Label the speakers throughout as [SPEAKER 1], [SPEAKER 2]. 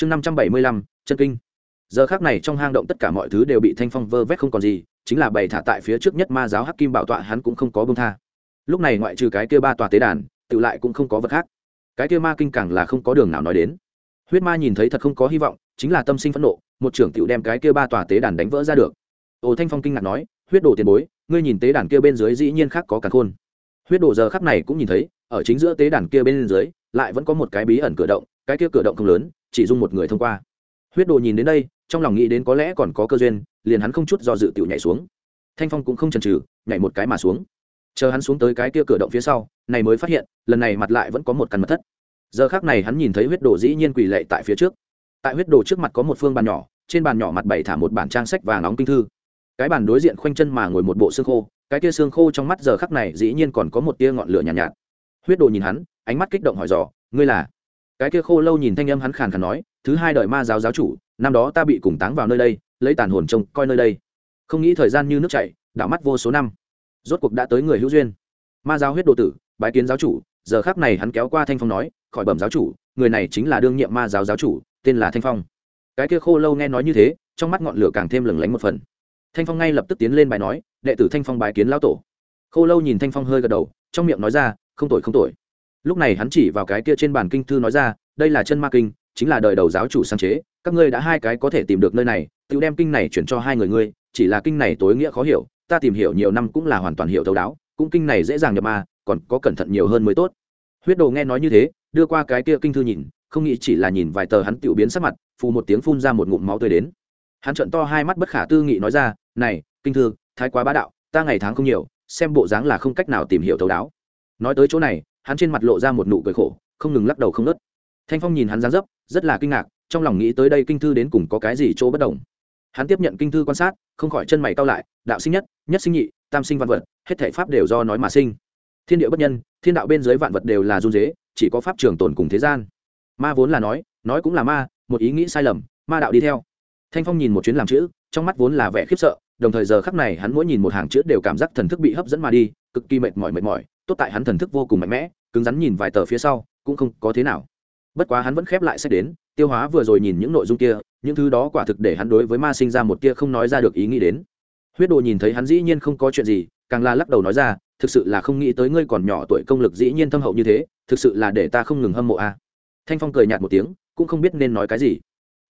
[SPEAKER 1] chương năm trăm bảy mươi lăm, chân kinh. Giờ khác này trong hang động tất cả mọi thứ đều bị thanh phong vơ vét không còn gì, chính là bày thả tại phía trước nhất ma giáo hắc kim bảo tọa hắn cũng không có bông tha. Lúc này ngoại trừ cái kia ba tòa tế đàn, tự lại cũng không có vật khác. Cái kia ma kinh càng là không có đường nào nói đến. Huyết ma nhìn thấy thật không có hy vọng, chính là tâm sinh phẫn nộ, một trưởng tiểu đem cái kia ba tòa tế đàn đánh vỡ ra được. Ồ thanh phong kinh ngạc nói, huyết đồ tiền bối, ngươi nhìn tế đàn kia bên dưới dĩ nhiên khác có cả khôn. Huyết đồ giờ khắc này cũng nhìn thấy, ở chính giữa tế đàn kia bên dưới, lại vẫn có một cái bí ẩn cửa động, cái kia cửa động không lớn chỉ dung một người thông qua. Huyết đồ nhìn đến đây trong lòng nghĩ đến có lẽ còn có cơ duyên liền hắn không chút do dự tiểu nhảy xuống. Thanh phong cũng không chần chừ nhảy một cái mà xuống. Chờ hắn xuống tới cái kia cửa động phía sau này mới phát hiện lần này mặt lại vẫn có một căn mật thất. Giờ khác này hắn nhìn thấy huyết đồ dĩ nhiên quỳ lệ tại phía trước. Tại huyết đồ trước mặt có một phương bàn nhỏ trên bàn nhỏ mặt bày thả một bản trang sách vàng nóng kinh thư. Cái bàn đối diện khoanh chân mà ngồi một bộ xương khô cái kia xương khô trong mắt giờ khắc này dĩ nhiên còn có một tia ngọn lửa nhàn nhạt, nhạt. Huyết đồ nhìn hắn ánh mắt kích động hỏi dò ngươi là? Cái kia khô lâu nhìn thanh âm hắn khàn khàn nói, thứ hai đời ma giáo giáo chủ, năm đó ta bị cùng táng vào nơi đây, lấy tàn hồn trông coi nơi đây. Không nghĩ thời gian như nước chảy, đảo mắt vô số năm. Rốt cuộc đã tới người hữu duyên. Ma giáo huyết đồ tử, bái kiến giáo chủ, giờ khác này hắn kéo qua thanh phong nói, khỏi bẩm giáo chủ, người này chính là đương nhiệm ma giáo giáo chủ, tên là thanh phong. Cái kia khô lâu nghe nói như thế, trong mắt ngọn lửa càng thêm lừng lánh một phần. Thanh phong ngay lập tức tiến lên bài nói, đệ tử thanh phong bái kiến lão tổ. Khô lâu nhìn thanh phong hơi gật đầu, trong miệng nói ra, không tội không tội lúc này hắn chỉ vào cái kia trên bàn kinh thư nói ra, đây là chân ma kinh, chính là đời đầu giáo chủ sáng chế, các ngươi đã hai cái có thể tìm được nơi này tự đem kinh này chuyển cho hai người ngươi, chỉ là kinh này tối nghĩa khó hiểu, ta tìm hiểu nhiều năm cũng là hoàn toàn hiểu thấu đáo, cũng kinh này dễ dàng nhập ma, còn có cẩn thận nhiều hơn mới tốt. Huyết đồ nghe nói như thế, đưa qua cái kia kinh thư nhìn, không nghĩ chỉ là nhìn vài tờ hắn tiểu biến sắc mặt, phù một tiếng phun ra một ngụm máu tươi đến. Hắn trợn to hai mắt bất khả tư nghị nói ra, này, kinh thư, thái quá bá đạo, ta ngày tháng không nhiều, xem bộ dáng là không cách nào tìm hiểu thấu đáo. Nói tới chỗ này hắn trên mặt lộ ra một nụ cười khổ, không ngừng lắc đầu không nớt thanh phong nhìn hắn dáng dấp, rất là kinh ngạc, trong lòng nghĩ tới đây kinh thư đến cùng có cái gì chỗ bất đồng. Hắn tiếp nhận kinh thư quan sát, không khỏi chân mày cao lại, đạo sinh nhất nhất sinh nhị, tam sinh văn vật, hết thể pháp đều do nói mà sinh. Thiên địa bất nhân, thiên đạo bên dưới vạn vật đều là run dế chỉ có pháp trường tồn cùng thế gian. Ma vốn là nói nói cũng là ma, một ý nghĩ sai lầm, ma đạo đi theo. Thanh phong nhìn một chuyến làm chữ, trong mắt vốn là vẻ khiếp sợ, đồng thời giờ khắc này hắn mỗi nhìn một hàng chữ đều cảm giác thần thức bị hấp dẫn mà đi, cực kỳ mệt mỏi mệt mỏi tốt tại hắn thần thức vô cùng mạnh mẽ, cứng rắn nhìn vài tờ phía sau, cũng không có thế nào. Bất quá hắn vẫn khép lại sách đến, tiêu hóa vừa rồi nhìn những nội dung kia, những thứ đó quả thực để hắn đối với ma sinh ra một kia không nói ra được ý nghĩ đến. Huyết đồ nhìn thấy hắn dĩ nhiên không có chuyện gì, càng là lắc đầu nói ra, thực sự là không nghĩ tới ngươi còn nhỏ tuổi công lực dĩ nhiên thâm hậu như thế, thực sự là để ta không ngừng hâm mộ a. À. Thanh phong cười nhạt một tiếng, cũng không biết nên nói cái gì.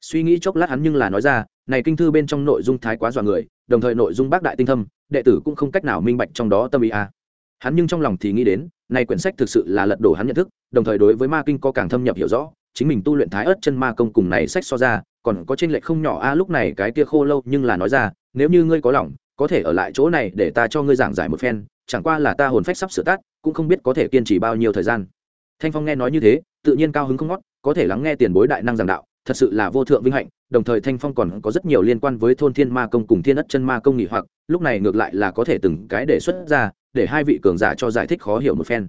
[SPEAKER 1] Suy nghĩ chốc lát hắn nhưng là nói ra, này kinh thư bên trong nội dung thái quá dọa người, đồng thời nội dung bác đại tinh thâm, đệ tử cũng không cách nào minh bạch trong đó tâm ý a hắn nhưng trong lòng thì nghĩ đến này quyển sách thực sự là lật đổ hắn nhận thức, đồng thời đối với ma kinh có càng thâm nhập hiểu rõ, chính mình tu luyện thái ớt chân ma công cùng này sách so ra, còn có trên lệch không nhỏ. A, lúc này cái kia khô lâu nhưng là nói ra, nếu như ngươi có lòng, có thể ở lại chỗ này để ta cho ngươi giảng giải một phen, chẳng qua là ta hồn phách sắp sửa tắt, cũng không biết có thể kiên trì bao nhiêu thời gian. Thanh phong nghe nói như thế, tự nhiên cao hứng không ngót, có thể lắng nghe tiền bối đại năng giảng đạo, thật sự là vô thượng vinh hạnh, đồng thời thanh phong còn có rất nhiều liên quan với thôn thiên ma công cùng thiên ất chân ma công nghỉ hoặc, lúc này ngược lại là có thể từng cái đề xuất ra để hai vị cường giả cho giải thích khó hiểu một phen.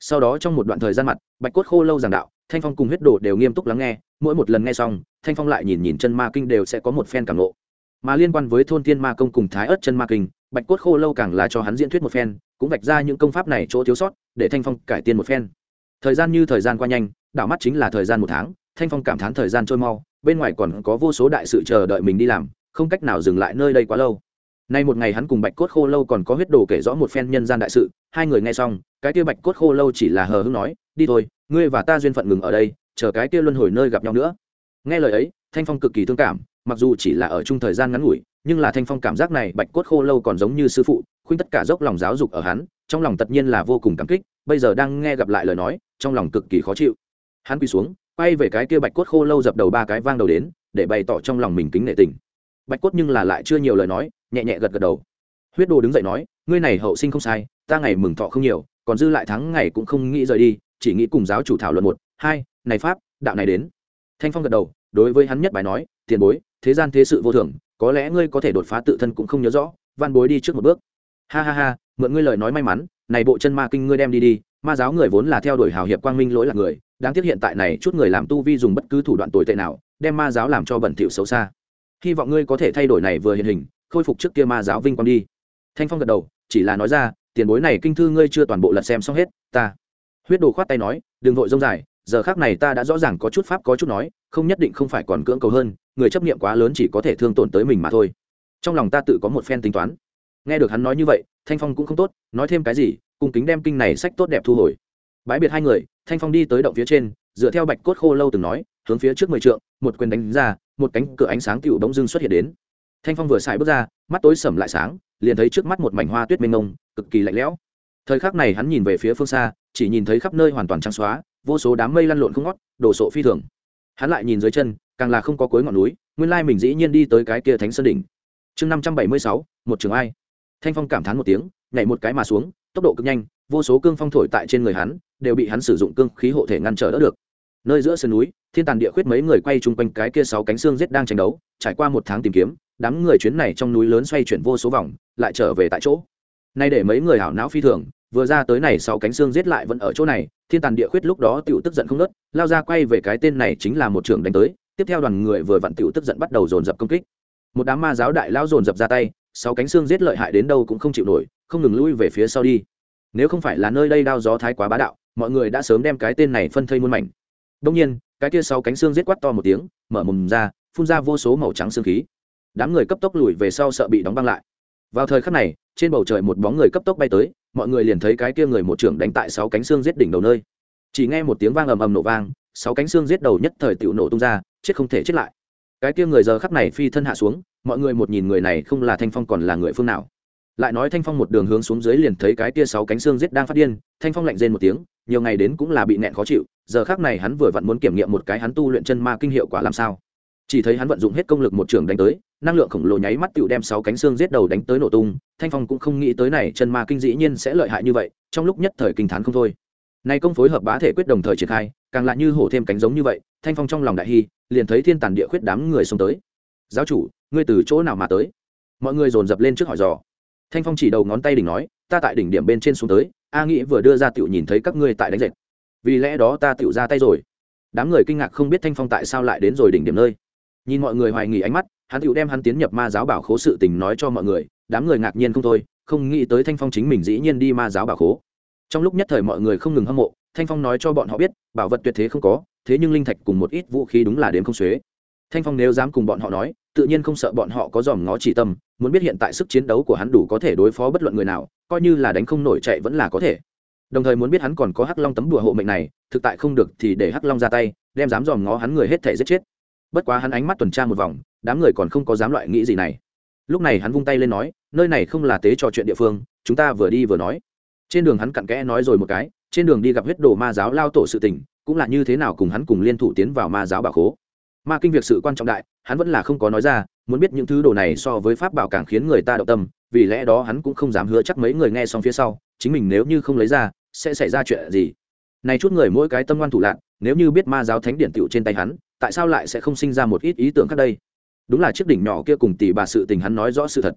[SPEAKER 1] Sau đó trong một đoạn thời gian mặt, bạch cốt khô lâu giảng đạo, thanh phong cùng huyết đồ đều nghiêm túc lắng nghe, mỗi một lần nghe xong, thanh phong lại nhìn nhìn chân ma kinh đều sẽ có một phen cảm lộ mà liên quan với thôn thiên ma công cùng thái ớt chân ma kinh, bạch cốt khô lâu càng là cho hắn diễn thuyết một phen, cũng vạch ra những công pháp này chỗ thiếu sót, để thanh phong cải tiến một phen. Thời gian như thời gian qua nhanh, đảo mắt chính là thời gian một tháng, thanh phong cảm thán thời gian trôi mau, bên ngoài còn có vô số đại sự chờ đợi mình đi làm, không cách nào dừng lại nơi đây quá lâu nay một ngày hắn cùng bạch cốt khô lâu còn có huyết đồ kể rõ một phen nhân gian đại sự, hai người nghe xong, cái kia bạch cốt khô lâu chỉ là hờ hững nói, đi thôi, ngươi và ta duyên phận ngừng ở đây, chờ cái kia luân hồi nơi gặp nhau nữa. Nghe lời ấy, thanh phong cực kỳ thương cảm, mặc dù chỉ là ở chung thời gian ngắn ngủi, nhưng là thanh phong cảm giác này bạch cốt khô lâu còn giống như sư phụ, khuyên tất cả dốc lòng giáo dục ở hắn, trong lòng tất nhiên là vô cùng cảm kích, bây giờ đang nghe gặp lại lời nói, trong lòng cực kỳ khó chịu. Hắn quỳ xuống, quay về cái kia bạch cốt khô lâu dập đầu ba cái vang đầu đến, để bày tỏ trong lòng mình kính nể tình. Bạch cốt nhưng là lại chưa nhiều lời nói nhẹ nhẹ gật gật đầu. Huyết đồ đứng dậy nói, ngươi này hậu sinh không sai, ta ngày mừng thọ không nhiều, còn dư lại tháng ngày cũng không nghĩ rời đi, chỉ nghĩ cùng giáo chủ thảo luận một, hai, này pháp, đạo này đến. Thanh phong gật đầu, đối với hắn nhất bài nói, tiền bối, thế gian thế sự vô thường, có lẽ ngươi có thể đột phá tự thân cũng không nhớ rõ van bối đi trước một bước. Ha ha ha, mượn ngươi lời nói may mắn, này bộ chân ma kinh ngươi đem đi đi, ma giáo người vốn là theo đuổi hào hiệp quang minh lỗi là người, đáng tiếc hiện tại này chút người làm tu vi dùng bất cứ thủ đoạn tồi tệ nào, đem ma giáo làm cho bẩn thỉu xấu xa. Hy vọng ngươi có thể thay đổi này vừa hiện hình khôi phục trước kia ma giáo vinh quang đi. Thanh phong gật đầu, chỉ là nói ra, tiền bối này kinh thư ngươi chưa toàn bộ lật xem xong hết, ta. Huyết đồ khoát tay nói, đừng vội rông dài, giờ khác này ta đã rõ ràng có chút pháp có chút nói, không nhất định không phải còn cưỡng cầu hơn, người chấp niệm quá lớn chỉ có thể thương tổn tới mình mà thôi. Trong lòng ta tự có một phen tính toán. Nghe được hắn nói như vậy, thanh phong cũng không tốt, nói thêm cái gì, cùng kính đem kinh này sách tốt đẹp thu hồi. Bãi biệt hai người, thanh phong đi tới động phía trên, dựa theo bạch cốt khô lâu từng nói, hướng phía trước mười trượng, một quyền đánh ra, một cánh cửa ánh sáng tựu bỗng dưng xuất hiện đến thanh phong vừa xài bước ra, mắt tối sầm lại sáng, liền thấy trước mắt một mảnh hoa tuyết mênh mông, cực kỳ lạnh lẽo. Thời khắc này hắn nhìn về phía phương xa, chỉ nhìn thấy khắp nơi hoàn toàn trắng xóa, vô số đám mây lăn lộn không ngót đổ sộ phi thường. Hắn lại nhìn dưới chân, càng là không có cuối ngọn núi, nguyên lai mình dĩ nhiên đi tới cái kia thánh sơn đỉnh. Chương năm trăm bảy mươi sáu, một trường ai. Thanh phong cảm thán một tiếng, nhảy một cái mà xuống, tốc độ cực nhanh, vô số cương phong thổi tại trên người hắn, đều bị hắn sử dụng cương khí hộ thể ngăn trở đỡ được. Nơi giữa sườn núi, thiên tàn địa khuyết mấy người quay chung quanh cái kia sáu cánh xương giết đang tranh đấu, trải qua một tháng tìm kiếm đám người chuyến này trong núi lớn xoay chuyển vô số vòng, lại trở về tại chỗ. Nay để mấy người hảo não phi thường, vừa ra tới này sáu cánh xương giết lại vẫn ở chỗ này, thiên tàn địa khuyết lúc đó tiểu tức giận không nớt lao ra quay về cái tên này chính là một trường đánh tới, tiếp theo đoàn người vừa vặn tiểu tức giận bắt đầu dồn dập công kích. Một đám ma giáo đại lao dồn dập ra tay sáu cánh xương giết lợi hại đến đâu cũng không chịu nổi, không ngừng lui về phía sau đi. Nếu không phải là nơi đây đao gió thái quá bá đạo, mọi người đã sớm đem cái tên này phân thây muôn mảnh. Đông nhiên, cái kia sáu cánh xương giết quát to một tiếng, mở mồm ra, phun ra vô số màu trắng xương khí đám người cấp tốc lùi về sau sợ bị đóng băng lại. Vào thời khắc này, trên bầu trời một bóng người cấp tốc bay tới, mọi người liền thấy cái kia người một trưởng đánh tại sáu cánh xương giết đỉnh đầu nơi. Chỉ nghe một tiếng vang ầm ầm nổ vang, sáu cánh xương giết đầu nhất thời tựu nổ tung ra, chết không thể chết lại. Cái kia người giờ khắc này phi thân hạ xuống, mọi người một nhìn người này không là thanh phong còn là người phương nào. Lại nói thanh phong một đường hướng xuống dưới liền thấy cái kia sáu cánh xương giết đang phát điên, thanh phong lạnh rên một tiếng, nhiều ngày đến cũng là bị nẹn khó chịu, giờ khác này hắn vừa vặn muốn kiểm nghiệm một cái hắn tu luyện chân ma kinh hiệu quả làm sao. Chỉ thấy hắn vận dụng hết công lực một trường đánh tới năng lượng khổng lồ nháy mắt tựu đem sáu cánh xương giết đầu đánh tới nổ tung, thanh phong cũng không nghĩ tới này chân ma kinh dĩ nhiên sẽ lợi hại như vậy, trong lúc nhất thời kinh thán không thôi. Nay công phối hợp bá thể quyết đồng thời triển khai, càng lại như hổ thêm cánh giống như vậy, thanh phong trong lòng đại hy, liền thấy thiên tàn địa khuyết đám người xông tới. Giáo chủ, ngươi từ chỗ nào mà tới? Mọi người dồn dập lên trước hỏi dò. Thanh phong chỉ đầu ngón tay đỉnh nói, ta tại đỉnh điểm bên trên xuống tới, a nghĩ vừa đưa ra tựu nhìn thấy các ngươi tại đánh dệt. Vì lẽ đó ta tựu ra tay rồi. Đám người kinh ngạc không biết thanh phong tại sao lại đến rồi đỉnh điểm nơi. Nhìn mọi người hoài nghỉ ánh mắt hắn tựu đem hắn tiến nhập ma giáo bảo khố sự tình nói cho mọi người, đám người ngạc nhiên không thôi, không nghĩ tới thanh phong chính mình dĩ nhiên đi ma giáo bảo khố. Trong lúc nhất thời mọi người không ngừng hâm mộ, thanh phong nói cho bọn họ biết, bảo vật tuyệt thế không có, thế nhưng linh thạch cùng một ít vũ khí đúng là đến không xuế thanh phong nếu dám cùng bọn họ nói, tự nhiên không sợ bọn họ có dòm ngó chỉ tâm, muốn biết hiện tại sức chiến đấu của hắn đủ có thể đối phó bất luận người nào, coi như là đánh không nổi chạy vẫn là có thể. Đồng thời muốn biết hắn còn có hắc long tấm đùa hộ mệnh này, thực tại không được thì để hắc long ra tay, đem dám dòm ngó hắn người hết thể giết chết bất quá hắn ánh mắt tuần tra một vòng, đám người còn không có dám loại nghĩ gì này. Lúc này hắn vung tay lên nói, nơi này không là tế trò chuyện địa phương, chúng ta vừa đi vừa nói. Trên đường hắn cặn kẽ nói rồi một cái, trên đường đi gặp huyết đồ ma giáo lao tổ sự tình, cũng là như thế nào cùng hắn cùng liên thủ tiến vào ma giáo bảo khố. Ma kinh việc sự quan trọng đại, hắn vẫn là không có nói ra, muốn biết những thứ đồ này so với pháp bảo càng khiến người ta động tâm, vì lẽ đó hắn cũng không dám hứa chắc mấy người nghe xong phía sau, chính mình nếu như không lấy ra, sẽ xảy ra chuyện gì. Này chút người mỗi cái tâm ngoan thủ lạn, nếu như biết ma giáo thánh điển tựu trên tay hắn tại sao lại sẽ không sinh ra một ít ý tưởng khác đây? Đúng là chiếc đỉnh nhỏ kia cùng tỷ bà sự tình hắn nói rõ sự thật.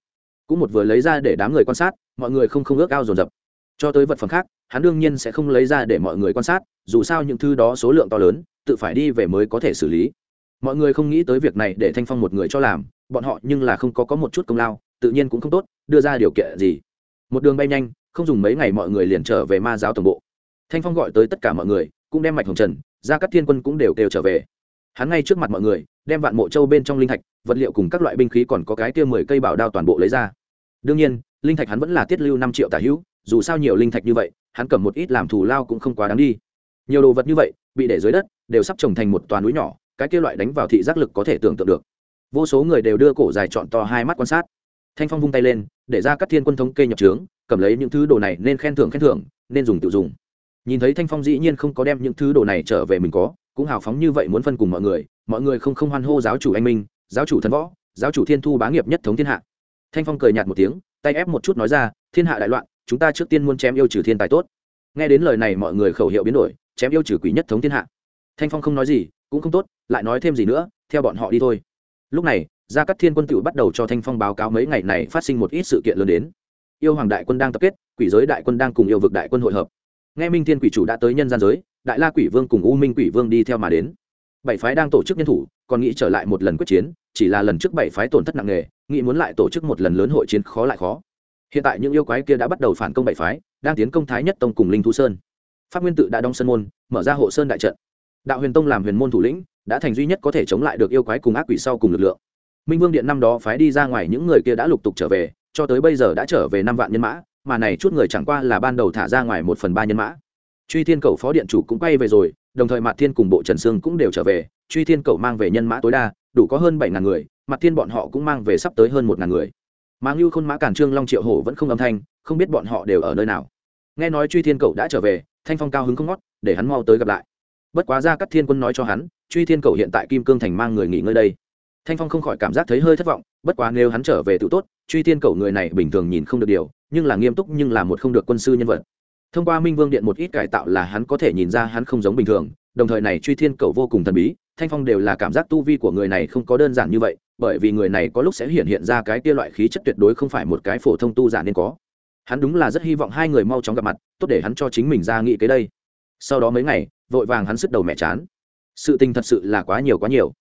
[SPEAKER 1] Cũng một vừa lấy ra để đám người quan sát, mọi người không không ước ao dồn dập. Cho tới vật phẩm khác, hắn đương nhiên sẽ không lấy ra để mọi người quan sát, dù sao những thứ đó số lượng to lớn, tự phải đi về mới có thể xử lý. Mọi người không nghĩ tới việc này để thanh phong một người cho làm, bọn họ nhưng là không có có một chút công lao, tự nhiên cũng không tốt, đưa ra điều kiện gì. Một đường bay nhanh, không dùng mấy ngày mọi người liền trở về ma giáo tổng bộ. Thanh phong gọi tới tất cả mọi người, cũng đem mạch hồng trần ra các thiên quân cũng đều đều trở về hắn ngay trước mặt mọi người, đem vạn mộ châu bên trong linh thạch, vật liệu cùng các loại binh khí còn có cái kia mười cây bảo đao toàn bộ lấy ra. Đương nhiên, linh thạch hắn vẫn là tiết lưu năm triệu tả hữu, dù sao nhiều linh thạch như vậy, hắn cầm một ít làm thù lao cũng không quá đáng đi. Nhiều đồ vật như vậy, bị để dưới đất, đều sắp trồng thành một toàn núi nhỏ, cái kia loại đánh vào thị giác lực có thể tưởng tượng được. Vô số người đều đưa cổ dài chọn to hai mắt quan sát. Thanh phong vung tay lên, để ra các thiên quân thống kê nhập trướng, cầm lấy những thứ đồ này nên khen thưởng khen thưởng, nên dùng tự dùng nhìn thấy thanh phong dĩ nhiên không có đem những thứ đồ này trở về mình có, cũng hào phóng như vậy muốn phân cùng mọi người mọi người không không hoan hô giáo chủ anh minh, giáo chủ thần võ, giáo chủ thiên thu bá nghiệp nhất thống thiên hạ. Thanh phong cười nhạt một tiếng, tay ép một chút nói ra, thiên hạ đại loạn, chúng ta trước tiên muốn chém yêu trừ thiên tài tốt. Nghe đến lời này mọi người khẩu hiệu biến đổi, chém yêu trừ quỷ nhất thống thiên hạ. Thanh phong không nói gì, cũng không tốt, lại nói thêm gì nữa, theo bọn họ đi thôi. Lúc này, gia cát thiên quân tự bắt đầu cho thanh phong báo cáo mấy ngày này phát sinh một ít sự kiện lớn đến. Yêu hoàng đại quân đang tập kết, quỷ giới đại quân đang cùng yêu vực đại quân hội hợp nghe minh thiên quỷ chủ đã tới nhân gian giới, đại la quỷ vương cùng u minh quỷ vương đi theo mà đến. Bảy phái đang tổ chức nhân thủ, còn nghĩ trở lại một lần quyết chiến, chỉ là lần trước bảy phái tổn thất nặng nề, nghĩ muốn lại tổ chức một lần lớn hội chiến khó lại khó. Hiện tại những yêu quái kia đã bắt đầu phản công bảy phái, đang tiến công thái nhất tông cùng linh thu sơn. Pháp nguyên tự đã đóng sơn môn, mở ra hộ sơn đại trận. Đạo huyền tông làm huyền môn thủ lĩnh, đã thành duy nhất có thể chống lại được yêu quái cùng ác quỷ sau cùng lực lượng. Minh vương điện năm đó phái đi ra ngoài những người kia đã lục tục trở về, cho tới bây giờ đã trở về năm vạn nhân mã mà này chút người chẳng qua là ban đầu thả ra ngoài một phần ba nhân mã. Truy thiên cầu phó điện chủ cũng quay về rồi, đồng thời mặt thiên cùng bộ trần sương cũng đều trở về. Truy thiên cầu mang về nhân mã tối đa, đủ có hơn bảy ngàn người mặt thiên bọn họ cũng mang về sắp tới hơn một ngàn người. Mà ngưu khôn, mã cản trương, long triệu hổ vẫn không âm thanh, không biết bọn họ đều ở nơi nào. Nghe nói truy thiên cầu đã trở về, thanh phong cao hứng không ngót, để hắn mau tới gặp lại. Bất quá ra các thiên quân nói cho hắn, truy thiên cầu hiện tại kim cương thành mang người nghỉ ngơi đây thanh phong không khỏi cảm giác thấy hơi thất vọng, bất quá nếu hắn trở về tự tốt, truy thiên cầu người này bình thường nhìn không được điều, nhưng là nghiêm túc nhưng là một không được quân sư nhân vật. Thông qua minh vương điện một ít cải tạo là hắn có thể nhìn ra hắn không giống bình thường, đồng thời này truy thiên cầu vô cùng thần bí, thanh phong đều là cảm giác tu vi của người này không có đơn giản như vậy, bởi vì người này có lúc sẽ hiện hiện ra cái kia loại khí chất tuyệt đối không phải một cái phổ thông tu giả nên có. Hắn đúng là rất hy vọng hai người mau chóng gặp mặt, tốt để hắn cho chính mình ra nghĩ cái đây. Sau đó mấy ngày, vội vàng hắn sức đầu mẹ chán. Sự tình thật sự là quá nhiều quá nhiều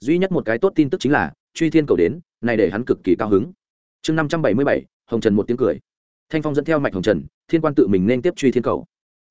[SPEAKER 1] duy nhất một cái tốt tin tức chính là, truy thiên cầu đến, này để hắn cực kỳ cao hứng. Chương năm trăm bảy mươi bảy, hồng trần một tiếng cười. Thanh phong dẫn theo mạch hồng trần, thiên quan tự mình nên tiếp truy thiên cầu.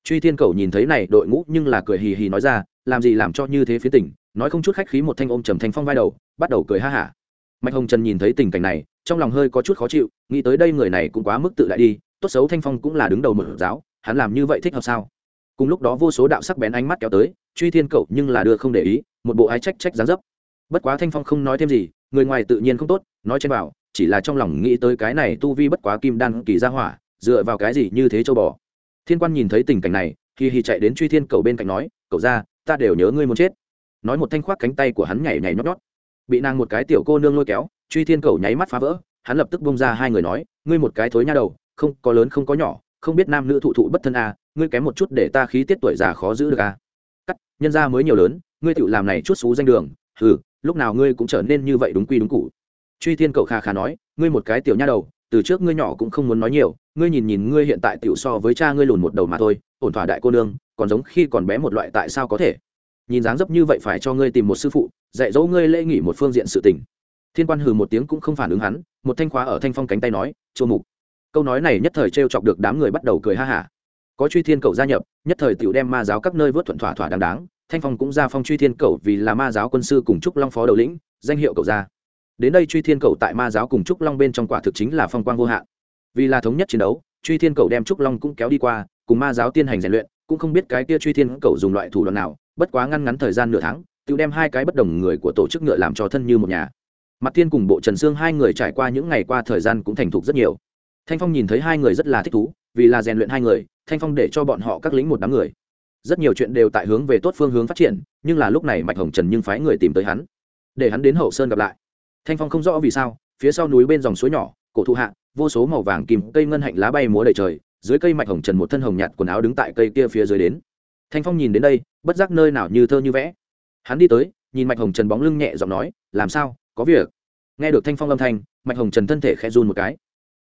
[SPEAKER 1] Truy thiên cầu nhìn thấy này, đội ngũ nhưng là cười hì hì nói ra, làm gì làm cho như thế phía tỉnh? Nói không chút khách khí một thanh ôm trầm thanh phong vai đầu, bắt đầu cười ha hả. Mạch hồng trần nhìn thấy tình cảnh này, trong lòng hơi có chút khó chịu, nghĩ tới đây người này cũng quá mức tự đại đi, tốt xấu thanh phong cũng là đứng đầu một giáo, hắn làm như vậy thích hợp sao? Cùng lúc đó vô số đạo sắc bén ánh mắt kéo tới, truy thiên cậu nhưng là đưa không để ý, một bộ ái trách trách gián dấp bất quá thanh phong không nói thêm gì người ngoài tự nhiên không tốt nói trên bảo chỉ là trong lòng nghĩ tới cái này tu vi bất quá kim đan kỳ ra hỏa dựa vào cái gì như thế châu bò. Thiên quan nhìn thấy tình cảnh này khi hì chạy đến truy thiên cầu bên cạnh nói cậu ra ta đều nhớ ngươi muốn chết. Nói một thanh khoác cánh tay của hắn nhảy nhảy nhót nhót. Bị nàng một cái tiểu cô nương lôi kéo truy thiên cầu nháy mắt phá vỡ hắn lập tức bông ra hai người nói ngươi một cái thối nha đầu không có lớn không có nhỏ không biết nam nữ thụ thụ bất thân à, ngươi kém một chút để ta khí tiết tuổi già khó giữ được à. cắt nhân ra mới nhiều lớn ngươi tự làm này chút xú danh đường hừ lúc nào ngươi cũng trở nên như vậy đúng quy đúng cụ truy thiên cậu kha kha nói, ngươi một cái tiểu nha đầu, từ trước ngươi nhỏ cũng không muốn nói nhiều, ngươi nhìn nhìn ngươi hiện tại tiểu so với cha ngươi lùn một đầu mà thôi, ổn thỏa đại cô nương, còn giống khi còn bé một loại tại sao có thể? Nhìn dáng dấp như vậy phải cho ngươi tìm một sư phụ, dạy dỗ ngươi lễ nghỉ một phương diện sự tình. Thiên quan hừ một tiếng cũng không phản ứng hắn, một thanh khóa ở thanh phong cánh tay nói chô mục. Câu nói này nhất thời t r e o chọc được đám người bắt đầu cười ha hả. Có truy thiên cầu gia nhập, nhất thời tiểu đem ma giáo các nơi vớt thuận thỏa thỏa đáng đáng thanh phong cũng ra phong truy thiên cầu vì là ma giáo quân sư cùng trúc long phó đầu lĩnh, danh hiệu cầu gia đến đây truy thiên cầu tại ma giáo cùng trúc long bên trong quả thực chính là phong quang vô hạn. Vì là thống nhất chiến đấu, truy thiên cầu đem trúc long cũng kéo đi qua, cùng ma giáo tiên hành rèn luyện, cũng không biết cái kia truy thiên cầu dùng loại thủ đoạn nào, bất quá ngăn ngắn thời gian nửa tháng, tự đem hai cái bất đồng người của tổ chức ngựa làm cho thân như một nhà. Mặt tiên cùng bộ trần sương hai người trải qua những ngày qua thời gian cũng thành thục rất nhiều. Thanh phong nhìn thấy hai người rất là thích thú, vì là rèn luyện hai người, thanh phong để cho bọn họ các lính một đám người rất nhiều chuyện đều tại hướng về tốt phương hướng phát triển, nhưng là lúc này mạch hồng trần nhưng phái người tìm tới hắn, để hắn đến hậu sơn gặp lại. Thanh phong không rõ vì sao, phía sau núi bên dòng suối nhỏ, cổ thụ hạ, vô số màu vàng kìm cây ngân hạnh lá bay múa đầy trời, dưới cây mạch hồng trần một thân hồng nhạt quần áo đứng tại cây kia phía dưới đến. Thanh phong nhìn đến đây, bất giác nơi nào như thơ như vẽ. Hắn đi tới, nhìn mạch hồng trần bóng lưng nhẹ giọng nói, làm sao, có việc? Nghe được thanh phong âm thanh, mạch hồng trần thân thể khẽ run một cái.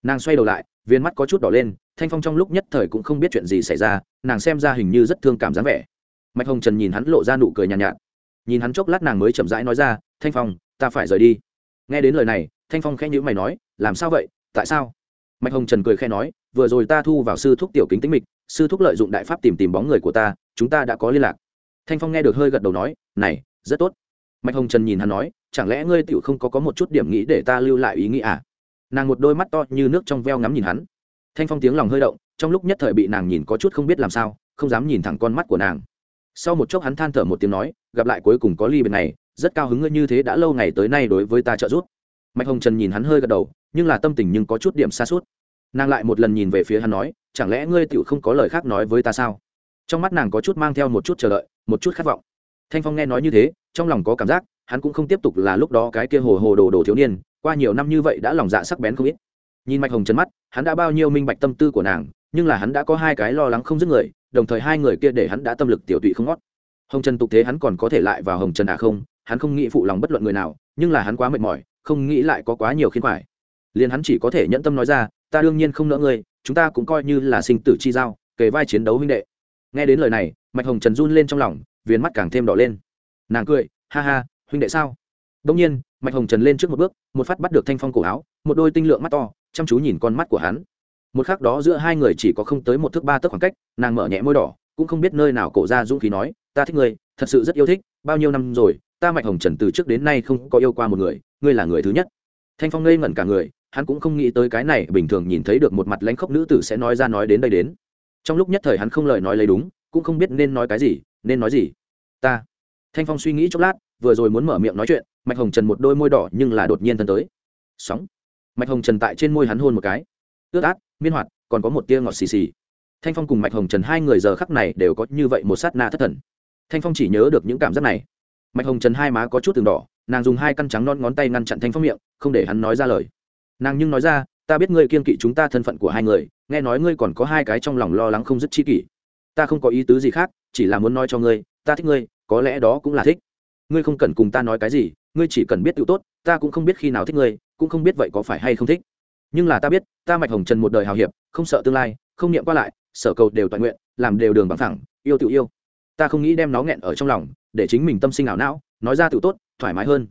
[SPEAKER 1] Nàng xoay đầu lại viên mắt có chút đỏ lên, thanh phong trong lúc nhất thời cũng không biết chuyện gì xảy ra nàng xem ra hình như rất thương cảm dáng vẻ. Mạch hồng trần nhìn hắn lộ ra nụ cười nhàn nhạt, nhạt. Nhìn hắn chốc lát nàng mới chậm rãi nói ra thanh phong ta phải rời đi. Nghe đến lời này thanh phong khẽ nhữ mày nói làm sao vậy? Tại sao? Mạch hồng trần cười khẽ nói vừa rồi ta thu vào sư thúc tiểu kính tính mịch sư thúc lợi dụng đại pháp tìm tìm bóng người của ta chúng ta đã có liên lạc. Thanh phong nghe được hơi gật đầu nói này rất tốt. Mạch hồng trần nhìn hắn nói chẳng lẽ ngươi tiểu không có có một chút điểm nghĩ để ta lưu lại ý nghĩ à? Nàng một đôi mắt to như nước trong veo ngắm nhìn hắn. Thanh phong tiếng lòng hơi động trong lúc nhất thời bị nàng nhìn có chút không biết làm sao, không dám nhìn thẳng con mắt của nàng. Sau một chốc hắn than thở một tiếng nói, gặp lại cuối cùng có ly bên này, rất cao hứng ngươi như thế đã lâu ngày tới nay đối với ta trợ giúp. Mạch hồng trần nhìn hắn hơi gật đầu, nhưng là tâm tình nhưng có chút điểm xa suốt. Nàng lại một lần nhìn về phía hắn nói, chẳng lẽ ngươi tựu không có lời khác nói với ta sao? Trong mắt nàng có chút mang theo một chút chờ đợi, một chút khát vọng. Thanh phong nghe nói như thế, trong lòng có cảm giác, hắn cũng không tiếp tục là lúc đó cái kia hồ hồ đồ đồ thiếu niên, qua nhiều năm như vậy đã lòng dạ sắc bén không ít. Nhìn mạch hồng trần mắt, hắn đã bao nhiêu minh bạch tâm tư của nàng nhưng là hắn đã có hai cái lo lắng không dứt người, đồng thời hai người kia để hắn đã tâm lực tiểu tụy không ngót. Hồng trần tục thế hắn còn có thể lại vào hồng trần à không? Hắn không nghĩ phụ lòng bất luận người nào, nhưng là hắn quá mệt mỏi, không nghĩ lại có quá nhiều khiến phải. Liền hắn chỉ có thể nhẫn tâm nói ra, ta đương nhiên không nỡ ngươi, chúng ta cũng coi như là sinh tử chi giao, kề vai chiến đấu huynh đệ. Nghe đến lời này, mạch hồng trần run lên trong lòng, viền mắt càng thêm đỏ lên. Nàng cười, ha ha, huynh đệ sao? Đông nhiên, mạch hồng trần lên trước một bước, một phát bắt được thanh phong cổ áo, một đôi tinh lượng mắt to, chăm chú nhìn con mắt của hắn một khắc đó giữa hai người chỉ có không tới một thước ba tấc khoảng cách, nàng mở nhẹ môi đỏ, cũng không biết nơi nào cổ ra dũng khí nói, ta thích ngươi, thật sự rất yêu thích, bao nhiêu năm rồi, ta mạch hồng trần từ trước đến nay không có yêu qua một người, ngươi là người thứ nhất. Thanh phong ngây ngẩn cả người, hắn cũng không nghĩ tới cái này bình thường nhìn thấy được một mặt lãnh khốc nữ tử sẽ nói ra nói đến đây đến. Trong lúc nhất thời hắn không lời nói lấy đúng, cũng không biết nên nói cái gì, nên nói gì. Ta. Thanh phong suy nghĩ chốc lát, vừa rồi muốn mở miệng nói chuyện, mạch hồng trần một đôi môi đỏ nhưng là đột nhiên thân tới. Sóng. Mạch hồng trần tại trên môi hắn hôn một cái. Ướt át miên hoạt, còn có một tia ngọt xì xì. Thanh phong cùng mạch hồng trần hai người giờ khắc này đều có như vậy một sát na thất thần. Thanh phong chỉ nhớ được những cảm giác này. Mạch hồng trần hai má có chút từng đỏ, nàng dùng hai căn trắng non ngón tay ngăn chặn thanh phong miệng, không để hắn nói ra lời. Nàng nhưng nói ra, ta biết ngươi kiên kỵ chúng ta thân phận của hai người, nghe nói ngươi còn có hai cái trong lòng lo lắng không dứt chi kỷ. Ta không có ý tứ gì khác, chỉ là muốn nói cho ngươi, ta thích ngươi, có lẽ đó cũng là thích. Ngươi không cần cùng ta nói cái gì, ngươi chỉ cần biết tự tốt, ta cũng không biết khi nào thích ngươi, cũng không biết vậy có phải hay không thích nhưng là ta biết, ta mạch hồng trần một đời hào hiệp, không sợ tương lai, không niệm qua lại, sở cầu đều toàn nguyện, làm đều đường bằng thẳng, yêu tự yêu. Ta không nghĩ đem nó nghẹn ở trong lòng, để chính mình tâm sinh ảo não, nói ra tự tốt, thoải mái hơn.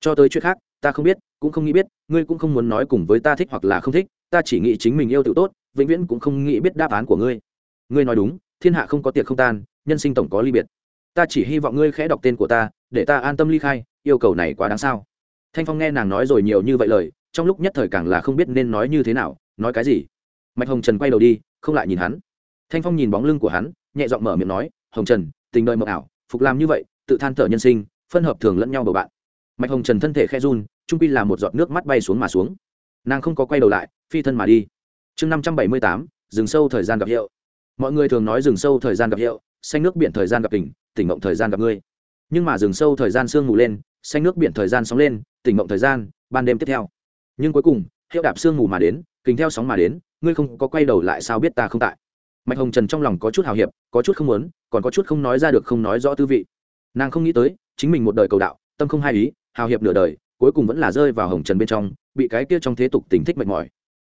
[SPEAKER 1] Cho tới chuyện khác, ta không biết, cũng không nghĩ biết, ngươi cũng không muốn nói cùng với ta thích hoặc là không thích, ta chỉ nghĩ chính mình yêu tự tốt, vĩnh viễn cũng không nghĩ biết đáp án của ngươi. Ngươi nói đúng, thiên hạ không có tiệc không tan, nhân sinh tổng có ly biệt. Ta chỉ hy vọng ngươi khẽ đọc tên của ta, để ta an tâm ly khai, yêu cầu này quá đáng sao. Thanh phong nghe nàng nói rồi nhiều như vậy lời trong lúc nhất thời càng là không biết nên nói như thế nào, nói cái gì. Mạch hồng trần quay đầu đi, không lại nhìn hắn. Thanh phong nhìn bóng lưng của hắn, nhẹ giọng mở miệng nói, hồng trần, tình đời mộng ảo, phục làm như vậy, tự than thở nhân sinh, phân hợp thường lẫn nhau bầu bạn. Mạch hồng trần thân thể khe run, trung pi là một giọt nước mắt bay xuống mà xuống. Nàng không có quay đầu lại, phi thân mà đi. Chương năm trăm bảy mươi tám, rừng sâu thời gian gặp hiệu mọi người thường nói rừng sâu thời gian gặp hiệu xanh nước biển thời gian gặp tỉnh tỉnh mộng thời gian gặp ngươi. Nhưng mà rừng sâu thời gian sương mù lên, xanh nước biển thời gian sóng lên, tỉnh mộng thời gian, ban đêm tiếp theo nhưng cuối cùng, hiệu đạp sương mù mà đến kính theo sóng mà đến, ngươi không có quay đầu lại sao biết ta không tại? Mạch hồng trần trong lòng có chút hào hiệp, có chút không muốn, còn có chút không nói ra được, không nói rõ tư vị. Nàng không nghĩ tới, chính mình một đời cầu đạo, tâm không hai ý, hào hiệp nửa đời, cuối cùng vẫn là rơi vào hồng trần bên trong, bị cái kia trong thế tục tình thích mệt mỏi.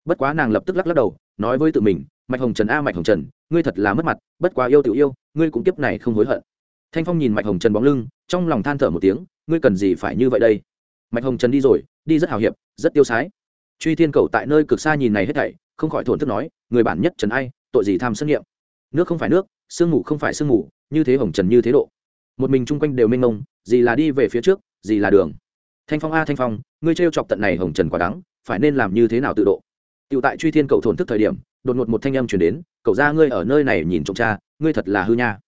[SPEAKER 1] Bất quá nàng lập tức lắc lắc đầu, nói với tự mình, mạch hồng trần a, mạch hồng trần, ngươi thật là mất mặt, bất quá yêu tự yêu, ngươi cũng kiếp này không hối hận. Thanh phong nhìn mạch hồng trần bóng lưng, trong lòng than thở một tiếng, ngươi cần gì phải như vậy đây? Mạch hồng trần đi rồi đi rất hào hiệp, rất tiêu sái. Truy thiên cầu tại nơi cực xa nhìn này hết thảy, không khỏi thổn thức nói, người bản nhất trần ai, tội gì tham sân nghiệm? Nước không phải nước, sương mù không phải sương mù, như thế hồng trần như thế độ. Một mình chung quanh đều mênh mông, gì là đi về phía trước, gì là đường. Thanh phong a, thanh phong, ngươi trêu chọc tận này hồng trần quả đắng, phải nên làm như thế nào tự độ? Tựu tại truy thiên cầu thổn thức thời điểm, đột ngột một thanh âm chuyển đến cậu ra ngươi ở nơi này nhìn trộm cha, ngươi thật là hư nha.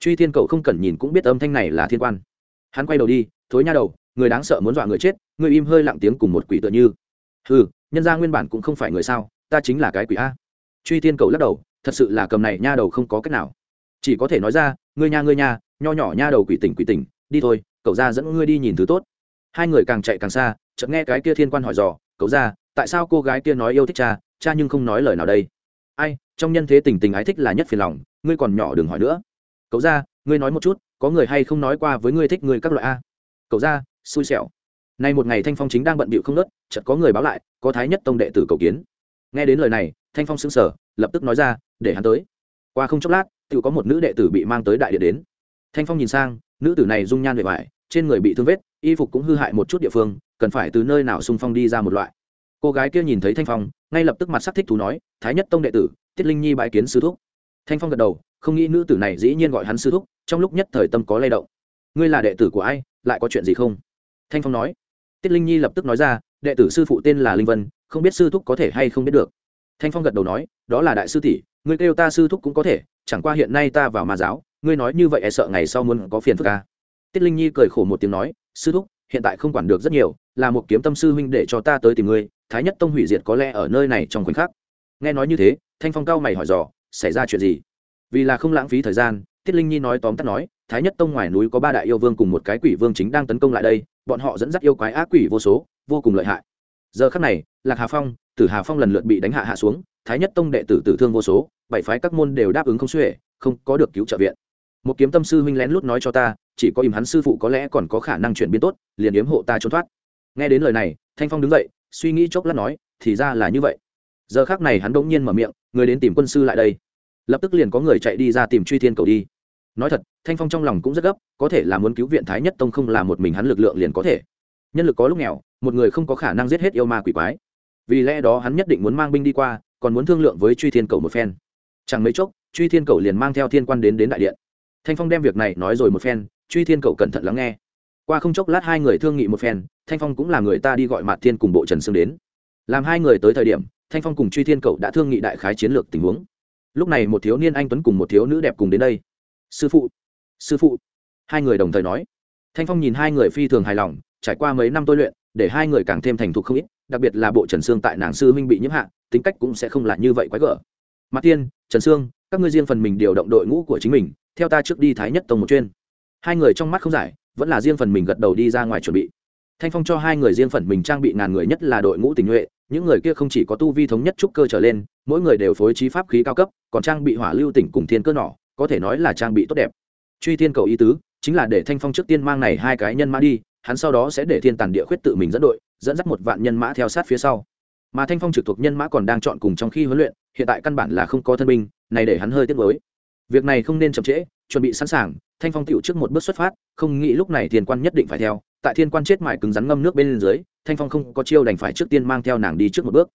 [SPEAKER 1] Truy thiên cầu không cần nhìn cũng biết âm thanh này là thiên quan. Hắn quay đầu đi, thối nha đầu người đáng sợ muốn dọa người chết, người im hơi lặng tiếng cùng một quỷ tựa như. Ừ nhân ra nguyên bản cũng không phải người sao, ta chính là cái quỷ a. Truy thiên cầu lắc đầu, thật sự là cầm này nha đầu không có cách nào. Chỉ có thể nói ra, ngươi nha ngươi nha, nho nhỏ nha đầu quỷ tỉnh quỷ tỉnh, đi thôi, cậu ra dẫn ngươi đi nhìn thứ tốt. Hai người càng chạy càng xa, chợt nghe cái kia thiên quan hỏi dò, cậu ra, tại sao cô gái kia nói yêu thích cha cha nhưng không nói lời nào đây? Ai, trong nhân thế tình tình ái thích là nhất phiền lòng, ngươi còn nhỏ đừng hỏi nữa. Cậu ra, ngươi nói một chút, có người hay không nói qua với ngươi thích ngươi các loại a? Cậu ra xui xẻo. Nay một ngày thanh phong chính đang bận bịu không nớt chợt có người báo lại, có thái nhất tông đệ tử cầu kiến. Nghe đến lời này, thanh phong sững sở lập tức nói ra, để hắn tới. Qua không chốc lát tự có một nữ đệ tử bị mang tới đại điện đến. Thanh phong nhìn sang, nữ tử này dung nhan vẻ vải trên người bị thương vết, y phục cũng hư hại một chút địa phương, cần phải từ nơi nào xung phong đi ra một loại. Cô gái kia nhìn thấy thanh phong, ngay lập tức mặt sắc thích thú nói, thái nhất tông đệ tử, tiết linh nhi bãi kiến sư thúc. Thanh phong gật đầu, không nghĩ nữ tử này dĩ nhiên gọi hắn sư thúc, trong lúc nhất thời tâm có lay động. Ngươi là đệ tử của ai, lại có chuyện gì không? Thanh phong nói. Tiết linh nhi lập tức nói ra, đệ tử sư phụ tên là linh vân, không biết sư thúc có thể hay không biết được. Thanh phong gật đầu nói, đó là đại sư tỷ, ngươi kêu ta sư thúc cũng có thể, chẳng qua hiện nay ta vào ma giáo, ngươi nói như vậy e sợ ngày sau muốn có phiền phức ca tiết linh nhi cười khổ một tiếng nói, sư thúc, hiện tại không quản được rất nhiều, là một kiếm tâm sư huynh để cho ta tới tìm ngươi, thái nhất tông hủy diệt có lẽ ở nơi này trong khoảnh khắc. Nghe nói như thế, thanh phong cao mày hỏi dò, xảy ra chuyện gì? Vì là không lãng phí thời gian, tiết linh nhi nói tóm tắt nói, thái nhất tông ngoài núi có ba đại yêu vương cùng một cái quỷ vương chính đang tấn công lại đây bọn họ dẫn dắt yêu quái ác quỷ vô số, vô cùng lợi hại. Giờ khắc này, lạc hà phong, tử hà phong lần lượt bị đánh hạ hạ xuống, thái nhất tông đệ tử tử thương vô số, bảy phái các môn đều đáp ứng không xuể, không có được cứu trợ viện. Một kiếm tâm sư huynh lén lút nói cho ta, chỉ có im hắn sư phụ có lẽ còn có khả năng chuyển biến tốt, liền yếm hộ ta trốn thoát. Nghe đến lời này, thanh phong đứng dậy, suy nghĩ chốc lát nói, thì ra là như vậy. Giờ khác này hắn đ ỗ n g nhiên mở miệng, người đến tìm quân sư lại đây. Lập tức liền có người chạy đi ra tìm truy thiên cầu đi nói thật, thanh phong trong lòng cũng rất gấp, có thể là muốn cứu viện thái nhất tông không là một mình hắn lực lượng liền có thể. Nhân lực có lúc nghèo, một người không có khả năng giết hết yêu ma quỷ quái. Vì lẽ đó hắn nhất định muốn mang binh đi qua, còn muốn thương lượng với truy thiên cầu một phen. Chẳng mấy chốc, truy thiên cầu liền mang theo thiên quan đến đến đại điện. Thanh phong đem việc này nói rồi một phen, truy thiên cầu cẩn thận lắng nghe. Qua không chốc lát hai người thương nghị một phen, thanh phong cũng là người ta đi gọi mạt thiên cùng bộ trần sương đến. Làm hai người tới thời điểm, thanh phong cùng truy thiên cầu đã thương nghị đại khái chiến lược tình huống. Lúc này một thiếu niên anh tuấn cùng một thiếu nữ đẹp cùng đến đây sư phụ sư phụ. Hai người đồng thời nói. Thanh phong nhìn hai người phi thường hài lòng, trải qua mấy năm tôi luyện, để hai người càng thêm thành thục không ít, đặc biệt là bộ trần sương tại nàng sư huynh bị nhiễm hạ, tính cách cũng sẽ không là như vậy quái gở. Mặt tiên trần sương, các ngươi riêng phần mình điều động đội ngũ của chính mình, theo ta trước đi thái nhất tông một chuyên hai người trong mắt không giải, vẫn là riêng phần mình gật đầu đi ra ngoài chuẩn bị. Thanh phong cho hai người riêng phần mình trang bị ngàn người nhất là đội ngũ tình nhuệ, những người kia không chỉ có tu vi thống nhất trúc cơ trở lên, mỗi người đều phối trí pháp khí cao cấp, còn trang bị hỏa lưu tỉnh cùng thiên cơ nỏ có thể nói là trang bị tốt đẹp. Truy thiên cầu ý tứ, chính là để thanh phong trước tiên mang này hai cái nhân mã đi, hắn sau đó sẽ để thiên tàn địa khuyết tự mình dẫn đội, dẫn dắt một vạn nhân mã theo sát phía sau. Mà thanh phong trực thuộc nhân mã còn đang chọn cùng trong khi huấn luyện, hiện tại căn bản là không có thân binh, này để hắn hơi tiếc với việc này không nên chậm trễ, chuẩn bị sẵn sàng, thanh phong tựu trước một bước xuất phát, không nghĩ lúc này thiên quan nhất định phải theo. Tại thiên quan chết mải cứng rắn ngâm nước bên dưới, thanh phong không có chiêu đành phải trước tiên mang theo nàng đi trước một bước.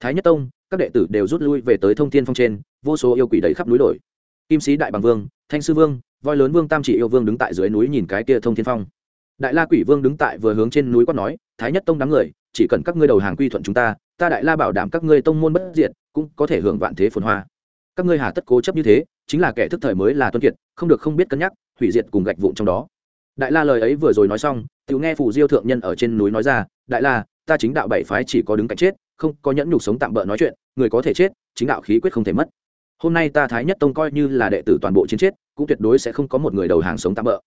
[SPEAKER 1] Thái nhất tông, các đệ tử đều rút lui về tới thông thiên phong trên, vô số yêu quỷ đầy khắp núi đồi kim sĩ đại bằng vương, thanh sư vương, voi lớn vương tam chỉ yêu vương đứng tại dưới núi nhìn cái kia thông thiên phong. Đại la quỷ vương đứng tại vừa hướng trên núi quát nói, thái nhất tông đám người, chỉ cần các ngươi đầu hàng quy thuận chúng ta ta đại la bảo đảm các ngươi tông môn bất diệt, cũng có thể hưởng vạn thế phồn hoa. Các ngươi hà tất cố chấp như thế, chính là kẻ thức thời mới là tuân kiệt, không được không biết cân nhắc, hủy diệt cùng gạch vụn trong đó. Đại la lời ấy vừa rồi nói xong tự nghe phù diêu thượng nhân ở trên núi nói ra, đại la, ta chính đạo bảy phái chỉ có đứng cạnh chết, không có nhẫn nhục sống tạm bỡ nói chuyện, người có thể chết, chính đạo khí quyết không thể mất hôm nay ta thái nhất tông coi như là đệ tử toàn bộ chiến chết, cũng tuyệt đối sẽ không có một người đầu hàng sống tạm bỡ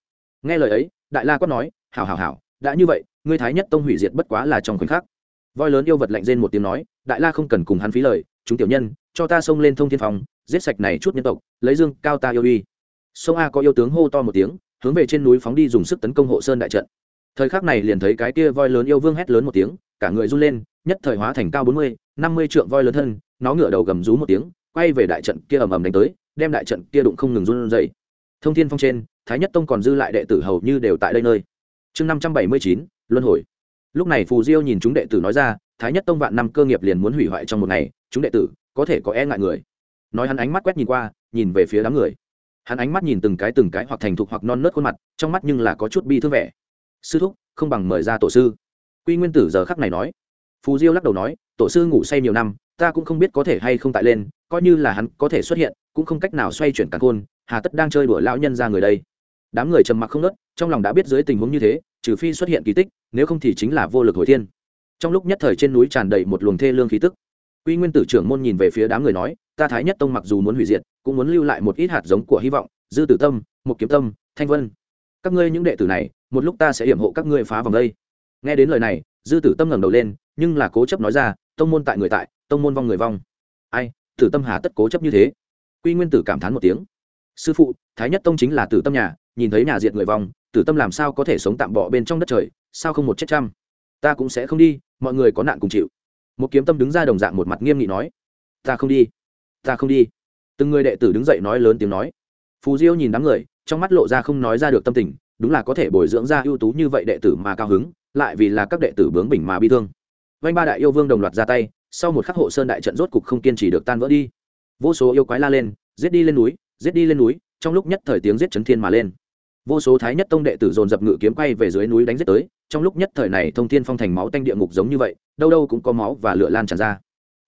[SPEAKER 1] nghe lời ấy, đại la quát nói, hảo hảo hảo, đã như vậy, ngươi thái nhất tông hủy diệt bất quá là trong khoảnh khắc. Voi lớn yêu vật lạnh rên một tiếng nói, đại la không cần cùng hắn phí lời, chúng tiểu nhân, cho ta xông lên thông thiên phòng, giết sạch này chút nhân tộc, lấy dương, cao ta yêu uy. Sông a có yêu tướng hô to một tiếng, hướng về trên núi phóng đi dùng sức tấn công hộ sơn đại trận. Thời khắc này liền thấy cái kia voi lớn yêu vương hét lớn một tiếng, cả người run lên, nhất thời hóa thành cao bốn mươi, năm mươi trượng voi lớn thân, nó ngửa đầu gầm rú một tiếng quay về đại trận kia ầm ầm đánh tới, đem đại trận kia đụng không ngừng run dậy thông thiên phong trên, thái nhất tông còn dư lại đệ tử hầu như đều tại đây nơi. Chương năm trăm bảy mươi chín, luân hồi. Lúc này phù diêu nhìn chúng đệ tử nói ra, thái nhất tông vạn năm cơ nghiệp liền muốn hủy hoại trong một ngày, chúng đệ tử, có thể có e ngại người. Nói hắn ánh mắt quét nhìn qua, nhìn về phía đám người. Hắn ánh mắt nhìn từng cái từng cái hoặc thành thục hoặc non nớt khuôn mặt, trong mắt nhưng là có chút bi thương vẻ. Sư thúc, không bằng mời ra tổ sư. Quy nguyên tử giờ khắc này nói. Phù diêu lắc đầu nói, tổ sư ngủ say nhiều năm, ta cũng không biết có thể hay không tại lên coi như là hắn có thể xuất hiện, cũng không cách nào xoay chuyển càn khôn hà tất đang chơi đùa lão nhân ra người đây. Đám người trầm mặc không nớt trong lòng đã biết dưới tình huống như thế, trừ phi xuất hiện kỳ tích, nếu không thì chính là vô lực hồi thiên. Trong lúc nhất thời trên núi tràn đầy một luồng thê lương khí tức, quy nguyên tử trưởng môn nhìn về phía đám người nói, ta thái nhất tông mặc dù muốn hủy diệt, cũng muốn lưu lại một ít hạt giống của hy vọng, dư tử tâm một kiếm tâm, thanh vân. Các ngươi những đệ tử này, một lúc ta sẽ hiểm hộ các ngươi phá vòng đây. Nghe đến lời này, dư tử tâm ngẩng đầu lên, nhưng là cố chấp nói ra, tông môn tại người tại, tông môn vong người vong. Ai tử tâm hà tất cố chấp như thế. Quy nguyên tử cảm thán một tiếng. Sư phụ, thái nhất tông chính là tử tâm nhà, nhìn thấy nhà diệt người vong, tử tâm làm sao có thể sống tạm bọ bên trong đất trời, sao không một chết trăm? Ta cũng sẽ không đi, mọi người có nạn cùng chịu. Một kiếm tâm đứng ra đồng dạng một mặt nghiêm nghị nói. Ta không đi. Ta không đi. Từng người đệ tử đứng dậy nói lớn tiếng nói. Phù diêu nhìn đám người, trong mắt lộ ra không nói ra được tâm tình, đúng là có thể bồi dưỡng ra ưu tú như vậy đệ tử mà cao hứng, lại vì là các đệ tử bướng bỉnh mà bi thương. Vanh ba đại yêu vương đồng loạt ra tay sau một khắc hộ sơn đại trận rốt cục không kiên trì được tan vỡ đi. Vô số yêu quái la lên, giết đi lên núi, giết đi lên núi, trong lúc nhất thời tiếng giết chấn thiên mà lên. Vô số thái nhất tông đệ tử dồn dập ngự kiếm quay về dưới núi đánh giết tới, trong lúc nhất thời này thông thiên phong thành máu tanh địa ngục giống như vậy, đâu đâu cũng có máu và lửa lan tràn ra.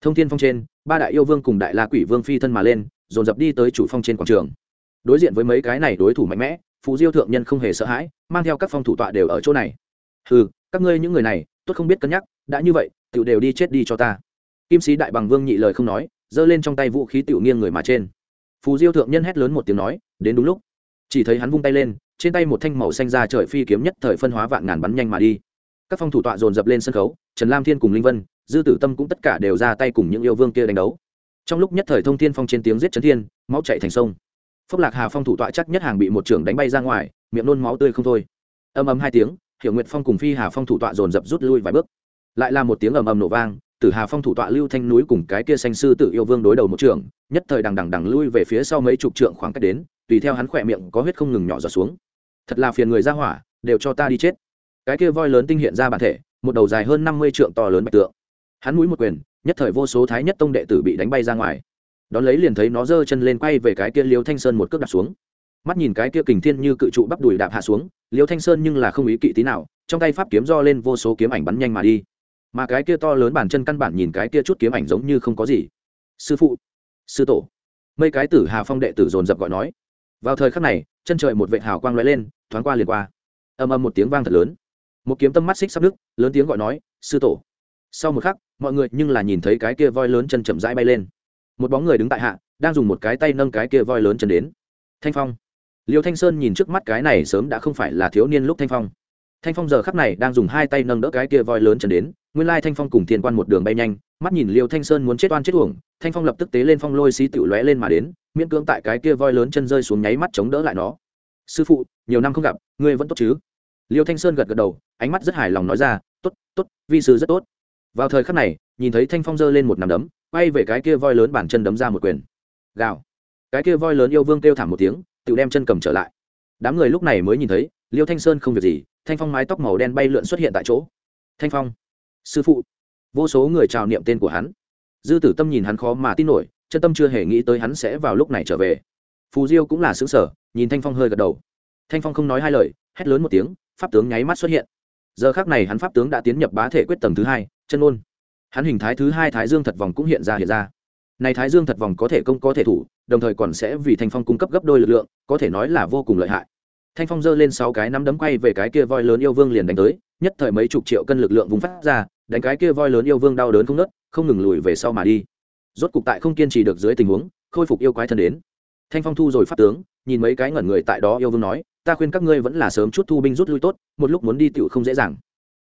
[SPEAKER 1] Thông thiên phong trên, ba đại yêu vương cùng đại la quỷ vương phi thân mà lên, dồn dập đi tới chủ phong trên quảng trường. Đối diện với mấy cái này đối thủ mạnh mẽ phú diêu thượng nhân không hề sợ hãi, mang theo các phong thủ tọa đều ở chỗ này. Ừ các ngươi những người này, tốt không biết cân nhắc, đã như vậy tự đều đi chết đi cho ta kim sĩ đại bằng vương nhị lời không nói, giơ lên trong tay vũ khí tiểu nghiêng người mà trên. Phù diêu thượng nhân hét lớn một tiếng nói, đến đúng lúc. Chỉ thấy hắn vung tay lên, trên tay một thanh màu xanh ra trời phi kiếm nhất thời phân hóa vạn ngàn bắn nhanh mà đi. Các phong thủ tọa dồn dập lên sân khấu, trần lam thiên cùng linh vân, dư tử tâm cũng tất cả đều ra tay cùng những yêu vương kia đánh đấu. Trong lúc nhất thời thông thiên phong trên tiếng giết trấn thiên, máu chạy thành sông. Phốc lạc hà phong thủ tọa chắc nhất hàng bị một trưởng đánh bay ra ngoài, miệng nôn máu tươi không thôi. Âm ầm hai tiếng, hiểu nguyện phong cùng phi hà phong thủ tọa dồn dập rút lui vài bước. Lại là một tiếng ầm ầm nổ vang tử hà phong thủ tọa lưu thanh núi cùng cái kia xanh sư tự yêu vương đối đầu một trưởng nhất thời đằng đằng đằng lui về phía sau mấy chục trượng khoảng cách đến, tùy theo hắn khỏe miệng có huyết không ngừng nhỏ giọt xuống. Thật là phiền người ra hỏa, đều cho ta đi chết. Cái kia voi lớn tinh hiện ra bản thể, một đầu dài hơn năm mươi trượng to lớn bạch tượng. Hắn mũi một quyền, nhất thời vô số thái nhất tông đệ tử bị đánh bay ra ngoài. Đón lấy liền thấy nó giơ chân lên quay về cái kia liêu thanh sơn một cước đặt xuống. Mắt nhìn cái kia kình thiên như cự trụ bắp đùi đạp hạ xuống, liêu thanh sơn nhưng là không ý kỵ tí nào, trong tay pháp kiếm do lên vô số kiếm ảnh bắn nhanh mà đi mà cái kia to lớn bàn chân căn bản nhìn cái kia chút kiếm ảnh giống như không có gì. Sư phụ, sư tổ. Mấy cái tử hà phong đệ tử dồn dập gọi nói. Vào thời khắc này, chân trời một vệ hào quang lóe lên, thoáng qua liền qua. Âm âm một tiếng vang thật lớn. Một kiếm tâm mắt xích sắp đức lớn tiếng gọi nói, sư tổ. Sau một khắc, mọi người nhưng là nhìn thấy cái kia voi lớn chân chậm rãi bay lên. Một bóng người đứng tại hạ, đang dùng một cái tay nâng cái kia voi lớn chân đến. Thanh phong. Liêu thanh sơn nhìn trước mắt cái này sớm đã không phải là thiếu niên lúc thanh phong thanh phong giờ khắc này đang dùng hai tay nâng đỡ cái kia voi lớn chân đến, nguyên lai thanh phong cùng thiên quan một đường bay nhanh, mắt nhìn liêu thanh sơn muốn chết oan chết uổng, thanh phong lập tức tế lên phong lôi xí tự lóe lên mà đến, miễn cưỡng tại cái kia voi lớn chân rơi xuống nháy mắt chống đỡ lại nó. Sư phụ, nhiều năm không gặp, ngươi vẫn tốt chứ? Liêu thanh sơn gật gật đầu, ánh mắt rất hài lòng nói ra, tốt tốt, vi sư rất tốt. Vào thời khắc này, nhìn thấy thanh phong giơ lên một nắm đấm, quay về cái kia voi lớn bản chân đấm ra một quyền. Gào. Cái kia voi lớn yêu vương kêu thảm một tiếng tự đem chân cầm trở lại đám người lúc này mới nhìn thấy, liêu thanh sơn không việc gì, thanh phong mái tóc màu đen bay lượn xuất hiện tại chỗ. Thanh phong, sư phụ. Vô số người chào niệm tên của hắn. Dư tử tâm nhìn hắn khó mà tin nổi, chân tâm chưa hề nghĩ tới hắn sẽ vào lúc này trở về. Phù diêu cũng là xứng sở, nhìn thanh phong hơi gật đầu. Thanh phong không nói hai lời, hét lớn một tiếng, pháp tướng nháy mắt xuất hiện. Giờ khác này hắn pháp tướng đã tiến nhập bá thể quyết tầng thứ hai, chân ôn. Hắn hình thái thứ hai thái dương thật vòng cũng hiện ra hiện ra này thái dương thật vòng có thể công có thể thủ, đồng thời còn sẽ vì thanh phong cung cấp gấp đôi lực lượng, có thể nói là vô cùng lợi hại. Thanh phong giơ lên sáu cái nắm đấm quay về cái kia voi lớn yêu vương liền đánh tới, nhất thời mấy chục triệu cân lực lượng vùng phát ra, đánh cái kia voi lớn yêu vương đau đớn không nớt không ngừng lùi về sau mà đi. Rốt cục tại không kiên trì được dưới tình huống, khôi phục yêu quái thân đến. Thanh phong thu rồi phát tướng, nhìn mấy cái ngẩn người tại đó yêu vương nói, ta khuyên các ngươi vẫn là sớm chút thu binh rút lui tốt, một lúc muốn đi tựu không dễ dàng.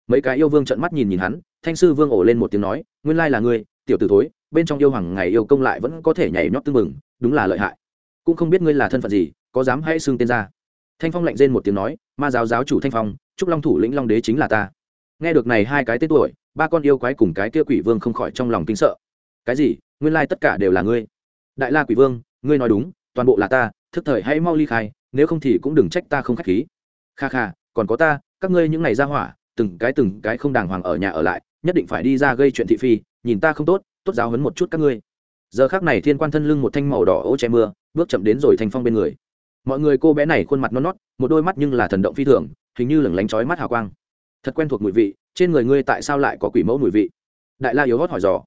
[SPEAKER 1] Mấy cái yêu vương trợn mắt nhìn nhìn hắn, thanh sư vương ổ lên một tiếng nói, nguyên lai là ngươi, tiểu tử thối bên trong yêu hoàng ngày yêu công lại vẫn có thể nhảy nhót tư mừng đúng là lợi hại. Cũng không biết ngươi là thân phận gì, có dám hãy xưng tên ra. Thanh phong lạnh rên một tiếng nói, ma giáo giáo chủ thanh phong, trúc long thủ lĩnh long đế chính là ta. Nghe được này hai cái tên tuổi, ba con yêu quái cùng cái kia quỷ vương không khỏi trong lòng kinh sợ. Cái gì? Nguyên lai tất cả đều là ngươi. Đại la quỷ vương, ngươi nói đúng, toàn bộ là ta, thức thời hãy mau ly khai, nếu không thì cũng đừng trách ta không k h á c h khí. Kha kha, còn có ta, các ngươi những ngày ra hỏa, từng cái từng cái không đàng hoàng ở nhà ở lại, nhất định phải đi ra gây chuyện thị phi, nhìn ta không tốt tốt giáo hấn một chút các ngươi. Giờ khác này thiên quan thân lưng một thanh màu đỏ ô che mưa, bước chậm đến rồi thành phong bên người. Mọi người cô bé này khuôn mặt non nót, một đôi mắt nhưng là thần động phi thường, hình như lửng lánh trói mắt hào quang. Thật quen thuộc mùi vị, trên người ngươi tại sao lại có quỷ mẫu mùi vị? Đại la yếu hót hỏi dò.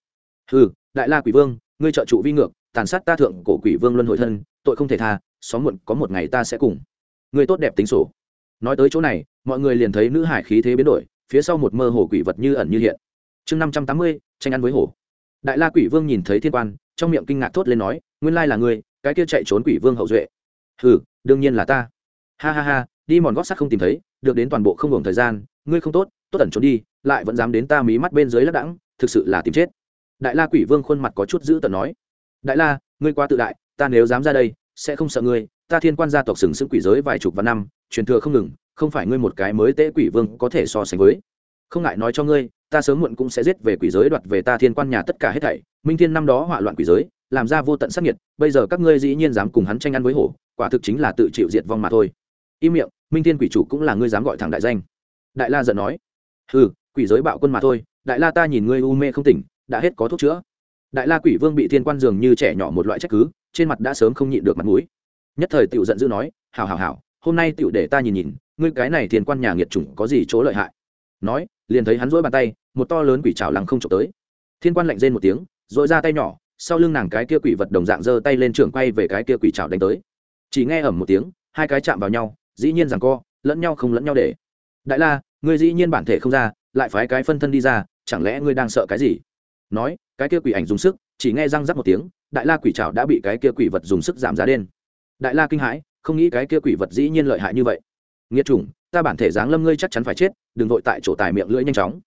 [SPEAKER 1] Ừ đại la quỷ vương, ngươi trợ trụ vi ngược, tàn sát ta thượng cổ quỷ vương luân hồi thân, tội không thể tha, xóm muộn có một ngày ta sẽ cùng. Ngươi tốt đẹp tính sổ. Nói tới chỗ này, mọi người liền thấy nữ hải khí thế biến đổi, phía sau một mơ hồ quỷ vật như ẩn như hiện. Chương năm trăm tám mươi, tranh ăn với hổ đại la quỷ vương nhìn thấy thiên quan, trong miệng kinh ngạc thốt lên nói, nguyên lai là ngươi, cái kia chạy trốn quỷ vương hậu duệ. Hừ, đương nhiên là ta. Ha ha ha, đi mòn gót sắt không tìm thấy, được đến toàn bộ không hưởng thời gian, ngươi không tốt tốt ẩn trốn đi, lại vẫn dám đến ta mí mắt bên dưới lắc đẳng thực sự là tìm chết. Đại la quỷ vương khuôn mặt có chút dữ tợn nói, đại la, ngươi quá tự đại, ta nếu dám ra đây, sẽ không sợ ngươi, ta thiên quan gia tộc sừng sững quỷ giới vài chục vạn năm, truyền thừa không ngừng, không phải ngươi một cái mới tế quỷ vương có thể so sánh với không ngại nói cho ngươi, ta sớm muộn cũng sẽ giết về quỷ giới đoạt về ta thiên quan nhà tất cả hết thảy. Minh thiên năm đó hỏa loạn quỷ giới, làm ra vô tận sắc nhiệt bây giờ các ngươi dĩ nhiên dám cùng hắn tranh ăn với hổ, quả thực chính là tự chịu diệt vong mà thôi. Im miệng, minh thiên quỷ chủ cũng là ngươi dám gọi thẳng đại danh. Đại la giận nói ừ quỷ giới bạo quân mà thôi, đại la ta nhìn ngươi u mê không tỉnh, đã hết có thuốc chữa. Đại la quỷ vương bị thiên quan dường như trẻ nhỏ một loại trách cứ, trên mặt đã sớm không nhịn được mặt mũi. Nhất thời tiểu giận dữ nói, hảo hảo hảo, hôm nay tiểu để ta nhìn nhìn, ngươi cái này thiên quan nhà nghiệt chủng có gì chỗ lợi hại? Nói liền thấy hắn rỗi bàn tay, một to lớn quỷ trào lằng không trộm tới. Thiên quan lạnh rên một tiếng dội ra tay nhỏ, sau lưng nàng cái kia quỷ vật đồng dạng giơ tay lên trường quay về cái kia quỷ trào đánh tới. Chỉ nghe ẩm một tiếng, hai cái chạm vào nhau, dĩ nhiên rằng co, lẫn nhau không lẫn nhau để. Đại la, ngươi dĩ nhiên bản thể không ra, lại phái cái phân thân đi ra, chẳng lẽ ngươi đang sợ cái gì? Nói, cái kia quỷ ảnh dùng sức, chỉ nghe răng rắc một tiếng, đại la quỷ trào đã bị cái kia quỷ vật dùng sức giảm giá đen. Đại la kinh hãi, không nghĩ cái kia quỷ vật dĩ nhiên lợi hại như vậy. Nghiệt chủng ta bản thể giáng lâm ngươi chắc chắn phải chết đừng vội tại chỗ tài miệng lưỡi nhanh chóng.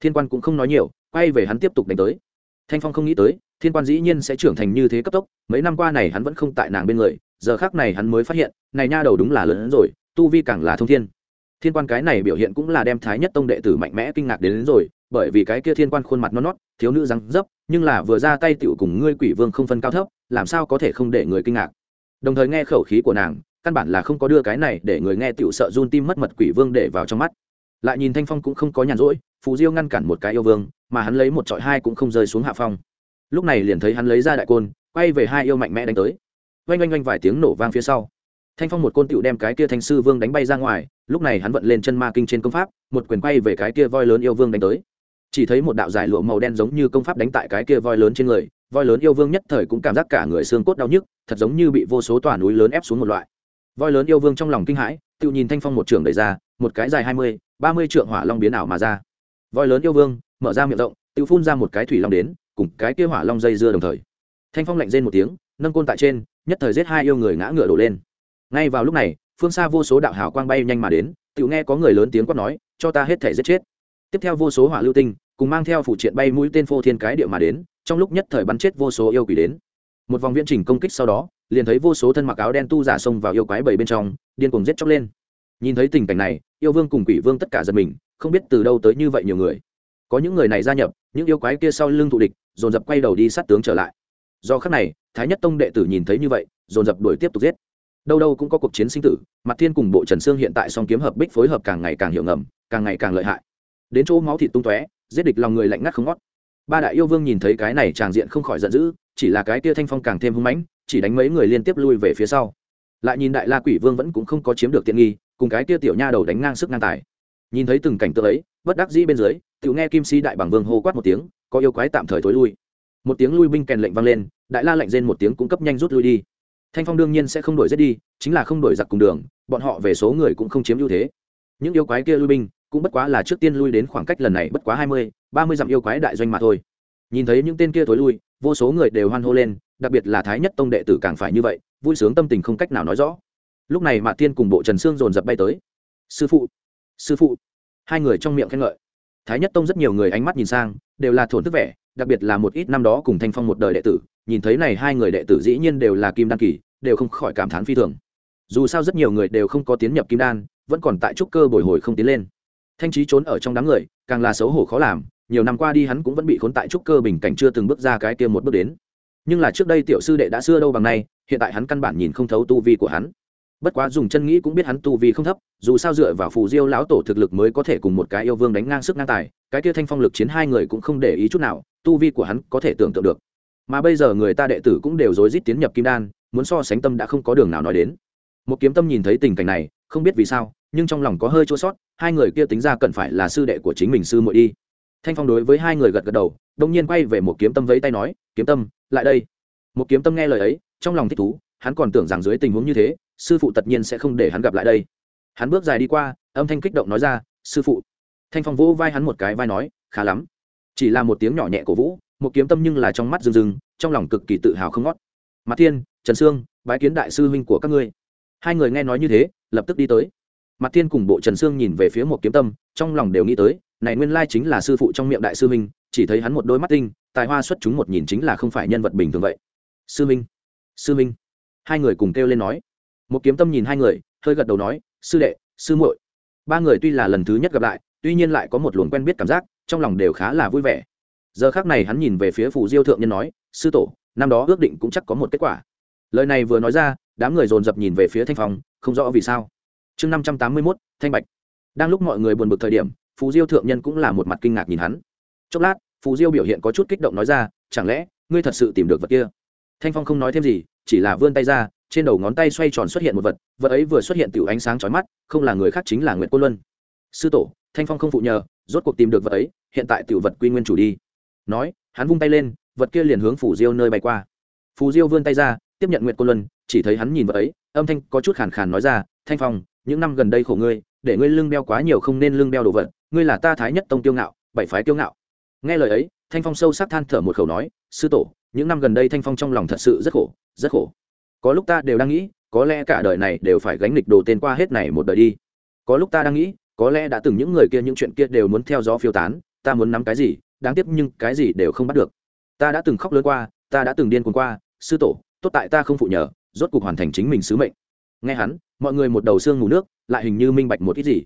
[SPEAKER 1] Thiên quan cũng không nói nhiều quay về hắn tiếp tục đánh tới. Thanh phong không nghĩ tới thiên quan dĩ nhiên sẽ trưởng thành như thế cấp tốc mấy năm qua này hắn vẫn không tại nàng bên người giờ khác này hắn mới phát hiện này nha đầu đúng là lớn hơn rồi tu vi càng là thông thiên. Thiên quan cái này biểu hiện cũng là đem thái nhất tông đệ tử mạnh mẽ kinh ngạc đến, đến rồi bởi vì cái kia thiên quan khuôn mặt non nót thiếu nữ răng dấp nhưng là vừa ra tay tựu cùng ngươi quỷ vương không phân cao thấp làm sao có thể không để người kinh ngạc. Đồng thời nghe khẩu khí của nàng căn bản là không có đưa cái này để người nghe tiểu sợ run tim mất mật quỷ vương để vào trong mắt. Lại nhìn thanh phong cũng không có nhàn rỗi, phù diêu ngăn cản một cái yêu vương, mà hắn lấy một trọi hai cũng không rơi xuống hạ phong. Lúc này liền thấy hắn lấy ra đại côn, quay về hai yêu mạnh mẽ đánh tới. Oanh oanh oanh vài tiếng nổ vang phía sau. Thanh phong một côn tựu đem cái kia thanh sư vương đánh bay ra ngoài, lúc này hắn vận lên chân ma kinh trên công pháp, một quyền quay về cái kia voi lớn yêu vương đánh tới. Chỉ thấy một đạo giải lụa màu đen giống như công pháp đánh tại cái kia voi lớn trên người, voi lớn yêu vương nhất thời cũng cảm giác cả người xương cốt đau nhức, thật giống như bị vô số tòa núi lớn ép xuống một loại voi lớn yêu vương trong lòng kinh hãi, tự nhìn thanh phong một trường đẩy ra, một cái dài hai mươi, ba mươi trượng hỏa long biến ảo mà ra. Voi lớn yêu vương, mở ra miệng rộng, tự phun ra một cái thủy long đến, cùng cái kia hỏa long dây dưa đồng thời. Thanh phong lạnh rên một tiếng, nâng côn tại trên, nhất thời giết hai yêu người ngã ngựa đổ lên. Ngay vào lúc này, phương xa vô số đạo hào quang bay nhanh mà đến, tự nghe có người lớn tiếng quát nói, cho ta hết thể giết chết. Tiếp theo vô số hỏa lưu tinh, cùng mang theo phụ triện bay mũi tên phô thiên cái địa mà đến, trong lúc nhất thời bắn chết vô số yêu quỷ đến. Một vòng viễn trình công kích sau đó liền thấy vô số thân mặc áo đen tu giả xông vào yêu quái bảy bên trong, điên cuồng giết chóc lên. Nhìn thấy tình cảnh này, yêu vương cùng quỷ vương tất cả giật mình, không biết từ đâu tới như vậy nhiều người. Có những người này gia nhập, những yêu quái kia sau lưng thụ địch, dồn dập quay đầu đi sát tướng trở lại. Do khắc này, thái nhất tông đệ tử nhìn thấy như vậy, dồn dập đuổi tiếp tục giết. Đâu đâu cũng có cuộc chiến sinh tử mặt thiên cùng bộ trần sương hiện tại song kiếm hợp bích phối hợp càng ngày càng hiệu ngầm, càng ngày càng lợi hại. Đến chỗ máu thịt tung tóe, giết địch lòng người lạnh ngắt không ngót. Ba đại yêu vương nhìn thấy cái này tràng diện không khỏi giận dữ, chỉ là cái kia thanh phong càng thêm hung mãnh chỉ đánh mấy người liên tiếp lui về phía sau. Lại nhìn đại la quỷ vương vẫn cũng không có chiếm được tiện nghi, cùng cái tia tiểu nha đầu đánh ngang sức ngang tài. Nhìn thấy từng cảnh tượng ấy, bất đắc dĩ bên dưới tự nghe kim si đại bảng vương hô quát một tiếng, có yêu quái tạm thời thối lui. Một tiếng lui binh kèn lệnh vang lên, đại la lệnh rên một tiếng cũng cấp nhanh rút lui đi. Thanh phong đương nhiên sẽ không đổi giết đi, chính là không đổi giặc cùng đường, bọn họ về số người cũng không chiếm ưu thế. Những yêu quái kia lui binh, cũng bất quá là trước tiên lui đến khoảng cách lần này bất quá hai mươi, ba mươi dặm yêu quái đại doanh mà thôi. Nhìn thấy những tên kia thối lui, vô số người đều hoan hô lên đặc biệt là thái nhất tông đệ tử càng phải như vậy, vui sướng tâm tình không cách nào nói rõ. Lúc này mạ tiên cùng bộ trần sương dồn dập bay tới. Sư phụ sư phụ. Hai người trong miệng khen ngợi. Thái nhất tông rất nhiều người ánh mắt nhìn sang, đều là thổn thức vẻ, đặc biệt là một ít năm đó cùng thanh phong một đời đệ tử, nhìn thấy này hai người đệ tử dĩ nhiên đều là kim đan kỳ, đều không khỏi cảm thán phi thường. Dù sao rất nhiều người đều không có tiến nhập kim đan, vẫn còn tại trúc cơ bồi hồi không tiến lên. Thanh trí trốn ở trong đám người, càng là xấu hổ khó làm, nhiều năm qua đi hắn cũng vẫn bị khốn tại trúc cơ bình cảnh chưa từng bước ra cái kia một bước đến nhưng là trước đây tiểu sư đệ đã xưa đâu bằng nay, hiện tại hắn căn bản nhìn không thấu tu vi của hắn. Bất quá dùng chân nghĩ cũng biết hắn tu vi không thấp, dù sao dựa vào phù diêu lão tổ thực lực mới có thể cùng một cái yêu vương đánh ngang sức ngang tài, cái kia thanh phong lực chiến hai người cũng không để ý chút nào, tu vi của hắn có thể tưởng tượng được. Mà bây giờ người ta đệ tử cũng đều rối rít tiến nhập kim đan, muốn so sánh tâm đã không có đường nào nói đến. Một kiếm tâm nhìn thấy tình cảnh này, không biết vì sao, nhưng trong lòng có hơi chua sót, hai người kia tính ra cần phải là sư đệ của chính mình sư muội đi thanh phong đối với hai người gật gật đầu đông nhiên quay về một kiếm tâm vẫy tay nói, kiếm tâm, lại đây. Một kiếm tâm nghe lời ấy, trong lòng thích thú, hắn còn tưởng rằng dưới tình huống như thế, sư phụ tất nhiên sẽ không để hắn gặp lại đây. Hắn bước dài đi qua, âm thanh kích động nói ra, sư phụ. Thanh phong vỗ vai hắn một cái vai nói, khá lắm. Chỉ là một tiếng nhỏ nhẹ cổ vũ, một kiếm tâm nhưng là trong mắt rừng rừng trong lòng cực kỳ tự hào không ngót. Mặt thiên, trần sương, bái kiến đại sư huynh của các ngươi. Hai người nghe nói như thế, lập tức đi tới. Mặt thiên cùng bộ trần sương nhìn về phía một kiếm tâm, trong lòng đều nghĩ tới này nguyên lai chính là sư phụ trong miệng đại sư Minh, chỉ thấy hắn một đôi mắt tinh tài hoa xuất chúng một nhìn chính là không phải nhân vật bình thường vậy. Sư minh sư minh. Hai người cùng kêu lên nói. Một kiếm tâm nhìn hai người hơi gật đầu nói sư đệ sư muội. Ba người tuy là lần thứ nhất gặp lại tuy nhiên lại có một luồng quen biết cảm giác trong lòng đều khá là vui vẻ. Giờ khác này hắn nhìn về phía phù diêu thượng nhân nói sư tổ năm đó ước định cũng chắc có một kết quả. Lời này vừa nói ra đám người dồn dập nhìn về phía thanh phòng, không rõ vì sao. Chương năm trăm tám mươi mốt thanh bạch. Đang lúc mọi người buồn bực thời điểm phù diêu thượng nhân cũng là một mặt kinh ngạc nhìn hắn. Chốc lát phù diêu biểu hiện có chút kích động nói ra, chẳng lẽ, ngươi thật sự tìm được vật kia? Thanh phong không nói thêm gì, chỉ là vươn tay ra, trên đầu ngón tay xoay tròn xuất hiện một vật vật ấy vừa xuất hiện tiểu ánh sáng chói mắt, không là người khác chính là nguyệt cô luân. Sư tổ, thanh phong không phụ nhờ, rốt cuộc tìm được vật ấy, hiện tại tiểu vật quy nguyên chủ đi. Nói, hắn vung tay lên, vật kia liền hướng phủ diêu nơi bay qua. Phù diêu vươn tay ra, tiếp nhận nguyệt cô luân, chỉ thấy hắn nhìn vật ấy, âm thanh có chút khàn khàn nói ra, thanh phong, những năm gần đây khổ ngươi để ngươi lưng đeo quá nhiều không nên lưng đeo đồ vật, ngươi là ta thái nhất tông tiêu ngạo, bảy phái tiêu ngạo. Nghe lời ấy, thanh phong sâu sắc than thở một khẩu nói, sư tổ, những năm gần đây thanh phong trong lòng thật sự rất khổ rất khổ. Có lúc ta đều đang nghĩ, có lẽ cả đời này đều phải gánh lịch đồ tên qua hết này một đời đi. Có lúc ta đang nghĩ, có lẽ đã từng những người kia những chuyện kia đều muốn theo gió phiêu tán, ta muốn nắm cái gì, đáng tiếc nhưng cái gì đều không bắt được. Ta đã từng khóc lớn qua, ta đã từng điên cuồng qua, sư tổ, tốt tại ta không phụ nhờ, rốt cuộc hoàn thành chính mình sứ mệnh. Nghe hắn, mọi người một đầu xương ngủ nước lại hình như minh bạch một ít gì.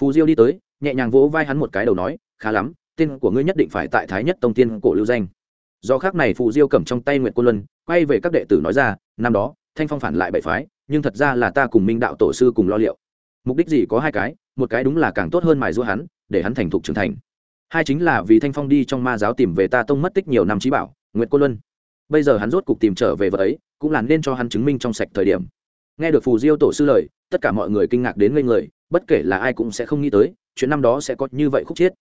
[SPEAKER 1] Phù diêu đi tới, nhẹ nhàng vỗ vai hắn một cái đầu nói, khá lắm, tên của ngươi nhất định phải tại thái nhất tông tiên cổ lưu danh. Do khác này phù diêu cầm trong tay nguyệt cô luân, quay về các đệ tử nói ra, năm đó, thanh phong phản lại bảy phái, nhưng thật ra là ta cùng minh đạo tổ sư cùng lo liệu. Mục đích gì có hai cái, một cái đúng là càng tốt hơn mài giũa hắn, để hắn thành thục trưởng thành. Hai chính là vì thanh phong đi trong ma giáo tìm về ta tông mất tích nhiều năm trí bảo, nguyệt cô luân. Bây giờ hắn rốt cục tìm trở về vợ ấy, cũng là nên cho hắn chứng minh trong sạch thời điểm nghe được phù diêu tổ sư lời, tất cả mọi người kinh ngạc đến ngây người, bất kể là ai cũng sẽ không nghĩ tới, chuyện năm đó sẽ có như vậy khúc chiết.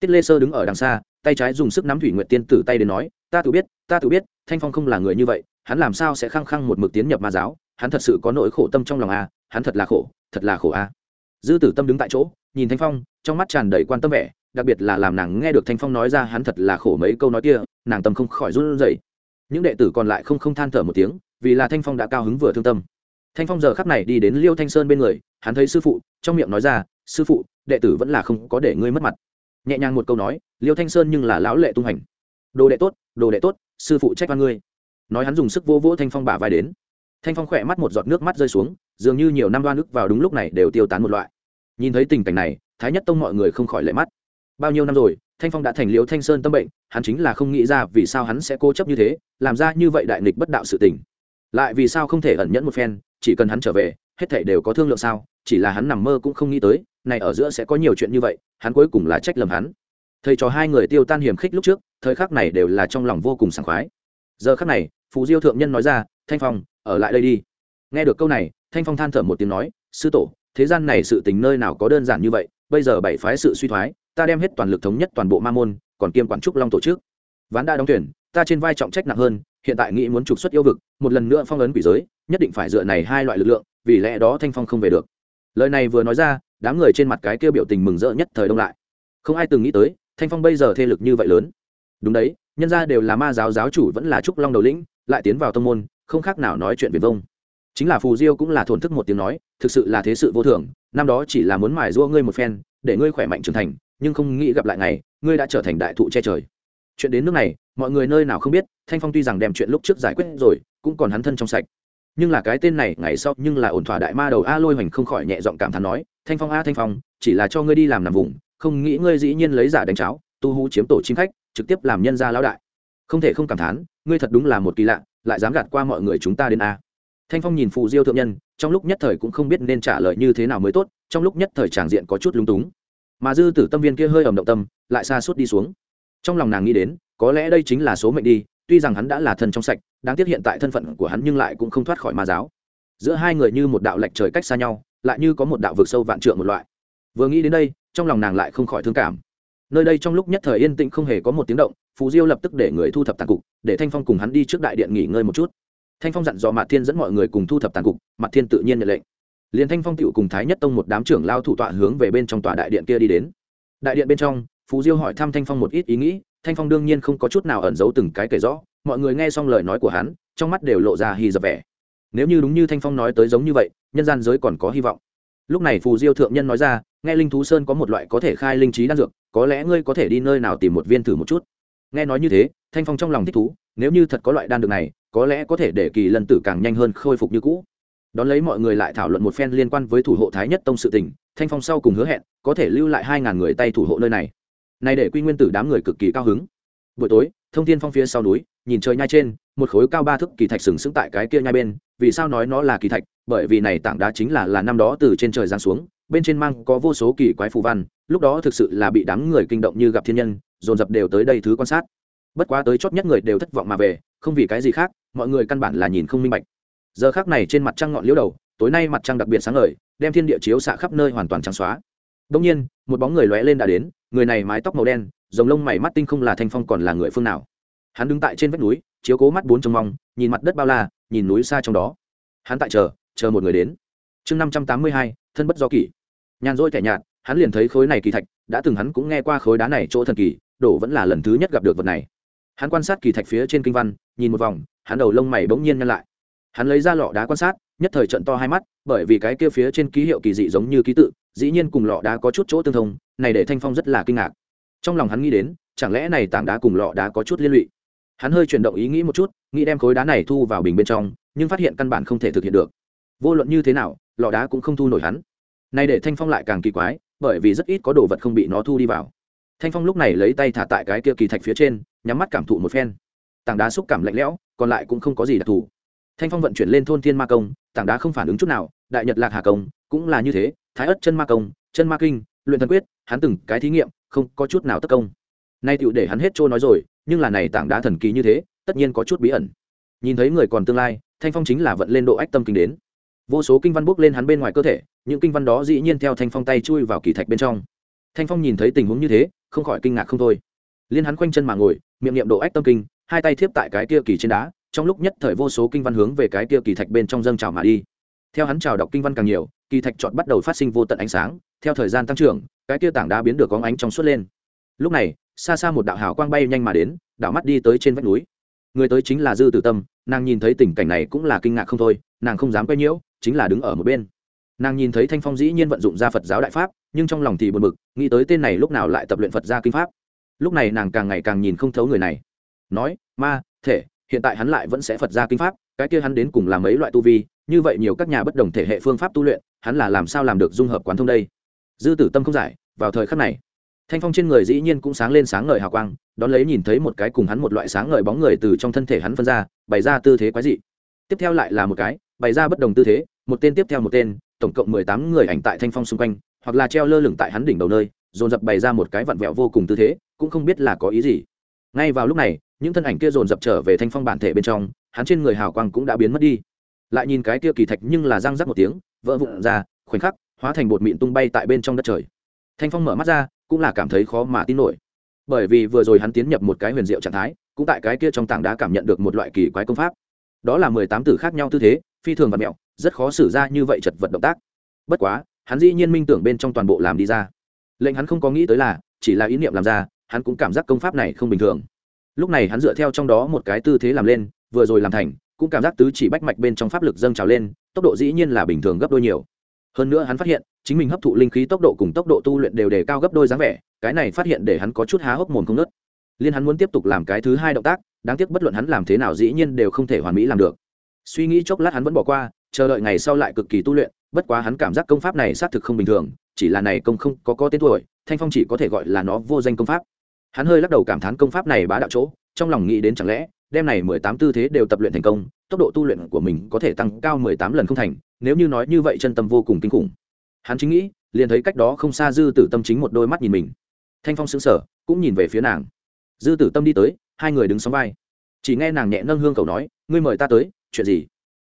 [SPEAKER 1] Tiết lê sơ đứng ở đằng xa, tay trái dùng sức nắm thủy nguyện tiên tử tay đến nói, ta tự biết, ta tự biết, thanh phong không là người như vậy, hắn làm sao sẽ khăng khăng một mực tiến nhập ma giáo, hắn thật sự có nỗi khổ tâm trong lòng a hắn thật là khổ, thật là khổ a dư tử tâm đứng tại chỗ, nhìn thanh phong, trong mắt tràn đầy quan tâm vẻ, đặc biệt là làm nàng nghe được thanh phong nói ra hắn thật là khổ mấy câu nói kia, nàng tâm không khỏi run rẩy. Những đệ tử còn lại không không than thở một tiếng, vì là thanh phong đã cao hứng vừa thương tâm thanh phong giờ khắc này đi đến liêu thanh sơn bên người, hắn thấy sư phụ, trong miệng nói ra, sư phụ, đệ tử vẫn là không có để ngươi mất mặt. Nhẹ nhàng một câu nói, liêu thanh sơn nhưng là lão lệ tung hành. Đồ đệ tốt, đồ đệ tốt, sư phụ trách văn ngươi. Nói hắn dùng sức vô vỗ thanh phong bả vai đến. Thanh phong khỏe mắt một giọt nước mắt rơi xuống, dường như nhiều năm đoan ức vào đúng lúc này đều tiêu tán một loại. Nhìn thấy tình cảnh này, thái nhất tông mọi người không khỏi lệ mắt. Bao nhiêu năm rồi, thanh phong đã thành liêu thanh sơn tâm bệnh, hắn chính là không nghĩ ra vì sao hắn sẽ cố chấp như thế, làm ra như vậy đại nghịch bất đạo sự tình. Lại vì sao không thể ẩn nhẫn một phen chỉ cần hắn trở về, hết thảy đều có thương lượng sao? Chỉ là hắn nằm mơ cũng không nghĩ tới, này ở giữa sẽ có nhiều chuyện như vậy, hắn cuối cùng là trách lầm hắn. Thầy trò hai người tiêu tan hiểm khích lúc trước, thời khắc này đều là trong lòng vô cùng sảng khoái. Giờ khắc này, phù diêu thượng nhân nói ra, thanh phong, ở lại đây đi. Nghe được câu này, thanh phong than thở một tiếng nói, sư tổ, thế gian này sự tình nơi nào có đơn giản như vậy? Bây giờ bảy phái sự suy thoái, ta đem hết toàn lực thống nhất toàn bộ ma môn, còn kiêm quản trúc long tổ chức. Ván đã đóng tuyển, ta trên vai trọng trách nặng hơn, hiện tại nghĩ muốn trục xuất yêu vực, một lần nữa phong ấn quỷ giới nhất định phải dựa này hai loại lực lượng, vì lẽ đó thanh phong không về được. Lời này vừa nói ra, đám người trên mặt cái kia biểu tình mừng rỡ nhất thời đông lại. Không ai từng nghĩ tới, thanh phong bây giờ thế lực như vậy lớn. Đúng đấy, nhân ra đều là ma giáo giáo chủ vẫn là trúc long đầu lĩnh, lại tiến vào tông môn, không khác nào nói chuyện viền vông. Chính là phù diêu cũng là thổn thức một tiếng nói, thực sự là thế sự vô thường, năm đó chỉ là muốn mài giũa ngươi một phen, để ngươi khỏe mạnh trưởng thành, nhưng không nghĩ gặp lại ngày, ngươi đã trở thành đại thụ che trời. Chuyện đến nước này, mọi người nơi nào không biết, thanh phong tuy rằng đem chuyện lúc trước giải quyết rồi, cũng còn hắn thân trong sạch nhưng là cái tên này, ngày sau nhưng là ổn thỏa đại ma đầu a lôi hoành không khỏi nhẹ giọng cảm thán nói, thanh phong a, thanh phong, chỉ là cho ngươi đi làm nằm vùng, không nghĩ ngươi dĩ nhiên lấy giả đánh cháo, tu hú chiếm tổ chim khách, trực tiếp làm nhân gia lão đại. Không thể không cảm thán, ngươi thật đúng là một kỳ lạ, lại dám gạt qua mọi người chúng ta đến a. Thanh phong nhìn phù diêu thượng nhân, trong lúc nhất thời cũng không biết nên trả lời như thế nào mới tốt, trong lúc nhất thời tràng diện có chút lúng túng. Mà dư tử tâm viên kia hơi ẩm động tâm, lại xa suốt đi xuống. Trong lòng nàng nghĩ đến, có lẽ đây chính là số mệnh đi, tuy rằng hắn đã là thân trong sạch đáng tiếc hiện tại thân phận của hắn nhưng lại cũng không thoát khỏi ma giáo. Giữa hai người như một đạo lệch trời cách xa nhau, lại như có một đạo vực sâu vạn trượng một loại. Vừa nghĩ đến đây, trong lòng nàng lại không khỏi thương cảm. Nơi đây trong lúc nhất thời yên tĩnh không hề có một tiếng động, phù diêu lập tức để người thu thập tàn cục, để thanh phong cùng hắn đi trước đại điện nghỉ ngơi một chút. Thanh phong dặn dò mạt thiên dẫn mọi người cùng thu thập tàn cục mặt thiên tự nhiên nhận lệnh. Liền thanh phong tựu cùng thái nhất tông một đám trưởng lao thủ tọa hướng về bên trong tòa đại điện kia đi đến. Đại điện bên trong phú diêu hỏi thăm thanh phong một ít ý nghĩ, thanh phong đương nhiên không có chút nào ẩn giấu từng cái kể rõ mọi người nghe xong lời nói của hắn, trong mắt đều lộ ra hy dập vẻ. Nếu như đúng như thanh phong nói tới giống như vậy, nhân gian giới còn có hy vọng. Lúc này phù diêu thượng nhân nói ra, nghe linh thú sơn có một loại có thể khai linh trí đan dược, có lẽ ngươi có thể đi nơi nào tìm một viên thử một chút. Nghe nói như thế, thanh phong trong lòng thích thú, nếu như thật có loại đan dược này, có lẽ có thể để kỳ lân tử càng nhanh hơn khôi phục như cũ. Đón lấy mọi người lại thảo luận một phen liên quan với thủ hộ thái nhất tông sự tình, thanh phong sau cùng hứa hẹn, có thể lưu lại hai ngàn người tay thủ hộ nơi này. Này để quy nguyên tử đám người cực kỳ cao hứng. Buổi tối thông thiên phong phía sau núi, nhìn trời nhai trên, một khối cao ba thước kỳ thạch sừng sững tại cái kia nhai bên. Vì sao nói nó là kỳ thạch? Bởi vì này tảng đá chính là là năm đó từ trên trời giáng xuống, bên trên mang có vô số kỳ quái phù văn, lúc đó thực sự là bị đám người kinh động như gặp thiên nhân, dồn dập đều tới đây thứ quan sát. Bất quá tới chót nhất người đều thất vọng mà về, không vì cái gì khác, mọi người căn bản là nhìn không minh bạch. Giờ khác này trên mặt trăng ngọn liễu đầu, tối nay mặt trăng đặc biệt sáng ngời, đem thiên địa chiếu xạ khắp nơi hoàn toàn trắng xóa. Đông nhiên, một bóng người lóe lên đã đến, người này mái tóc màu đen dòng lông mày mắt tinh không là thanh phong còn là người phương nào? Hắn đứng tại trên vách núi, chiếu cố mắt bốn trông mong, nhìn mặt đất bao la, nhìn núi xa trong đó. Hắn tại chờ chờ một người đến. Chương năm trăm tám mươi hai, thân bất do kỷ. Nhàn rỗi thẻ nhạt, hắn liền thấy khối này kỳ thạch, đã từng hắn cũng nghe qua khối đá này chỗ thần kỳ, đổ vẫn là lần thứ nhất gặp được vật này. Hắn quan sát kỳ thạch phía trên kinh văn, nhìn một vòng, hắn đầu lông mày bỗng nhiên nhăn lại. Hắn lấy ra lọ đá quan sát, nhất thời trận to hai mắt, bởi vì cái kia phía trên ký hiệu kỳ dị giống như ký tự, dĩ nhiên cùng lọ đá có chút chỗ tương thông, này để thanh phong rất là kinh ngạc trong lòng hắn nghĩ đến, chẳng lẽ này tảng đá cùng lọ đá có chút liên lụy? Hắn hơi chuyển động ý nghĩ một chút, nghĩ đem khối đá này thu vào bình bên trong, nhưng phát hiện căn bản không thể thực hiện được. Vô luận như thế nào, lọ đá cũng không thu nổi hắn. Nay để thanh phong lại càng kỳ quái, bởi vì rất ít có đồ vật không bị nó thu đi vào. Thanh phong lúc này lấy tay thả tại cái kia kỳ thạch phía trên, nhắm mắt cảm thụ một phen. Tảng đá xúc cảm lạnh lẽo, còn lại cũng không có gì đặc thù. Thanh phong vận chuyển lên thôn thiên ma công, tảng đá không phản ứng chút nào, đại nhật lạc hà công, cũng là như thế, thái ất chân ma công, chân ma kinh, luyện thần quyết, hắn từng cái thí nghiệm không có chút nào tất công. Nay tựu để hắn hết trôi nói rồi, nhưng là này tảng đá thần kỳ như thế, tất nhiên có chút bí ẩn. Nhìn thấy người còn tương lai, thanh phong chính là vận lên độ ách tâm kinh đến. Vô số kinh văn bước lên hắn bên ngoài cơ thể, những kinh văn đó dĩ nhiên theo thanh phong tay chui vào kỳ thạch bên trong. Thanh phong nhìn thấy tình huống như thế, không khỏi kinh ngạc không thôi. Liên hắn khoanh chân mà ngồi, miệng niệm độ ách tâm kinh, hai tay thiếp tại cái kia kỳ trên đá, trong lúc nhất thời vô số kinh văn hướng về cái kia kỳ thạch bên trong dâng trào mà đi. Theo hắn trào đọc kinh văn càng nhiều, kỳ thạch chọn bắt đầu phát sinh vô tận ánh sáng theo thời gian tăng trưởng, cái kia tảng đá biến được có ánh trong suốt lên. Lúc này, xa xa một đạo hào quang bay nhanh mà đến, đảo mắt đi tới trên vách núi. Người tới chính là dư tử tâm, nàng nhìn thấy tình cảnh này cũng là kinh ngạc không thôi, nàng không dám quay nhiễu, chính là đứng ở một bên. Nàng nhìn thấy thanh phong dĩ nhiên vận dụng ra phật giáo đại pháp, nhưng trong lòng thì buồn bực, nghĩ tới tên này lúc nào lại tập luyện phật gia kinh pháp. Lúc này nàng càng ngày càng nhìn không thấu người này. Nói, ma, thể, hiện tại hắn lại vẫn sẽ phật gia kinh pháp, cái kia hắn đến cùng làm mấy loại tu vi, như vậy nhiều các nhà bất đồng thể hệ phương pháp tu luyện, hắn là làm sao làm được dung hợp quán thông đây? Dư tử tâm không giải, vào thời khắc này, thanh phong trên người dĩ nhiên cũng sáng lên sáng ngời hào quang, đón lấy nhìn thấy một cái cùng hắn một loại sáng ngời bóng người từ trong thân thể hắn phân ra, bày ra tư thế quái dị. Tiếp theo lại là một cái, bày ra bất đồng tư thế, một tên tiếp theo một tên, tổng cộng mười tám người ảnh tại thanh phong xung quanh, hoặc là treo lơ lửng tại hắn đỉnh đầu nơi, dồn dập bày ra một cái vặn vẹo vô cùng tư thế, cũng không biết là có ý gì. Ngay vào lúc này, những thân ảnh kia dồn dập trở về thanh phong bản thể bên trong, hắn trên người hào quang cũng đã biến mất đi. Lại nhìn cái kia kỳ thạch nhưng là răng rắc một tiếng, vỡ vụn ra, khoảnh khắc hóa thành bột mịn tung bay tại bên trong đất trời. Thanh phong mở mắt ra, cũng là cảm thấy khó mà tin nổi. Bởi vì vừa rồi hắn tiến nhập một cái huyền diệu trạng thái, cũng tại cái kia trong tảng đá cảm nhận được một loại kỳ quái công pháp. Đó là mười tám tử khác nhau tư thế, phi thường và mẹo, rất khó xử ra như vậy chật vật động tác. Bất quá, hắn dĩ nhiên minh tưởng bên trong toàn bộ làm đi ra. Lệnh hắn không có nghĩ tới là, chỉ là ý niệm làm ra, hắn cũng cảm giác công pháp này không bình thường. Lúc này hắn dựa theo trong đó một cái tư thế làm lên, vừa rồi làm thành, cũng cảm giác tứ chỉ bách mạch bên trong pháp lực dâng trào lên, tốc độ dĩ nhiên là bình thường gấp đôi nhiều hơn nữa hắn phát hiện, chính mình hấp thụ linh khí tốc độ cùng tốc độ tu luyện đều đề cao gấp đôi dáng vẻ, cái này phát hiện để hắn có chút há hốc mồm không nớt. Liên hắn muốn tiếp tục làm cái thứ hai động tác, đáng tiếc bất luận hắn làm thế nào dĩ nhiên đều không thể hoàn mỹ làm được. Suy nghĩ chốc lát hắn vẫn bỏ qua, chờ đợi ngày sau lại cực kỳ tu luyện, bất quá hắn cảm giác công pháp này xác thực không bình thường, chỉ là này công không có có tên tuổi, thanh phong chỉ có thể gọi là nó vô danh công pháp. Hắn hơi lắc đầu cảm thán công pháp này bá đạo chỗ, trong lòng nghĩ đến chẳng lẽ đem này mười tám tư thế đều tập luyện thành công, tốc độ tu luyện của mình có thể tăng cao mười tám lần không thành, nếu như nói như vậy chân tâm vô cùng kinh khủng. Hắn chính nghĩ, liền thấy cách đó không xa dư tử tâm chính một đôi mắt nhìn mình. Thanh phong sững sờ, cũng nhìn về phía nàng. Dư tử tâm đi tới, hai người đứng sóng vai. Chỉ nghe nàng nhẹ nâng hương cầu nói, ngươi mời ta tới, chuyện gì?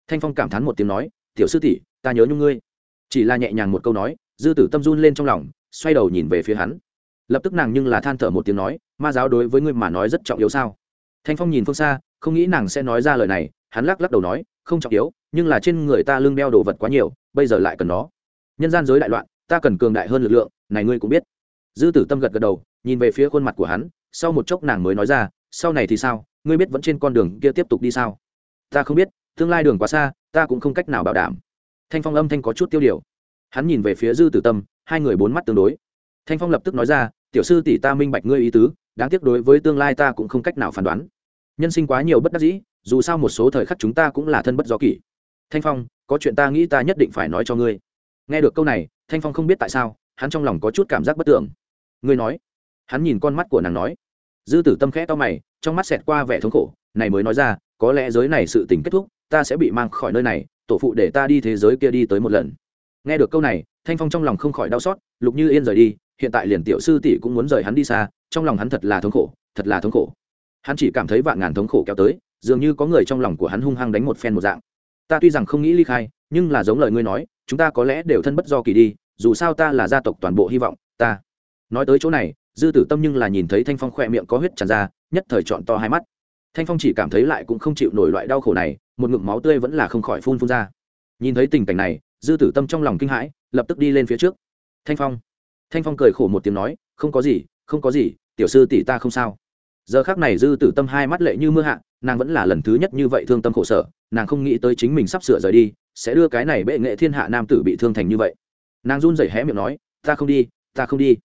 [SPEAKER 1] Thanh phong cảm thán một tiếng nói, tiểu sư tỷ, ta nhớ nhung ngươi. Chỉ là nhẹ nhàng một câu nói, dư tử tâm run lên trong lòng, xoay đầu nhìn về phía hắn. Lập tức nàng nhưng là than thở một tiếng nói, ma giáo đối với ngươi mà nói rất trọng yếu sao? Thanh phong nhìn phương xa, không nghĩ nàng sẽ nói ra lời này, hắn lắc lắc đầu nói, không trọng yếu, nhưng là trên người ta lưng đeo đồ vật quá nhiều, bây giờ lại cần nó. Nhân gian giới đại loạn, ta cần cường đại hơn lực lượng, này ngươi cũng biết. Dư tử tâm gật gật đầu, nhìn về phía khuôn mặt của hắn, sau một chốc nàng mới nói ra, sau này thì sao, ngươi biết vẫn trên con đường kia tiếp tục đi sao? Ta không biết, tương lai đường quá xa, ta cũng không cách nào bảo đảm. Thanh phong âm thanh có chút tiêu điều. Hắn nhìn về phía dư tử tâm, hai người bốn mắt tương đối. Thanh phong lập tức nói ra, tiểu sư tỷ ta minh bạch ngươi ý tứ, đáng tiếc đối với tương lai ta cũng không cách nào phán đoán nhân sinh quá nhiều bất đắc dĩ, dù sao một số thời khắc chúng ta cũng là thân bất do kỷ. Thanh phong, có chuyện ta nghĩ ta nhất định phải nói cho ngươi. Nghe được câu này, thanh phong không biết tại sao, hắn trong lòng có chút cảm giác bất tưởng. Ngươi nói. Hắn nhìn con mắt của nàng nói. Dư tử tâm khẽ to mày, trong mắt xẹt qua vẻ thống khổ, này mới nói ra, có lẽ giới này sự tình kết thúc, ta sẽ bị mang khỏi nơi này, tổ phụ để ta đi thế giới kia đi tới một lần. Nghe được câu này, thanh phong trong lòng không khỏi đau xót, lục như yên rời đi, hiện tại liền tiểu sư tỷ cũng muốn rời hắn đi xa, trong lòng hắn thật là thống khổ, thật là thống khổ hắn chỉ cảm thấy vạn ngàn thống khổ kéo tới, dường như có người trong lòng của hắn hung hăng đánh một phen một dạng. Ta tuy rằng không nghĩ ly khai, nhưng là giống lời ngươi nói, chúng ta có lẽ đều thân bất do kỳ đi, dù sao ta là gia tộc toàn bộ hy vọng, ta. Nói tới chỗ này, dư tử tâm nhưng là nhìn thấy thanh phong khỏe miệng có huyết tràn ra, nhất thời chọn to hai mắt. Thanh phong chỉ cảm thấy lại cũng không chịu nổi loại đau khổ này, một ngụm máu tươi vẫn là không khỏi phun phun ra. Nhìn thấy tình cảnh này, dư tử tâm trong lòng kinh hãi, lập tức đi lên phía trước. Thanh phong. Thanh phong cười khổ một tiếng nói, không có gì, không có gì, tiểu sư tỷ ta không sao giờ khác này dư tử tâm hai mắt lệ như mưa hạ, nàng vẫn là lần thứ nhất như vậy thương tâm khổ sở, nàng không nghĩ tới chính mình sắp sửa rời đi, sẽ đưa cái này bệ nghệ thiên hạ nam tử bị thương thành như vậy. Nàng run rẩy hé miệng nói, ta không đi, ta không đi.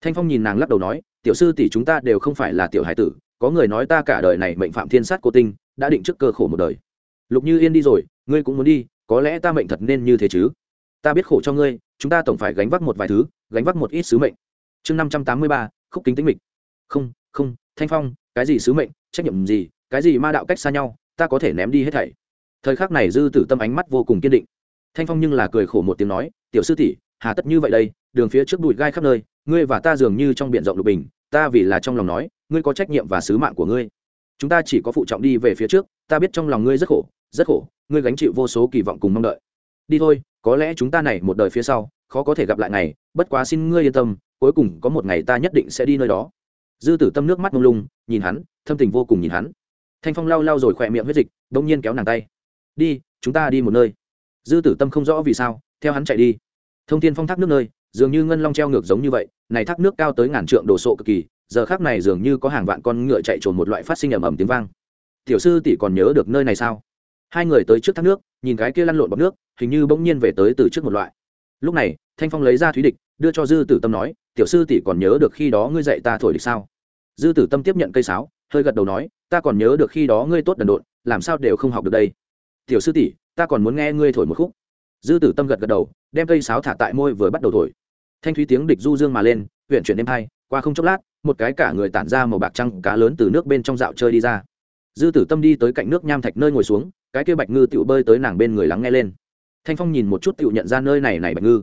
[SPEAKER 1] Thanh phong nhìn nàng lắc đầu nói, tiểu sư tỷ chúng ta đều không phải là tiểu hải tử, có người nói ta cả đời này mệnh phạm thiên sát cô tinh, đã định trước cơ khổ một đời. Lục như yên đi rồi, ngươi cũng muốn đi, có lẽ ta mệnh thật nên như thế chứ? Ta biết khổ cho ngươi, chúng ta tổng phải gánh vác một vài thứ, gánh vác một ít sứ mệnh. Chương năm trăm tám mươi ba, khúc kính tính mịch. Không không thanh phong, cái gì sứ mệnh, trách nhiệm gì, cái gì ma đạo cách xa nhau, ta có thể ném đi hết thảy. Thời khắc này dư tử tâm ánh mắt vô cùng kiên định. Thanh phong nhưng là cười khổ một tiếng nói, tiểu sư tỷ, hà tất như vậy đây, đường phía trước bụi gai khắp nơi, ngươi và ta dường như trong b i ể n rộng lục bình, ta vì là trong lòng nói, ngươi có trách nhiệm và sứ mạng của ngươi. Chúng ta chỉ có phụ trọng đi về phía trước, ta biết trong lòng ngươi rất khổ rất khổ, ngươi gánh chịu vô số kỳ vọng cùng mong đợi. Đi thôi, có lẽ chúng ta này một đời phía sau, khó có thể gặp lại ngày, bất quá xin ngươi yên tâm, cuối cùng có một ngày ta nhất định sẽ đi nơi đó dư tử tâm nước mắt mông lung, nhìn hắn, thâm tình vô cùng nhìn hắn. Thanh phong lau lau rồi khỏe miệng huyết dịch đ ỗ n g nhiên kéo nàng tay. Đi, chúng ta đi một nơi. Dư tử tâm không rõ vì sao, theo hắn chạy đi. Thông tin phong thác nước nơi, dường như ngân long treo ngược giống như vậy, này thác nước cao tới ngàn trượng đồ sộ cực kỳ, giờ khác này dường như có hàng vạn con ngựa chạy trồn một loại phát sinh ầm ầm tiếng vang. Tiểu sư tỷ còn nhớ được nơi này sao? Hai người tới trước thác nước, nhìn cái kia lăn lộn bọc nước, hình như bỗng nhiên về tới từ trước một loại. Lúc này, thanh phong lấy ra thúy địch, đưa cho dư tử tâm nói tiểu sư tỷ còn nhớ được khi đó ngươi dạy ta thổi địch sao? Dư tử tâm tiếp nhận cây sáo, hơi gật đầu nói, ta còn nhớ được khi đó ngươi tốt đần độn, làm sao đều không học được đây? Tiểu sư tỷ, ta còn muốn nghe ngươi thổi một khúc. Dư tử tâm gật gật đầu, đem cây sáo thả tại môi vừa bắt đầu thổi. Thanh thúy tiếng địch du dương mà lên, huyện chuyển đêm hai, qua không chốc lát, một cái cả người tản ra màu bạc trăng cá lớn từ nước bên trong dạo chơi đi ra. Dư tử tâm đi tới cạnh nước nham thạch nơi ngồi xuống, cái kia bạch ngư tựu bơi tới nàng bên người lắng nghe lên. Thanh phong nhìn một chút tựu nhận ra nơi này này bạch ngư.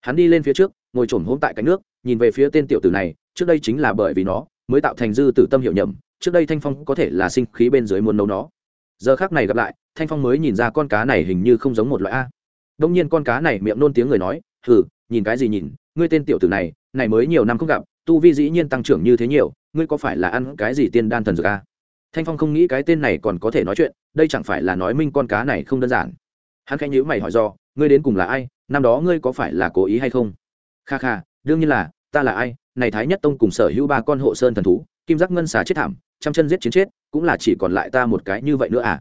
[SPEAKER 1] Hắn đi lên phía trước, ngồi trổm hôm tại cạnh nước nhìn về phía tên tiểu tử này, trước đây chính là bởi vì nó mới tạo thành dư tử tâm hiểu nhầm trước đây thanh phong có thể là sinh khí bên dưới muốn nấu nó. Giờ khác này gặp lại, thanh phong mới nhìn ra con cá này hình như không giống một loại a. Đông nhiên con cá này miệng nôn tiếng người nói, hừ, nhìn cái gì nhìn, ngươi tên tiểu tử này này mới nhiều năm không gặp, tu vi dĩ nhiên tăng trưởng như thế nhiều, ngươi có phải là ăn cái gì tiên đan thần dược a? Thanh phong không nghĩ cái tên này còn có thể nói chuyện, đây chẳng phải là nói minh con cá này không đơn giản. Hắn khẽ nhữ mày hỏi do, ngươi đến cùng là ai, năm đó ngươi có phải là cố ý hay không? Kha kha đương nhiên là, ta là ai, này thái nhất tông cùng sở hữu ba con hộ sơn thần thú, kim giác ngân xà chết thảm, trăm chân giết chiến chết, cũng là chỉ còn lại ta một cái như vậy nữa à?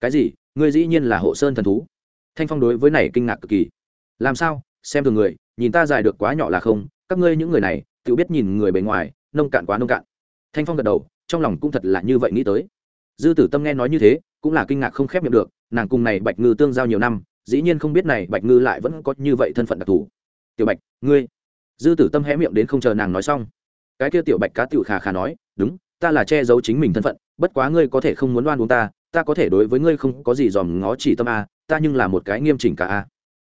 [SPEAKER 1] Cái gì? Ngươi dĩ nhiên là hộ sơn thần thú? Thanh phong đối với này kinh ngạc cực kỳ. Làm sao? Xem thường người, nhìn ta dài được quá nhỏ là không, các ngươi những người này, tự biết nhìn người bề ngoài, nông cạn quá nông cạn. Thanh phong gật đầu, trong lòng cũng thật là như vậy nghĩ tới. Dư tử tâm nghe nói như thế, cũng là kinh ngạc không khép miệng được, nàng cùng này bạch ngư tương giao nhiều năm, dĩ nhiên không biết này bạch ngư lại vẫn có như vậy thân phận đặc thù. Tiểu bạch, ngươi dư tử tâm hé miệng đến không chờ nàng nói xong. Cái kia tiểu bạch cá tiểu khà khà nói, đúng, ta là che giấu chính mình thân phận, bất quá ngươi có thể không muốn đoan uống ta ta có thể đối với ngươi không có gì dòm ngó chỉ tâm a, ta nhưng là một cái nghiêm chỉnh cả a.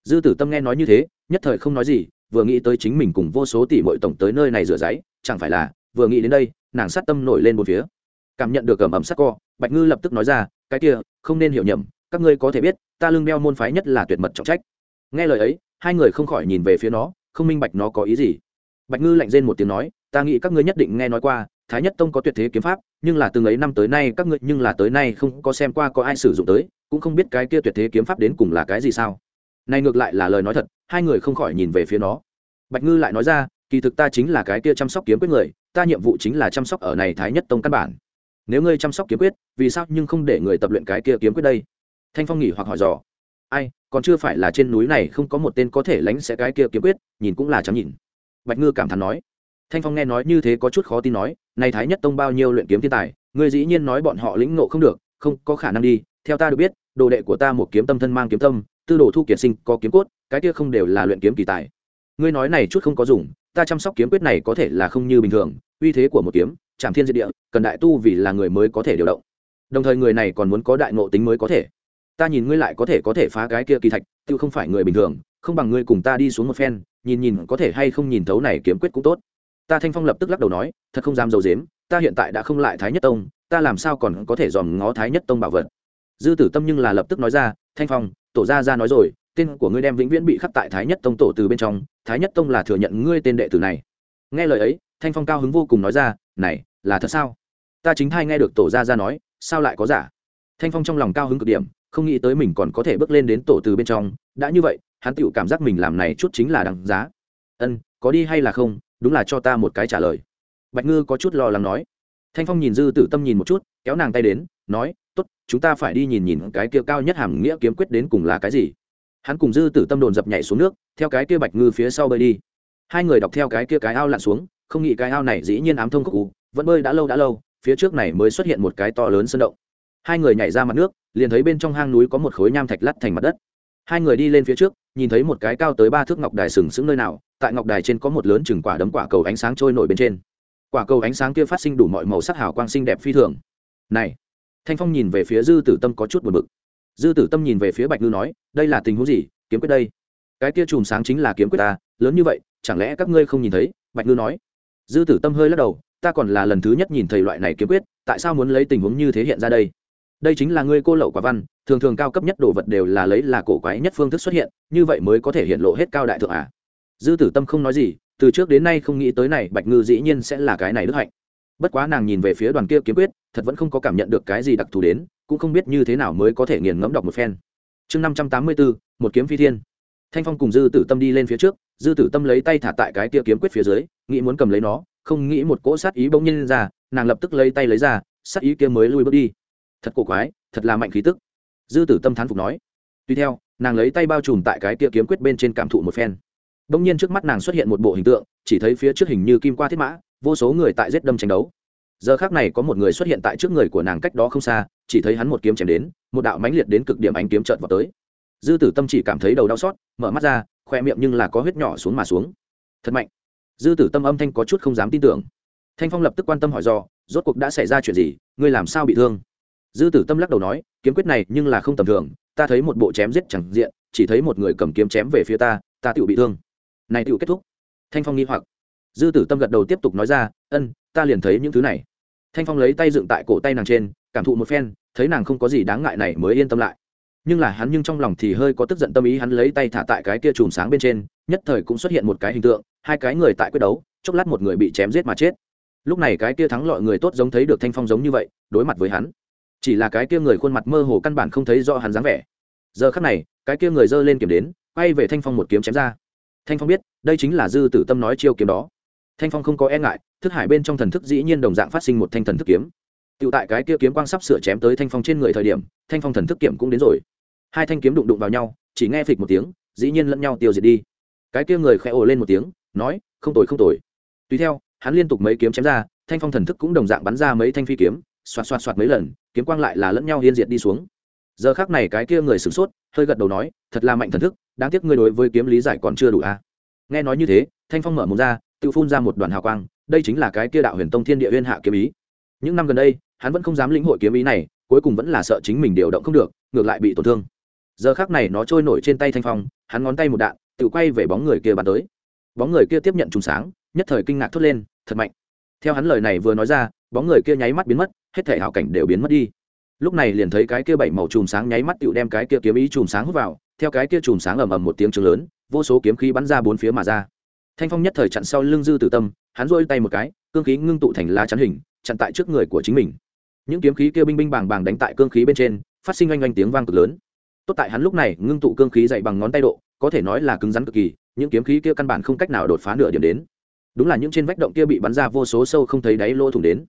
[SPEAKER 1] Dư tử tâm nghe nói như thế, nhất thời không nói gì, vừa nghĩ tới chính mình cùng vô số tỷ muội tổng tới nơi này rửa giấy, chẳng phải là, vừa nghĩ đến đây, nàng sát tâm nổi lên một phía. Cảm nhận được ẩm ẩm sắc co, bạch ngư lập tức nói ra, cái kia, không nên hiểu nhầm, các ngươi có thể biết, ta lương đeo môn phái nhất là tuyệt mật trọng trách. Nghe lời ấy, hai người không khỏi nhìn về phía nó không minh bạch nó có ý gì. Bạch ngư lạnh rên một tiếng nói, ta nghĩ các ngươi nhất định nghe nói qua, thái nhất tông có tuyệt thế kiếm pháp, nhưng là từng ấy năm tới nay các ngươi, nhưng là tới nay không có xem qua có ai sử dụng tới, cũng không biết cái kia tuyệt thế kiếm pháp đến cùng là cái gì sao. Này ngược lại là lời nói thật, hai người không khỏi nhìn về phía nó. Bạch ngư lại nói ra, kỳ thực ta chính là cái kia chăm sóc kiếm quyết người, ta nhiệm vụ chính là chăm sóc ở này thái nhất tông căn bản. Nếu ngươi chăm sóc kiếm quyết, vì sao nhưng không để người tập luyện cái kia kiếm quyết đây? Thanh phong nghỉ hoặc hỏi dò ai, còn chưa phải là trên núi này không có một tên có thể lánh sẽ cái kia kiếm quyết, nhìn cũng là chẳng nhìn. Bạch ngư cảm thán nói. Thanh phong nghe nói như thế có chút khó tin nói, này thái nhất tông bao nhiêu luyện kiếm thiên tài, ngươi dĩ nhiên nói bọn họ lĩnh ngộ không được, không có khả năng đi. Theo ta được biết, đồ đệ của ta một kiếm tâm thân mang kiếm tâm, tư đồ thu kiệt sinh có kiếm cốt, cái kia không đều là luyện kiếm kỳ tài. Ngươi nói này chút không có dùng, ta chăm sóc kiếm quyết này có thể là không như bình thường, uy thế của một kiếm chạm thiên diệt địa, cần đại tu vì là người mới có thể điều động. Đồng thời người này còn muốn có đại ngộ tính mới có thể ta nhìn ngươi lại có thể có thể phá cái kia kỳ thạch, tự không phải người bình thường, không bằng ngươi cùng ta đi xuống một phen, nhìn nhìn có thể hay không nhìn thấu này kiếm quyết cũng tốt. Ta thanh phong lập tức lắc đầu nói, thật không dám d i ấ u dếm ta hiện tại đã không lại thái nhất tông, ta làm sao còn có thể dòm ngó thái nhất tông bảo vật? Dư tử tâm nhưng là lập tức nói ra, thanh phong, tổ gia ra nói rồi, tên của ngươi đem vĩnh viễn bị khắc tại thái nhất tông tổ từ bên trong, thái nhất tông là thừa nhận ngươi tên đệ tử này. Nghe lời ấy, thanh phong cao hứng vô cùng nói ra, này, là thật sao? Ta chính thay nghe được tổ gia ra nói, sao lại có giả? Thanh phong trong lòng cao hứng cực điểm không nghĩ tới mình còn có thể bước lên đến tổ từ bên trong, đã như vậy, hắn tựu cảm giác mình làm này chút chính là đằng giá. Ân, có đi hay là không? Đúng là cho ta một cái trả lời. Bạch ngư có chút lo lắng nói. Thanh phong nhìn dư tử tâm nhìn một chút, kéo nàng tay đến, nói t ố t chúng ta phải đi nhìn nhìn cái kia cao nhất hàm nghĩa kiếm quyết đến cùng là cái gì. Hắn cùng dư tử tâm đồn dập nhảy xuống nước, theo cái kia bạch ngư phía sau bơi đi. Hai người đọc theo cái kia cái ao lặn xuống, không nghĩ cái ao này dĩ nhiên ám thông khúc cụ vẫn bơi đã lâu đã lâu, phía trước này mới xuất hiện một cái to lớn sân động hai người nhảy ra mặt nước, liền thấy bên trong hang núi có một khối nham thạch lắt thành mặt đất. Hai người đi lên phía trước, nhìn thấy một cái cao tới ba thước ngọc đài sừng sững nơi nào, tại ngọc đài trên có một lớn chừng quả đấm quả cầu ánh sáng trôi nổi bên trên. Quả cầu ánh sáng kia phát sinh đủ mọi màu sắc hào quang xinh đẹp phi thường. Này, thanh phong nhìn về phía dư tử tâm có chút buồn bực. Dư tử tâm nhìn về phía bạch ngư nói, đây là tình huống gì? Kiếm quyết đây. Cái kia chùm sáng chính là kiếm quyết ta, lớn như vậy, chẳng lẽ các ngươi không nhìn thấy? Bạch ngư nói. Dư tử tâm hơi lắc đầu, ta còn là lần thứ nhất nhìn thấy loại này kiếm quyết, tại sao muốn lấy tình huống như thế hiện ra đây? Đây chính là ngươi cô lậu quả văn, thường thường cao cấp nhất đồ vật đều là lấy là cổ quái nhất phương thức xuất hiện, như vậy mới có thể hiện lộ hết cao đại thượng à? Dư tử tâm không nói gì, từ trước đến nay không nghĩ tới này, bạch ngư dĩ nhiên sẽ là cái này đức hạnh. Bất quá nàng nhìn về phía đoàn kia kiếm quyết, thật vẫn không có cảm nhận được cái gì đặc thù đến, cũng không biết như thế nào mới có thể nghiền ngẫm đọc một phen. Chương năm trăm tám mươi bốn, một kiếm phi thiên. Thanh phong cùng dư tử tâm đi lên phía trước, dư tử tâm lấy tay thả tại cái kia kiếm quyết phía dưới, nghĩ muốn cầm lấy nó, không nghĩ một cỗ sát ý bỗng nhiên ra, nàng lập tức lấy tay lấy ra, sát ý kia mới lui bước đi thật cổ quái, thật là mạnh khí tức. Dư tử tâm thán phục nói. Tuy theo, nàng lấy tay bao trùm tại cái kia kiếm quyết bên trên cảm thụ một phen. Bỗng nhiên trước mắt nàng xuất hiện một bộ hình tượng, chỉ thấy phía trước hình như kim qua thiết mã, vô số người tại giết đâm tranh đấu. Giờ khác này có một người xuất hiện tại trước người của nàng cách đó không xa, chỉ thấy hắn một kiếm chém đến, một đạo mãnh liệt đến cực điểm ánh kiếm trợn vào tới. Dư tử tâm chỉ cảm thấy đầu đau xót, mở mắt ra, khoe miệng nhưng là có huyết nhỏ xuống mà xuống. Thật mạnh. Dư tử tâm âm thanh có chút không dám tin tưởng. Thanh phong lập tức quan tâm hỏi do rốt cuộc đã xảy ra chuyện gì, ngươi làm sao bị thương? Dư tử tâm lắc đầu nói, kiếm quyết này nhưng là không tầm thường, ta thấy một bộ chém giết chẳng diện, chỉ thấy một người cầm kiếm chém về phía ta ta tự bị thương. Này tự kết thúc. Thanh phong nghi hoặc. Dư tử tâm gật đầu tiếp tục nói ra, ân, ta liền thấy những thứ này. Thanh phong lấy tay dựng tại cổ tay nàng trên, cảm thụ một phen, thấy nàng không có gì đáng ngại này mới yên tâm lại. Nhưng là hắn nhưng trong lòng thì hơi có tức giận tâm ý, hắn lấy tay thả tại cái kia chùm sáng bên trên, nhất thời cũng xuất hiện một cái hình tượng, hai cái người tại quyết đấu, chốc lát một người bị chém giết mà chết. Lúc này cái kia thắng lọi người tốt giống thấy được thanh phong giống như vậy, đối mặt với hắn chỉ là cái kia người khuôn mặt mơ hồ căn bản không thấy rõ hắn dáng vẻ. Giờ khắc này, cái kia người giơ lên kiểm đến, quay về thanh phong một kiếm chém ra. Thanh phong biết, đây chính là dư tử tâm nói chiêu kiếm đó. Thanh phong không có e ngại, thức hải bên trong thần thức dĩ nhiên đồng dạng phát sinh một thanh thần thức kiếm. Tựu tại cái kia kiếm quang sắp sửa chém tới thanh phong trên người thời điểm, thanh phong thần thức kiểm cũng đến rồi. Hai thanh kiếm đụng đụng vào nhau, chỉ nghe phịch một tiếng, dĩ nhiên lẫn nhau tiêu diệt đi. Cái kia người khẽ ồ lên một tiếng, nói, không tồi không tồi. Tùy theo, hắn liên tục mấy kiếm chém ra, thanh phong thần thức cũng đồng dạng bắn ra mấy thanh phi kiếm xoạt xoạt xoạt mấy lần, kiếm quang lại là lẫn nhau hiên diệt đi xuống. Giờ khác này cái kia người sửng sốt, hơi gật đầu nói, thật là mạnh thần thức, đáng tiếc ngươi đối với kiếm lý giải còn chưa đủ a à? nghe nói như thế, thanh phong mở mồm ra, tự phun ra một đoàn hào quang, đây chính là cái kia đạo huyền tông thiên địa huyên hạ kiếm ý. Những năm gần đây, hắn vẫn không dám lĩnh hội kiếm ý này, cuối cùng vẫn là sợ chính mình điều động không được, ngược lại bị tổn thương. Giờ khác này nó trôi nổi trên tay thanh phong, hắn ngón tay một đạn, tự quay về bóng người kia bắn tới. Bóng người kia tiếp nhận trùng sáng, nhất thời kinh ngạc thốt lên, thật mạnh. Theo hắn lời này vừa nói ra bóng người kia nháy mắt biến mất, hết thể hảo cảnh đều biến mất đi. Lúc này liền thấy cái kia bảy màu chùm sáng nháy mắt tựu đem cái kia kiếm ý chùm sáng hút vào, theo cái kia chùm sáng ầm ầm một tiếng trường lớn, vô số kiếm khí bắn ra bốn phía mà ra. Thanh phong nhất thời chặn sau lưng dư tử tâm, hắn rôi tay một cái, cương khí ngưng tụ thành lá chắn hình, chặn tại trước người của chính mình. Những kiếm khí kia binh binh bàng bàng đánh tại cương khí bên trên, phát sinh oanh oanh tiếng vang cực lớn. Tốt tại hắn lúc này ngưng tụ cương khí dậy bằng ngón tay độ, có thể nói là cứng rắn cực kỳ, những kiếm khí kia căn bản không cách nào đột phá nửa điểm đến. Đúng là những trên vách động kia bị bắn ra vô số sâu không thấy đáy lỗ thủng đến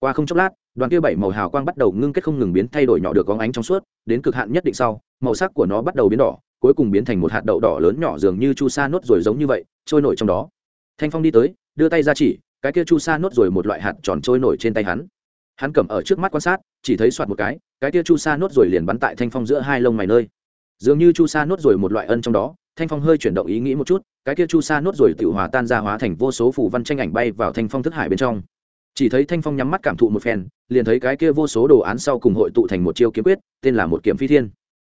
[SPEAKER 1] qua không chốc lát, đoàn kia bảy màu hào quang bắt đầu ngưng kết không ngừng biến thay đổi nhỏ được có ánh trong suốt, đến cực hạn nhất định sau, màu sắc của nó bắt đầu biến đỏ, cuối cùng biến thành một hạt đậu đỏ lớn nhỏ dường như chu sa nốt rồi giống như vậy, trôi nổi trong đó. Thanh phong đi tới, đưa tay ra chỉ, cái kia chu sa nốt rồi một loại hạt tròn trôi nổi trên tay hắn. Hắn cầm ở trước mắt quan sát, chỉ thấy soạt một cái cái kia chu sa nốt rồi liền bắn tại thanh phong giữa hai lông mày nơi. Dường như chu sa nốt rồi một loại ân trong đó, thanh phong hơi chuyển động ý nghĩ một chút, cái kia chu sa nốt rồi tự hòa tan ra hóa thành vô số phủ văn tranh ảnh bay vào thanh phong thức hải bên trong chỉ thấy thanh phong nhắm mắt cảm thụ một phen, liền thấy cái kia vô số đồ án sau cùng hội tụ thành một chiêu kiếm quyết, tên là một kiếm phi thiên.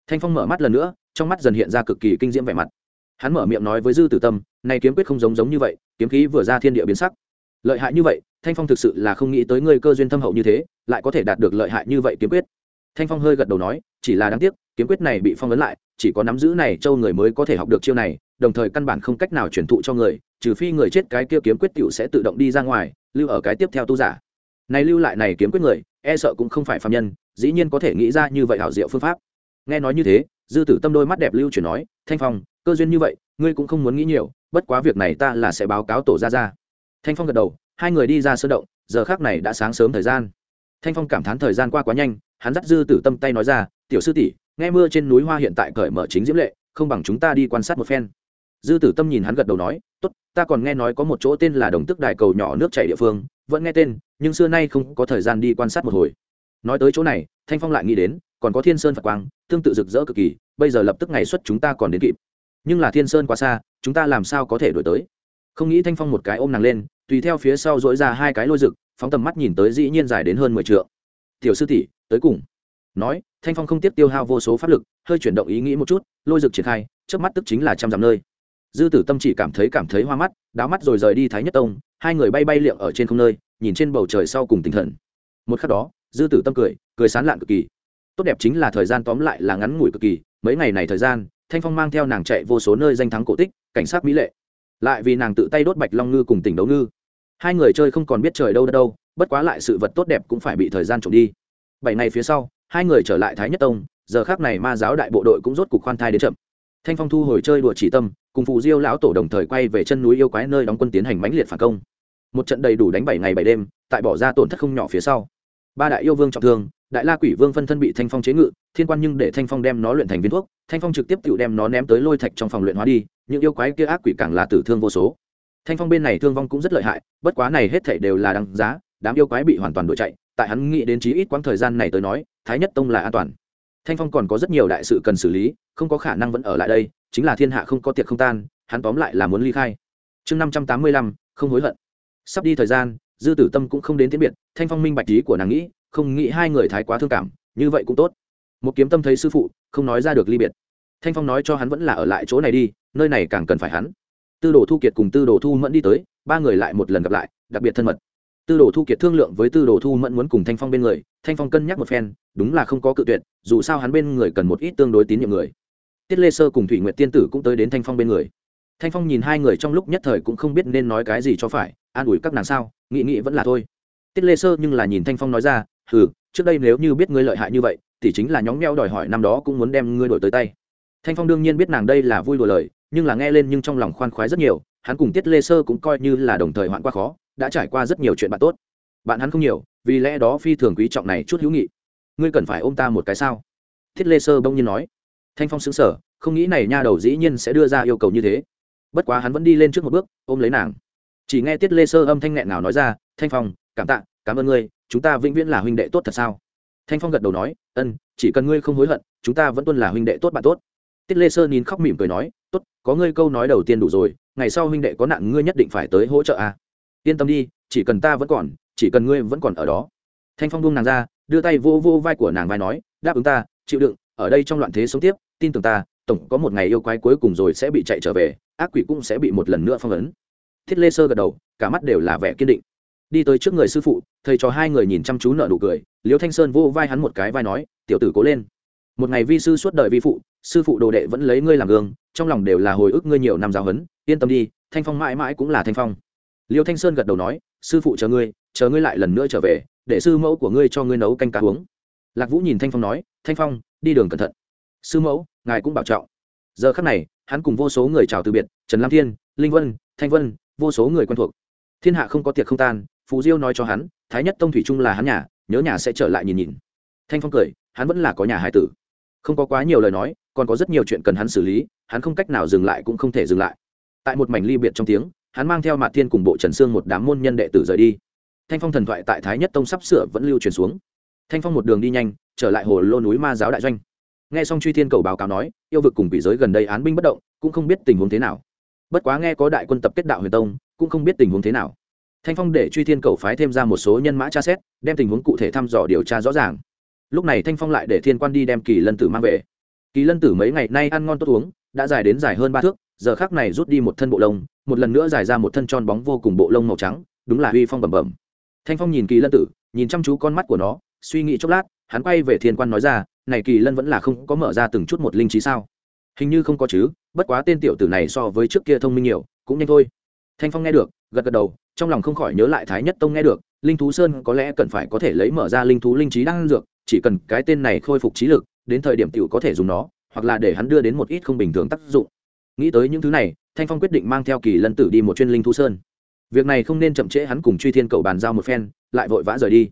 [SPEAKER 1] Thanh phong mở mắt lần nữa, trong mắt dần hiện ra cực kỳ kinh diễm vẻ mặt. Hắn mở miệng nói với dư tử tâm, này kiếm quyết không giống giống như vậy, kiếm khí vừa ra thiên địa biến sắc. Lợi hại như vậy, thanh phong thực sự là không nghĩ tới ngươi cơ duyên thâm hậu như thế, lại có thể đạt được lợi hại như vậy kiếm quyết. Thanh phong hơi gật đầu nói, chỉ là đáng tiếc, kiếm quyết này bị phong ấn lại, chỉ có nắm giữ này châu người mới có thể học được chiêu này, đồng thời căn bản không cách nào truyền thụ cho người, trừ phi người chết cái kia kiếm quyết t sẽ tự động đi ra ngoài lưu ở cái tiếp theo tu giả. Này lưu lại này kiếm quyết người e sợ cũng không phải phạm nhân, dĩ nhiên có thể nghĩ ra như vậy hảo diệu phương pháp. Nghe nói như thế, dư tử tâm đôi mắt đẹp lưu chuyển nói, thanh phong, cơ duyên như vậy, ngươi cũng không muốn nghĩ nhiều, bất quá việc này ta là sẽ báo cáo tổ ra ra thanh phong gật đầu, hai người đi ra sơ động, giờ khác này đã sáng sớm thời gian. Thanh phong cảm thán thời gian qua quá nhanh, hắn dắt dư tử tâm tay nói ra, tiểu sư tỷ, nghe mưa trên núi hoa hiện tại cởi mở chính diễm lệ, không bằng chúng ta đi quan sát một phen dư tử tâm nhìn hắn gật đầu nói, tốt, ta còn nghe nói có một chỗ tên là đồng tức đài cầu nhỏ nước chảy địa phương, vẫn nghe tên, nhưng xưa nay không có thời gian đi quan sát một hồi. Nói tới chỗ này, thanh phong lại nghĩ đến, còn có thiên sơn phật quang, tương tự rực rỡ cực kỳ, bây giờ lập tức ngày xuất chúng ta còn đến kịp. Nhưng là thiên sơn quá xa, chúng ta làm sao có thể đổi tới? Không nghĩ thanh phong một cái ôm nàng lên, tùy theo phía sau dỗi ra hai cái lôi rực, phóng tầm mắt nhìn tới dĩ nhiên dài đến hơn mười t tiểu sư tỷ, tới cùng. Nói, thanh phong không tiếp tiêu hao vô số pháp lực, hơi chuyển động ý nghĩ một chút, lôi rực triển khai trước mắt tức chính là trăm dặm nơi dư tử tâm chỉ cảm thấy cảm thấy hoa mắt đáo mắt rồi rời đi thái nhất tông, hai người bay bay liệng ở trên không nơi, nhìn trên bầu trời sau cùng tinh thần. Một khắc đó, dư tử tâm cười cười sán lạn cực kỳ. Tốt đẹp chính là thời gian tóm lại là ngắn ngủi cực kỳ, mấy ngày này thời gian, thanh phong mang theo nàng chạy vô số nơi danh thắng cổ tích, cảnh sát mỹ lệ. Lại vì nàng tự tay đốt bạch long ngư cùng tỉnh đấu ngư. Hai người chơi không còn biết trời đâu đâu, bất quá lại sự vật tốt đẹp cũng phải bị thời gian trộm đi. Bảy ngày phía sau, hai người trở lại thái nhất tông, giờ khác này ma giáo đại bộ đội cũng rốt cuộc khoan thai đến chậm. Thanh phong thu hồi chơi đùa chỉ tâm cùng phụ diêu lão tổ đồng thời quay về chân núi yêu quái nơi đóng quân tiến hành mãnh liệt phản công. Một trận đầy đủ đánh bảy ngày bảy đêm, tại bỏ ra tổn thất không nhỏ phía sau. Ba đại yêu vương trọng thương, đại la quỷ vương phân thân bị thanh phong chế ngự, thiên quan nhưng để thanh phong đem nó luyện thành viên thuốc, thanh phong trực tiếp tự đem nó ném tới lôi thạch trong phòng luyện hóa đi, những yêu quái kia ác quỷ càng là tử thương vô số. Thanh phong bên này thương vong cũng rất lợi hại, bất quá này hết thảy đều là đáng giá, đám yêu quái bị hoàn toàn đuổi chạy, tại hắn nghĩ đến chí ít quãng thời gian này tới nói, thái nhất tông là an toàn. Thanh phong còn có rất nhiều đại sự cần xử lý, không có khả năng vẫn ở lại đây chính là thiên hạ không có tiệc không tan, hắn tóm lại là muốn ly khai. Chương năm trăm tám mươi lăm, không hối hận. Sắp đi thời gian, dư tử tâm cũng không đến tiễn biệt, thanh phong minh bạch ý của nàng nghĩ, không nghĩ hai người thái quá thương cảm, như vậy cũng tốt. Một kiếm tâm thấy sư phụ, không nói ra được ly biệt. Thanh phong nói cho hắn vẫn là ở lại chỗ này đi, nơi này càng cần phải hắn. Tư đồ thu kiệt cùng tư đồ thu mẫn đi tới, ba người lại một lần gặp lại, đặc biệt thân mật. Tư đồ thu kiệt thương lượng với tư đồ thu mẫn muốn cùng thanh phong bên người, thanh phong cân nhắc một phen, đúng là không có cự tuyệt, dù sao hắn bên người cần một ít tương đối tín nhiệm người tiết lê sơ cùng thủy nguyện tiên tử cũng tới đến thanh phong bên người. Thanh phong nhìn hai người trong lúc nhất thời cũng không biết nên nói cái gì cho phải, an ủi các nàng sao nghị nghị vẫn là thôi. Tiết lê sơ nhưng là nhìn thanh phong nói ra ừ trước đây nếu như biết ngươi lợi hại như vậy, thì chính là nhóng nheo đòi hỏi năm đó cũng muốn đem ngươi đổi tới tay. Thanh phong đương nhiên biết nàng đây là vui đùa lời, nhưng là nghe lên nhưng trong lòng khoan khoái rất nhiều, hắn cùng tiết lê sơ cũng coi như là đồng thời hoạn qua khó, đã trải qua rất nhiều chuyện bạn tốt. Bạn hắn không nhiều, vì lẽ đó phi thường quý trọng này chút hữu nghị. Ngươi cần phải ôm ta một cái sao? Thiết lê sơ bỗng nhiên nói thanh phong xứng sở không nghĩ này nha đầu dĩ nhiên sẽ đưa ra yêu cầu như thế. Bất quá hắn vẫn đi lên trước một bước, ôm lấy nàng. Chỉ nghe tiết lê sơ âm thanh nghẹn nào nói ra, thanh phong, cảm tạ, cảm ơn ngươi, chúng ta vĩnh viễn là huynh đệ tốt thật sao? Thanh phong gật đầu nói, ân, chỉ cần ngươi không hối hận, chúng ta vẫn tuân là huynh đệ tốt bạn tốt. Tiết lê sơ nhìn khóc mỉm cười nói, tốt, có ngươi câu nói đầu tiên đủ rồi, ngày sau huynh đệ có nạn ngươi nhất định phải tới hỗ trợ à. yên tâm đi, chỉ cần ta vẫn còn, chỉ cần ngươi vẫn còn ở đó. Thanh phong buông nàng ra, đưa tay vô vô vai của nàng vai nói, đáp ứng ta, chịu đựng ở đây trong loạn thế sống tiếp, tin tưởng ta, tổng có một ngày yêu quái cuối cùng rồi sẽ bị chạy trở về, ác quỷ cũng sẽ bị một lần nữa phong ấn. Thiết lê sơ gật đầu, cả mắt đều là vẻ kiên định. Đi tới trước người sư phụ, thầy cho hai người nhìn chăm chú nợ nụ cười liêu thanh sơn vô vai hắn một cái vai nói, tiểu tử cố lên. Một ngày vi sư suốt đời vi phụ, sư phụ đồ đệ vẫn lấy ngươi làm gương, trong lòng đều là hồi ức ngươi nhiều năm giáo huấn, yên tâm đi, thanh phong mãi mãi cũng là thanh phong. Liêu thanh sơn gật đầu nói, sư phụ chờ ngươi chờ ngươi lại lần nữa trở về, để sư mẫu của ngươi cho ngươi nấu canh cá uống. Lạc vũ nhìn thanh phong nói, thanh phong đi đường cẩn thận. Sư mẫu, ngài cũng bảo trọng. Giờ khắc này, hắn cùng vô số người chào từ biệt, trần lam thiên, linh vân, thanh vân, vô số người quen thuộc. Thiên hạ không có tiệc không tan, phù diêu nói cho hắn, thái nhất tông thủy trung là hắn nhà, nhớ nhà sẽ trở lại nhìn nhìn. Thanh phong cười, hắn vẫn là có nhà hải tử. Không có quá nhiều lời nói, còn có rất nhiều chuyện cần hắn xử lý, hắn không cách nào dừng lại cũng không thể dừng lại. Tại một mảnh ly biệt trong tiếng, hắn mang theo mạt thiên cùng bộ trần sương một đám môn nhân đệ tử rời đi. Thanh phong thần thoại tại thái nhất tông sắp sửa vẫn lưu truyền xuống. Thanh phong một đường đi nhanh trở lại hồ lô núi ma giáo đại doanh. Nghe xong truy thiên cầu báo cáo nói, yêu vực cùng quỷ giới gần đây án binh bất động, cũng không biết tình huống thế nào. Bất quá nghe có đại quân tập kết đạo huyền tông, cũng không biết tình huống thế nào. Thanh phong để truy thiên cầu phái thêm ra một số nhân mã tra xét, đem tình huống cụ thể thăm dò điều tra rõ ràng. Lúc này thanh phong lại để thiên quan đi đem kỳ lân tử mang về. Kỳ lân tử mấy ngày nay ăn ngon tốt uống, đã dài đến dài hơn ba thước, giờ khác này rút đi một thân bộ lông, một lần nữa dài ra một thân tròn bóng vô cùng bộ lông màu trắng, đúng là uy phong bẩm bẩm. Thanh phong nhìn kỳ lân tử, nhìn chăm chú con mắt của nó, suy nghĩ chốc lát hắn quay về thiên quan nói ra, này kỳ lân vẫn là không có mở ra từng chút một linh trí sao? Hình như không có chứ, bất quá tên tiểu tử này so với trước kia thông minh nhiều, cũng nhanh thôi. Thanh phong nghe được, gật gật đầu, trong lòng không khỏi nhớ lại thái nhất tông nghe được, linh thú sơn có lẽ cần phải có thể lấy mở ra linh thú linh trí đang dược, chỉ cần cái tên này khôi phục trí lực, đến thời điểm tiểu có thể dùng nó, hoặc là để hắn đưa đến một ít không bình thường tác dụng. Nghĩ tới những thứ này, thanh phong quyết định mang theo kỳ lân tử đi một chuyên linh thú sơn. Việc này không nên chậm trễ hắn cùng truy thiên cầu bàn giao một phen, lại vội vã rời đi.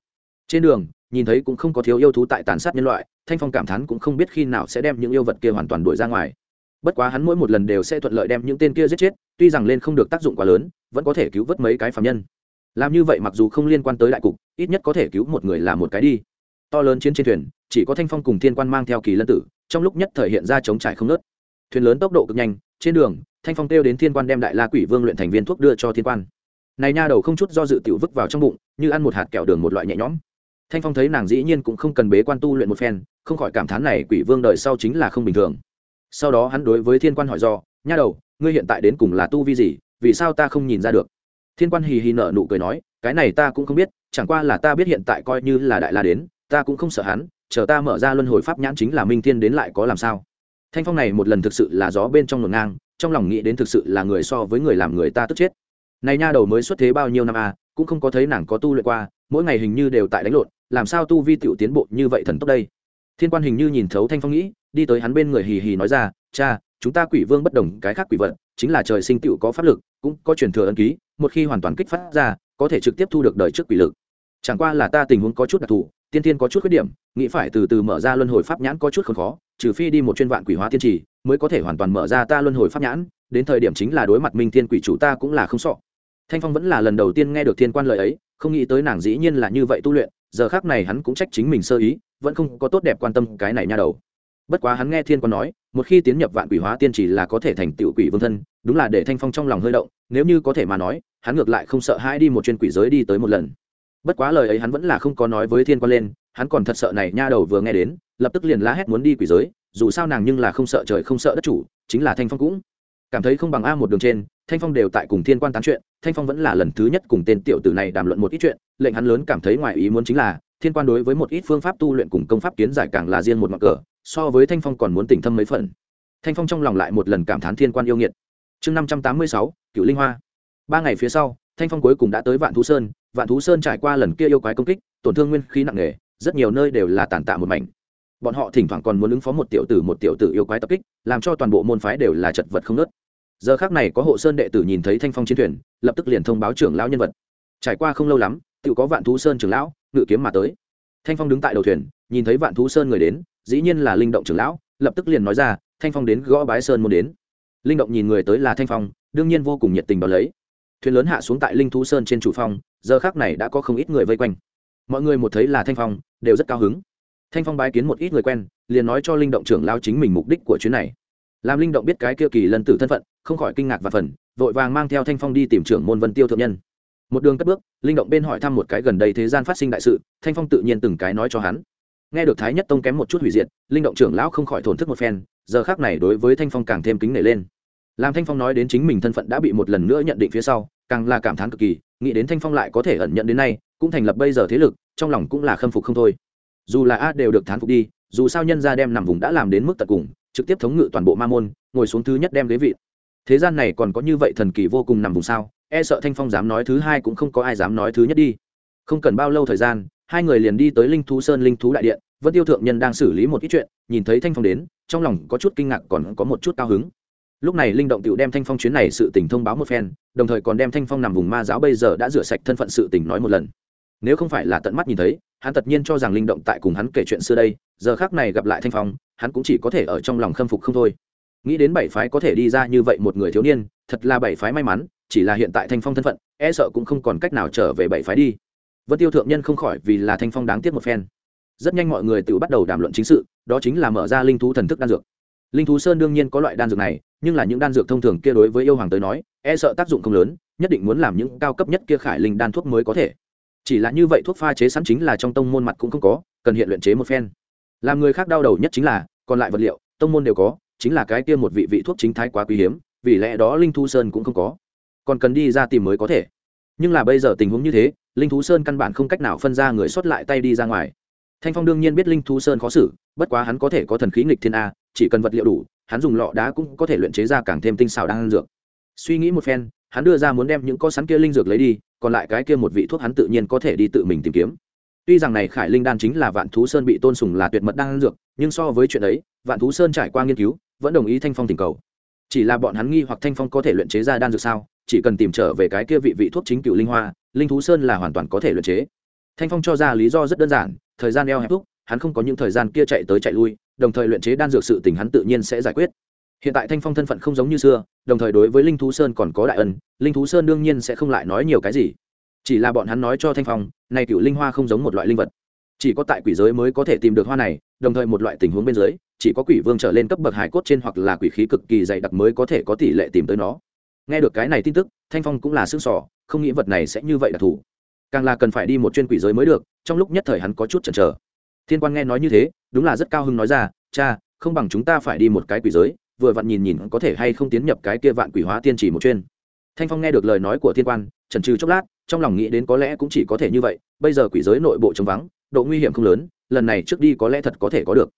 [SPEAKER 1] Trên đường nhìn thấy cũng không có thiếu yêu thú tại tàn sát nhân loại, thanh phong cảm thán cũng không biết khi nào sẽ đem những yêu vật kia hoàn toàn đuổi ra ngoài. Bất quá hắn mỗi một lần đều sẽ thuận lợi đem những tên kia giết chết, tuy rằng lên không được tác dụng quá lớn, vẫn có thể cứu vớt mấy cái phạm nhân. Làm như vậy mặc dù không liên quan tới đại cục, ít nhất có thể cứu một người là một cái đi. To lớn chiến trên thuyền, chỉ có thanh phong cùng thiên quan mang theo kỳ lân tử, trong lúc nhất thời hiện ra chống trải không nớt thuyền lớn tốc độ cực nhanh, trên đường, thanh phong kêu đến thiên quan đem đại la quỷ vương luyện thành viên thuốc đưa cho thiên quan. Này nha đầu không chút do dự tiểu vứt vào trong bụng, như ăn một hạt kẹo đường một loại nhẹ nhõm thanh phong thấy nàng dĩ nhiên cũng không cần bế quan tu luyện một phen, không khỏi cảm thán này quỷ vương đời sau chính là không bình thường. Sau đó hắn đối với thiên quan hỏi do, nha đầu, ngươi hiện tại đến cùng là tu vi gì, vì sao ta không nhìn ra được? Thiên quan hì hì nở nụ cười nói, cái này ta cũng không biết, chẳng qua là ta biết hiện tại coi như là đại la đến, ta cũng không sợ hắn, chờ ta mở ra luân hồi pháp nhãn chính là minh thiên đến lại có làm sao? Thanh phong này một lần thực sự là gió bên trong ngổn ngang, trong lòng nghĩ đến thực sự là người so với người làm người ta tức chết này nha đầu mới xuất thế bao nhiêu năm à cũng không có thấy nàng có tu luyện qua, mỗi ngày hình như đều tại đánh lộn, làm sao tu vi tiểu tiến bộ như vậy thần tốc đây? Thiên quan hình như nhìn thấu thanh phong nghĩ, đi tới hắn bên người hì hì nói ra, cha, chúng ta quỷ vương bất đồng cái khác quỷ vật, chính là trời sinh tiểu có pháp lực, cũng có truyền thừa ân ký, một khi hoàn toàn kích phát ra, có thể trực tiếp thu được đời trước quỷ lực. Chẳng qua là ta tình huống có chút đặc thù, tiên tiên có chút khuyết điểm, nghĩ phải từ từ mở ra luân hồi pháp nhãn có chút không khó, trừ phi đi một chuyên vạn quỷ hóa tiên trì, mới có thể hoàn toàn mở ra ta luân hồi pháp nhãn, đến thời điểm chính là đối mặt minh thiên quỷ chủ ta cũng là không sọ thanh phong vẫn là lần đầu tiên nghe được thiên quan lời ấy, không nghĩ tới nàng dĩ nhiên là như vậy tu luyện, giờ khác này hắn cũng trách chính mình sơ ý, vẫn không có tốt đẹp quan tâm cái này nha đầu. Bất quá hắn nghe thiên quan nói, một khi tiến nhập vạn quỷ hóa tiên chỉ là có thể thành tựu quỷ vương thân, đúng là để thanh phong trong lòng hơi động, nếu như có thể mà nói, hắn ngược lại không sợ hãi đi một chuyên quỷ giới đi tới một lần. Bất quá lời ấy hắn vẫn là không có nói với thiên quan lên, hắn còn thật sợ này nha đầu vừa nghe đến, lập tức liền la hét muốn đi quỷ giới, dù sao nàng nhưng là không sợ trời không sợ đất chủ, chính là thanh phong cũng. Cảm thấy không bằng a một đường trên, thanh phong đều tại cùng thiên quan tán chuyện thanh phong vẫn là lần thứ nhất cùng tên tiểu tử này đàm luận một ít chuyện, lệnh hắn lớn cảm thấy ngoài ý muốn chính là, thiên quan đối với một ít phương pháp tu luyện cùng công pháp kiến giải càng là riêng một mặt cờ, so với thanh phong còn muốn tỉnh thâm mấy phần. Thanh phong trong lòng lại một lần cảm thán thiên quan yêu nghiệt. Chương năm trăm tám mươi sáu cựu linh hoa. Ba ngày phía sau, thanh phong cuối cùng đã tới vạn thú sơn, vạn thú sơn trải qua lần kia yêu quái công kích, tổn thương nguyên khí nặng nề, rất nhiều nơi đều là tàn tạ một mảnh. Bọn họ thỉnh thoảng còn muốn ứng phó một tiểu tử một tiểu tử yêu quái tập kích, làm cho toàn bộ môn phái đều là chật vật không nớt giờ khác này có hộ sơn đệ tử nhìn thấy thanh phong chiến thuyền, lập tức liền thông báo trưởng lão nhân vật. Trải qua không lâu lắm tự có vạn thú sơn trưởng lão, ngự kiếm mà tới. Thanh phong đứng tại đầu thuyền, nhìn thấy vạn thú sơn người đến, dĩ nhiên là linh động trưởng lão, lập tức liền nói ra, thanh phong đến gõ bái sơn muốn đến. Linh động nhìn người tới là thanh phong, đương nhiên vô cùng nhiệt tình đón lấy. Thuyền lớn hạ xuống tại linh thú sơn trên chủ phong, giờ khác này đã có không ít người vây quanh. Mọi người một thấy là thanh phong, đều rất cao hứng. Thanh phong bái kiến một ít người quen, liền nói cho linh động trưởng lao chính mình mục đích của chuyến này. Làm linh động biết cái kia kỳ lân tử thân phận không khỏi kinh ngạc và phần, vội vàng mang theo thanh phong đi tìm trưởng môn vân tiêu thượng nhân. Một đường cất bước, linh động bên hỏi thăm một cái gần đây thế gian phát sinh đại sự, thanh phong tự nhiên từng cái nói cho hắn. Nghe được thái nhất tông kém một chút hủy diệt, linh động trưởng lão không khỏi thổn thức một phen, giờ khác này đối với thanh phong càng thêm kính nể lên. Làm thanh phong nói đến chính mình thân phận đã bị một lần nữa nhận định phía sau, càng là cảm thán cực kỳ, nghĩ đến thanh phong lại có thể ẩn nhận đến nay, cũng thành lập bây giờ thế lực, trong lòng cũng là khâm phục không thôi. Dù là a đều được thán phục đi, dù sao nhân gia đem nằm vùng đã làm đến mức tận cùng, trực tiếp thống ngự toàn bộ ma môn, ngồi xuống thứ nhất đem ghế vị thế gian này còn có như vậy thần kỳ vô cùng nằm vùng sao? E sợ thanh phong dám nói thứ hai cũng không có ai dám nói thứ nhất đi. Không cần bao lâu thời gian, hai người liền đi tới linh thú sơn linh thú đại điện. Vân tiêu thượng nhân đang xử lý một ít chuyện, nhìn thấy thanh phong đến, trong lòng có chút kinh ngạc còn có một chút cao hứng. Lúc này linh động tự đem thanh phong chuyến này sự tình thông báo một phen, đồng thời còn đem thanh phong nằm vùng ma giáo bây giờ đã rửa sạch thân phận sự tình nói một lần. Nếu không phải là tận mắt nhìn thấy, hắn tất nhiên cho rằng linh động tại cùng hắn kể chuyện xưa đây, giờ khác này gặp lại thanh phong, hắn cũng chỉ có thể ở trong lòng khâm phục không thôi nghĩ đến bảy phái có thể đi ra như vậy một người thiếu niên, thật là bảy phái may mắn, chỉ là hiện tại thanh phong thân phận e sợ cũng không còn cách nào trở về bảy phái đi. Vân tiêu thượng nhân không khỏi vì là thanh phong đáng tiếc một phen. Rất nhanh mọi người tự bắt đầu đàm luận chính sự, đó chính là mở ra linh thú thần thức đan dược. Linh thú sơn đương nhiên có loại đan dược này, nhưng là những đan dược thông thường kia đối với yêu hoàng tới nói e sợ tác dụng không lớn, nhất định muốn làm những cao cấp nhất kia khải linh đan thuốc mới có thể. Chỉ là như vậy thuốc pha chế sẵn chính là trong tông môn mặt cũng không có, cần hiện luyện chế một phen. Làm người khác đau đầu nhất chính là, còn lại vật liệu, tông môn đều có chính là cái kia một vị vị thuốc chính thái quá quý hiếm, vì lẽ đó linh thu sơn cũng không có. Còn cần đi ra tìm mới có thể. Nhưng là bây giờ tình huống như thế, linh thú sơn căn bản không cách nào phân ra người xuất lại tay đi ra ngoài. Thanh phong đương nhiên biết linh thú sơn khó xử, bất quá hắn có thể có thần khí nghịch thiên a, chỉ cần vật liệu đủ, hắn dùng lọ đá cũng có thể luyện chế ra càng thêm tinh xảo đang dược. Suy nghĩ một phen, hắn đưa ra muốn đem những có sắn kia linh dược lấy đi, còn lại cái kia một vị thuốc hắn tự nhiên có thể đi tự mình tìm kiếm tuy rằng này khải linh đan chính là vạn thú sơn bị tôn sùng là tuyệt mật đan dược, nhưng so với chuyện ấy, vạn thú sơn trải qua nghiên cứu, vẫn đồng ý thanh phong tình cầu. Chỉ là bọn hắn nghi hoặc thanh phong có thể luyện chế ra đan dược sao, chỉ cần tìm trở về cái kia vị vị thuốc chính cựu linh hoa, linh thú sơn là hoàn toàn có thể luyện chế. Thanh phong cho ra lý do rất đơn giản, thời gian eo hẹp thuốc hắn không có những thời gian kia chạy tới chạy lui, đồng thời luyện chế đan dược sự tình hắn tự nhiên sẽ giải quyết. Hiện tại thanh phong thân phận không giống như xưa, đồng thời đối với linh thú sơn còn có đại ân, linh thú sơn đương nhiên sẽ không lại nói nhiều cái gì chỉ là bọn hắn nói cho thanh phong, này cựu linh hoa không giống một loại linh vật. Chỉ có tại quỷ giới mới có thể tìm được hoa này, đồng thời một loại tình huống bên dưới, chỉ có quỷ vương trở lên cấp bậc hải cốt trên hoặc là quỷ khí cực kỳ dày đặc mới có thể có tỷ lệ tìm tới nó. Nghe được cái này tin tức, thanh phong cũng là xương sỏ không nghĩ vật này sẽ như vậy đặc thù càng là cần phải đi một chuyên quỷ giới mới được, trong lúc nhất thời hắn có chút chần chờ. Thiên quan nghe nói như thế, đúng là rất cao hưng nói ra, cha, không bằng chúng ta phải đi một cái quỷ giới, vừa vặn nhìn nhìn có thể hay không tiến nhập cái kia vạn quỷ hóa tiên chỉ một chuyên. Thanh phong nghe được lời nói của thiên quan, chần trừ chốc lát trong lòng nghĩ đến có lẽ cũng chỉ có thể như vậy, bây giờ quỷ giới nội bộ trống vắng, độ nguy hiểm không lớn, lần này trước đi có lẽ thật có thể có được.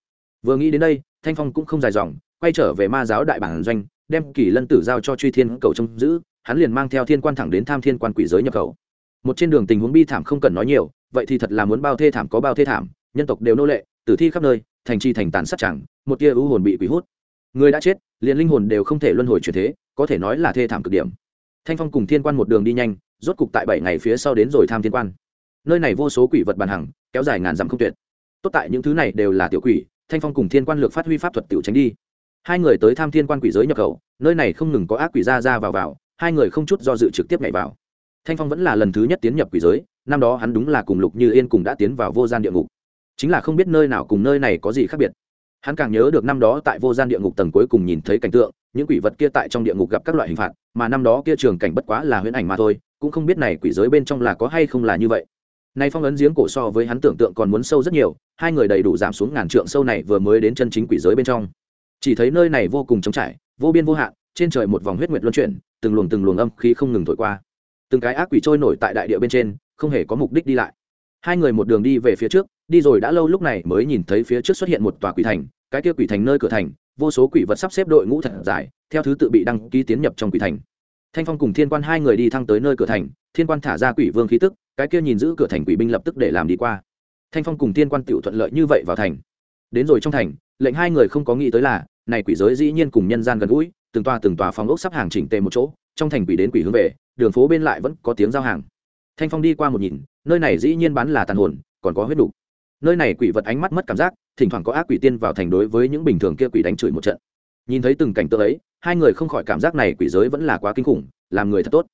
[SPEAKER 1] Vừa nghĩ đến đây, thanh phong cũng không dài dòng, quay trở về ma giáo đại bản doanh, đem kỳ lân tử giao cho truy thiên cầu trông giữ, hắn liền mang theo thiên quan thẳng đến tham thiên quan quỷ giới nhập khẩu. Một trên đường tình huống bi thảm không cần nói nhiều, vậy thì thật là muốn bao thê thảm có bao thê thảm, nhân tộc đều nô lệ, tử thi khắp nơi, thành chi thành tàn sát chẳng, một tia ưu hồn bị quỷ hút. Người đã chết, liền linh hồn đều không thể luân hồi chuyển thế, có thể nói là thê thảm cực điểm thanh phong cùng thiên quan một đường đi nhanh, rốt cục tại bảy ngày phía sau đến rồi tham thiên quan. Nơi này vô số quỷ vật bàn hằng, kéo dài ngàn dặm không tuyệt. Tốt tại những thứ này đều là tiểu quỷ, thanh phong cùng thiên quan lược phát huy pháp thuật tiểu tránh đi. Hai người tới tham thiên quan quỷ giới nhập khẩu, nơi này không ngừng có ác quỷ ra ra vào vào, hai người không chút do dự trực tiếp nhảy vào. Thanh phong vẫn là lần thứ nhất tiến nhập quỷ giới, năm đó hắn đúng là cùng lục như yên cùng đã tiến vào vô gian địa ngục. Chính là không biết nơi nào cùng nơi này có gì khác biệt hắn càng nhớ được năm đó tại vô gian địa ngục tầng cuối cùng nhìn thấy cảnh tượng, những quỷ vật kia tại trong địa ngục gặp các loại hình phạt, mà năm đó kia trường cảnh bất quá là huyễn ảnh mà thôi, cũng không biết này quỷ giới bên trong là có hay không là như vậy. Nay phong ấn giếng cổ so với hắn tưởng tượng còn muốn sâu rất nhiều, hai người đầy đủ giảm xuống ngàn trượng sâu này vừa mới đến chân chính quỷ giới bên trong. Chỉ thấy nơi này vô cùng trống trải, vô biên vô hạn, trên trời một vòng huyết nguyệt luân chuyển, từng luồng từng luồng âm khí không ngừng thổi qua. Từng cái ác quỷ trôi nổi tại đại địa bên trên, không hề có mục đích đi lại. Hai người một đường đi về phía trước đi rồi đã lâu lúc này mới nhìn thấy phía trước xuất hiện một tòa quỷ thành, cái kia quỷ thành nơi cửa thành, vô số quỷ vật sắp xếp đội ngũ thật dài, theo thứ tự bị đăng ký tiến nhập trong quỷ thành. Thanh phong cùng thiên quan hai người đi thăng tới nơi cửa thành, thiên quan thả ra quỷ vương khí tức, cái kia nhìn giữ cửa thành quỷ binh lập tức để làm đi qua. Thanh phong cùng thiên quan tiểu thuận lợi như vậy vào thành. Đến rồi trong thành, lệnh hai người không có nghĩ tới là, này quỷ giới dĩ nhiên cùng nhân gian gần gũi, từng tòa từng tòa phòng ốc sắp hàng chỉnh tề một chỗ, trong thành quỷ đến quỷ hướng về, đường phố bên lại vẫn có tiếng giao hàng. Thanh phong đi qua một nhìn, nơi này dĩ nhiên bán là tàn hồn, còn có huyết đủ nơi này quỷ vật ánh mắt mất cảm giác, thỉnh thoảng có ác quỷ tiên vào thành đối với những bình thường kia quỷ đánh chửi một trận. Nhìn thấy từng cảnh tượng ấy, hai người không khỏi cảm giác này quỷ giới vẫn là quá kinh khủng, làm người thật tốt.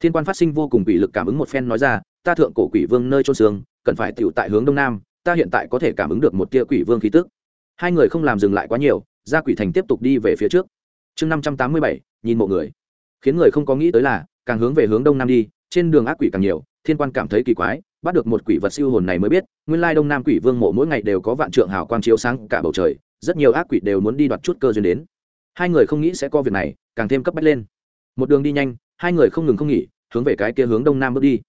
[SPEAKER 1] Thiên quan phát sinh vô cùng quỷ lực cảm ứng một phen nói ra, ta thượng cổ quỷ vương nơi trôn xương, cần phải tựu tại hướng đông nam, ta hiện tại có thể cảm ứng được một tia quỷ vương khí tức. Hai người không làm dừng lại quá nhiều ra quỷ thành tiếp tục đi về phía trước. Chương năm trăm tám mươi bảy, nhìn mộ người. Khiến người không có nghĩ tới là, càng hướng về hướng đông nam đi, trên đường ác quỷ càng nhiều, thiên quan cảm thấy kỳ quái bắt được một quỷ vật siêu hồn này mới biết, nguyên lai đông nam quỷ vương mộ mỗi ngày đều có vạn trượng hào quang chiếu sáng cả bầu trời, rất nhiều ác quỷ đều muốn đi đoạt chút cơ duyên đến. Hai người không nghĩ sẽ có việc này, càng thêm cấp bách lên. Một đường đi nhanh, hai người không ngừng không nghỉ, hướng về cái kia hướng đông nam bước đi.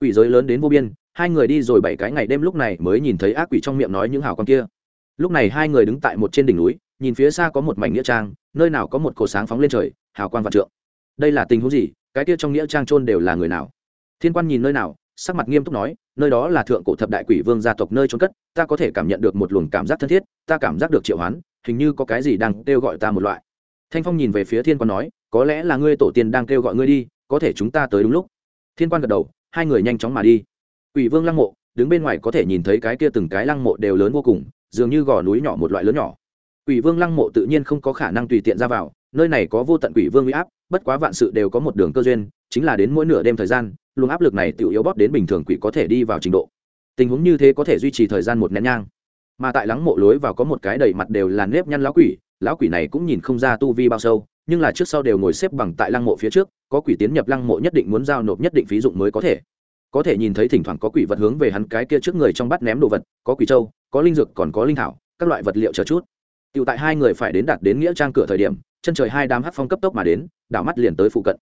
[SPEAKER 1] Quỷ giới lớn đến vô biên, hai người đi rồi bảy cái ngày đêm lúc này mới nhìn thấy ác quỷ trong miệng nói những hào quang kia. Lúc này hai người đứng tại một trên đỉnh núi, nhìn phía xa có một mảnh nghĩa trang, nơi nào có một cổ sáng phóng lên trời, hào quang vạn trượng. Đây là tình huống gì? Cái kia trong nghĩa trang trôn đều là người nào? Thiên quan nhìn nơi nào sắc mặt nghiêm túc nói, nơi đó là thượng cổ thập đại quỷ vương gia tộc nơi trốn cất, ta có thể cảm nhận được một luồng cảm giác thân thiết, ta cảm giác được triệu hoán, hình như có cái gì đang kêu gọi ta một loại. Thanh phong nhìn về phía thiên quan nói, có lẽ là ngươi tổ tiên đang kêu gọi ngươi đi, có thể chúng ta tới đúng lúc. Thiên quan gật đầu, hai người nhanh chóng mà đi. Quỷ vương lăng mộ, đứng bên ngoài có thể nhìn thấy cái kia từng cái lăng mộ đều lớn vô cùng, dường như gò núi nhỏ một loại lớn nhỏ. Quỷ vương lăng mộ tự nhiên không có khả năng tùy tiện ra vào, nơi này có vô tận quỷ vương uy áp, bất quá vạn sự đều có một đường cơ duyên, chính là đến mỗi nửa đêm thời gian luồng áp lực này tự yếu bóp đến bình thường quỷ có thể đi vào trình độ. Tình huống như thế có thể duy trì thời gian một nén nhang. Mà tại lắng mộ lối vào có một cái đầy mặt đều là nếp nhăn lão quỷ lão quỷ này cũng nhìn không ra tu vi bao sâu, nhưng là trước sau đều ngồi xếp bằng tại lăng mộ phía trước, có quỷ tiến nhập lăng mộ nhất định muốn giao nộp nhất định phí dụng mới có thể. Có thể nhìn thấy thỉnh thoảng có quỷ vật hướng về hắn cái kia trước người trong bắt ném đồ vật, có quỷ trâu có linh dược, còn có linh thảo, các loại vật liệu chờ chút. Tựu tại hai người phải đến đạt đến nghĩa trang cửa thời điểm, chân trời hai đám hát phong cấp tốc mà đến, đảo mắt liền tới phụ cận.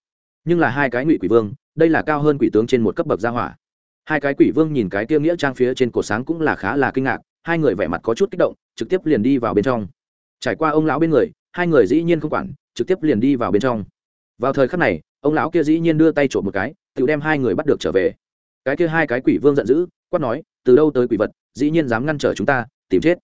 [SPEAKER 1] Nhưng là hai cái ngụy quỷ vương đây là cao hơn quỷ tướng trên một cấp bậc gia hỏa. Hai cái quỷ vương nhìn cái tiêu nghĩa trang phía trên cổ sáng cũng là khá là kinh ngạc, hai người vẻ mặt có chút kích động, trực tiếp liền đi vào bên trong. Trải qua ông lão bên người, hai người dĩ nhiên không quản, trực tiếp liền đi vào bên trong. Vào thời khắc này, ông lão kia dĩ nhiên đưa tay trộm một cái, tự đem hai người bắt được trở về. Cái kia hai cái quỷ vương giận dữ, quát nói, từ đâu tới quỷ vật, dĩ nhiên dám ngăn trở chúng ta, tìm chết.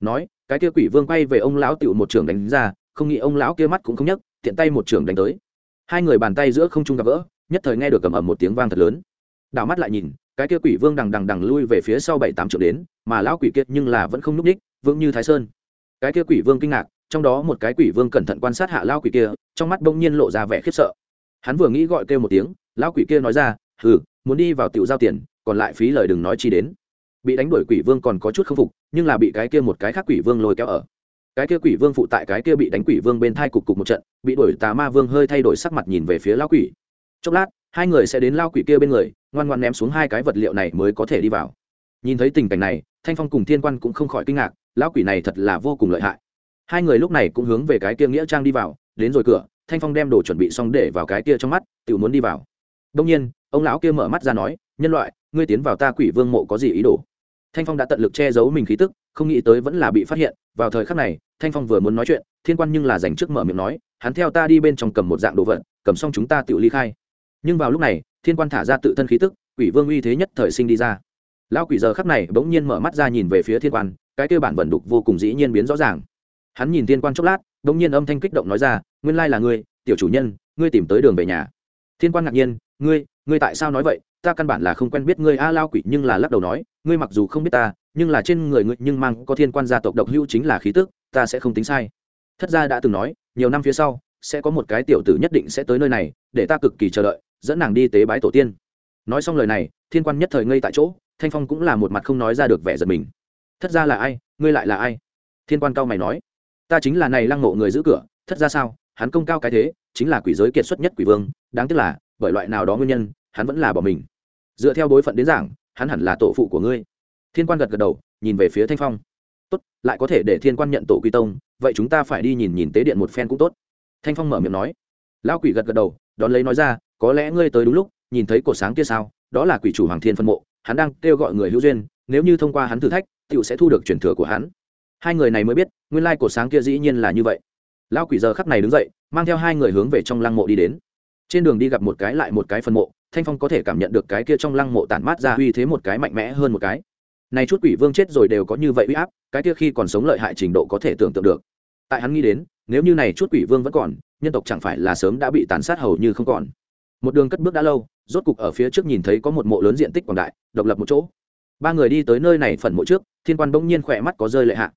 [SPEAKER 1] Nói, cái kia quỷ vương quay về ông lão tựu một trường đánh ra, không nghĩ ông lão kia mắt cũng không nhấc, tiện tay một trường đánh tới. Hai người bàn tay giữa không trung gặp vỡ nhất thời nghe được cầm ầm một tiếng vang thật lớn. Đảo mắt lại nhìn, cái kia quỷ vương đằng đằng đằng lui về phía sau bảy tám trượng đến, mà lão quỷ kia nhưng là vẫn không n ú ních vững như thái sơn. Cái kia quỷ vương kinh ngạc, trong đó một cái quỷ vương cẩn thận quan sát hạ lão quỷ kia, trong mắt bỗng nhiên lộ ra vẻ khiếp sợ. Hắn vừa nghĩ gọi kêu một tiếng, lão quỷ kia nói ra, hừ, muốn đi vào tiểu giao tiền, còn lại phí lời đừng nói chi đến. Bị đánh đuổi quỷ vương còn có chút k phục, nhưng là bị cái kia một cái khác quỷ vương lôi kéo ở. Cái kia quỷ vương phụ tại cái kia bị đánh quỷ vương bên thai cục cục một trận, bị đuổi tà ma vương hơi thay đổi sắc mặt nhìn về phía lão quỷ chốc lát, hai người sẽ đến lao quỷ kia bên người, ngoan ngoan ném xuống hai cái vật liệu này mới có thể đi vào. Nhìn thấy tình cảnh này, thanh phong cùng thiên quan cũng không khỏi kinh ngạc lão quỷ này thật là vô cùng lợi hại. Hai người lúc này cũng hướng về cái kia nghĩa trang đi vào, đến rồi cửa, thanh phong đem đồ chuẩn bị xong để vào cái kia trong mắt tự muốn đi vào. Đông nhiên, ông lão kia mở mắt ra nói, nhân loại, ngươi tiến vào ta quỷ vương mộ có gì ý đồ? Thanh phong đã tận lực che giấu mình khí tức, không nghĩ tới vẫn là bị phát hiện. Vào thời khắc này, thanh phong vừa muốn nói chuyện, thiên quan nhưng là dành trước mở miệng nói, hắn theo ta đi bên trong cầm một dạng đồ vật, cầm xong chúng ta tự ly khai nhưng vào lúc này, thiên quan thả ra tự thân khí tức, quỷ vương uy thế nhất thời sinh đi ra. Lão quỷ giờ khắc này bỗng nhiên mở mắt ra nhìn về phía thiên quan, cái kêu bản vận đục vô cùng dĩ nhiên biến rõ ràng. Hắn nhìn thiên quan chốc lát, bỗng nhiên âm thanh kích động nói ra, nguyên lai là ngươi, tiểu chủ nhân, ngươi tìm tới đường về nhà. Thiên quan ngạc nhiên, ngươi ngươi tại sao nói vậy? Ta căn bản là không quen biết ngươi, a lao quỷ nhưng là lắc đầu nói, ngươi mặc dù không biết ta, nhưng là trên người ngươi nhưng mang có thiên quan gia tộc độc hữu chính là khí tức, ta sẽ không tính sai. Thất gia đã từng nói, nhiều năm phía sau sẽ có một cái tiểu tử nhất định sẽ tới nơi này, để ta cực kỳ chờ đợi, dẫn nàng đi tế bái tổ tiên. Nói xong lời này, thiên quan nhất thời ngây tại chỗ, thanh phong cũng là một mặt không nói ra được vẻ giật mình. Thất gia là ai? Ngươi lại là ai? Thiên quan cao mày nói. Ta chính là này lăng ngộ người giữ cửa, thất gia sao? Hắn công cao cái thế, chính là quỷ giới kiệt xuất nhất quỷ vương, đáng tiếc là, bởi loại nào đó nguyên nhân, hắn vẫn là bỏ mình. Dựa theo đối phận đến giảng, hắn hẳn là tổ phụ của ngươi. Thiên quan gật gật đầu, nhìn về phía thanh phong. Tốt, lại có thể để thiên quan nhận tổ quy tông, vậy chúng ta phải đi nhìn nhìn tế điện một phen cũng tốt thanh phong mở miệng nói. Lão quỷ gật gật đầu, đón lấy nói ra, có lẽ ngươi tới đúng lúc, nhìn thấy cổ sáng kia sao? Đó là quỷ chủ hoàng thiên phân mộ, hắn đang kêu gọi người hữu duyên, nếu như thông qua hắn thử thách tựu sẽ thu được truyền thừa của hắn. Hai người này mới biết, nguyên lai cổ sáng kia dĩ nhiên là như vậy. Lão quỷ giờ khắc này đứng dậy, mang theo hai người hướng về trong lăng mộ đi đến. Trên đường đi gặp một cái lại một cái phân mộ, thanh phong có thể cảm nhận được cái kia trong lăng mộ tản mát ra uy thế một cái mạnh mẽ hơn một cái. Này chút quỷ vương chết rồi đều có như vậy uy áp, cái kia khi còn sống lợi hại trình độ có thể tưởng tượng được. Tại hắn nghĩ đến nếu như này chút quỷ vương vẫn còn, nhân tộc chẳng phải là sớm đã bị tàn sát hầu như không còn. Một đường cất bước đã lâu, rốt cục ở phía trước nhìn thấy có một mộ lớn diện tích quảng đại, độc lập một chỗ. Ba người đi tới nơi này phần mộ trước, thiên quan bỗng nhiên khỏe mắt có rơi lệ hạ.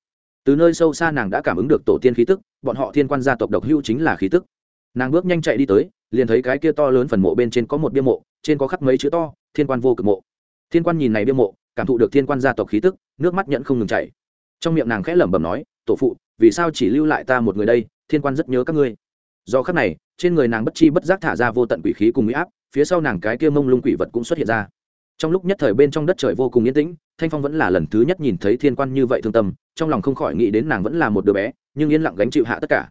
[SPEAKER 1] Từ nơi sâu xa nàng đã cảm ứng được tổ tiên khí tức, bọn họ thiên quan gia tộc độc hưu chính là khí tức. Nàng bước nhanh chạy đi tới, liền thấy cái kia to lớn phần mộ bên trên có một bia mộ, trên có khắc mấy chữ to, thiên quan vô cực mộ. Thiên quan nhìn này bia mộ, cảm thụ được thiên quan gia tộc khí tức, nước mắt nhận không ngừng chảy. Trong miệng nàng khẽ lẩm bẩm nói, tổ phụ vì sao chỉ lưu lại ta một người đây, thiên quan rất nhớ các ngươi. Do khắc này, trên người nàng bất chi bất giác thả ra vô tận quỷ khí cùng mỹ áp, phía sau nàng cái kia mông lung quỷ vật cũng xuất hiện ra. Trong lúc nhất thời bên trong đất trời vô cùng yên tĩnh, thanh phong vẫn là lần thứ nhất nhìn thấy thiên quan như vậy thương tâm, trong lòng không khỏi nghĩ đến nàng vẫn là một đứa bé, nhưng yên lặng gánh chịu hạ tất cả.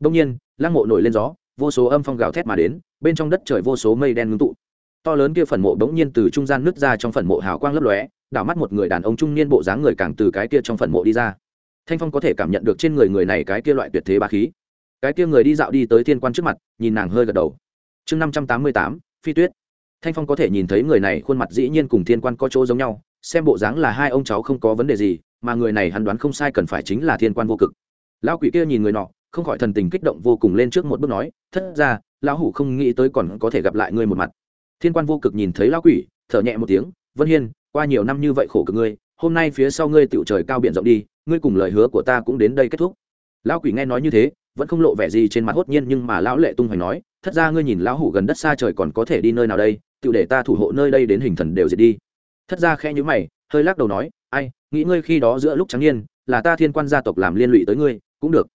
[SPEAKER 1] Đông nhiên, lăng mộ nổi lên gió, vô số âm phong gào thét mà đến, bên trong đất trời vô số mây đen ngưng tụ. To lớn kia phần mộ bỗng nhiên từ trung gian nứt ra trong phần mộ hào quang lấp lóe, đảo mắt một người đàn ông trung niên bộ dáng người càng từ cái kia trong phần mộ đi ra thanh phong có thể cảm nhận được trên người người này cái kia loại tuyệt thế ba khí. Cái kia người đi dạo đi tới thiên quan trước mặt, nhìn nàng hơi gật đầu. Chương năm trăm tám mươi tám, phi tuyết. Thanh phong có thể nhìn thấy người này khuôn mặt dĩ nhiên cùng thiên quan có chỗ giống nhau, xem bộ dáng là hai ông cháu không có vấn đề gì, mà người này hắn đoán không sai cần phải chính là thiên quan vô cực. Lão quỷ kia nhìn người nọ, không khỏi thần tình kích động vô cùng lên trước một bước nói, thất ra lão hủ không nghĩ tới còn có thể gặp lại ngươi một mặt. Thiên quan vô cực nhìn thấy lão quỷ, thở nhẹ một tiếng, vân hiên, qua nhiều năm như vậy khổ cực ngươi, hôm nay phía sau ngươi tựu trời cao biển rộng đi ngươi cùng lời hứa của ta cũng đến đây kết thúc. Lão quỷ nghe nói như thế, vẫn không lộ vẻ gì trên mặt hốt nhiên nhưng mà lão lệ tung hoành nói thật ra ngươi nhìn lão hủ gần đất xa trời còn có thể đi nơi nào đây tự để ta thủ hộ nơi đây đến hình thần đều diệt đi. Thật ra khẽ nhữ mày, hơi lắc đầu nói, ai, nghĩ ngươi khi đó giữa lúc trắng niên, là ta thiên quan gia tộc làm liên lụy tới ngươi, cũng được.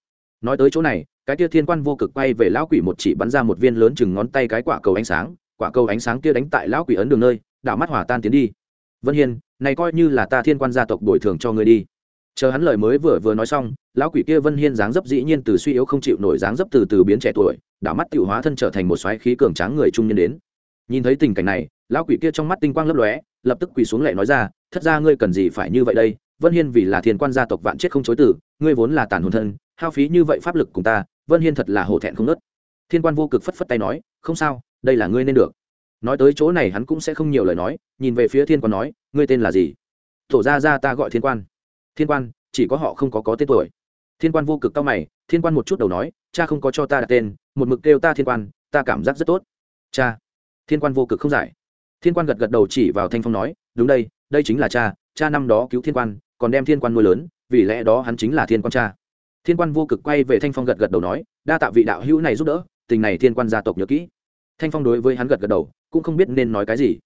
[SPEAKER 1] Nói tới chỗ này, cái tia thiên quan vô cực quay về lão quỷ một chỉ bắn ra một viên lớn chừng ngón tay cái quả cầu ánh sáng, quả cầu ánh sáng kia đánh tại lão quỷ ấn đường nơi, đảo mắt hỏa tan tiến đi. Vân hiên, này coi như là ta thiên quan gia tộc bồi thường cho ngươi đi chờ hắn lời mới vừa vừa nói xong, lão quỷ kia vân hiên dáng dấp dĩ nhiên từ suy yếu không chịu nổi dáng dấp từ từ biến trẻ tuổi, đảo mắt tự hóa thân trở thành một xoáy khí cường tráng người trung niên đến. Nhìn thấy tình cảnh này, lão quỷ kia trong mắt tinh quang lấp lóe, lập tức quỳ xuống lệ nói ra, thất ra ngươi cần gì phải như vậy đây? Vân hiên vì là thiên quan gia tộc vạn chết không chối tử ngươi vốn là tàn hồn thân, hao phí như vậy pháp lực cùng ta, vân hiên thật là hổ thẹn không nớt. Thiên quan vô cực phất phất tay nói, không sao, đây là ngươi nên được. Nói tới chỗ này hắn cũng sẽ không nhiều lời nói, nhìn về phía thiên quan nói, ngươi tên là gì? Thổ ra ra ta gọi thiên quan thiên quan, chỉ có họ không có có tên tuổi. Thiên quan vô cực cao mày, thiên quan một chút đầu nói, cha không có cho ta đặt tên, một mực kêu ta thiên quan, ta cảm giác rất tốt. Cha? Thiên quan vô cực không giải. Thiên quan gật gật đầu chỉ vào thanh phong nói, đúng đây đây chính là cha cha năm đó cứu thiên quan, còn đem thiên quan nuôi lớn, vì lẽ đó hắn chính là thiên quan cha. Thiên quan vô cực quay về thanh phong gật gật đầu nói, đa tạ vị đạo hữu này giúp đỡ, tình này thiên quan gia tộc nhớ kỹ. Thanh phong đối với hắn gật gật đầu, cũng không biết nên nói cái gì.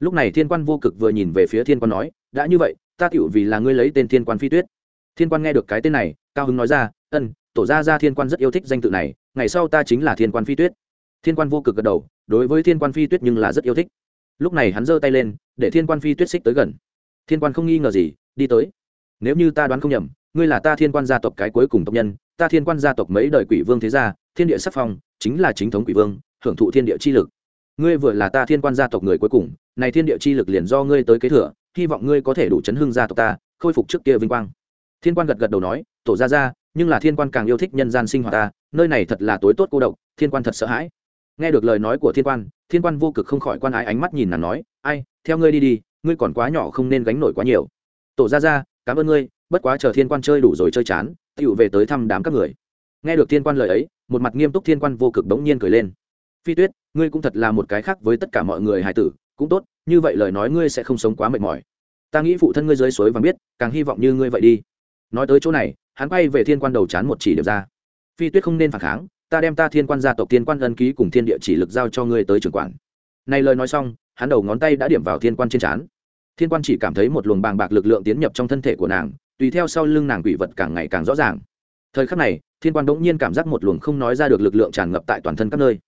[SPEAKER 1] Lúc này thiên quan vô cực vừa nhìn về phía thiên quan nói, đã như vậy ta tiểu vì là ngươi lấy tên thiên quan phi tuyết thiên quan nghe được cái tên này cao hứng nói ra ân tổ gia gia thiên quan rất yêu thích danh tự này ngày sau ta chính là thiên quan phi tuyết thiên quan vô cực gật đầu đối với thiên quan phi tuyết nhưng là rất yêu thích lúc này hắn giơ tay lên để thiên quan phi tuyết xích tới gần thiên quan không nghi ngờ gì đi tới nếu như ta đoán không nhầm ngươi là ta thiên quan gia tộc cái cuối cùng tộc nhân ta thiên quan gia tộc mấy đời quỷ vương thế gia thiên địa sắc phong chính là chính thống quỷ vương hưởng thụ thiên địa chi lực ngươi vừa là ta thiên quan gia tộc người cuối cùng này thiên địa chi lực liền do ngươi tới kế thừa hy vọng ngươi có thể đủ chấn hưng gia tộc ta, khôi phục trước kia vinh quang. Thiên quan gật gật đầu nói, tổ ra ra nhưng là thiên quan càng yêu thích nhân gian sinh hoạt ta, nơi này thật là tối tốt cô độc, thiên quan thật sợ hãi. Nghe được lời nói của thiên quan thiên quan vô cực không khỏi quan ái ánh mắt nhìn nàng nói, ai, theo ngươi đi đi, ngươi còn quá nhỏ không nên gánh nổi quá nhiều. Tổ ra ra cảm ơn ngươi, bất quá chờ thiên quan chơi đủ rồi chơi chán tựu về tới thăm đám các người. Nghe được thiên quan lời ấy, một mặt nghiêm túc thiên quan vô cực bỗng nhiên cười lên. Phi tuyết, ngươi cũng thật là một cái khác với tất cả mọi người hài tử, cũng tốt như vậy lời nói ngươi sẽ không sống quá mệt mỏi. Ta nghĩ phụ thân ngươi dưới suối vàng biết, càng hy vọng như ngươi vậy đi. Nói tới chỗ này, hắn quay về thiên quan đầu chán một chỉ điểm ra. Phi tuyết không nên phản kháng, ta đem ta thiên quan gia tộc, thiên quan ân ký cùng thiên địa chỉ lực giao cho ngươi tới trưởng quản. Này lời nói xong, hắn đầu ngón tay đã điểm vào thiên quan trên trán. Thiên quan chỉ cảm thấy một luồng bàng bạc lực lượng tiến nhập trong thân thể của nàng, tùy theo sau lưng nàng quỷ vật càng ngày càng rõ ràng. Thời khắc này, thiên quan đống nhiên cảm giác một luồng không nói ra được lực lượng tràn ngập tại toàn thân các nơi.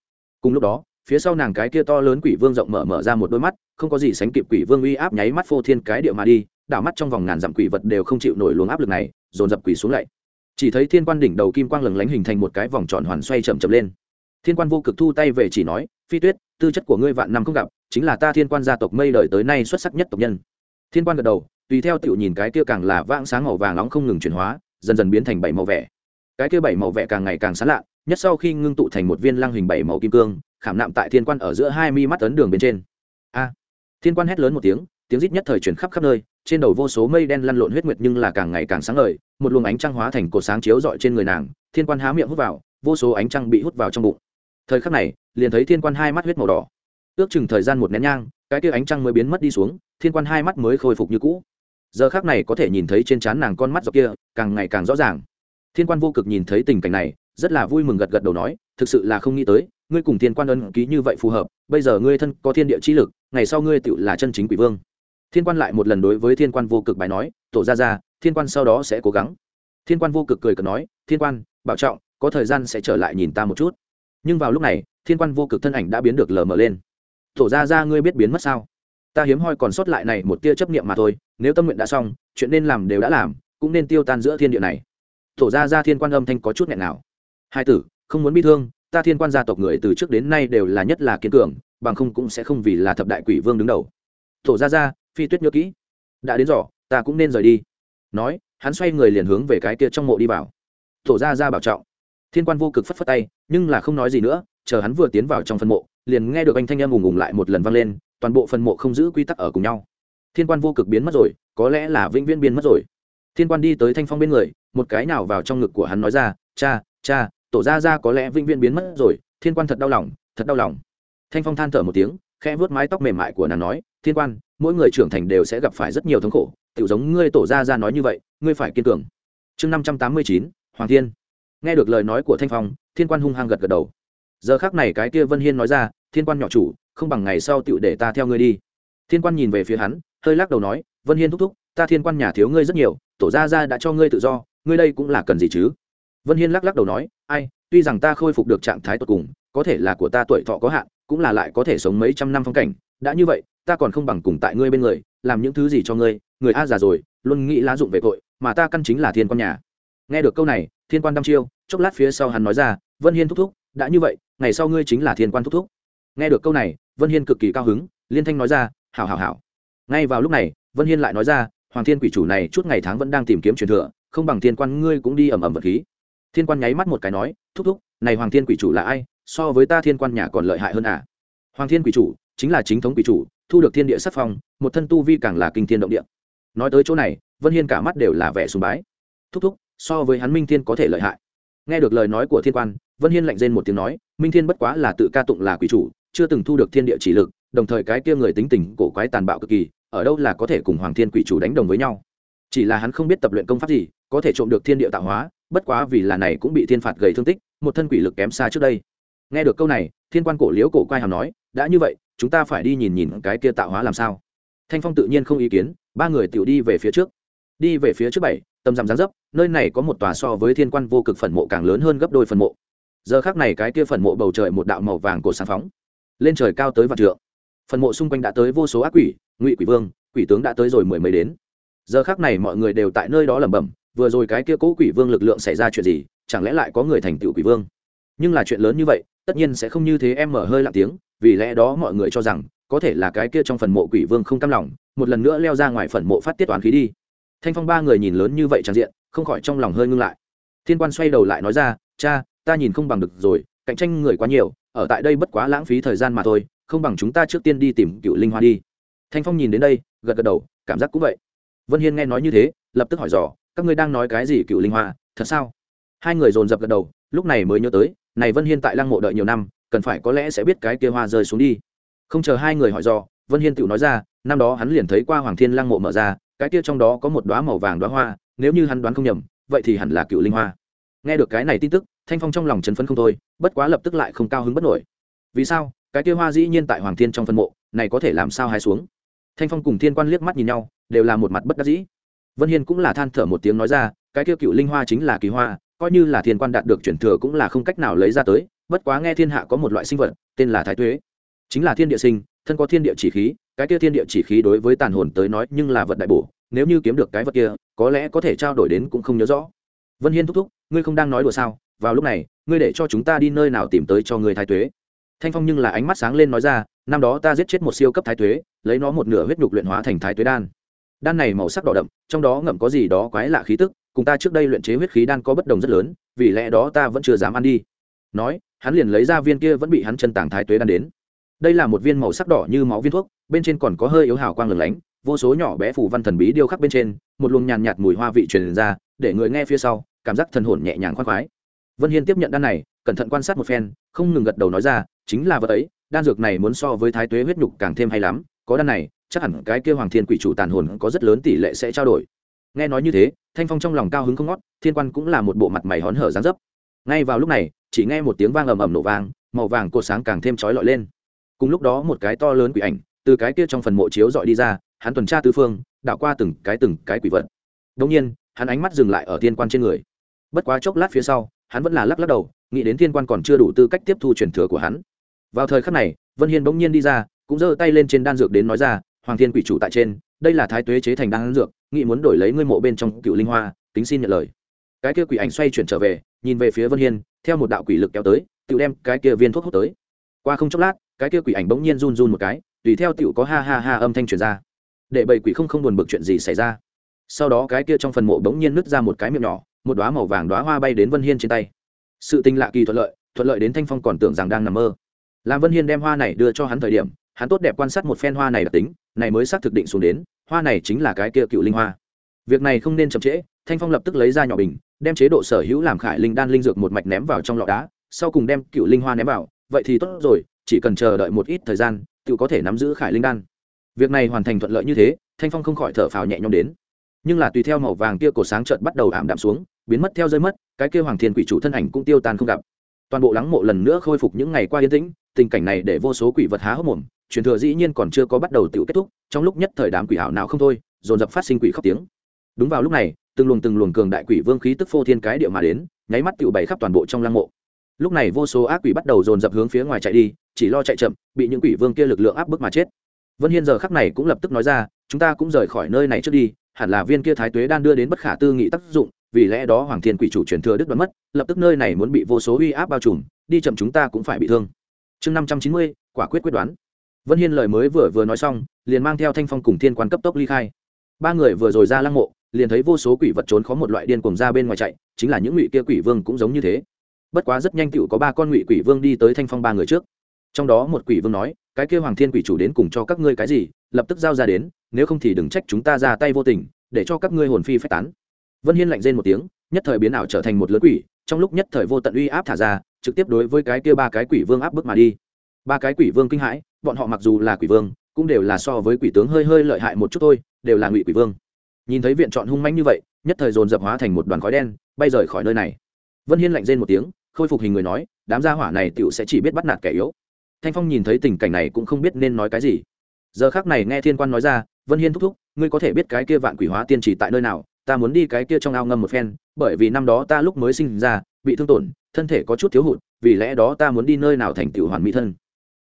[SPEAKER 1] Cùng lúc đó phía sau nàng cái kia to lớn quỷ vương rộng mở mở ra một đôi mắt, không có gì sánh kịp quỷ vương uy áp nháy mắt phô thiên cái địa mà đi, đảo mắt trong vòng ngàn dặm quỷ vật đều không chịu nổi luồng áp lực này, dồn dập quỷ xuống lại. Chỉ thấy thiên quan đỉnh đầu kim quang lừng lánh hình thành một cái vòng tròn hoàn xoay chậm chậm lên. Thiên quan vô cực thu tay về chỉ nói, phi tuyết, tư chất của ngươi vạn năm không gặp, chính là ta thiên quan gia tộc mây đời tới nay xuất sắc nhất tộc nhân. Thiên quan gật đầu, tùy theo tiểu nhìn cái kia càng là vãng sáng màu vàng nóng không ngừng chuyển hóa, dần dần biến thành bảy màu vẻ. Cái kia bảy màu vẻ càng ngày càng sáng lạ, nhất sau khi ngưng tụ thành một viên lăng hình bảy màu kim cương khảm nạm tại thiên quan ở giữa hai mi mắt ấn đường bên trên. A. Thiên quan hét lớn một tiếng tiếng rít nhất thời chuyển khắp khắp nơi, trên đầu vô số mây đen lăn lộn huyết nguyệt nhưng là càng ngày càng sáng ngời, một luồng ánh trăng hóa thành cột sáng chiếu rọi trên người nàng, thiên quan há miệng hút vào, vô số ánh trăng bị hút vào trong bụng. Thời khắc này, liền thấy thiên quan hai mắt huyết màu đỏ. Ước chừng thời gian một nén nhang, cái kia ánh trăng mới biến mất đi xuống, thiên quan hai mắt mới khôi phục như cũ. Giờ khác này có thể nhìn thấy trên trán nàng con mắt dọc kia, càng ngày càng rõ ràng. Thiên quan vô cực nhìn thấy tình cảnh này, rất là vui mừng gật gật đầu nói, thực sự là không nghĩ tới ngươi cùng thiên quan ân ký như vậy phù hợp, bây giờ ngươi thân có thiên địa chi lực, ngày sau ngươi tựu là chân chính quỷ vương. Thiên quan lại một lần đối với thiên quan vô cực bài nói, tổ ra ra thiên quan sau đó sẽ cố gắng. Thiên quan vô cực cười cợt nói, thiên quan, bảo trọng, có thời gian sẽ trở lại nhìn ta một chút. Nhưng vào lúc này, thiên quan vô cực thân ảnh đã biến được lờ mờ lên. Tổ ra ra ngươi biết biến mất sao? Ta hiếm hoi còn sót lại này một tia chấp niệm mà thôi, nếu tâm nguyện đã xong, chuyện nên làm đều đã làm, cũng nên tiêu tan giữa thiên địa này. Tổ ra ra thiên quan âm thanh có chút nghẹn nào hai tử, không muốn bi thương ta thiên quan gia tộc người từ trước đến nay đều là nhất là kiên cường, bằng không cũng sẽ không vì là thập đại quỷ vương đứng đầu. Thổ ra ra phi tuyết nhớ kỹ. Đã đến giỏ, ta cũng nên rời đi. Nói, hắn xoay người liền hướng về cái kia trong mộ đi vào. Thổ ra ra bảo trọng. Thiên quan vô cực phất phất tay, nhưng là không nói gì nữa, chờ hắn vừa tiến vào trong phân mộ, liền nghe được anh thanh em ùng ùng lại một lần vang lên, toàn bộ phân mộ không giữ quy tắc ở cùng nhau. Thiên quan vô cực biến mất rồi, có lẽ là vĩnh viễn biến mất rồi. Thiên quan đi tới thanh phong bên người, một cái nào vào trong ngực của hắn nói ra, cha cha tổ ra ra có lẽ vĩnh viễn biến mất rồi, thiên quan thật đau lòng, thật đau lòng. Thanh phong than thở một tiếng, khẽ vuốt mái tóc mềm mại của nàng nói, thiên quan, mỗi người trưởng thành đều sẽ gặp phải rất nhiều thống khổ tự giống ngươi tổ ra ra nói như vậy, ngươi phải kiên cường. Chương năm trăm tám mươi chín, hoàng thiên. Nghe được lời nói của thanh phong, thiên quan hung hăng gật gật đầu. Giờ khác này cái kia vân hiên nói ra, thiên quan nhỏ chủ, không bằng ngày sau tựu để ta theo ngươi đi. Thiên quan nhìn về phía hắn, hơi lắc đầu nói, vân hiên thúc thúc, ta thiên quan nhà thiếu ngươi rất nhiều, tổ gia gia đã cho ngươi tự do, ngươi đây cũng là cần gì chứ? Vân hiên lắc lắc đầu nói ai, tuy rằng ta khôi phục được trạng thái tột cùng, có thể là của ta tuổi thọ có hạn, cũng là lại có thể sống mấy trăm năm phong cảnh. Đã như vậy, ta còn không bằng cùng tại ngươi bên người, làm những thứ gì cho ngươi. Người a già rồi, luôn nghĩ lá dụng về tội, mà ta căn chính là thiên quan nhà. Nghe được câu này, thiên quan đăm chiêu, chốc lát phía sau hắn nói ra, vân hiên thúc thúc, đã như vậy, ngày sau ngươi chính là thiên quan thúc thúc. Nghe được câu này, vân hiên cực kỳ cao hứng, liên thanh nói ra, hảo hảo hảo. Ngay vào lúc này, vân hiên lại nói ra, hoàng thiên quỷ chủ này chút ngày tháng vẫn đang tìm kiếm truyền thừa, không bằng thiên quan ngươi cũng đi ẩm ẩm vật khí thiên quan nháy mắt một cái nói, thúc thúc, này hoàng thiên quỷ chủ là ai? So với ta thiên quan nhà còn lợi hại hơn à? Hoàng thiên quỷ chủ, chính là chính thống quỷ chủ, thu được thiên địa sắc phong, một thân tu vi càng là kinh thiên động địa. Nói tới chỗ này, vân hiên cả mắt đều là vẻ sùng bái. Thúc thúc, so với hắn minh thiên có thể lợi hại. Nghe được lời nói của thiên quan, vân hiên lạnh rên một tiếng nói, minh thiên bất quá là tự ca tụng là quỷ chủ, chưa từng thu được thiên địa chỉ lực, đồng thời cái kia người tính tình cổ quái tàn bạo cực kỳ, ở đâu là có thể cùng hoàng thiên quỷ chủ đánh đồng với nhau? Chỉ là hắn không biết tập luyện công pháp gì, có thể trộm được thiên địa tạo hóa bất quá vì là này cũng bị thiên phạt gây thương tích, một thân quỷ lực kém xa trước đây. Nghe được câu này, thiên quan cổ liễu cổ quay hàm nói, đã như vậy, chúng ta phải đi nhìn nhìn cái kia tạo hóa làm sao? Thanh phong tự nhiên không ý kiến, ba người tiểu đi về phía trước. Đi về phía trước bảy, tầm dằm giáng dấp, nơi này có một tòa so với thiên quan vô cực phần mộ càng lớn hơn gấp đôi phần mộ. Giờ khác này cái kia phần mộ bầu trời một đạo màu vàng của sáng phóng, lên trời cao tới vạn trượng. Phần mộ xung quanh đã tới vô số ác quỷ, ngụy quỷ vương, quỷ tướng đã tới rồi mười mấy đến. Giờ khác này mọi người đều tại nơi đó lẩm bẩm vừa rồi cái kia cố quỷ vương lực lượng xảy ra chuyện gì, chẳng lẽ lại có người thành tựu quỷ vương? Nhưng là chuyện lớn như vậy, tất nhiên sẽ không như thế em mở hơi lặng tiếng, vì lẽ đó mọi người cho rằng, có thể là cái kia trong phần mộ quỷ vương không cam lòng, một lần nữa leo ra ngoài phần mộ phát tiết toán khí đi. Thanh phong ba người nhìn lớn như vậy tràn diện, không khỏi trong lòng hơi ngưng lại. Thiên quan xoay đầu lại nói ra, cha, ta nhìn không bằng được rồi, cạnh tranh người quá nhiều, ở tại đây bất quá lãng phí thời gian mà thôi, không bằng chúng ta trước tiên đi tìm cựu linh hoa đi. Thanh phong nhìn đến đây, gật gật đầu, cảm giác cũng vậy. Vân hiên nghe nói như thế, lập tức hỏi dò các ngươi đang nói cái gì cựu linh hoa, thật sao? Hai người dồn dập gật đầu, lúc này mới nhớ tới, này vân hiên tại lăng mộ đợi nhiều năm, cần phải có lẽ sẽ biết cái kia hoa rơi xuống đi. Không chờ hai người hỏi do vân hiên tự nói ra, năm đó hắn liền thấy qua hoàng thiên lăng mộ mở ra, cái kia trong đó có một đoá màu vàng đoá hoa, nếu như hắn đoán không nhầm, vậy thì hẳn là cựu linh hoa. Nghe được cái này tin tức, thanh phong trong lòng chấn phấn không thôi, bất quá lập tức lại không cao hứng bất nổi. Vì sao? Cái kia hoa dĩ nhiên tại hoàng thiên trong phân mộ, này có thể làm sao hai xuống? Thanh phong cùng thiên quan liếc mắt nhìn nhau, đều là một mặt bất đắc dĩ vân hiên cũng là than thở một tiếng nói ra, cái kia cựu linh hoa chính là kỳ hoa, coi như là thiên quan đạt được chuyển thừa cũng là không cách nào lấy ra tới, bất quá nghe thiên hạ có một loại sinh vật, tên là thái tuế. Chính là thiên địa sinh, thân có thiên địa chỉ khí, cái kia thiên địa chỉ khí đối với tàn hồn tới nói nhưng là vật đại bổ, nếu như kiếm được cái vật kia, có lẽ có thể trao đổi đến cũng không nhớ rõ. Vân hiên thúc thúc, ngươi không đang nói đùa sao? Vào lúc này, ngươi để cho chúng ta đi nơi nào tìm tới cho người thái tuế. Thanh phong nhưng là ánh mắt sáng lên nói ra, năm đó ta giết chết một siêu cấp thái tuế, lấy nó một nửa huyết nhục luyện hóa thành thái tuế đan đan này màu sắc đỏ đậm, trong đó ngậm có gì đó quái lạ khí tức, cùng ta trước đây luyện chế huyết khí đan có bất đồng rất lớn, vì lẽ đó ta vẫn chưa dám ăn đi. Nói, hắn liền lấy ra viên kia vẫn bị hắn chân tàng thái tuế đan đến. Đây là một viên màu sắc đỏ như máu viên thuốc, bên trên còn có hơi yếu hào quang lửng lánh, vô số nhỏ bé phủ văn thần bí điêu khắc bên trên, một luồng nhàn nhạt mùi hoa vị truyền ra, để người nghe phía sau, cảm giác thần hồn nhẹ nhàng khoan khoái. Vân hiên tiếp nhận đan này, cẩn thận quan sát một phen, không ngừng gật đầu nói ra, chính là vật ấy, đan dược này muốn so với thái tuế huyết nhục càng thêm hay lắm, có đan này chắc hẳn cái kia hoàng thiên quỷ chủ tàn hồn có rất lớn tỷ lệ sẽ trao đổi. Nghe nói như thế, thanh phong trong lòng cao hứng không ngót, thiên quan cũng là một bộ mặt mày hón hở dán dấp. Ngay vào lúc này, chỉ nghe một tiếng vang ầm ầm nổ vang, màu vàng cột sáng càng thêm chói lọi lên. Cùng lúc đó một cái to lớn quỷ ảnh, từ cái kia trong phần mộ chiếu dọi đi ra, hắn tuần tra tứ phương, đảo qua từng cái từng cái quỷ vật. Đông nhiên, hắn ánh mắt dừng lại ở thiên quan trên người. Bất quá chốc lát phía sau, hắn vẫn là lắc lắc đầu, nghĩ đến thiên quan còn chưa đủ tư cách tiếp thu truyền thừa của hắn. Vào thời khắc này, vân hiên bỗng nhiên đi ra, cũng giơ tay lên trên đan dược đến nói ra hoàng thiên quỷ chủ tại trên, đây là thái tuế chế thành đan dược nghị muốn đổi lấy ngươi mộ bên trong cựu linh hoa tính xin nhận lời. Cái kia quỷ ảnh xoay chuyển trở về, nhìn về phía vân hiên, theo một đạo quỷ lực kéo tới tự đem cái kia viên thuốc hút tới. Qua không chốc lát, cái kia quỷ ảnh bỗng nhiên run run một cái, tùy theo tiểu có ha ha ha âm thanh truyền ra. Để bầy quỷ không không buồn bực chuyện gì xảy ra. Sau đó cái kia trong phần mộ bỗng nhiên nứt ra một cái miệng nhỏ, một đóa màu vàng đóa hoa bay đến vân hiên trên tay. Sự tình lạ kỳ thuận lợi thuận lợi đến thanh phong còn tưởng rằng đang nằm mơ. Làm vân hiên đem hoa này đưa cho hắn thời điểm, hắn tốt đẹp quan sát một phen hoa này đặc tính này mới xác thực định xuống đến, hoa này chính là cái kia cựu linh hoa. Việc này không nên chậm trễ, thanh phong lập tức lấy ra nhỏ bình, đem chế độ sở hữu làm khải linh đan linh dược một mạch ném vào trong lọ đá, sau cùng đem cựu linh hoa ném vào, vậy thì tốt rồi, chỉ cần chờ đợi một ít thời gian, tự có thể nắm giữ khải linh đan. Việc này hoàn thành thuận lợi như thế, thanh phong không khỏi thở phào nhẹ nhõm đến. Nhưng là tùy theo màu vàng kia cổ sáng trợn bắt đầu ảm đạm xuống, biến mất theo rơi mất, cái kia hoàng thiên quỷ chủ thân ảnh cũng tiêu tan không gặp. Toàn bộ lắng mộ lần nữa khôi phục những ngày qua yên tĩnh, tình cảnh này để vô số quỷ vật há hốc mồm truyền thừa dĩ nhiên còn chưa có bắt đầu tự kết thúc, trong lúc nhất thời đám quỷ hảo nào không thôi, dồn dập phát sinh quỷ khóc tiếng. Đúng vào lúc này, từng luồng từng luồng cường đại quỷ vương khí tức phô thiên cái địa mà đến, nháy mắt tự bày khắp toàn bộ trong lăng mộ. Lúc này vô số ác quỷ bắt đầu dồn dập hướng phía ngoài chạy đi, chỉ lo chạy chậm, bị những quỷ vương kia lực lượng áp bức mà chết. Vân hiên giờ khắc này cũng lập tức nói ra, chúng ta cũng rời khỏi nơi này trước đi, hẳn là viên kia thái tuế đang đưa đến bất khả tư nghị tác dụng, vì lẽ đó hoàng thiên quỷ chủ truyền thừa đức đoán mất, lập tức nơi này muốn bị vô số uy áp bao trùm, đi chậm chúng ta cũng phải bị thương. Chương năm trăm chín mươi, quả quyết quyết đoán vân hiên lời mới vừa vừa nói xong, liền mang theo thanh phong cùng thiên quan cấp tốc ly khai. Ba người vừa rồi ra lăng mộ, liền thấy vô số quỷ vật trốn khó một loại điên cuồng ra bên ngoài chạy, chính là những ngụy kia quỷ vương cũng giống như thế. Bất quá rất nhanh tựu có ba con ngụy quỷ vương đi tới thanh phong ba người trước. Trong đó một quỷ vương nói, cái kia hoàng thiên quỷ chủ đến cùng cho các ngươi cái gì, lập tức giao ra đến, nếu không thì đừng trách chúng ta ra tay vô tình, để cho các ngươi hồn phi phách tán. Vân hiên lạnh rên một tiếng, nhất thời biến ảo trở thành một lớn quỷ, trong lúc nhất thời vô tận uy áp thả ra, trực tiếp đối với cái kia ba cái quỷ vương áp bức mà đi. Ba cái quỷ vương kinh hãi bọn họ mặc dù là quỷ vương, cũng đều là so với quỷ tướng hơi hơi lợi hại một chút thôi, đều là ngụy quỷ vương. Nhìn thấy viện chọn hung manh như vậy, nhất thời dồn dập hóa thành một đoàn khói đen, bay rời khỏi nơi này. Vân hiên lạnh rên một tiếng, khôi phục hình người nói, đám gia hỏa này tựu sẽ chỉ biết bắt nạt kẻ yếu. Thanh phong nhìn thấy tình cảnh này cũng không biết nên nói cái gì. Giờ khác này nghe thiên quan nói ra, vân hiên thúc thúc, ngươi có thể biết cái kia vạn quỷ hóa tiên chỉ tại nơi nào, ta muốn đi cái kia trong ao ngâm một phen, bởi vì năm đó ta lúc mới sinh ra, bị thương tổn, thân thể có chút thiếu hụt, vì lẽ đó ta muốn đi nơi nào thành tựu hoàn mỹ thân.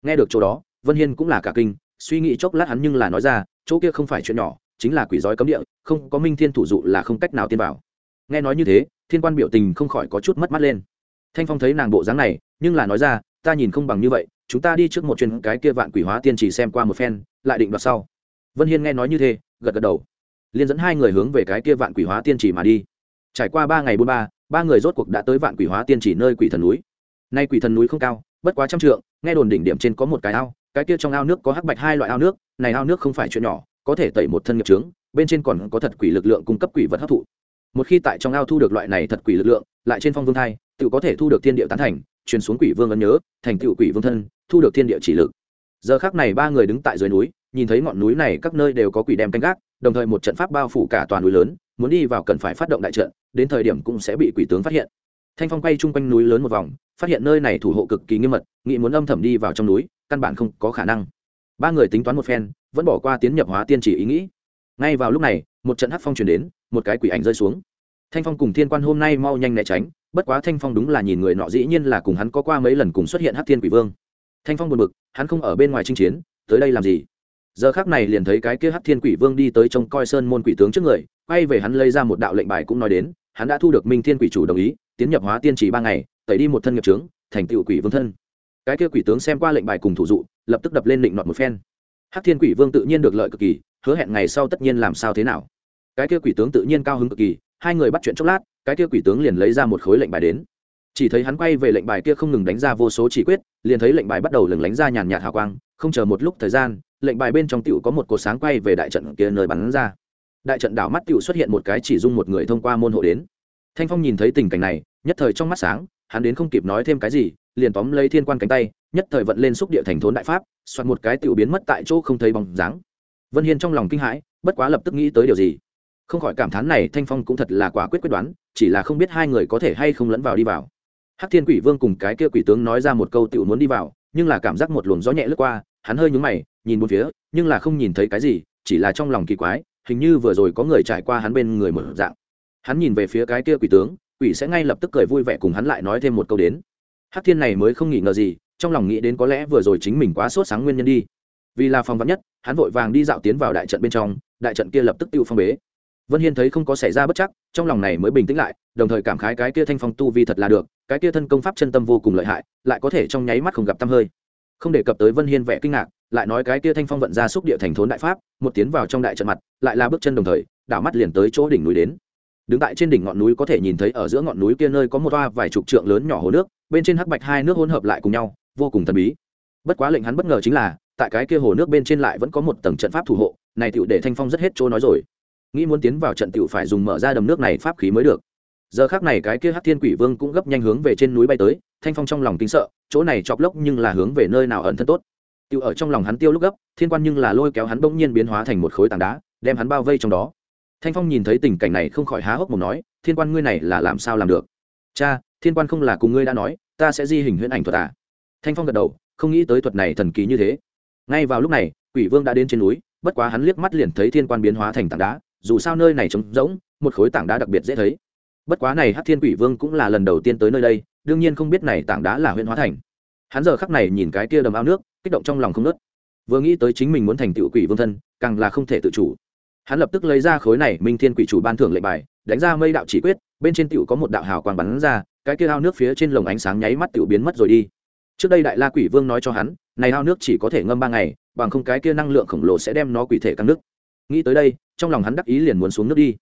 [SPEAKER 1] Nghe được chỗ đó vân hiên cũng là cả kinh, suy nghĩ chốc lát hắn nhưng là nói ra, chỗ kia không phải chuyện nhỏ, chính là quỷ giói cấm địa, không có minh thiên thủ dụ là không cách nào tiên vào. Nghe nói như thế, thiên quan biểu tình không khỏi có chút mất mắt lên. Thanh phong thấy nàng bộ dáng này, nhưng là nói ra, ta nhìn không bằng như vậy, chúng ta đi trước một chuyến cái kia vạn quỷ hóa tiên chỉ xem qua một phen, lại định đoạt sau. Vân hiên nghe nói như thế, gật gật đầu. Liên dẫn hai người hướng về cái kia vạn quỷ hóa tiên chỉ mà đi. Trải qua ba ngày bốn ba ba người rốt cuộc đã tới vạn quỷ hóa tiên chỉ nơi quỷ thần núi. Nay quỷ thần núi không cao, bất quá trăm trượng, nghe đồn đỉnh điểm trên có một cái ao cái kia trong ao nước có hắc bạch hai loại ao nước, này ao nước không phải chuyện nhỏ, có thể tẩy một thân nghiệp trướng bên trên còn có thật quỷ lực lượng cung cấp quỷ vật hấp thụ. Một khi tại trong ao thu được loại này thật quỷ lực lượng, lại trên phong vương thai tự có thể thu được thiên địa tán thành, truyền xuống quỷ vương ấn nhớ, thành tựu quỷ vương thân, thu được thiên địa chỉ lực. Giờ khác này ba người đứng tại dưới núi, nhìn thấy ngọn núi này các nơi đều có quỷ đem canh gác, đồng thời một trận pháp bao phủ cả toàn núi lớn, muốn đi vào cần phải phát động đại trận, đến thời điểm cũng sẽ bị quỷ tướng phát hiện. Thanh phong quay chung quanh núi lớn một vòng, phát hiện nơi này thủ hộ cực kỳ nghiêm mật nghĩ muốn âm thầm đi vào trong núi căn bản không có khả năng. Ba người tính toán một phen, vẫn bỏ qua tiến nhập hóa tiên chỉ ý nghĩ. Ngay vào lúc này, một trận hắc phong chuyển đến, một cái quỷ ảnh rơi xuống. Thanh phong cùng thiên quan hôm nay mau nhanh né tránh, bất quá thanh phong đúng là nhìn người nọ dĩ nhiên là cùng hắn có qua mấy lần cùng xuất hiện hắc thiên quỷ vương. Thanh phong buồn bực, hắn không ở bên ngoài chinh chiến, tới đây làm gì? Giờ khác này liền thấy cái kia hắc thiên quỷ vương đi tới trông coi sơn môn quỷ tướng trước người, quay về hắn lấy ra một đạo lệnh bài cũng nói đến, hắn đã thu được minh thiên quỷ chủ đồng ý, tiến nhập hóa tiên chỉ ba ngày, tẩy đi một thân nghiệp trướng thành tựu quỷ vương thân cái kia quỷ tướng xem qua lệnh bài cùng thủ dụ, lập tức đập lên định nọt một phen. Hắc thiên quỷ vương tự nhiên được lợi cực kỳ, hứa hẹn ngày sau tất nhiên làm sao thế nào. Cái kia quỷ tướng tự nhiên cao hứng cực kỳ, hai người bắt chuyện chốc lát, cái kia quỷ tướng liền lấy ra một khối lệnh bài đến. Chỉ thấy hắn quay về lệnh bài kia không ngừng đánh ra vô số chỉ quyết, liền thấy lệnh bài bắt đầu lừng lánh ra nhàn nhạt hào quang, không chờ một lúc thời gian, lệnh bài bên trong tựu có một cột sáng quay về đại trận kia nơi bắn ra. Đại trận đảo mắt tựu xuất hiện một cái chỉ dung một người thông qua môn hộ đến. Thanh phong nhìn thấy tình cảnh này, nhất thời trong mắt sáng, hắn đến không kịp nói thêm cái gì liền tóm lấy thiên quan cánh tay, nhất thời vận lên xúc địa thành thốn đại pháp, soạt một cái tựu biến mất tại chỗ không thấy bóng dáng. Vân hiên trong lòng kinh hãi, bất quá lập tức nghĩ tới điều gì. Không khỏi cảm thán này thanh phong cũng thật là quả quyết quyết đoán, chỉ là không biết hai người có thể hay không lẫn vào đi vào. Hắc thiên quỷ vương cùng cái kia quỷ tướng nói ra một câu tựu muốn đi vào, nhưng là cảm giác một luồng gió nhẹ lướt qua, hắn hơi nhúng mày, nhìn một phía, nhưng là không nhìn thấy cái gì, chỉ là trong lòng kỳ quái, hình như vừa rồi có người trải qua hắn bên người một dạng. Hắn nhìn về phía cái kia quỷ tướng, quỷ sẽ ngay lập tức cười vui vẻ cùng hắn lại nói thêm một câu đến hắc thiên này mới không nghĩ ngờ gì, trong lòng nghĩ đến có lẽ vừa rồi chính mình quá sốt sáng nguyên nhân đi. Vì là phòng vắn nhất, hắn vội vàng đi dạo tiến vào đại trận bên trong, đại trận kia lập tức tiêu phong bế. Vân hiên thấy không có xảy ra bất chắc, trong lòng này mới bình tĩnh lại, đồng thời cảm khái cái kia thanh phong tu vi thật là được, cái kia thân công pháp chân tâm vô cùng lợi hại, lại có thể trong nháy mắt không gặp tăm hơi. Không đề cập tới vân hiên vẻ kinh ngạc, lại nói cái kia thanh phong vận ra xúc địa thành thốn đại pháp, một tiến vào trong đại trận mặt, lại là bước chân đồng thời, đảo mắt liền tới chỗ đỉnh núi đến đứng tại trên đỉnh ngọn núi có thể nhìn thấy ở giữa ngọn núi kia nơi có một toa vài chục trượng lớn nhỏ hồ nước, bên trên hắc bạch hai nước hỗn hợp lại cùng nhau, vô cùng thần bí. Bất quá lệnh hắn bất ngờ chính là, tại cái kia hồ nước bên trên lại vẫn có một tầng trận pháp thủ hộ, này tựu để thanh phong rất hết chỗ nói rồi. Nghĩ muốn tiến vào trận tựu phải dùng mở ra đầm nước này pháp khí mới được. Giờ khác này cái kia hắc thiên quỷ vương cũng gấp nhanh hướng về trên núi bay tới, thanh phong trong lòng kinh sợ, chỗ này chọc lốc nhưng là hướng về nơi nào ẩn thân tốt. Tựu ở trong lòng hắn tiêu lúc gấp, thiên quan nhưng là lôi kéo hắn bỗng nhiên biến hóa thành một khối tảng đá, đem hắn bao vây trong đó thanh phong nhìn thấy tình cảnh này không khỏi há hốc mồm nói, thiên quan ngươi này là làm sao làm được? Cha, thiên quan không là cùng ngươi đã nói, ta sẽ di hình huyễn ảnh thuật à? Thanh phong gật đầu, không nghĩ tới thuật này thần kỳ như thế. Ngay vào lúc này, quỷ vương đã đến trên núi, bất quá hắn liếc mắt liền thấy thiên quan biến hóa thành tảng đá, dù sao nơi này trống rỗng, một khối tảng đá đặc biệt dễ thấy. Bất quá này hát thiên quỷ vương cũng là lần đầu tiên tới nơi đây, đương nhiên không biết này tảng đá là huyện hóa thành. Hắn giờ khắc này nhìn cái kia đầm ao nước, kích động trong lòng không nớt vừa nghĩ tới chính mình muốn thành tựu quỷ vương thân, càng là không thể tự chủ hắn lập tức lấy ra khối này minh thiên quỷ chủ ban thưởng lệnh bài, đánh ra mây đạo chỉ quyết, bên trên tựu có một đạo hào quang bắn ra, cái kia ao nước phía trên lồng ánh sáng nháy mắt tựu biến mất rồi đi. Trước đây đại la quỷ vương nói cho hắn, này ao nước chỉ có thể ngâm ba ngày, bằng không cái kia năng lượng khổng lồ sẽ đem nó quỷ thể căng nước. Nghĩ tới đây, trong lòng hắn đắc ý liền muốn xuống nước đi.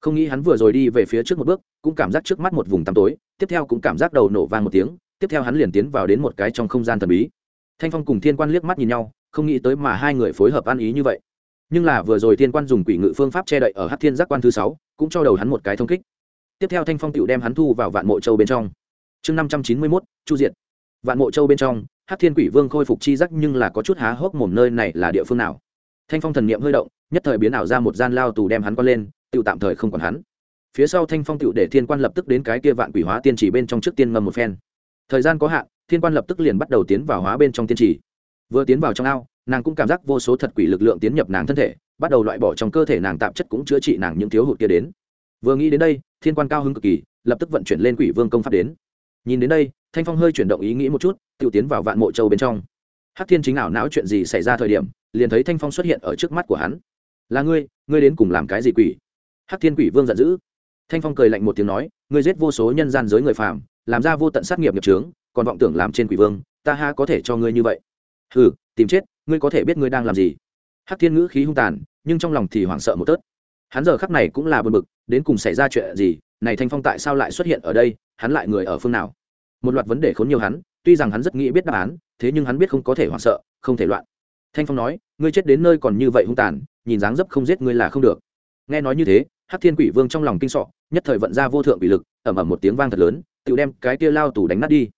[SPEAKER 1] Không nghĩ hắn vừa rồi đi về phía trước một bước, cũng cảm giác trước mắt một vùng tăm tối, tiếp theo cũng cảm giác đầu nổ vang một tiếng, tiếp theo hắn liền tiến vào đến một cái trong không gian thần bí. Thanh phong cùng thiên quan liếc mắt nhìn nhau, không nghĩ tới mà hai người phối hợp ăn ý như vậy nhưng là vừa rồi thiên quan dùng quỷ ngự phương pháp che đậy ở hát thiên giác quan thứ sáu, cũng cho đầu hắn một cái thông kích. Tiếp theo thanh phong tựu đem hắn thu vào vạn mộ châu bên trong. Chương năm trăm chín mươi mốt, chu diện vạn mộ châu bên trong hát thiên quỷ vương khôi phục chi giác nhưng là có chút há hốc mồm nơi này là địa phương nào. Thanh phong thần n i ệ m hơi động, nhất thời biến ảo ra một gian lao tù đem hắn con lên, tựu tạm thời không còn hắn. Phía sau thanh phong tựu để thiên quan lập tức đến cái kia vạn quỷ hóa tiên chỉ bên trong trước tiên ngâm một phen. Thời gian có hạn, thiên quan lập tức liền bắt đầu tiến vào hóa bên trong tiên chỉ. Vừa tiến vào trong ao nàng cũng cảm giác vô số thật quỷ lực lượng tiến nhập nàng thân thể, bắt đầu loại bỏ trong cơ thể nàng tạp chất cũng chữa trị nàng những thiếu hụt kia đến. Vừa nghĩ đến đây, thiên quan cao hứng cực kỳ, lập tức vận chuyển lên quỷ vương công pháp đến. Nhìn đến đây, thanh phong hơi chuyển động ý nghĩ một chút tự tiến vào vạn mộ châu bên trong. Hắc thiên chính ảo não chuyện gì xảy ra thời điểm, liền thấy thanh phong xuất hiện ở trước mắt của hắn. Là ngươi ngươi đến cùng làm cái gì quỷ? Hắc thiên quỷ vương giận dữ. Thanh phong cười lạnh một tiếng nói, ngươi giết vô số nhân gian giới người phàm, làm ra vô tận sát nghiệp nghiệp trướng còn vọng tưởng làm trên quỷ vương, ta ha có thể cho ngươi như vậy. Hừ tìm chết, ngươi có thể biết ngươi đang làm gì. Hắc thiên ngữ khí hung tàn, nhưng trong lòng thì hoảng sợ một tớt hắn giờ khắc này cũng là bực bực, đến cùng xảy ra chuyện gì, này thanh phong tại sao lại xuất hiện ở đây, hắn lại người ở phương nào? Một loạt vấn đề khốn nhiều hắn, tuy rằng hắn rất nghĩ biết đáp án, thế nhưng hắn biết không có thể hoảng sợ, không thể loạn. Thanh phong nói, ngươi chết đến nơi còn như vậy hung tàn, nhìn dáng dấp không giết ngươi là không được. Nghe nói như thế, hắc thiên quỷ vương trong lòng kinh sọ, nhất thời vận ra vô thượng quỷ lực ẩm ẩm một tiếng vang thật lớn, tự đem cái tia lao tù đánh nát đi.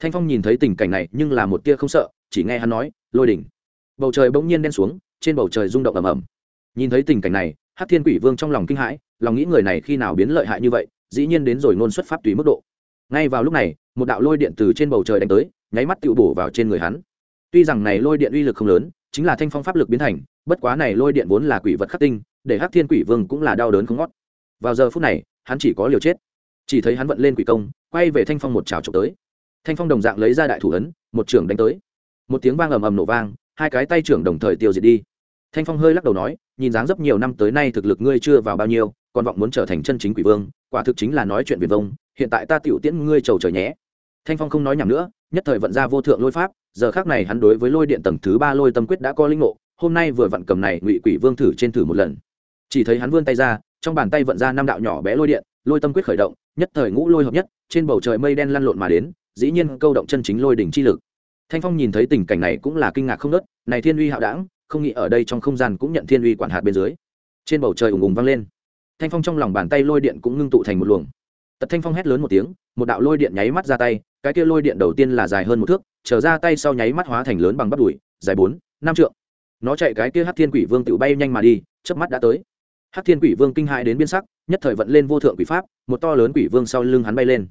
[SPEAKER 1] Thanh phong nhìn thấy tình cảnh này, nhưng là một tia không sợ, chỉ nghe hắn nói lôi đỉnh. Bầu trời bỗng nhiên đen xuống, trên bầu trời rung động ầm ầm. Nhìn thấy tình cảnh này, hắc thiên quỷ vương trong lòng kinh hãi, lòng nghĩ người này khi nào biến lợi hại như vậy, dĩ nhiên đến rồi nôn xuất pháp tùy mức độ. Ngay vào lúc này, một đạo lôi điện từ trên bầu trời đánh tới, nháy mắt tựu bổ vào trên người hắn. Tuy rằng này lôi điện uy lực không lớn, chính là thanh phong pháp lực biến thành, bất quá này lôi điện vốn là quỷ vật khắc tinh, để hắc thiên quỷ vương cũng là đau đớn không ngót. Vào giờ phút này, hắn chỉ có liều chết. Chỉ thấy hắn vận lên quỷ công, quay về thanh phong một trào trộm tới. Thanh phong đồng dạng lấy ra đại thủ ấn, một trưởng đánh tới một tiếng vang ầm ầm nổ vang, hai cái tay trưởng đồng thời tiêu diệt đi. Thanh phong hơi lắc đầu nói, nhìn dáng dấp nhiều năm tới nay thực lực ngươi chưa vào bao nhiêu, còn vọng muốn trở thành chân chính quỷ vương, quả thực chính là nói chuyện viền vông, hiện tại ta tiểu tiễn ngươi trầu trời nhé. Thanh phong không nói nhảm nữa, nhất thời vận ra vô thượng lôi pháp, giờ khác này hắn đối với lôi điện tầng thứ ba lôi tâm quyết đã có linh ngộ, hôm nay vừa vặn cầm này ngụy quỷ vương thử trên thử một lần. Chỉ thấy hắn vươn tay ra, trong bàn tay vận ra năm đạo nhỏ bé lôi điện, lôi tâm quyết khởi động, nhất thời ngũ lôi hợp nhất, trên bầu trời mây đen lăn lộn mà đến, dĩ nhiên câu động chân chính lôi đỉnh chi lực thanh phong nhìn thấy tình cảnh này cũng là kinh ngạc không nớt này thiên uy hạo đảng không nghĩ ở đây trong không gian cũng nhận thiên uy quản hạt bên dưới. Trên bầu trời ùng ùng vang lên. Thanh phong trong lòng bàn tay lôi điện cũng ngưng tụ thành một luồng. Tật thanh phong hét lớn một tiếng, một đạo lôi điện nháy mắt ra tay, cái kia lôi điện đầu tiên là dài hơn một thước, trở ra tay sau nháy mắt hóa thành lớn bằng bắp đùi, dài bốn, năm trượng. Nó chạy cái kia hát thiên quỷ vương tự bay nhanh mà đi, chớp mắt đã tới. Hát thiên quỷ vương kinh hãi đến biên sắc, nhất thời vận lên vô thượng quỷ pháp, một to lớn quỷ vương sau lưng hắn bay lên.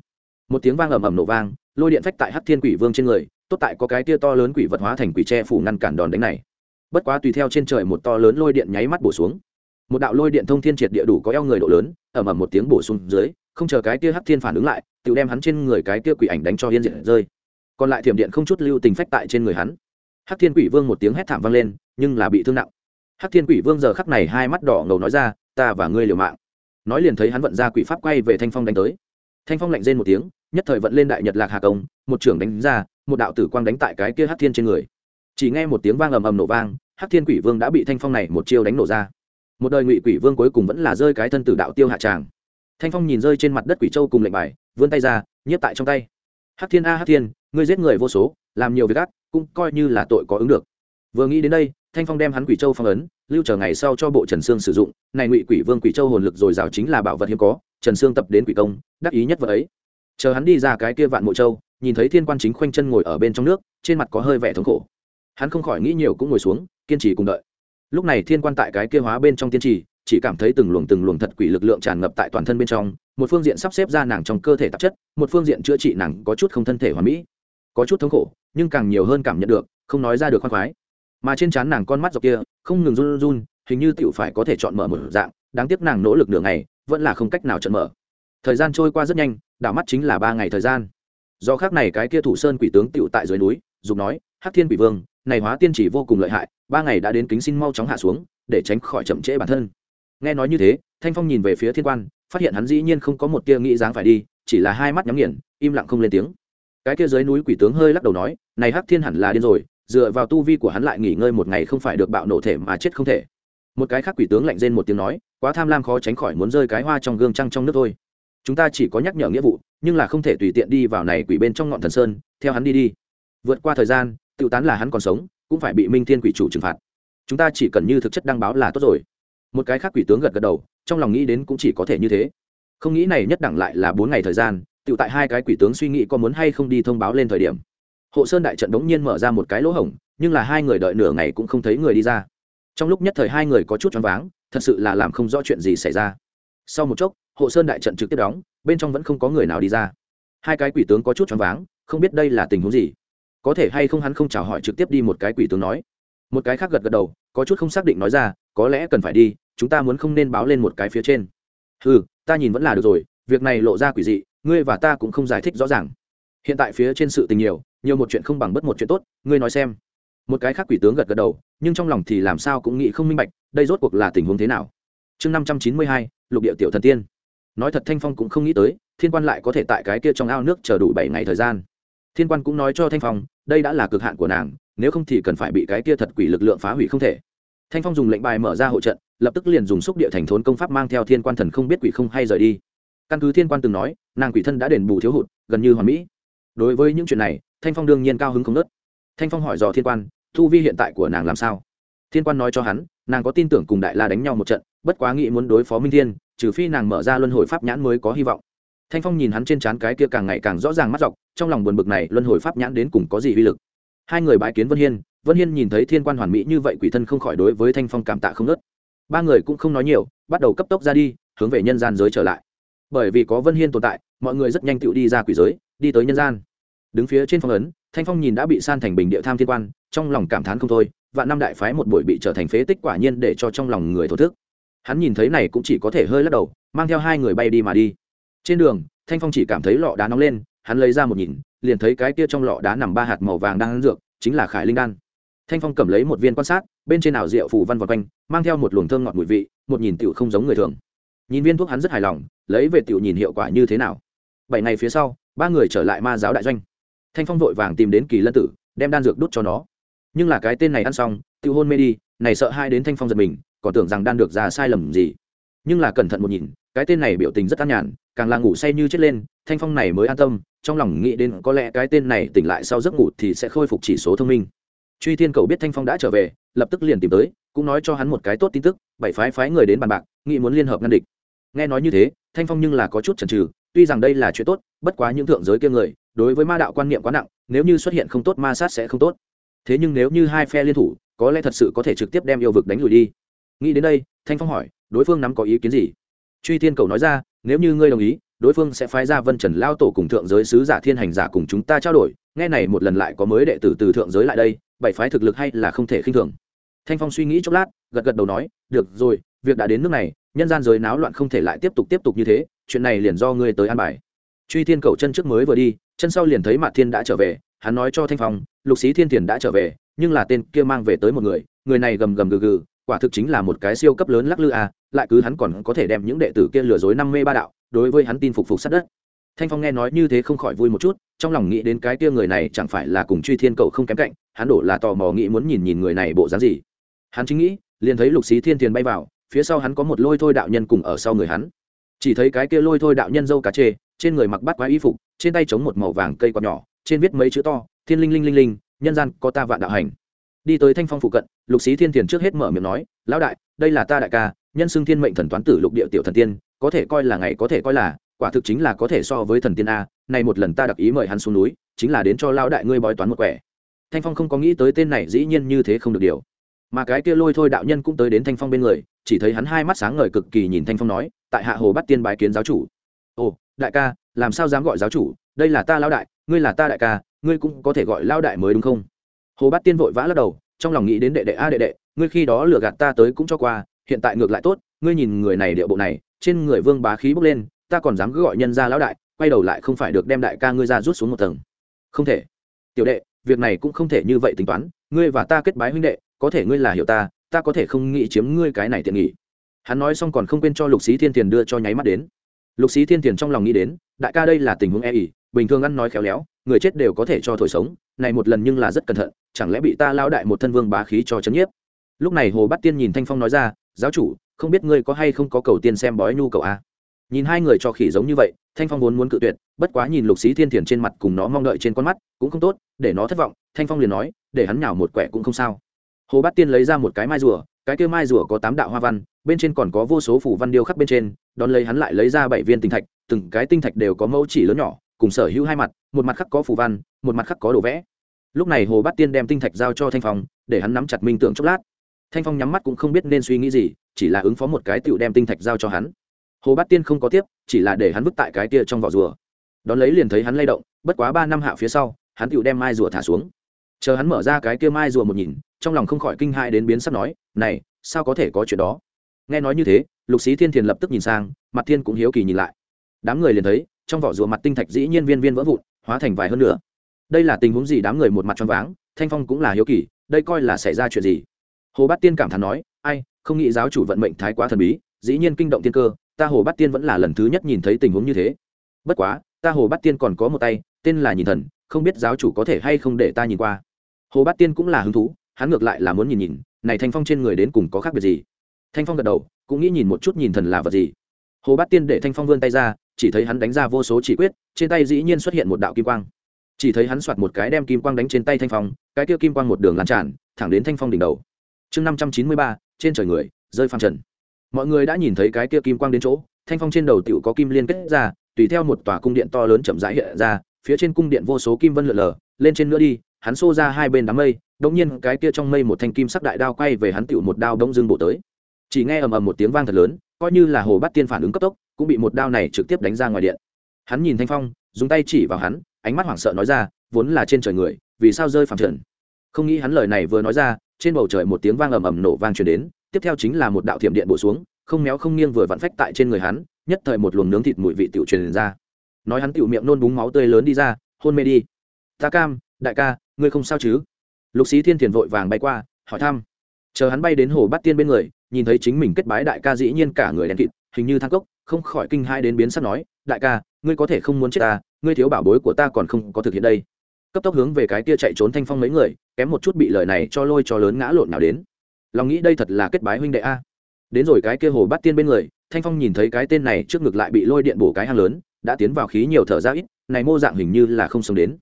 [SPEAKER 1] Một tiếng vang ầm ầm nổ vang, lôi điện phách tại hát thiên quỷ vương trên người tốt tại có cái tia to lớn quỷ vật hóa thành quỷ tre phủ ngăn cản đòn đánh này. Bất quá tùy theo trên trời một to lớn lôi điện nháy mắt bổ xuống. Một đạo lôi điện thông thiên triệt địa đủ có eo người độ lớn ẩm ẩm một tiếng bổ xuống dưới, không chờ cái tia hắc thiên phản ứng lại, tự đem hắn trên người cái tia quỷ ảnh đánh cho yên diện rơi. Còn lại thiểm điện không chút lưu tình phách tại trên người hắn. Hắc thiên quỷ vương một tiếng hét thảm vang lên, nhưng là bị thương nặng. Hắc thiên quỷ vương giờ khắc này hai mắt đỏ ngầu nói ra, ta và ngươi liều mạng. Nói liền thấy hắn vận ra quỷ pháp quay về thanh phong đánh tới. Thanh phong lạnh rên một tiếng, nhất thời vận lên đại nhật lạc hà công, một trưởng đánh ra một đạo tử quang đánh tại cái kia hắc thiên trên người. Chỉ nghe một tiếng vang ầm ầm nổ vang, hắc thiên quỷ vương đã bị thanh phong này một chiêu đánh nổ ra. Một đời ngụy quỷ vương cuối cùng vẫn là rơi cái thân tử đạo tiêu hạ tràng. Thanh phong nhìn rơi trên mặt đất quỷ châu cùng lệnh bài, vươn tay ra, nhiếp tại trong tay. Hắc thiên a hắc thiên, ngươi giết người vô số, làm nhiều việc ác, cũng coi như là tội có ứng được. Vừa nghĩ đến đây, thanh phong đem hắn quỷ châu phong ấn, lưu chờ ngày sau cho bộ trần sương sử dụng, này ngụy quỷ vương quỷ châu hồn lực dồi dào chính là bảo vật hiếm có, trần sương tập đến quỷ công, đắc ý nhất vợ ấy. Chờ hắn đi ra cái kia vạn mộ châu nhìn thấy thiên quan chính khoanh chân ngồi ở bên trong nước, trên mặt có hơi vẻ thống khổ. Hắn không khỏi nghĩ nhiều cũng ngồi xuống, kiên trì cùng đợi. Lúc này thiên quan tại cái kia hóa bên trong tiên trì, chỉ cảm thấy từng luồng từng luồng thật quỷ lực lượng tràn ngập tại toàn thân bên trong, một phương diện sắp xếp ra nàng trong cơ thể tạp chất, một phương diện chữa trị nàng có chút không thân thể hoàn mỹ. Có chút thống khổ, nhưng càng nhiều hơn cảm nhận được, không nói ra được khoan khoái. Mà trên trán nàng con mắt dọc kia, không ngừng run run, hình như tựu phải có thể chọn mở một dạng, đáng tiếc nàng nỗ lực nửa ngày, vẫn là không cách nào chọn mở. Thời gian trôi qua rất nhanh, đảo mắt chính là ba ngày thời gian do khác này cái kia thủ sơn quỷ tướng tựu tại dưới núi dùng nói, hắc thiên quỷ vương, này hóa tiên chỉ vô cùng lợi hại, ba ngày đã đến kính xin mau chóng hạ xuống, để tránh khỏi chậm trễ bản thân. Nghe nói như thế, thanh phong nhìn về phía thiên quan, phát hiện hắn dĩ nhiên không có một tia nghĩ dáng phải đi, chỉ là hai mắt nhắm nghiền, im lặng không lên tiếng. Cái kia dưới núi quỷ tướng hơi lắc đầu nói, này hắc thiên hẳn là điên rồi, dựa vào tu vi của hắn lại nghỉ ngơi một ngày không phải được bạo nổ thể mà chết không thể. Một cái khác quỷ tướng lạnh rên một tiếng nói, quá tham lam khó tránh khỏi muốn rơi cái hoa trong gương trăng trong nước thôi chúng ta chỉ có nhắc nhở nghĩa vụ, nhưng là không thể tùy tiện đi vào này quỷ bên trong ngọn thần sơn, theo hắn đi đi. Vượt qua thời gian tự tán là hắn còn sống, cũng phải bị minh thiên quỷ chủ trừng phạt. Chúng ta chỉ cần như thực chất đăng báo là tốt rồi. Một cái khác quỷ tướng gật gật đầu, trong lòng nghĩ đến cũng chỉ có thể như thế. Không nghĩ này nhất đẳng lại là bốn ngày thời gian tự tại hai cái quỷ tướng suy nghĩ có muốn hay không đi thông báo lên thời điểm. Hộ sơn đại trận đống nhiên mở ra một cái lỗ hổng, nhưng là hai người đợi nửa ngày cũng không thấy người đi ra. Trong lúc nhất thời hai người có chút choáng váng, thật sự là làm không rõ chuyện gì xảy ra. Sau một chốc hộ sơn đại trận trực tiếp đóng, bên trong vẫn không có người nào đi ra. Hai cái quỷ tướng có chút choáng váng, không biết đây là tình huống gì. Có thể hay không hắn không chào hỏi trực tiếp đi một cái quỷ tướng nói. Một cái khác gật gật đầu, có chút không xác định nói ra, có lẽ cần phải đi, chúng ta muốn không nên báo lên một cái phía trên. Ừ ta nhìn vẫn là được rồi, việc này lộ ra quỷ dị, ngươi và ta cũng không giải thích rõ ràng. Hiện tại phía trên sự tình nhiều nhiều một chuyện không bằng bất một chuyện tốt, ngươi nói xem. Một cái khác quỷ tướng gật gật đầu, nhưng trong lòng thì làm sao cũng nghĩ không minh bạch, đây rốt cuộc là tình huống thế nào. Chương năm trăm chín mươi hai, lục địa tiểu thần tiên nói thật thanh phong cũng không nghĩ tới, thiên quan lại có thể tại cái kia trong ao nước chờ đủ bảy ngày thời gian. Thiên quan cũng nói cho thanh phong, đây đã là cực hạn của nàng, nếu không thì cần phải bị cái kia thật quỷ lực lượng phá hủy không thể. Thanh phong dùng lệnh bài mở ra hộ trận, lập tức liền dùng xúc địa thành thốn công pháp mang theo thiên quan thần không biết quỷ không hay rời đi. Căn cứ thiên quan từng nói, nàng quỷ thân đã đền bù thiếu hụt, gần như hoàn mỹ. Đối với những chuyện này, thanh phong đương nhiên cao hứng không nớt thanh phong hỏi dò thiên quan, thu vi hiện tại của nàng làm sao? Thiên quan nói cho hắn, nàng có tin tưởng cùng đại la đánh nhau một trận, bất quá nghĩ muốn đối phó minh thiên trừ phi nàng mở ra luân hồi pháp nhãn mới có hy vọng. Thanh phong nhìn hắn trên trán cái kia càng ngày càng rõ ràng mắt dọc, trong lòng buồn bực này luân hồi pháp nhãn đến cùng có gì uy lực. Hai người bãi kiến vân hiên vân hiên nhìn thấy thiên quan hoàn mỹ như vậy quỷ thân không khỏi đối với thanh phong cảm tạ không nớt ba người cũng không nói nhiều, bắt đầu cấp tốc ra đi, hướng về nhân gian giới trở lại. Bởi vì có vân hiên tồn tại, mọi người rất nhanh tựu đi ra quỷ giới, đi tới nhân gian. Đứng phía trên phong ấn, thanh phong nhìn đã bị san thành bình địa tham thiên quan, trong lòng cảm thán không thôi và năm đại phái một buổi bị trở thành phế tích quả nhiên để cho trong lòng người thổ thức hắn nhìn thấy này cũng chỉ có thể hơi lắc đầu, mang theo hai người bay đi mà đi. Trên đường, thanh phong chỉ cảm thấy lọ đá nóng lên, hắn lấy ra một nhìn, liền thấy cái kia trong lọ đá nằm ba hạt màu vàng đang ăn dược, chính là khải linh đan. Thanh phong cầm lấy một viên quan sát, bên trên nào rượu phủ văn vòng quanh, mang theo một luồng thơm ngọt mùi vị, một nhìn tiểu không giống người thường. Nhìn viên thuốc hắn rất hài lòng, lấy về tiểu nhìn hiệu quả như thế nào. Bảy ngày phía sau, ba người trở lại ma giáo đại doanh. Thanh phong vội vàng tìm đến kỳ lân tử, đem đan dược đút cho nó. Nhưng là cái tên này ăn xong, tiểu hôn mê đi, này sợ hai đến thanh phong giật mình còn tưởng rằng đan được ra sai lầm gì. Nhưng là cẩn thận một nhìn, cái tên này biểu tình rất an nhàn, càng là ngủ say như chết lên, thanh phong này mới an tâm, trong lòng nghĩ đến có lẽ cái tên này tỉnh lại sau giấc ngủ thì sẽ khôi phục chỉ số thông minh. Truy thiên cầu biết thanh phong đã trở về, lập tức liền tìm tới, cũng nói cho hắn một cái tốt tin tức, bảy phái phái người đến bàn bạc, nghĩ muốn liên hợp ngăn địch. Nghe nói như thế, thanh phong nhưng là có chút chần trừ tuy rằng đây là chuyện tốt, bất quá những thượng giới kia người, đối với ma đạo quan niệm quá nặng, nếu như xuất hiện không tốt ma sát sẽ không tốt. Thế nhưng nếu như hai phe liên thủ, có lẽ thật sự có thể trực tiếp đem yêu vực đánh lùi đi nghĩ đến đây, thanh phong hỏi, đối phương nắm có ý kiến gì? Truy thiên cầu nói ra, nếu như ngươi đồng ý, đối phương sẽ phái ra vân trần lao tổ cùng thượng giới sứ giả thiên hành giả cùng chúng ta trao đổi. Nghe này một lần lại có mới đệ tử từ thượng giới lại đây, bảy phái thực lực hay là không thể khinh thường. Thanh phong suy nghĩ chốc lát, gật gật đầu nói, được rồi, việc đã đến nước này, nhân gian giới náo loạn không thể lại tiếp tục tiếp tục như thế, chuyện này liền do ngươi tới an bài. Truy thiên cầu chân trước mới vừa đi, chân sau liền thấy mạt thiên đã trở về, hắn nói cho thanh phong, lục sĩ thiên thiền đã trở về, nhưng là tên kia mang về tới một người người này gầm gầm gừ gừ quả thực chính là một cái siêu cấp lớn lắc lư a lại cứ hắn còn có thể đem những đệ tử kia lừa dối năm mê ba đạo, đối với hắn tin phục phục sát đất. Thanh phong nghe nói như thế không khỏi vui một chút, trong lòng nghĩ đến cái kia người này chẳng phải là cùng truy thiên cầu không kém cạnh, hắn đổ là tò mò nghĩ muốn nhìn nhìn người này bộ dáng gì. Hắn chính nghĩ, liền thấy lục xí thiên tiền bay vào, phía sau hắn có một lôi thôi đạo nhân cùng ở sau người hắn. Chỉ thấy cái kia lôi thôi đạo nhân dâu cá chê, trên người mặc bát quái y phục, trên tay chống một màu vàng cây quạt nhỏ, trên viết mấy chữ to, thiên linh linh linh linh, nhân gian có ta vạn đạo hành đi tới thanh phong phụ cận, lục xí thiên tiền trước hết mở miệng nói, lão đại, đây là ta đại ca, nhân xưng thiên mệnh thần toán tử lục địa tiểu thần tiên, có thể coi là ngày có thể coi là, quả thực chính là có thể so với thần tiên a này một lần ta đặc ý mời hắn xuống núi, chính là đến cho lão đại ngươi bói toán một quẻ. Thanh phong không có nghĩ tới tên này dĩ nhiên như thế không được điều. Mà cái kia lôi thôi đạo nhân cũng tới đến thanh phong bên người, chỉ thấy hắn hai mắt sáng ngời cực kỳ nhìn thanh phong nói, tại hạ hồ bắt tiên bái kiến giáo chủ. Ồ, đại ca, làm sao dám gọi giáo chủ? Đây là ta lão đại, ngươi là ta đại ca, ngươi cũng có thể gọi lão đại mới đúng không? Hồ bát tiên vội vã lắc đầu, trong lòng nghĩ đến đệ đệ a đệ đệ, ngươi khi đó lừa gạt ta tới cũng cho qua, hiện tại ngược lại tốt, ngươi nhìn người này điệu bộ này, trên người vương bá khí bốc lên, ta còn dám cứ gọi nhân ra lão đại, quay đầu lại không phải được đem đại ca ngươi ra rút xuống một tầng. Không thể. Tiểu đệ, việc này cũng không thể như vậy tính toán, ngươi và ta kết bái huynh đệ, có thể ngươi là hiểu ta ta có thể không nghĩ chiếm ngươi cái này tiện nghỉ hắn nói xong còn không quên cho lục Xí thiên tiền đưa cho nháy mắt đến lục sĩ thiên thiền trong lòng nghĩ đến, đại ca đây là tình huống e ỉ bình thường ăn nói khéo léo, người chết đều có thể cho thổi sống, này một lần nhưng là rất cẩn thận, chẳng lẽ bị ta lao đại một thân vương bá khí cho chấn nhiếp? Lúc này hồ Bát tiên nhìn thanh phong nói ra, giáo chủ, không biết ngươi có hay không có cầu tiên xem bói nhu cầu a? Nhìn hai người cho khỉ giống như vậy, thanh phong vốn muốn cự tuyệt, bất quá nhìn lục xí thiên thiền trên mặt cùng nó mong đợi trên con mắt, cũng không tốt, để nó thất vọng, thanh phong liền nói, để hắn nhào một quẻ cũng không sao. Hồ bát tiên lấy ra một cái mai rùa, cái kia mai rùa có tám đạo hoa văn, bên trên còn có vô số phủ văn điêu khắc bên trên đón lấy hắn lại lấy ra bảy viên tinh thạch, từng cái tinh thạch đều có mẫu chỉ lớn nhỏ, cùng sở hữu hai mặt, một mặt khắc có phù văn, một mặt khắc có đồ vẽ. Lúc này hồ bát tiên đem tinh thạch giao cho thanh phong, để hắn nắm chặt minh tượng chốc lát. Thanh phong nhắm mắt cũng không biết nên suy nghĩ gì, chỉ là ứng phó một cái tựu đem tinh thạch giao cho hắn. Hồ bát tiên không có tiếp, chỉ là để hắn vứt tại cái kia trong vỏ rùa. Đón lấy liền thấy hắn lay động, bất quá ba năm hạ phía sau, hắn tựu đem mai rùa thả xuống. Chờ hắn mở ra cái kia mai rùa một nhìn, trong lòng không khỏi kinh hại đến biến sắp nói, này, sao có thể có chuyện đó? Nghe nói như thế lục sĩ thiên thiền lập tức nhìn sang, mặt thiên cũng hiếu kỳ nhìn lại. Đám người liền thấy, trong vỏ rùa mặt tinh thạch dĩ nhiên viên viên vỡ vụn, hóa thành vài hơn nữa. Đây là tình huống gì đám người một mặt choáng váng, thanh phong cũng là hiếu kỳ, đây coi là xảy ra chuyện gì? Hồ bát tiên cảm thán nói, ai, không nghĩ giáo chủ vận mệnh thái quá thần bí, dĩ nhiên kinh động tiên cơ, ta hồ bát tiên vẫn là lần thứ nhất nhìn thấy tình huống như thế. Bất quá, ta hồ bát tiên còn có một tay, tên là nhìn thần, không biết giáo chủ có thể hay không để ta nhìn qua. Hồ bát tiên cũng là hứng thú, hắn ngược lại là muốn nhìn nhìn, này thanh phong trên người đến cùng có khác biệt gì? Thanh phong gật đầu cũng nghĩ nhìn một chút nhìn thần là vật gì. Hồ bát tiên để thanh phong vươn tay ra, chỉ thấy hắn đánh ra vô số chỉ quyết, trên tay dĩ nhiên xuất hiện một đạo kim quang. Chỉ thấy hắn soạt một cái đem kim quang đánh trên tay thanh phong, cái kia kim quang một đường lan tràn, thẳng đến thanh phong đỉnh đầu. Chương năm trăm chín mươi ba, trên trời người, rơi phăng trần. Mọi người đã nhìn thấy cái kia kim quang đến chỗ, thanh phong trên đầu tựu có kim liên kết ra, tùy theo một tòa cung điện to lớn chậm rãi hiện ra, phía trên cung điện vô số kim vân lượn lờ, lên trên nữa đi, hắn xô ra hai bên đám mây đống nhiên cái kia trong mây một thanh kim sắc đại đao quay về hắn tựu một đao đông dương bổ tới chỉ nghe ầm ầm một tiếng vang thật lớn, coi như là hồ bắt tiên phản ứng cấp tốc, cũng bị một đao này trực tiếp đánh ra ngoài điện. Hắn nhìn thanh phong, dùng tay chỉ vào hắn, ánh mắt hoảng sợ nói ra, vốn là trên trời người, vì sao rơi phẳng trần? Không nghĩ hắn lời này vừa nói ra, trên bầu trời một tiếng vang ầm ầm nổ vang truyền đến, tiếp theo chính là một đạo thiểm điện bổ xuống, không méo không nghiêng vừa vặn phách tại trên người hắn, nhất thời một luồng nướng thịt mùi vị tiểu truyền ra. Nói hắn tiểu miệng nôn búng máu tươi lớn đi ra, hôn mê đi. Ta cam, đại ca, ngươi không sao chứ? Lục sĩ thiên thiền vội vàng bay qua, hỏi thăm chờ hắn bay đến hồ bát tiên bên người, nhìn thấy chính mình kết bái đại ca dĩ nhiên cả người đen kịt, hình như thang cốc, không khỏi kinh hai đến biến sắc nói, đại ca, ngươi có thể không muốn chết ta, ngươi thiếu bảo bối của ta còn không có thực hiện đây. Cấp tốc hướng về cái kia chạy trốn thanh phong mấy người, kém một chút bị lời này cho lôi cho lớn ngã lộn nào đến. Lòng nghĩ đây thật là kết bái huynh đệ a. Đến rồi cái kia hồ bắt tiên bên người, thanh phong nhìn thấy cái tên này trước ngực lại bị lôi điện bổ cái hang lớn, đã tiến vào khí nhiều thở ra ít, này mô dạng hình như là không sống đến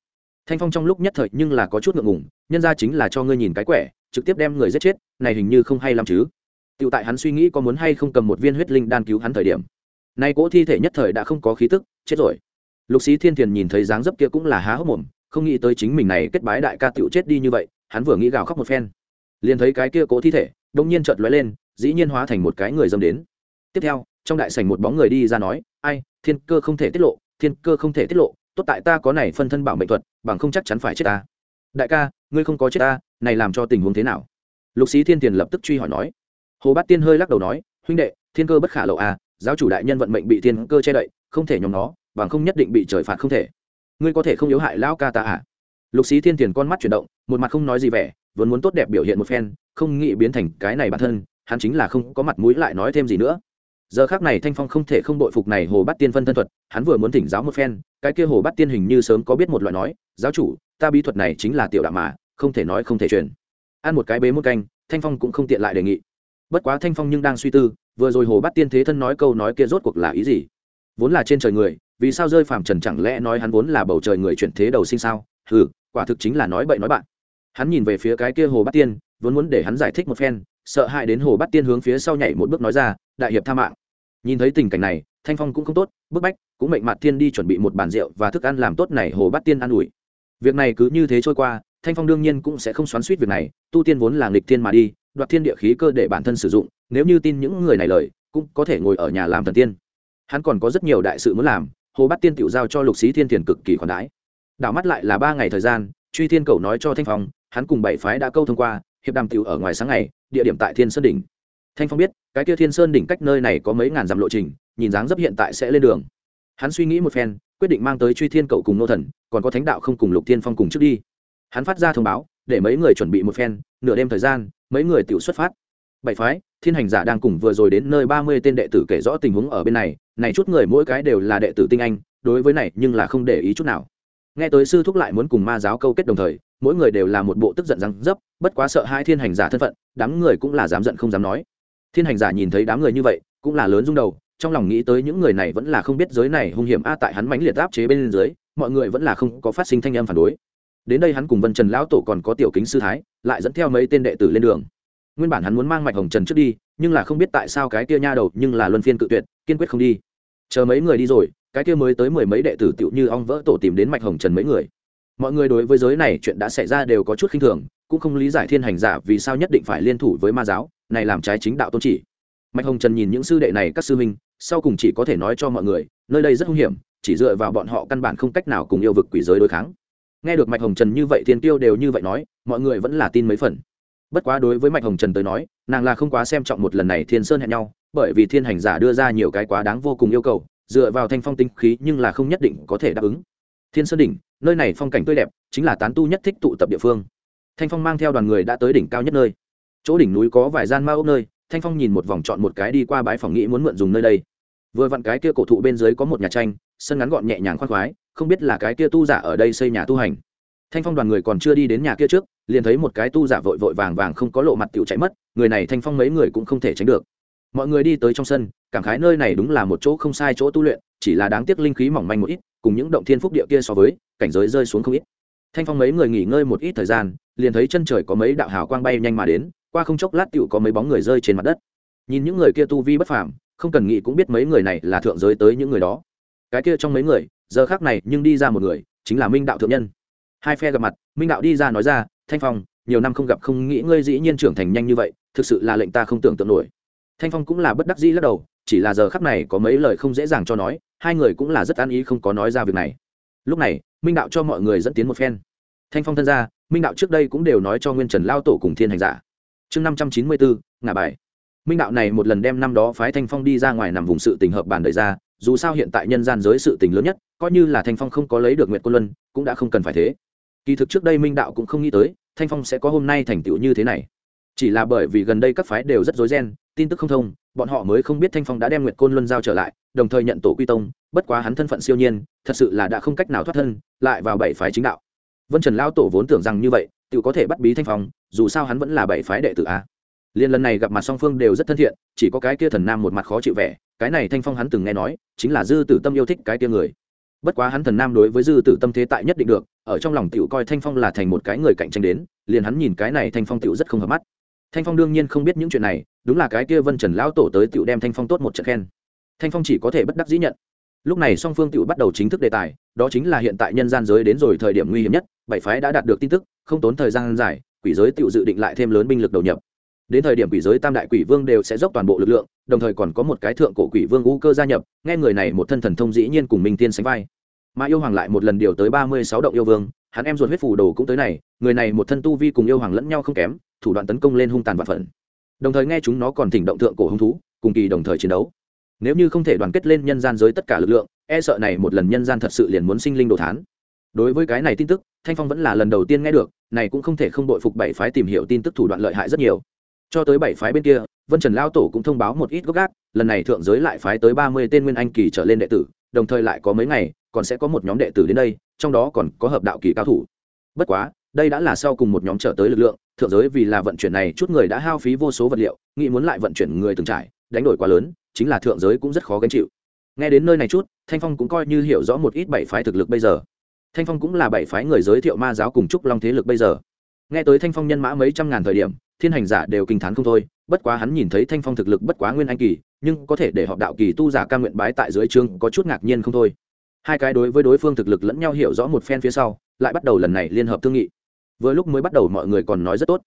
[SPEAKER 1] thanh phong trong lúc nhất thời nhưng là có chút ngượng ngùng, nhân ra chính là cho ngươi nhìn cái quẻ, trực tiếp đem người giết chết, này hình như không hay lắm chứ. Tựu tại hắn suy nghĩ có muốn hay không cầm một viên huyết linh đan cứu hắn thời điểm. Nay cỗ thi thể nhất thời đã không có khí tức, chết rồi. Lục sĩ thiên thiền nhìn thấy dáng dấp kia cũng là há hốc mồm, không nghĩ tới chính mình này kết bái đại ca tựu chết đi như vậy, hắn vừa nghĩ gào khóc một phen. Liền thấy cái kia cỗ thi thể đông nhiên chợt lóe lên, dĩ nhiên hóa thành một cái người dâm đến. Tiếp theo, trong đại sảnh một bóng người đi ra nói, ai, thiên cơ không thể tiết lộ, thiên cơ không thể tiết lộ tốt tại ta có này phân thân bảo mệnh thuật, bằng không chắc chắn phải chết ta. Đại ca, ngươi không có chết ta, này làm cho tình huống thế nào? Lục sĩ thiên tiền lập tức truy hỏi nói. Hồ bát tiên hơi lắc đầu nói, huynh đệ, thiên cơ bất khả lộ à giáo chủ đại nhân vận mệnh bị thiên cơ che đậy, không thể nhóm nó, bằng không nhất định bị trời phạt không thể. Ngươi có thể không yếu hại lão ca ta à? Lục sĩ thiên tiền con mắt chuyển động, một mặt không nói gì vẻ vẫn muốn tốt đẹp biểu hiện một phen, không nghĩ biến thành cái này bản thân, hắn chính là không có mặt mũi lại nói thêm gì nữa. Giờ khác này thanh phong không thể không đội phục này hồ bắt tiên phân thân thuật, hắn vừa muốn thỉnh giáo một phen cái kia hồ bắt tiên hình như sớm có biết một loại nói, giáo chủ, ta bí thuật này chính là tiểu đạo mà, không thể nói không thể truyền. Ăn một cái bế một canh, thanh phong cũng không tiện lại đề nghị. Bất quá thanh phong nhưng đang suy tư, vừa rồi hồ bắt tiên thế thân nói câu nói kia rốt cuộc là ý gì? Vốn là trên trời người, vì sao rơi phàm trần chẳng lẽ nói hắn vốn là bầu trời người chuyển thế đầu sinh sao? Ừ quả thực chính là nói bậy nói bạn. Hắn nhìn về phía cái kia hồ bắt tiên, vốn muốn để hắn giải thích một phen, sợ hãi đến hồ bắt tiên hướng phía sau nhảy một bước nói ra, đại hiệp tha mạng. Nhìn thấy tình cảnh này, thanh phong cũng không tốt, bức bách cũng mệnh mặt tiên đi chuẩn bị một bàn rượu và thức ăn làm tốt này hồ bắt tiên an ủi. Việc này cứ như thế trôi qua, thanh phong đương nhiên cũng sẽ không xoắn suýt việc này, tu tiên vốn là nghịch thiên mà đi, đoạt thiên địa khí cơ để bản thân sử dụng, nếu như tin những người này lời, cũng có thể ngồi ở nhà làm thần tiên. Hắn còn có rất nhiều đại sự muốn làm, hồ bắt tiên tiểu giao cho lục sĩ thiên thiền cực kỳ khoản đãi. Đảo mắt lại là ba ngày thời gian, truy thiên cầu nói cho thanh phong, hắn cùng bảy phái đã câu thông qua, hiệp đàm tiểu ở ngoài sáng ngày, địa điểm tại thiên sơn đỉnh. Thanh phong biết, cái kia thiên sơn đỉnh cách nơi này có mấy ngàn dặm lộ trình, nhìn dáng dấp hiện tại sẽ lên đường hắn suy nghĩ một phen, quyết định mang tới truy thiên cậu cùng nô thần, còn có thánh đạo không cùng lục thiên phong cùng trước đi. Hắn phát ra thông báo, để mấy người chuẩn bị một phen, nửa đêm thời gian, mấy người tự xuất phát. Bảy phái, thiên hành giả đang cùng vừa rồi đến nơi ba mươi tên đệ tử kể rõ tình huống ở bên này này chút người mỗi cái đều là đệ tử tinh anh, đối với này nhưng là không để ý chút nào. Nghe tới sư thúc lại muốn cùng ma giáo câu kết đồng thời, mỗi người đều là một bộ tức giận răng dấp, bất quá sợ hai thiên hành giả thân phận, đám người cũng là dám giận không dám nói. Thiên hành giả nhìn thấy đám người như vậy, cũng là lớn rung đầu trong lòng nghĩ tới những người này vẫn là không biết giới này hung hiểm a, tại hắn mãnh liệt áp chế bên dưới, mọi người vẫn là không có phát sinh thanh âm phản đối. Đến đây hắn cùng vân trần lão tổ còn có tiểu kính sư thái, lại dẫn theo mấy tên đệ tử lên đường. Nguyên bản hắn muốn mang mạch hồng trần trước đi, nhưng là không biết tại sao cái kia nha đầu nhưng là luân phiên cự tuyệt, kiên quyết không đi. Chờ mấy người đi rồi, cái kia mới tới mười mấy đệ tử tựu như ong vỡ tổ tìm đến mạch hồng trần mấy người. Mọi người đối với giới này chuyện đã xảy ra đều có chút khinh thường, cũng không lý giải thiên hành giả vì sao nhất định phải liên thủ với ma giáo, này làm trái chính đạo tôn chỉ. Mạch hồng trần nhìn những sư đệ này các sư minh sau cùng chỉ có thể nói cho mọi người, nơi đây rất hung hiểm, chỉ dựa vào bọn họ căn bản không cách nào cùng yêu vực quỷ giới đối kháng. Nghe được mạch hồng trần như vậy, thiên tiêu đều như vậy nói, mọi người vẫn là tin mấy phần. Bất quá đối với mạch hồng trần tới nói, nàng là không quá xem trọng một lần này thiên sơn hẹn nhau, bởi vì thiên hành giả đưa ra nhiều cái quá đáng vô cùng yêu cầu, dựa vào thanh phong tinh khí nhưng là không nhất định có thể đáp ứng. Thiên sơn đỉnh, nơi này phong cảnh tươi đẹp, chính là tán tu nhất thích tụ tập địa phương. Thanh phong mang theo đoàn người đã tới đỉnh cao nhất nơi. Chỗ đỉnh núi có vài gian ma ốc nơi thanh phong nhìn một vòng chọn một cái đi qua bãi phòng nghĩ muốn mượn dùng nơi đây. Vừa vặn cái kia cổ thụ bên dưới có một nhà tranh, sân ngắn gọn nhẹ nhàng khoan khoái, không biết là cái kia tu giả ở đây xây nhà tu hành. Thanh phong đoàn người còn chưa đi đến nhà kia trước, liền thấy một cái tu giả vội vội vàng vàng không có lộ mặt tiểu chạy mất, người này thanh phong mấy người cũng không thể tránh được. Mọi người đi tới trong sân, cảm khái nơi này đúng là một chỗ không sai chỗ tu luyện, chỉ là đáng tiếc linh khí mỏng manh một ít, cùng những động thiên phúc địa kia so với, cảnh giới rơi xuống không ít. Thanh phong mấy người nghỉ ngơi một ít thời gian, liền thấy chân trời có mấy đạo hào quang bay nhanh mà đến qua không chốc lát tựu có mấy bóng người rơi trên mặt đất. Nhìn những người kia tu vi bất phàm, không cần nghĩ cũng biết mấy người này là thượng giới tới những người đó. Cái kia trong mấy người, giờ khác này nhưng đi ra một người, chính là minh đạo thượng nhân. Hai phe gặp mặt, minh đạo đi ra nói ra, thanh phong, nhiều năm không gặp, không nghĩ ngươi dĩ nhiên trưởng thành nhanh như vậy, thực sự là lệnh ta không tưởng tượng nổi. Thanh phong cũng là bất đắc dĩ lắc đầu, chỉ là giờ khắc này có mấy lời không dễ dàng cho nói, hai người cũng là rất an ý không có nói ra việc này. Lúc này, minh đạo cho mọi người dẫn tiến một phen. Thanh phong thân ra minh đạo trước đây cũng đều nói cho nguyên trần lao tổ cùng thiên hành giả chương năm trăm chín mươi bốn, ngả bài. Minh đạo này một lần đem năm đó phái thanh phong đi ra ngoài nằm vùng sự tình hợp bàn đời ra, dù sao hiện tại nhân gian giới sự tình lớn nhất, coi như là thanh phong không có lấy được nguyện quân luân, cũng đã không cần phải thế. Kỳ thực trước đây minh đạo cũng không nghĩ tới, thanh phong sẽ có hôm nay thành tựu như thế này. Chỉ là bởi vì gần đây các phái đều rất rối ren, tin tức không thông, bọn họ mới không biết thanh phong đã đem nguyệt côn luân giao trở lại, đồng thời nhận tổ quy tông, bất quá hắn thân phận siêu nhiên, thật sự là đã không cách nào thoát thân, lại vào bảy phái chính đạo. Vân trần lao tổ vốn tưởng rằng như vậy tự có thể bắt bí thanh phong, dù sao hắn vẫn là bảy phái đệ tử a. Liên lần này gặp mặt song phương đều rất thân thiện, chỉ có cái kia thần nam một mặt khó chịu vẻ, cái này thanh phong hắn từng nghe nói, chính là dư tử tâm yêu thích cái kia người. Bất quá hắn thần nam đối với dư tử tâm thế tại nhất định được, ở trong lòng tiểu coi thanh phong là thành một cái người cạnh tranh đến, liền hắn nhìn cái này thanh phong tiểu rất không hợp mắt. Thanh phong đương nhiên không biết những chuyện này, đúng là cái kia vân trần lão tổ tới tiểu đem thanh phong tốt một trận khen. Thanh phong chỉ có thể bất đắc dĩ nhận lúc này song phương tựu bắt đầu chính thức đề tài, đó chính là hiện tại nhân gian giới đến rồi thời điểm nguy hiểm nhất, bảy phái đã đạt được tin tức, không tốn thời gian dài quỷ giới tựu dự định lại thêm lớn binh lực đầu nhập. Đến thời điểm quỷ giới tam đại quỷ vương đều sẽ dốc toàn bộ lực lượng, đồng thời còn có một cái thượng cổ quỷ vương u cơ gia nhập, nghe người này một thân thần thông dĩ nhiên cùng minh tiên sánh vai. Mà yêu hoàng lại một lần điều tới ba mươi sáu động yêu vương, hắn em ruột huyết phủ đồ cũng tới này, người này một thân tu vi cùng yêu hoàng lẫn nhau không kém, thủ đoạn tấn công lên hung tàn và phận đồng thời nghe chúng nó còn thỉnh động thượng cổ hung thú, cùng kỳ đồng thời chiến đấu nếu như không thể đoàn kết lên nhân gian giới tất cả lực lượng e sợ này một lần nhân gian thật sự liền muốn sinh linh đồ thán. Đối với cái này tin tức, thanh phong vẫn là lần đầu tiên nghe được, này cũng không thể không đội phục bảy phái tìm hiểu tin tức thủ đoạn lợi hại rất nhiều. Cho tới bảy phái bên kia, vân trần lao tổ cũng thông báo một ít gốc gác, lần này thượng giới lại phái tới ba mươi tên nguyên anh kỳ trở lên đệ tử, đồng thời lại có mấy ngày, còn sẽ có một nhóm đệ tử đến đây, trong đó còn có hợp đạo kỳ cao thủ. Bất quá, đây đã là sau cùng một nhóm trở tới lực lượng, thượng giới vì là vận chuyển này chút người đã hao phí vô số vật liệu, nghĩ muốn lại vận chuyển người từng trải, đánh đổi quá lớn chính là thượng giới cũng rất khó gánh chịu. Nghe đến nơi này chút, thanh phong cũng coi như hiểu rõ một ít bảy phái thực lực bây giờ. Thanh phong cũng là bảy phái người giới thiệu ma giáo cùng trúc long thế lực bây giờ. Nghe tới thanh phong nhân mã mấy trăm ngàn thời điểm, thiên hành giả đều kinh t h á n không thôi, bất quá hắn nhìn thấy thanh phong thực lực bất quá nguyên anh kỳ, nhưng có thể để họ đạo kỳ tu giả ca nguyện bái tại dưới chương có chút ngạc nhiên không thôi. Hai cái đối với đối phương thực lực lẫn nhau hiểu rõ một phen phía sau, lại bắt đầu lần này liên hợp thương nghị. Vừa lúc mới bắt đầu mọi người còn nói rất tốt.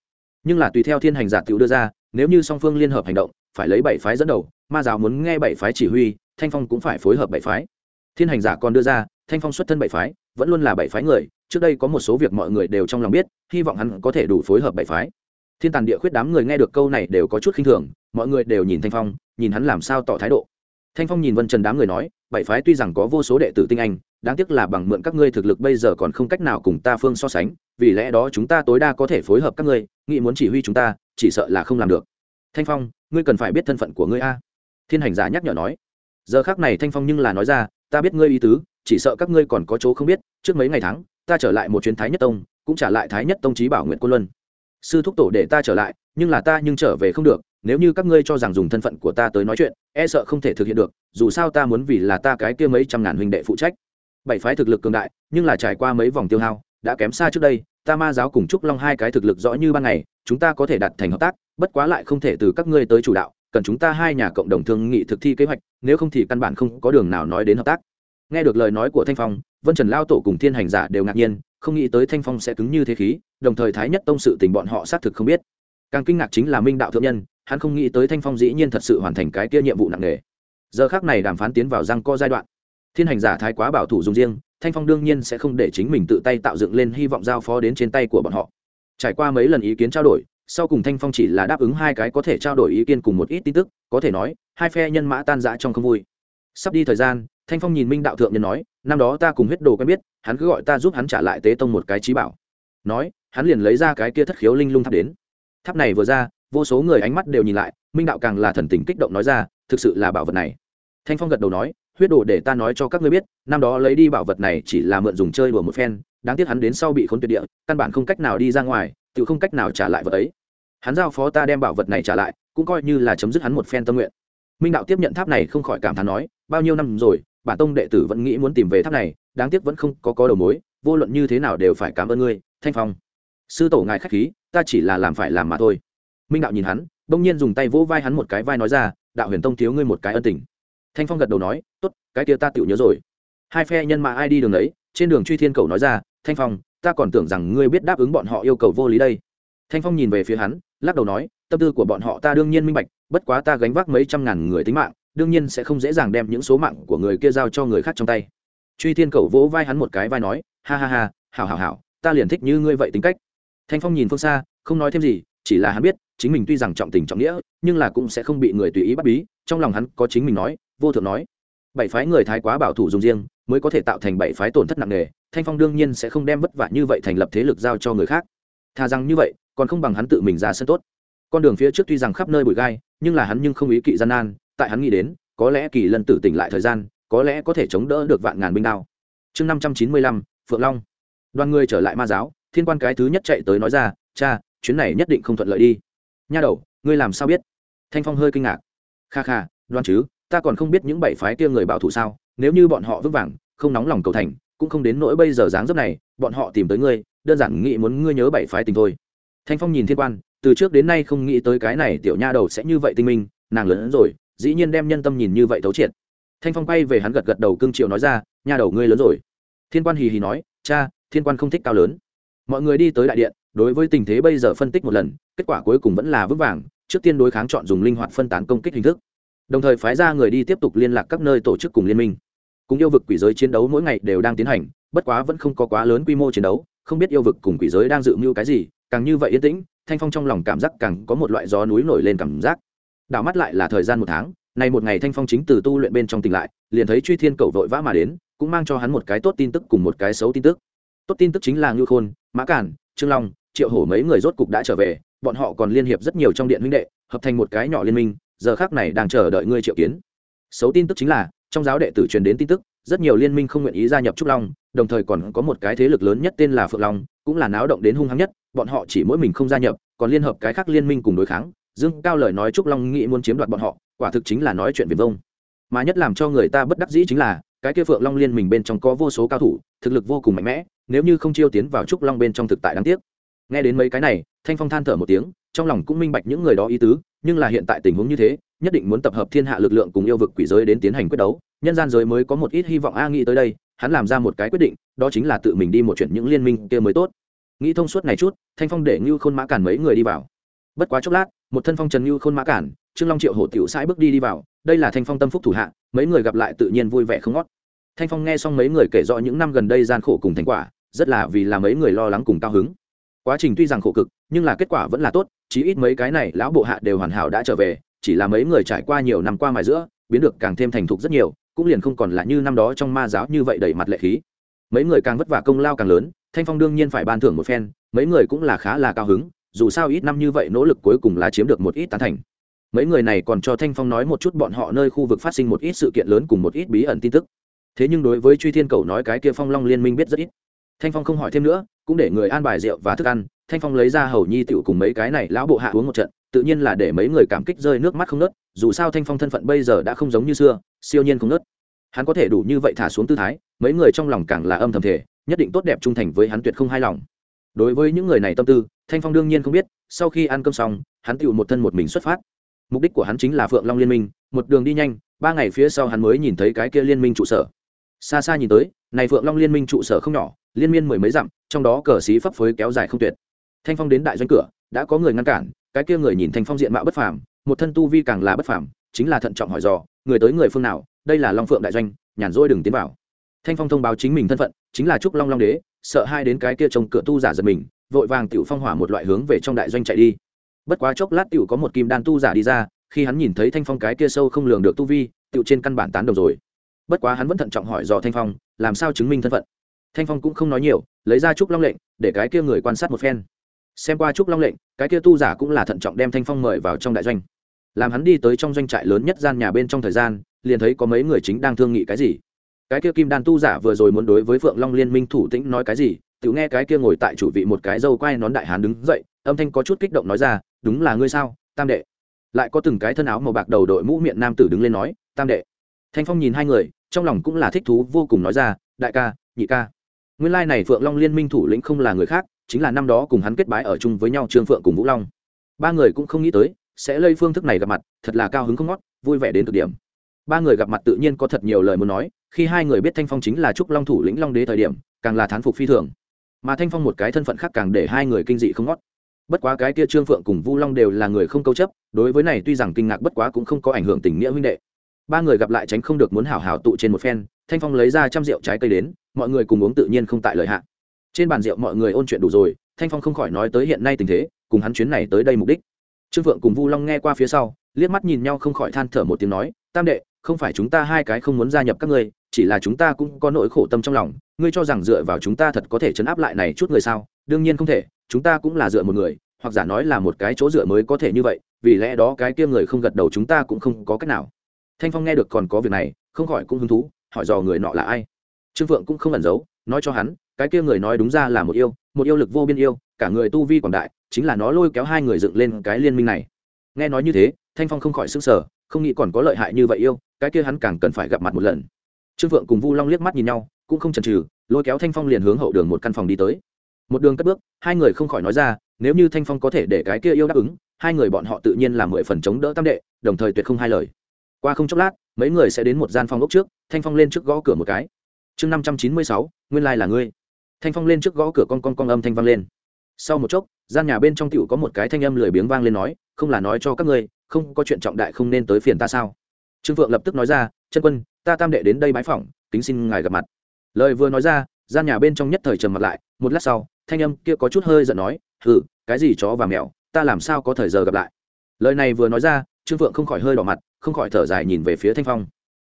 [SPEAKER 1] Nhưng là tùy theo thiên hành giả t đưa ra, nếu như song phương liên hợp hành động, phải lấy bảy phái dẫn đầu ma giáo muốn nghe bảy phái chỉ huy, thanh phong cũng phải phối hợp bảy phái. Thiên hành giả còn đưa ra, thanh phong xuất thân bảy phái, vẫn luôn là bảy phái người, trước đây có một số việc mọi người đều trong lòng biết, hy vọng hắn có thể đủ phối hợp bảy phái. Thiên tàn địa khuyết đám người nghe được câu này đều có chút khinh thường, mọi người đều nhìn thanh phong, nhìn hắn làm sao tỏ thái độ. Thanh phong nhìn vân trần đám người nói, bảy phái tuy rằng có vô số đệ tử tinh anh, đáng tiếc là bằng mượn các ngươi thực lực bây giờ còn không cách nào cùng ta phương so sánh, vì lẽ đó chúng ta tối đa có thể phối hợp các ngươi, nghĩ muốn chỉ huy chúng ta, chỉ sợ là không làm được. Thanh phong, ngươi cần phải biết thân phận của ngươi a thiên hành giả nhắc nhở nói. Giờ khác này thanh phong nhưng là nói ra, ta biết ngươi ý tứ, chỉ sợ các ngươi còn có chỗ không biết, trước mấy ngày tháng, ta trở lại một chuyến thái nhất tông, cũng trả lại thái nhất tông trí bảo nguyện quân luân. Sư thúc tổ để ta trở lại, nhưng là ta nhưng trở về không được, nếu như các ngươi cho rằng dùng thân phận của ta tới nói chuyện e sợ không thể thực hiện được, dù sao ta muốn vì là ta cái kia mấy trăm ngàn huynh đệ phụ trách. Bảy phái thực lực cường đại, nhưng là trải qua mấy vòng tiêu hao, đã kém xa trước đây, ta ma giáo cùng trúc long hai cái thực lực rõ như ban ngày, chúng ta có thể đạt thành hợp tác, bất quá lại không thể từ các ngươi tới chủ đạo cần chúng ta hai nhà cộng đồng thương nghị thực thi kế hoạch, nếu không thì căn bản không có đường nào nói đến hợp tác. Nghe được lời nói của thanh phong, vân trần lao tổ cùng thiên hành giả đều ngạc nhiên, không nghĩ tới thanh phong sẽ cứng như thế khí, đồng thời thái nhất tông sự tình bọn họ xác thực không biết. Càng kinh ngạc chính là minh đạo thượng nhân, hắn không nghĩ tới thanh phong dĩ nhiên thật sự hoàn thành cái kia nhiệm vụ nặng nề. Giờ khác này đàm phán tiến vào răng co giai đoạn. Thiên hành giả thái quá bảo thủ dùng riêng, thanh phong đương nhiên sẽ không để chính mình tự tay tạo dựng lên hy vọng giao phó đến trên tay của bọn họ. Trải qua mấy lần ý kiến trao đổi sau cùng thanh phong chỉ là đáp ứng hai cái có thể trao đổi ý kiến cùng một ít tin tức, có thể nói, hai phe nhân mã tan rã trong không vui. Sắp đi thời gian, thanh phong nhìn minh đạo thượng nhân nói, năm đó ta cùng huyết đồ quen biết, hắn cứ gọi ta giúp hắn trả lại tế tông một cái trí bảo. Nói, hắn liền lấy ra cái kia thất khiếu linh lung tháp đến. Tháp này vừa ra, vô số người ánh mắt đều nhìn lại, minh đạo càng là thần tình kích động nói ra, thực sự là bảo vật này. Thanh phong gật đầu nói, huyết đồ để ta nói cho các ngươi biết, năm đó lấy đi bảo vật này chỉ là mượn dùng chơi đùa một phen, đáng tiếc hắn đến sau bị khốn tuyệt địa, căn bản không cách nào đi ra ngoài tự không cách nào trả lại vật ấy. Hắn giao phó ta đem bảo vật này trả lại cũng coi như là chấm dứt hắn một phen tâm nguyện. Minh đạo tiếp nhận tháp này không khỏi cảm thán nói bao nhiêu năm rồi bản tông đệ tử vẫn nghĩ muốn tìm về tháp này đáng tiếc vẫn không có có đầu mối vô luận như thế nào đều phải cảm ơn ngươi thanh phong. Sư tổ ngài k h á c h khí ta chỉ là làm phải làm mà thôi. Minh đạo nhìn hắn bỗng nhiên dùng tay vỗ vai hắn một cái vai nói ra đạo huyền tông thiếu ngươi một cái ân tình. Thanh phong gật đầu nói t ố t cái kia ta tự nhớ rồi. Hai phe nhân mạ ai đi đường ấy, trên đường truy thiên cầu nói ra thanh phong ta còn tưởng rằng ngươi biết đáp ứng bọn họ yêu cầu vô lý đây. Thanh phong nhìn về phía hắn, lắc đầu nói, tâm tư của bọn họ ta đương nhiên minh bạch, bất quá ta gánh vác mấy trăm ngàn người tính mạng, đương nhiên sẽ không dễ dàng đem những số mạng của người kia giao cho người khác trong tay. Truy thiên cầu vỗ vai hắn một cái vai nói, ha ha ha, hảo hảo hảo, ta liền thích như ngươi vậy tính cách. Thanh phong nhìn phương xa, không nói thêm gì, chỉ là hắn biết, chính mình tuy rằng trọng tình trọng nghĩa, nhưng là cũng sẽ không bị người tùy ý bắt bí, trong lòng hắn có chính mình nói, vô thượng nói, bảy phái người thái quá bảo thủ dùng riêng, mới có thể tạo thành bảy phái tổn thất nặng nề thanh phong đương nhiên sẽ không đem vất vả như vậy thành lập thế lực giao cho người khác. Thà rằng như vậy, còn không bằng hắn tự mình ra sân tốt. Con đường phía trước tuy rằng khắp nơi bụi gai, nhưng là hắn nhưng không ý kỵ gian nan, tại hắn nghĩ đến, có lẽ kỳ lân tử tỉnh lại thời gian, có lẽ có thể chống đỡ được vạn ngàn binh đao. Chương năm trăm chín mươi lăm, phượng long. Đoàn người trở lại ma giáo, thiên quan cái thứ nhất chạy tới nói ra, cha, chuyến này nhất định không thuận lợi đi. Nha đầu, ngươi làm sao biết? Thanh phong hơi kinh ngạc. Kha kha đoan chứ, ta còn không biết những bảy phái kia người bảo thủ sao, nếu như bọn họ vững vàng, không nóng lòng cầu thành cũng không đến nỗi bây giờ dáng dấp này, bọn họ tìm tới ngươi, đơn giản nghĩ muốn ngươi nhớ bảy phái tình thôi. Thanh phong nhìn thiên quan, từ trước đến nay không nghĩ tới cái này tiểu nha đầu sẽ như vậy tinh minh, nàng lớn hơn rồi, dĩ nhiên đem nhân tâm nhìn như vậy thấu triệt. Thanh phong quay về hắn gật gật đầu cương triệu nói ra, nha đầu ngươi lớn rồi. Thiên quan hì hì nói, cha, thiên quan không thích cao lớn. Mọi người đi tới đại điện, đối với tình thế bây giờ phân tích một lần, kết quả cuối cùng vẫn là vững vàng, trước tiên đối kháng chọn dùng linh hoạt phân tán công kích hình thức. Đồng thời phái ra người đi tiếp tục liên lạc các nơi tổ chức cùng liên minh cùng yêu vực quỷ giới chiến đấu mỗi ngày đều đang tiến hành, bất quá vẫn không có quá lớn quy mô chiến đấu, không biết yêu vực cùng quỷ giới đang dự mưu cái gì, càng như vậy yên tĩnh, thanh phong trong lòng cảm giác càng có một loại gió núi nổi lên cảm giác. Đảo mắt lại là thời gian một tháng, nay một ngày thanh phong chính từ tu luyện bên trong tỉnh lại, liền thấy truy thiên cầu vội vã mà đến, cũng mang cho hắn một cái tốt tin tức cùng một cái xấu tin tức. Tốt tin tức chính là ngư khôn, mã cản, trương long, triệu hổ mấy người rốt cục đã trở về, bọn họ còn liên hiệp rất nhiều trong điện huynh đệ, hợp thành một cái nhỏ liên minh, giờ khác này đang chờ đợi ngươi triệu kiến. Xấu tin tức chính là trong giáo đệ tử truyền đến tin tức, rất nhiều liên minh không nguyện ý gia nhập trúc long, đồng thời còn có một cái thế lực lớn nhất tên là phượng long, cũng là náo động đến hung hăng nhất, bọn họ chỉ mỗi mình không gia nhập, còn liên hợp cái khác liên minh cùng đối kháng. Dương cao lời nói trúc long nghĩ muốn chiếm đoạt bọn họ, quả thực chính là nói chuyện viền vông. Mà nhất làm cho người ta bất đắc dĩ chính là, cái kia phượng long liên mình bên trong có vô số cao thủ, thực lực vô cùng mạnh mẽ, nếu như không chiêu tiến vào trúc long bên trong thực tại đáng tiếc nghe đến mấy cái này, thanh phong than thở một tiếng, trong lòng cũng minh bạch những người đó ý tứ, nhưng là hiện tại tình huống như thế, nhất định muốn tập hợp thiên hạ lực lượng cùng yêu vực quỷ giới đến tiến hành quyết đấu, nhân gian giới mới có một ít hy vọng a nghĩ tới đây, hắn làm ra một cái quyết định, đó chính là tự mình đi một chuyện những liên minh kia mới tốt. Nghĩ thông suốt này chút, thanh phong để ngưu khôn mã cản mấy người đi vào. Bất quá chốc lát, một thân phong trần ngưu khôn mã cản, trương long triệu hổ tiểu sãi bước đi đi vào, đây là thanh phong tâm phúc thủ hạ, mấy người gặp lại tự nhiên vui vẻ không ngót. Thanh phong nghe xong mấy người kể rõ những năm gần đây gian khổ cùng thành quả, rất là vì là mấy người lo lắng cùng cao hứng quá trình tuy rằng khổ cực, nhưng là kết quả vẫn là tốt, chí ít mấy cái này lão bộ hạ đều hoàn hảo đã trở về, chỉ là mấy người trải qua nhiều năm qua mài giữa, biến được càng thêm thành thục rất nhiều, cũng liền không còn là như năm đó trong ma giáo như vậy đầy mặt lệ khí. Mấy người càng vất vả công lao càng lớn, thanh phong đương nhiên phải ban thưởng một phen, mấy người cũng là khá là cao hứng, dù sao ít năm như vậy nỗ lực cuối cùng là chiếm được một ít tán thành. Mấy người này còn cho thanh phong nói một chút bọn họ nơi khu vực phát sinh một ít sự kiện lớn cùng một ít bí ẩn tin tức. Thế nhưng đối với truy thiên cầu nói cái kia phong long liên minh biết rất ít. Thanh phong không hỏi thêm nữa cũng để người an bài rượu và thức ăn, thanh phong lấy ra hầu nhi tựu cùng mấy cái này lão bộ hạ uống một trận, tự nhiên là để mấy người cảm kích rơi nước mắt không nớt dù sao thanh phong thân phận bây giờ đã không giống như xưa, siêu nhiên không nớt hắn có thể đủ như vậy thả xuống tư thái, mấy người trong lòng càng là âm thầm thể nhất định tốt đẹp trung thành với hắn tuyệt không hài lòng. Đối với những người này tâm tư, thanh phong đương nhiên không biết, sau khi ăn cơm xong, hắn tựu một thân một mình xuất phát. Mục đích của hắn chính là phượng long liên minh, một đường đi nhanh, ba ngày phía sau hắn mới nhìn thấy cái kia liên minh trụ sở. Xa xa nhìn tới, này phượng long liên minh trụ sở không nhỏ liên miên mười mấy dặm, trong đó cờ xí phấp phới kéo dài không tuyệt. Thanh phong đến đại doanh cửa, đã có người ngăn cản, cái kia người nhìn thanh phong diện mạo bất phàm, một thân tu vi càng là bất phàm, chính là thận trọng hỏi dò, người tới người phương nào, đây là long phượng đại doanh, nhàn rỗi đừng tiến vào. Thanh phong thông báo chính mình thân phận, chính là trúc long long đế, sợ hai đến cái kia trông cửa tu giả giật mình, vội vàng tiểu phong hỏa một loại hướng về trong đại doanh chạy đi. Bất quá chốc lát tiểu có một kim đan tu giả đi ra, khi hắn nhìn thấy thanh phong cái kia sâu không lường được tu vi, tiểu trên căn bản tán đồng rồi. Bất quá hắn vẫn thận trọng hỏi dò thanh phong, làm sao chứng minh thân phận? Thanh phong cũng không nói nhiều, lấy ra trúc long lệnh, để cái kia người quan sát một phen. Xem qua trúc long lệnh, cái kia tu giả cũng là thận trọng đem thanh phong mời vào trong đại doanh. Làm hắn đi tới trong doanh trại lớn nhất gian nhà bên trong thời gian, liền thấy có mấy người chính đang thương nghị cái gì. Cái kia kim đan tu giả vừa rồi muốn đối với phượng long liên minh thủ tĩnh nói cái gì tự nghe cái kia ngồi tại chủ vị một cái dâu quai nón đại hán đứng dậy, âm thanh có chút kích động nói ra, đúng là ngươi sao, tam đệ? Lại có từng cái thân áo màu bạc đầu đội mũ miệng nam tử đứng lên nói, tam đệ. Thanh phong nhìn hai người, trong lòng cũng là thích thú vô cùng nói ra, đại ca, nhị ca nguyên lai này phượng long liên minh thủ lĩnh không là người khác, chính là năm đó cùng hắn kết bái ở chung với nhau trương phượng cùng vũ long. Ba người cũng không nghĩ tới, sẽ lây phương thức này gặp mặt, thật là cao hứng không ngót, vui vẻ đến cực điểm. Ba người gặp mặt tự nhiên có thật nhiều lời muốn nói, khi hai người biết thanh phong chính là trúc long thủ lĩnh long đế thời điểm, càng là thán phục phi thường. Mà thanh phong một cái thân phận khác càng để hai người kinh dị không ngót. Bất quá cái kia trương phượng cùng vu long đều là người không câu chấp, đối với này tuy rằng kinh ngạc bất quá cũng không có ảnh hưởng tình nghĩa huynh đệ. Ba người gặp lại tránh không được muốn hảo hảo tụ trên một phen, thanh phong lấy ra trăm rượu trái cây đến mọi người cùng uống tự nhiên không tại lợi hạn trên bàn rượu mọi người ôn chuyện đủ rồi, thanh phong không khỏi nói tới hiện nay tình thế, cùng hắn chuyến này tới đây mục đích. Trương phượng cùng vu long nghe qua phía sau, liếc mắt nhìn nhau không khỏi than thở một tiếng nói, tam đệ, không phải chúng ta hai cái không muốn gia nhập các ngươi, chỉ là chúng ta cũng có nỗi khổ tâm trong lòng, ngươi cho rằng dựa vào chúng ta thật có thể chấn áp lại này chút người sao? Đương nhiên không thể, chúng ta cũng là dựa một người, hoặc giả nói là một cái chỗ dựa mới có thể như vậy, vì lẽ đó cái kia người không gật đầu chúng ta cũng không có cách nào. Thanh phong nghe được còn có việc này, không khỏi cũng hứng thú, hỏi dò người nọ là ai trương phượng cũng không ẩn giấu, nói cho hắn, cái kia người nói đúng ra là một yêu một yêu lực vô biên yêu, cả người tu vi quảng đại, chính là nó lôi kéo hai người dựng lên cái liên minh này. Nghe nói như thế, thanh phong không khỏi s ư n g sở không nghĩ còn có lợi hại như vậy yêu, cái kia hắn càng cần phải gặp mặt một lần. Trương phượng cùng vu long liếc mắt nhìn nhau, cũng không chần trừ lôi kéo thanh phong liền hướng hậu đường một căn phòng đi tới. Một đường cất bước, hai người không khỏi nói ra, nếu như thanh phong có thể để cái kia yêu đáp ứng, hai người bọn họ tự nhiên là mười phần chống đỡ tam đệ, đồng thời tuyệt không hai lời. Qua không chốc lát, mấy người sẽ đến một gian phòng ốc trước, thanh phong lên trước gõ cửa một cái chương năm trăm chín mươi sáu, nguyên lai là ngươi. Thanh phong lên trước gõ cửa con con con âm thanh vang lên. Sau một chốc, gian nhà bên trong t có một cái thanh âm lười biếng vang lên nói, không là nói cho các ngươi, không có chuyện trọng đại không nên tới phiền ta sao? Trương phượng lập tức nói ra, chân quân, ta tam đệ đến đây bãi phỏng, kính xin ngài gặp mặt. Lời vừa nói ra, gian nhà bên trong nhất thời trầm mặt lại, một lát sau, thanh âm kia có chút hơi giận nói, hừ, cái gì chó và mèo, ta làm sao có thời giờ gặp lại? Lời này vừa nói ra, trương phượng không khỏi hơi đỏ mặt, không khỏi thở dài nhìn về phía thanh phong.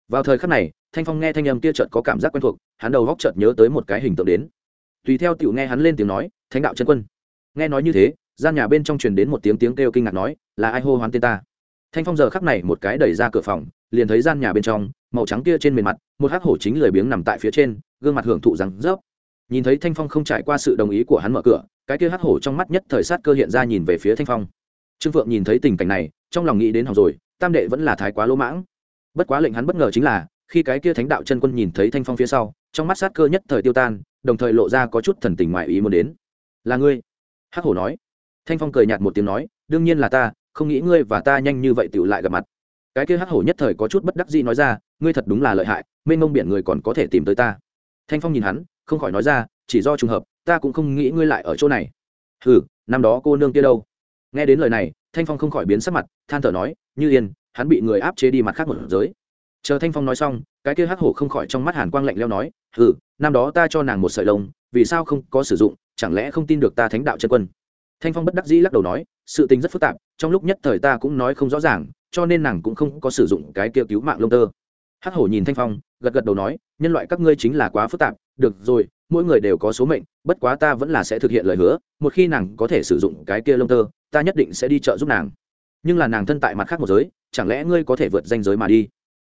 [SPEAKER 1] Vào thời khắc này thanh phong nghe thanh âm kia chợt có cảm giác quen thuộc, hắn đầu góc chợt nhớ tới một cái hình tượng đến. Tùy theo tiểu nghe hắn lên tiếng nói, thánh đạo chân quân. Nghe nói như thế, gian nhà bên trong truyền đến một tiếng tiếng kêu kinh ngạc nói, là ai hô hoán tên ta? Thanh phong giờ khắc này một cái đẩy ra cửa phòng, liền thấy gian nhà bên trong, màu trắng kia trên bề mặt, một hắc hổ chính lười biếng nằm tại phía trên, gương mặt hưởng thụ rằng rớp. Nhìn thấy thanh phong không trải qua sự đồng ý của hắn mở cửa, cái kia hắc hổ trong mắt nhất thời sát cơ hiện ra nhìn về phía thanh phong. Trương phượng nhìn thấy tình cảnh này, trong lòng nghĩ đến học rồi, tam đệ vẫn là thái quá lỗ mãng. Bất quá lệnh hắn bất ngờ chính là khi cái kia thánh đạo chân quân nhìn thấy thanh phong phía sau, trong mắt sát cơ nhất thời tiêu tan, đồng thời lộ ra có chút thần tình ngoại ý muốn đến. Là ngươi? Hắc hổ nói. Thanh phong cười nhạt một tiếng nói, đương nhiên là ta, không nghĩ ngươi và ta nhanh như vậy tựu lại gặp mặt. Cái kia hắc hổ nhất thời có chút bất đắc dĩ nói ra, ngươi thật đúng là lợi hại, mênh mông biển người còn có thể tìm tới ta. Thanh phong nhìn hắn, không khỏi nói ra, chỉ do trùng hợp, ta cũng không nghĩ ngươi lại ở chỗ này. Hừ, năm đó cô nương kia đâu? Nghe đến lời này, thanh phong không khỏi biến sắc mặt, than thở nói, như yên, hắn bị người áp chế đi mặt khác một giới chờ thanh phong nói xong, cái kia hắc hổ không khỏi trong mắt hàn quang lạnh leo nói, hừ, năm đó ta cho nàng một sợi lông, vì sao không có sử dụng, chẳng lẽ không tin được ta thánh đạo chân quân? Thanh phong bất đắc dĩ lắc đầu nói, sự tình rất phức tạp, trong lúc nhất thời ta cũng nói không rõ ràng, cho nên nàng cũng không có sử dụng cái kia cứu mạng lông tơ. Hắc hổ nhìn thanh phong, gật gật đầu nói, nhân loại các ngươi chính là quá phức tạp, được rồi, mỗi người đều có số mệnh, bất quá ta vẫn là sẽ thực hiện lời hứa, một khi nàng có thể sử dụng cái kia lông tơ, ta nhất định sẽ đi chợ giúp nàng. Nhưng là nàng thân tại mặt khác một giới, chẳng lẽ ngươi có thể vượt danh giới mà đi?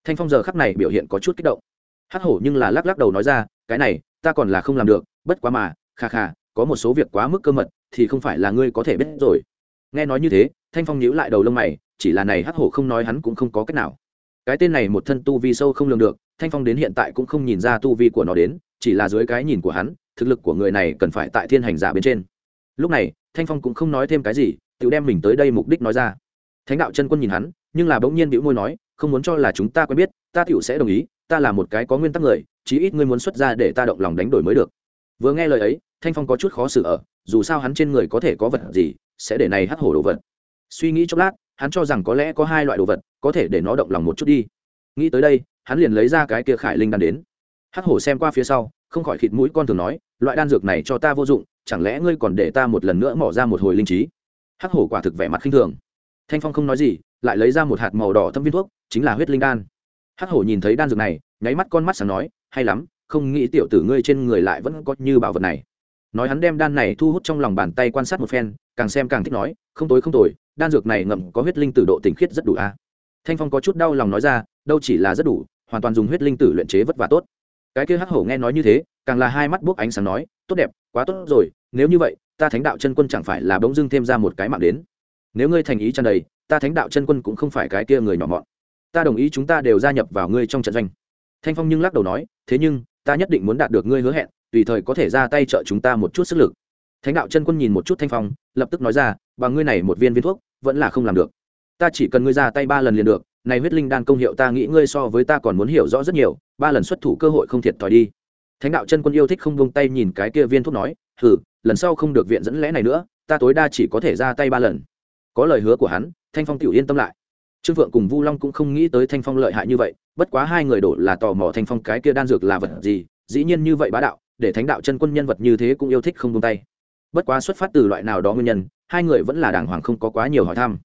[SPEAKER 1] Thanh phong giờ khắc này biểu hiện có chút kích động. Hắc hổ nhưng là lắc lắc đầu nói ra, cái này, ta còn là không làm được, bất quá mà, kha kha, có một số việc quá mức cơ mật, thì không phải là ngươi có thể biết rồi. Nghe nói như thế, thanh phong nhíu lại đầu lông mày, chỉ là này hắc hổ không nói hắn cũng không có cách nào. Cái tên này một thân tu vi sâu không lường được, thanh phong đến hiện tại cũng không nhìn ra tu vi của nó đến, chỉ là dưới cái nhìn của hắn, thực lực của người này cần phải tại thiên hành giả bên trên. Lúc này, thanh phong cũng không nói thêm cái gì, tự đem mình tới đây mục đích nói ra thánh đạo chân quân nhìn hắn, nhưng là bỗng nhiên bĩu môi nói, không muốn cho là chúng ta quen biết, ta tựu sẽ đồng ý, ta là một cái có nguyên tắc người, chí ít ngươi muốn xuất ra để ta động lòng đánh đổi mới được. Vừa nghe lời ấy, thanh phong có chút khó xử ở, dù sao hắn trên người có thể có vật gì, sẽ để này hắc hổ đồ vật. Suy nghĩ chốc lát, hắn cho rằng có lẽ có hai loại đồ vật, có thể để nó động lòng một chút đi. Nghĩ tới đây, hắn liền lấy ra cái kia khải linh đan đến. Hắc hổ xem qua phía sau, không khỏi khịt mũi, con thường nói, loại đan dược này cho ta vô dụng, chẳng lẽ ngươi còn để ta một lần nữa mỏ ra một hồi linh trí? Hắc hổ quả thực vẻ mặt khinh thường thanh phong không nói gì, lại lấy ra một hạt màu đỏ thâm viên thuốc, chính là huyết linh đan. Hắc hổ nhìn thấy đan dược này, nháy mắt con mắt sáng nói, hay lắm, không nghĩ tiểu tử ngươi trên người lại vẫn có như bảo vật này. Nói hắn đem đan này thu hút trong lòng bàn tay quan sát một phen, càng xem càng thích nói, không tối không tối đan dược này ngậm có huyết linh tử độ tinh khiết rất đủ a. Thanh phong có chút đau lòng nói ra, đâu chỉ là rất đủ, hoàn toàn dùng huyết linh tử luyện chế vất vả tốt. Cái kia hắc hổ nghe nói như thế, càng là hai mắt buốc ánh sáng nói, tốt đẹp, quá tốt rồi, nếu như vậy, ta thánh đạo chân quân chẳng phải là bỗng dưng thêm ra một cái mạng đến nếu ngươi thành ý tràn đầy, ta thánh đạo chân quân cũng không phải cái kia người nhỏ mọn. Ta đồng ý chúng ta đều gia nhập vào ngươi trong trận doanh. Thanh phong nhưng lắc đầu nói, thế nhưng, ta nhất định muốn đạt được ngươi hứa hẹn, tùy thời có thể ra tay trợ chúng ta một chút sức lực. Thánh đạo chân quân nhìn một chút thanh phong, lập tức nói ra, bằng ngươi này một viên viên thuốc, vẫn là không làm được. Ta chỉ cần ngươi ra tay ba lần liền được, này huyết linh đan công hiệu ta nghĩ ngươi so với ta còn muốn hiểu rõ rất nhiều, ba lần xuất thủ cơ hội không thiệt thòi đi. Thánh đạo chân quân yêu thích không buông tay nhìn cái kia viên thuốc nói thử lần sau không được viện dẫn lẽ này nữa, ta tối đa chỉ có thể ra tay ba lần có lời hứa của hắn, thanh phong tiểu yên tâm lại. Trương phượng cùng vu long cũng không nghĩ tới thanh phong lợi hại như vậy, bất quá hai người đổ là tò mò thanh phong cái kia đan dược là vật gì, dĩ nhiên như vậy bá đạo, để thánh đạo chân quân nhân vật như thế cũng yêu thích không buông tay. Bất quá xuất phát từ loại nào đó nguyên nhân, hai người vẫn là đàng hoàng không có quá nhiều hỏi thăm.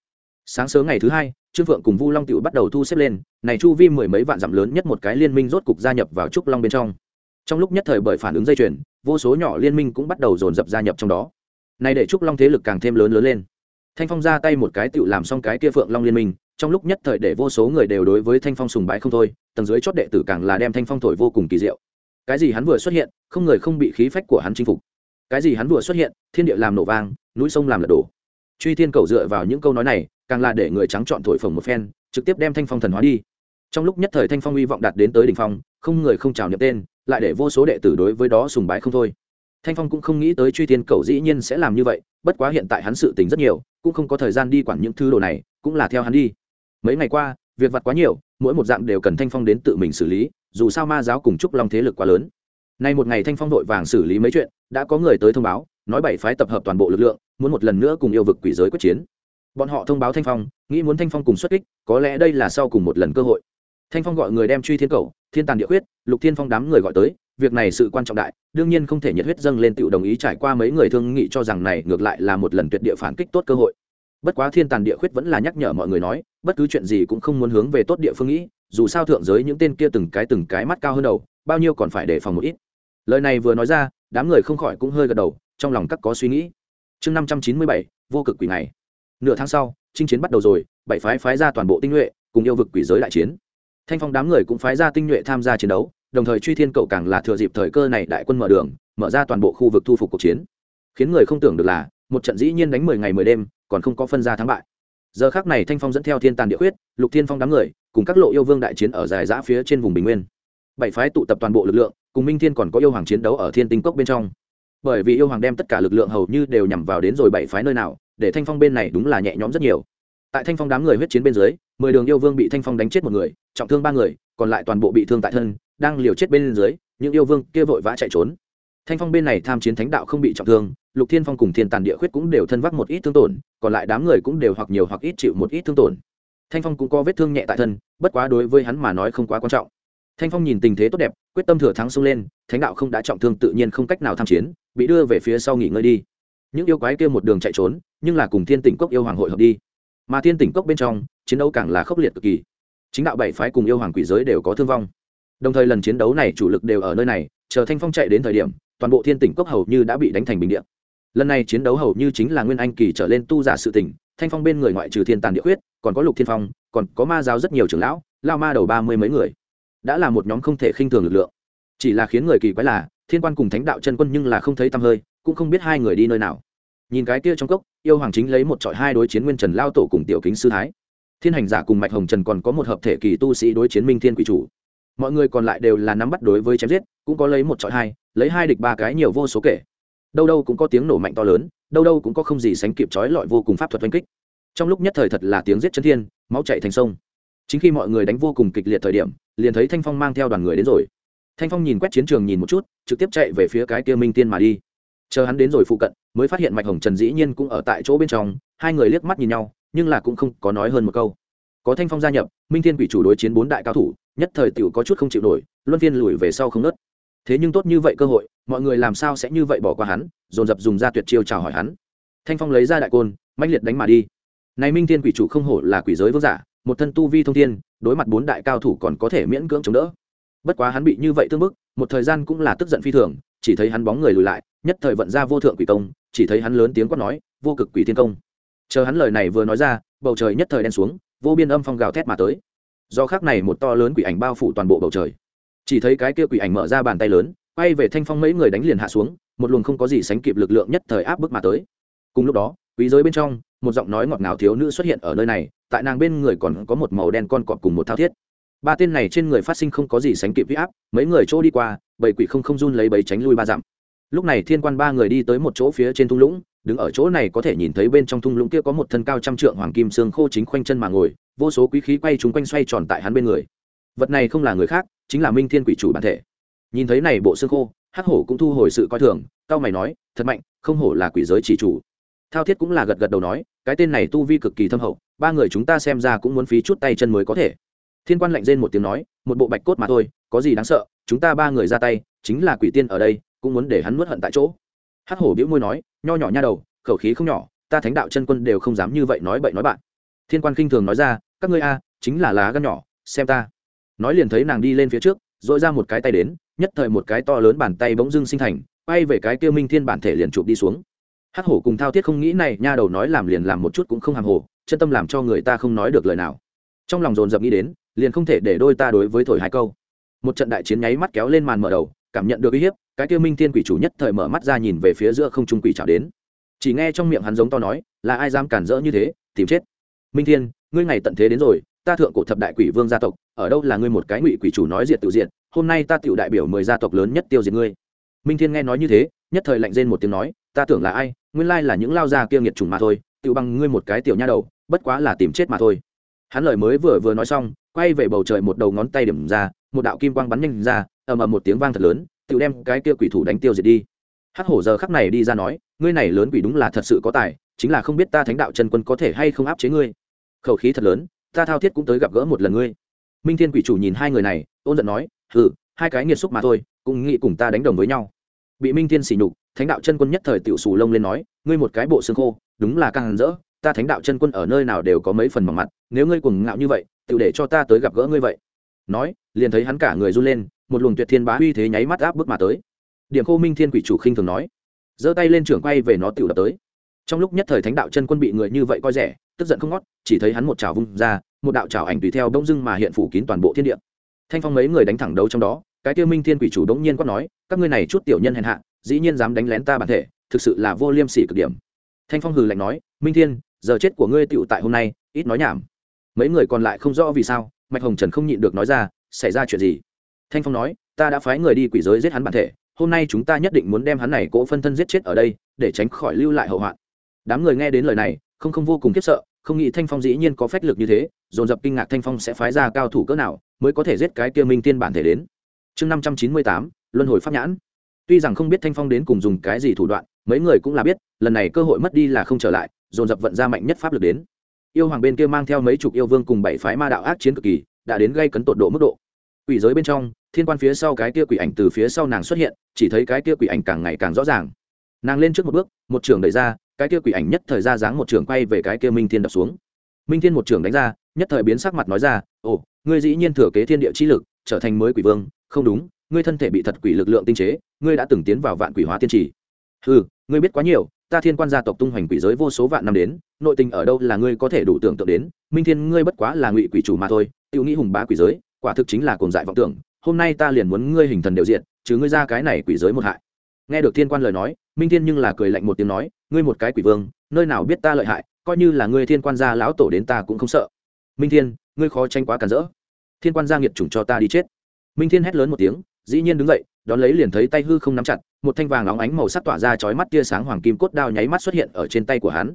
[SPEAKER 1] Sáng sớm ngày thứ hai, trương phượng cùng vu long tự bắt đầu thu xếp lên, này chu vi mười mấy vạn dặm lớn nhất một cái liên minh rốt cục gia nhập vào trúc long bên trong. Trong lúc nhất thời bởi phản ứng dây chuyền, vô số nhỏ liên minh cũng bắt đầu dồn dập gia nhập trong đó. Này để trúc long thế lực càng thêm lớn lớn lên thanh phong ra tay một cái tựu làm xong cái kia phượng long liên minh, trong lúc nhất thời để vô số người đều đối với thanh phong sùng bái không thôi, tầng dưới chót đệ tử càng là đem thanh phong thổi vô cùng kỳ diệu. Cái gì hắn vừa xuất hiện, không người không bị khí phách của hắn chinh phục. Cái gì hắn vừa xuất hiện, thiên địa làm nổ vang, núi sông làm lật đổ. Truy thiên cầu dựa vào những câu nói này, càng là để người trắng chọn thổi phồng một phen, trực tiếp đem thanh phong thần hóa đi. Trong lúc nhất thời thanh phong hy vọng đạt đến tới đỉnh phong, không người không chào nhập tên, lại để vô số đệ tử đối với đó sùng bái không thôi thanh phong cũng không nghĩ tới truy thiên cầu dĩ nhiên sẽ làm như vậy, bất quá hiện tại hắn sự tình rất nhiều, cũng không có thời gian đi quản những thứ đồ này, cũng là theo hắn đi. Mấy ngày qua, việc vặt quá nhiều, mỗi một dạng đều cần thanh phong đến tự mình xử lý, dù sao ma giáo cùng trúc long thế lực quá lớn. Nay một ngày thanh phong vội vàng xử lý mấy chuyện, đã có người tới thông báo, nói bảy phái tập hợp toàn bộ lực lượng, muốn một lần nữa cùng yêu vực quỷ giới quyết chiến. Bọn họ thông báo thanh phong, nghĩ muốn thanh phong cùng xuất kích, có lẽ đây là sau cùng một lần cơ hội. Thanh phong gọi người đem truy thiên cầu, thiên tàn địa huyết lục thiên phong đám người gọi tới việc này sự quan trọng đại, đương nhiên không thể nhiệt huyết dâng lên tự đồng ý trải qua mấy người thương nghị cho rằng này ngược lại là một lần tuyệt địa phản kích tốt cơ hội. Bất quá thiên tàn địa khuyết vẫn là nhắc nhở mọi người nói, bất cứ chuyện gì cũng không muốn hướng về tốt địa phương nghĩ, dù sao thượng giới những tên kia từng cái từng cái mắt cao hơn đầu, bao nhiêu còn phải đề phòng một ít. Lời này vừa nói ra, đám người không khỏi cũng hơi gật đầu, trong lòng các có suy nghĩ. Chương năm trăm chín mươi bảy, vô cực quỷ này. Nửa tháng sau, chinh chiến bắt đầu rồi, bảy phái phái ra toàn bộ tinh nhuệ, cùng yêu vực quỷ giới đại chiến. Thanh phong đám người cũng phái ra tinh nhuệ tham gia chiến đấu đồng thời truy thiên cậu càng là thừa dịp thời cơ này đại quân mở đường, mở ra toàn bộ khu vực thu phục cuộc chiến. Khiến người không tưởng được là, một trận dĩ nhiên đánh mười ngày mười đêm, còn không có phân ra thắng bại. Giờ khác này thanh phong dẫn theo thiên tàn địa huyết lục thiên phong đám người, cùng các lộ yêu vương đại chiến ở dài giã phía trên vùng bình nguyên. Bảy phái tụ tập toàn bộ lực lượng, cùng minh thiên còn có yêu hoàng chiến đấu ở thiên tinh cốc bên trong. Bởi vì yêu hoàng đem tất cả lực lượng hầu như đều nhằm vào đến rồi bảy phái nơi nào, để thanh phong bên này đúng là nhẹ nhõm rất nhiều tại thanh phong đám người huyết chiến bên dưới, mười đường yêu vương bị thanh phong đánh chết một người, trọng thương ba người, còn lại toàn bộ bị thương tại thân, đang liều chết bên dưới, những yêu vương kia vội vã chạy trốn. Thanh phong bên này tham chiến thánh đạo không bị trọng thương, lục thiên phong cùng thiên tàn địa khuyết cũng đều thân vác một ít thương tổn, còn lại đám người cũng đều hoặc nhiều hoặc ít chịu một ít thương tổn. Thanh phong cũng có vết thương nhẹ tại thân, bất quá đối với hắn mà nói không quá quan trọng. Thanh phong nhìn tình thế tốt đẹp, quyết tâm thừa thắng xông lên, thánh đạo không đã trọng thương tự nhiên không cách nào tham chiến, bị đưa về phía sau nghỉ ngơi đi. Những yêu quái kia một đường chạy trốn, nhưng là cùng thiên tỉnh cốc yêu hoàng hội hợp đi mà thiên tỉnh cốc bên trong, chiến đấu càng là khốc liệt cực kỳ. Chính đạo bảy phái cùng yêu hoàng quỷ giới đều có thương vong. Đồng thời lần chiến đấu này chủ lực đều ở nơi này, chờ thanh phong chạy đến thời điểm, toàn bộ thiên tỉnh cốc hầu như đã bị đánh thành bình điện lần này chiến đấu hầu như chính là nguyên anh kỳ trở lên tu giả sự tỉnh, thanh phong bên người ngoại trừ thiên tàn địa huyết còn có lục thiên phong, còn có ma giáo rất nhiều trưởng lão, lao ma đầu ba mươi mấy người. Đã là một nhóm không thể khinh thường lực lượng. Chỉ là khiến người kỳ quái là, thiên quan cùng thánh đạo chân quân nhưng là không thấy tăm hơi, cũng không biết hai người đi nơi nào nhìn cái kia trong cốc, yêu hoàng chính lấy một trọi hai đối chiến nguyên trần lao tổ cùng tiểu kính sư thái. Thiên hành giả cùng mạch hồng trần còn có một hợp thể kỳ tu sĩ đối chiến minh thiên quỷ chủ. Mọi người còn lại đều là nắm bắt đối với chém giết, cũng có lấy một trọi hai, lấy hai địch ba cái nhiều vô số kể. Đâu đâu cũng có tiếng nổ mạnh to lớn, đâu đâu cũng có không gì sánh kịp trói lọi vô cùng pháp thuật oanh kích. Trong lúc nhất thời thật là tiếng giết chân thiên, máu chạy thành sông. Chính khi mọi người đánh vô cùng kịch liệt thời điểm, liền thấy thanh phong mang theo đoàn người đến rồi. Thanh phong nhìn quét chiến trường nhìn một chút, trực tiếp chạy về phía cái kia minh tiên mà đi chờ hắn đến rồi phụ cận, mới phát hiện mạch hồng trần dĩ nhiên cũng ở tại chỗ bên trong, hai người liếc mắt nhìn nhau, nhưng là cũng không có nói hơn một câu. Có thanh phong gia nhập, minh thiên quỷ chủ đối chiến bốn đại cao thủ, nhất thời t có chút không chịu nổi, luân phiên lùi về sau không nớt. Thế nhưng tốt như vậy cơ hội, mọi người làm sao sẽ như vậy bỏ qua hắn, dồn dập dùng ra tuyệt chiêu chào hỏi hắn. Thanh phong lấy ra đại côn mạnh liệt đánh mà đi. Này minh thiên quỷ chủ không hổ là quỷ giới vương giả, một thân tu vi thông thiên, đối mặt bốn đại cao thủ còn có thể miễn cưỡng chống đỡ. Bất quá hắn bị như vậy tương bức, một thời gian cũng là tức giận phi thường, chỉ thấy hắn bóng người lùi lại nhất thời vận ra vô thượng quỷ công, chỉ thấy hắn lớn tiếng quát nói, vô cực quỷ thiên công. Chờ hắn lời này vừa nói ra, bầu trời nhất thời đen xuống, vô biên âm phong gào thét mà tới. Do khác này một to lớn quỷ ảnh bao phủ toàn bộ bầu trời. Chỉ thấy cái kia quỷ ảnh mở ra bàn tay lớn, quay về thanh phong mấy người đánh liền hạ xuống, một luồng không có gì sánh kịp lực lượng nhất thời áp bức mà tới. Cùng lúc đó quý giới bên trong, một giọng nói ngọt ngào thiếu nữ xuất hiện ở nơi này, tại nàng bên người còn có một màu đen con cọp cùng một thao thiết. Ba tên này trên người phát sinh không có gì sánh kịp huy áp, mấy người chỗ đi qua bảy quỷ không không run lấy bầy tránh lui ba dặm lúc này thiên quan ba người đi tới một chỗ phía trên thung lũng, đứng ở chỗ này có thể nhìn thấy bên trong thung lũng kia có một thân cao trăm trượng hoàng kim xương khô chính khoanh chân mà ngồi, vô số quý khí quay chúng quanh xoay tròn tại hắn bên người. Vật này không là người khác, chính là minh thiên quỷ chủ bản thể. Nhìn thấy này bộ xương khô, hắc hổ cũng thu hồi sự coi thường, cao mày nói, thật mạnh, không hổ là quỷ giới chỉ chủ. Thao thiết cũng là gật gật đầu nói, cái tên này tu vi cực kỳ thâm hậu, ba người chúng ta xem ra cũng muốn phí chút tay chân mới có thể. Thiên quan lạnh rên một tiếng nói, một bộ bạch cốt mà thôi, có gì đáng sợ, chúng ta ba người ra tay, chính là quỷ tiên ở đây cũng muốn để hắn nuốt hận tại chỗ. Hắc hổ biễu môi nói, nho nhỏ nha đầu, khẩu khí không nhỏ, ta thánh đạo chân quân đều không dám như vậy nói bậy nói bạn. Thiên quan khinh thường nói ra, các ngươi a, chính là lá gan nhỏ, xem ta. Nói liền thấy nàng đi lên phía trước, dội ra một cái tay đến, nhất thời một cái to lớn bàn tay bỗng dưng sinh thành, bay về cái tiêu minh thiên bản thể liền chụp đi xuống. Hắc hổ cùng thao thiết không nghĩ này, nha đầu nói làm liền làm một chút cũng không hàm hồ, chân tâm làm cho người ta không nói được lời nào. Trong lòng dồn dập nghĩ đến, liền không thể để đôi ta đối với thổi hai câu. Một trận đại chiến nháy mắt kéo lên màn mở đầu cảm nhận được uy hiếp, cái tiêu minh thiên quỷ chủ nhất thời mở mắt ra nhìn về phía giữa không trung quỷ chảo đến. Chỉ nghe trong miệng hắn giống to nói, là ai dám cản rỡ như thế, tìm chết? Minh thiên, ngươi ngày tận thế đến rồi, ta thượng cổ thập đại quỷ vương gia tộc, ở đâu là ngươi một cái ngụy quỷ chủ nói diệt tự diệt, hôm nay ta tiểu đại biểu mười gia tộc lớn nhất tiêu diệt ngươi. Minh thiên nghe nói như thế, nhất thời lạnh rên một tiếng nói, ta tưởng là ai, nguyên lai là những lao gia kia nghiệt trùng mà thôi, tiểu bằng ngươi một cái tiểu nha đầu, bất quá là tìm chết mà thôi. Hắn lời mới vừa vừa nói xong, quay về bầu trời một đầu ngón tay điểm ra, một đạo kim quang bắn nhanh ra ầm ầm một tiếng vang thật lớn tiểu đem cái kia quỷ thủ đánh tiêu diệt đi. Hắc hổ giờ khắc này đi ra nói, ngươi này lớn quỷ đúng là thật sự có tài, chính là không biết ta thánh đạo chân quân có thể hay không áp chế ngươi. Khẩu khí thật lớn, ta thao thiết cũng tới gặp gỡ một lần ngươi. Minh thiên quỷ chủ nhìn hai người này, ôn giận nói, hừ, hai cái nghiệt xúc mà thôi, cũng nghĩ cùng ta đánh đồng với nhau. Bị minh thiên sỉ nhục, thánh đạo chân quân nhất thời tiểu sù lông lên nói, ngươi một cái bộ xương khô, đúng là càng rỡ, ta thánh đạo chân quân ở nơi nào đều có mấy phần bằng mặt nếu ngươi cuồng ngạo như vậy tiểu để cho ta tới gặp gỡ ngươi vậy nói, liền thấy hắn cả người run lên, một luồng tuyệt thiên bá uy thế nháy mắt áp bước mà tới. Điểm khô minh thiên quỷ chủ khinh thường nói, giơ tay lên trưởng quay về nó tiểu đập tới. Trong lúc nhất thời thánh đạo chân quân bị người như vậy coi rẻ, tức giận không ngót, chỉ thấy hắn một chảo vung ra, một đạo chảo ảnh tùy theo đông dưng mà hiện phủ kín toàn bộ thiên địa. Thanh phong mấy người đánh thẳng đấu trong đó, cái tiêu minh thiên quỷ chủ đống nhiên quát nói, các ngươi này chút tiểu nhân hèn hạ, dĩ nhiên dám đánh lén ta bản thể, thực sự là vô liêm sỉ cực điểm. Thanh phong hừ lạnh nói, minh thiên, giờ chết của ngươi tựu tại hôm nay, ít nói nhảm. Mấy người còn lại không rõ vì sao mạch hồng trần không nhịn được nói ra, xảy ra chuyện gì? Thanh phong nói, ta đã phái người đi quỷ giới giết hắn bản thể, hôm nay chúng ta nhất định muốn đem hắn này cỗ phân thân giết chết ở đây, để tránh khỏi lưu lại hậu hoạn. Đám người nghe đến lời này, không không vô cùng khiếp sợ, không nghĩ thanh phong dĩ nhiên có phách lực như thế, dồn dập kinh ngạc thanh phong sẽ phái ra cao thủ cỡ nào mới có thể giết cái kia minh tiên bản thể đến. Chương năm trăm chín mươi tám, luân hồi pháp nhãn. Tuy rằng không biết thanh phong đến cùng dùng cái gì thủ đoạn, mấy người cũng là biết, lần này cơ hội mất đi là không trở lại, dồn dập vận ra mạnh nhất pháp lực đến yêu hoàng bên kia mang theo mấy chục yêu vương cùng bảy phái ma đạo ác chiến cực kỳ, đã đến gây cấn tột độ mức độ. Quỷ giới bên trong, thiên quan phía sau cái kia quỷ ảnh từ phía sau nàng xuất hiện, chỉ thấy cái kia quỷ ảnh càng ngày càng rõ ràng. Nàng lên trước một bước, một trường đẩy ra, cái kia quỷ ảnh nhất thời ra dáng một trường quay về cái kia minh thiên đập xuống. Minh thiên một trường đánh ra, nhất thời biến sắc mặt nói ra, ồ, ngươi dĩ nhiên thừa kế thiên địa chi lực, trở thành mới quỷ vương, không đúng, ngươi thân thể bị thật quỷ lực lượng tinh chế, ngươi đã từng tiến vào vạn quỷ hóa tiên trì. Ừ ngươi biết quá nhiều ta thiên quan gia tộc tung hoành quỷ giới vô số vạn năm đến, nội tình ở đâu là ngươi có thể đủ tưởng tượng đến, minh thiên, ngươi bất quá là ngụy quỷ chủ mà thôi tiêu nghĩ hùng bá quỷ giới, quả thực chính là cồn dại vọng tưởng, hôm nay ta liền muốn ngươi hình thần đều diện chứ ngươi ra cái này quỷ giới một hại. Nghe được thiên quan lời nói, minh thiên nhưng là cười lạnh một tiếng nói, ngươi một cái quỷ vương, nơi nào biết ta lợi hại, coi như là ngươi thiên quan gia lão tổ đến ta cũng không sợ. Minh thiên, ngươi khó tranh quá cản rỡ. Thiên quan gia nghiệt chủng cho ta đi chết. Minh thiên hét lớn một tiếng, dĩ nhiên đứng dậy, đón lấy liền thấy tay hư không nắm chặt một thanh vàng óng ánh màu sắc tỏa ra chói mắt tia sáng hoàng kim cốt đao nháy mắt xuất hiện ở trên tay của hắn.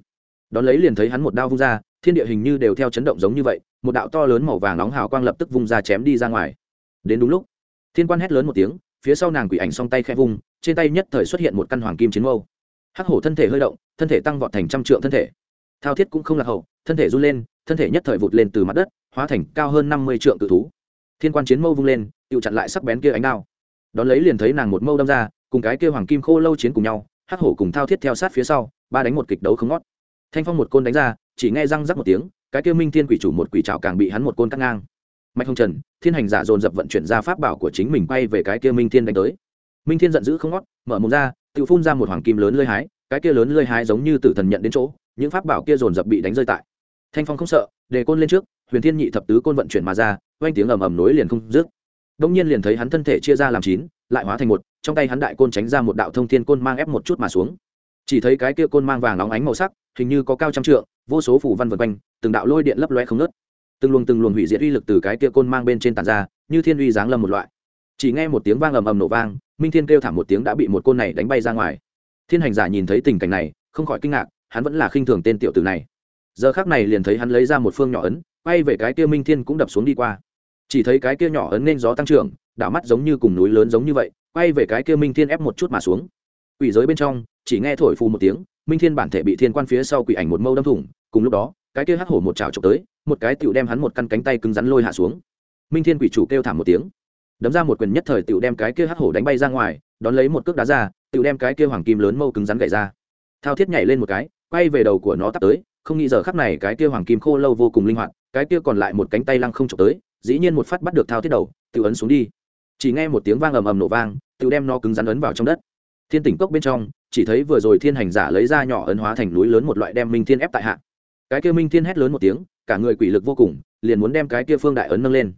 [SPEAKER 1] Đón lấy liền thấy hắn một đao vung ra, thiên địa hình như đều theo chấn động giống như vậy, một đạo to lớn màu vàng nóng hào quang lập tức vung ra chém đi ra ngoài. Đến đúng lúc, thiên quan hét lớn một tiếng, phía sau nàng quỷ ảnh song tay khẽ vung, trên tay nhất thời xuất hiện một căn hoàng kim chiến mâu. Hắc hổ thân thể hơi động, thân thể tăng vọt thành trăm trượng thân thể. Thao thiết cũng không lạc hậu, thân thể run lên, thân thể nhất thời vụt lên từ mặt đất, hóa thành cao hơn năm mươi trượng tự thú. Thiên quan chiến mâu vung lên tự chặn lại sắc bén kia ánh đao. Đón lấy liền thấy nàng một mâu đâm ra cùng cái kia hoàng kim khô lâu chiến cùng nhau, hắc hổ cùng thao thiết theo sát phía sau, ba đánh một kịch đấu không ngót. Thanh phong một côn đánh ra, chỉ nghe răng rắc một tiếng, cái kia minh thiên quỷ chủ một quỷ trào càng bị hắn một côn cắt ngang. Mạch hồng trần, thiên hành giả dồn dập vận chuyển ra pháp bảo của chính mình quay về cái kia minh thiên đánh tới. Minh thiên giận dữ không ngót, mở mồm ra, tự phun ra một hoàng kim lớn lơi hái, cái kia lớn lơi hái giống như tử thần nhận đến chỗ, những pháp bảo kia dồn dập bị đánh rơi tại. Thanh phong không sợ đề côn lên trước, huyền thiên nhị thập tứ côn vận chuyển mà ra, oanh tiếng ầm ầm nối liền không dứt đông nhiên liền thấy hắn thân thể chia ra làm chín, lại hóa thành một, trong tay hắn đại côn tránh ra một đạo thông thiên côn mang ép một chút mà xuống. Chỉ thấy cái kia côn mang vàng óng ánh màu sắc, hình như có cao trăm trượng, vô số phủ văn vật quanh, từng đạo lôi điện lấp loe không nớt từng luồng từng luồng hủy diệt uy lực từ cái kia côn mang bên trên tàn ra, như thiên uy giáng lâm một loại. Chỉ nghe một tiếng vang ầm ầm nổ vang, minh thiên kêu thảm một tiếng đã bị một côn này đánh bay ra ngoài. Thiên hành giả nhìn thấy tình cảnh này, không khỏi kinh ngạc, hắn vẫn là khinh thường tên tiểu tử này. Giờ khác này liền thấy hắn lấy ra một phương nhỏ ấn, quay về cái kia minh thiên cũng đập xuống đi qua chỉ thấy cái kia nhỏ ấn nên gió tăng trưởng, đảo mắt giống như cùng núi lớn giống như vậy, quay về cái kia minh thiên ép một chút mà xuống. Quỷ giới bên trong, chỉ nghe thổi phù một tiếng, minh thiên bản thể bị thiên quan phía sau quỷ ảnh một mâu đâm thủng, cùng lúc đó, cái kia hắc hổ một trào trộm tới, một cái tựu đem hắn một căn cánh tay cứng rắn lôi hạ xuống. Minh thiên quỷ chủ kêu thảm một tiếng. Đấm ra một quyền nhất thời tựu đem cái kia hắc hổ đánh bay ra ngoài, đón lấy một cước đá ra tựu đem cái kia hoàng kim lớn mâu cứng rắn gậy ra. Thao thiết nhảy lên một cái, quay về đầu của nó tắt tới, không nghĩ giờ khắc này cái kia hoàng kim khô lâu vô cùng linh hoạt, cái kia còn lại một cánh tay lăng không trộm tới dĩ nhiên một phát bắt được thao thiết đầu, tự ấn xuống đi. Chỉ nghe một tiếng vang ầm ầm nổ vang, tự đem nó cứng rắn ấn vào trong đất. Thiên tỉnh cốc bên trong, chỉ thấy vừa rồi thiên hành giả lấy ra nhỏ ấn hóa thành núi lớn một loại đem minh thiên ép tại hạ. Cái kia minh thiên hét lớn một tiếng, cả người quỷ lực vô cùng, liền muốn đem cái kia phương đại ấn nâng lên.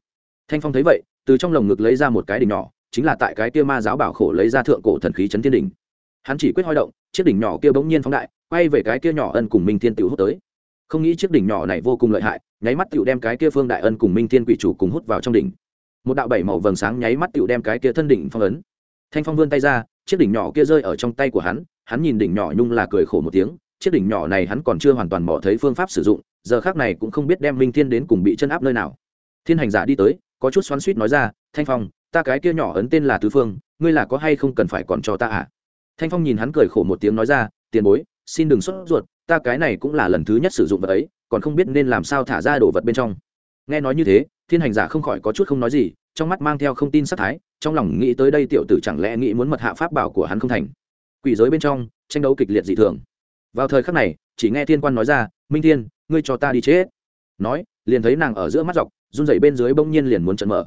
[SPEAKER 1] Thanh phong thấy vậy, từ trong lồng ngực lấy ra một cái đỉnh nhỏ, chính là tại cái kia ma giáo bảo khổ lấy ra thượng cổ thần khí chấn thiên đỉnh. Hắn chỉ quyết hoi động, chiếc đỉnh nhỏ kia bỗng nhiên phóng đại, quay về cái kia nhỏ ân cùng minh thiên tiểu hút tới không nghĩ chiếc đỉnh nhỏ này vô cùng lợi hại, nháy mắt tựu đem cái kia phương đại ân cùng minh thiên quỷ chủ cùng hút vào trong đỉnh. Một đạo bảy màu vầng sáng nháy mắt tựu đem cái kia thân đỉnh phong ấn. Thanh phong vươn tay ra, chiếc đỉnh nhỏ kia rơi ở trong tay của hắn hắn nhìn đỉnh nhỏ nhung là cười khổ một tiếng, chiếc đỉnh nhỏ này hắn còn chưa hoàn toàn mò thấy phương pháp sử dụng, giờ khác này cũng không biết đem minh thiên đến cùng bị chân áp nơi nào. Thiên hành giả đi tới, có chút xoắn suýt nói ra, thanh phong, ta cái kia nhỏ ấn tên là tứ phương, ngươi là có hay không cần phải còn cho ta à thanh phong nhìn hắn cười khổ một tiếng nói ra, tiền bối xin đừng sốt ruột, ta cái này cũng là lần thứ nhất sử dụng vật ấy, còn không biết nên làm sao thả ra đồ vật bên trong. Nghe nói như thế, thiên hành giả không khỏi có chút không nói gì, trong mắt mang theo không tin sắc thái, trong lòng nghĩ tới đây tiểu tử chẳng lẽ nghĩ muốn mật hạ pháp bảo của hắn không thành. Quỷ giới bên trong, tranh đấu kịch liệt dị thường. Vào thời khắc này, chỉ nghe thiên quan nói ra, minh thiên, ngươi cho ta đi chết. Nói, liền thấy nàng ở giữa mắt dọc, run dậy bên dưới bỗng nhiên liền muốn trận mở.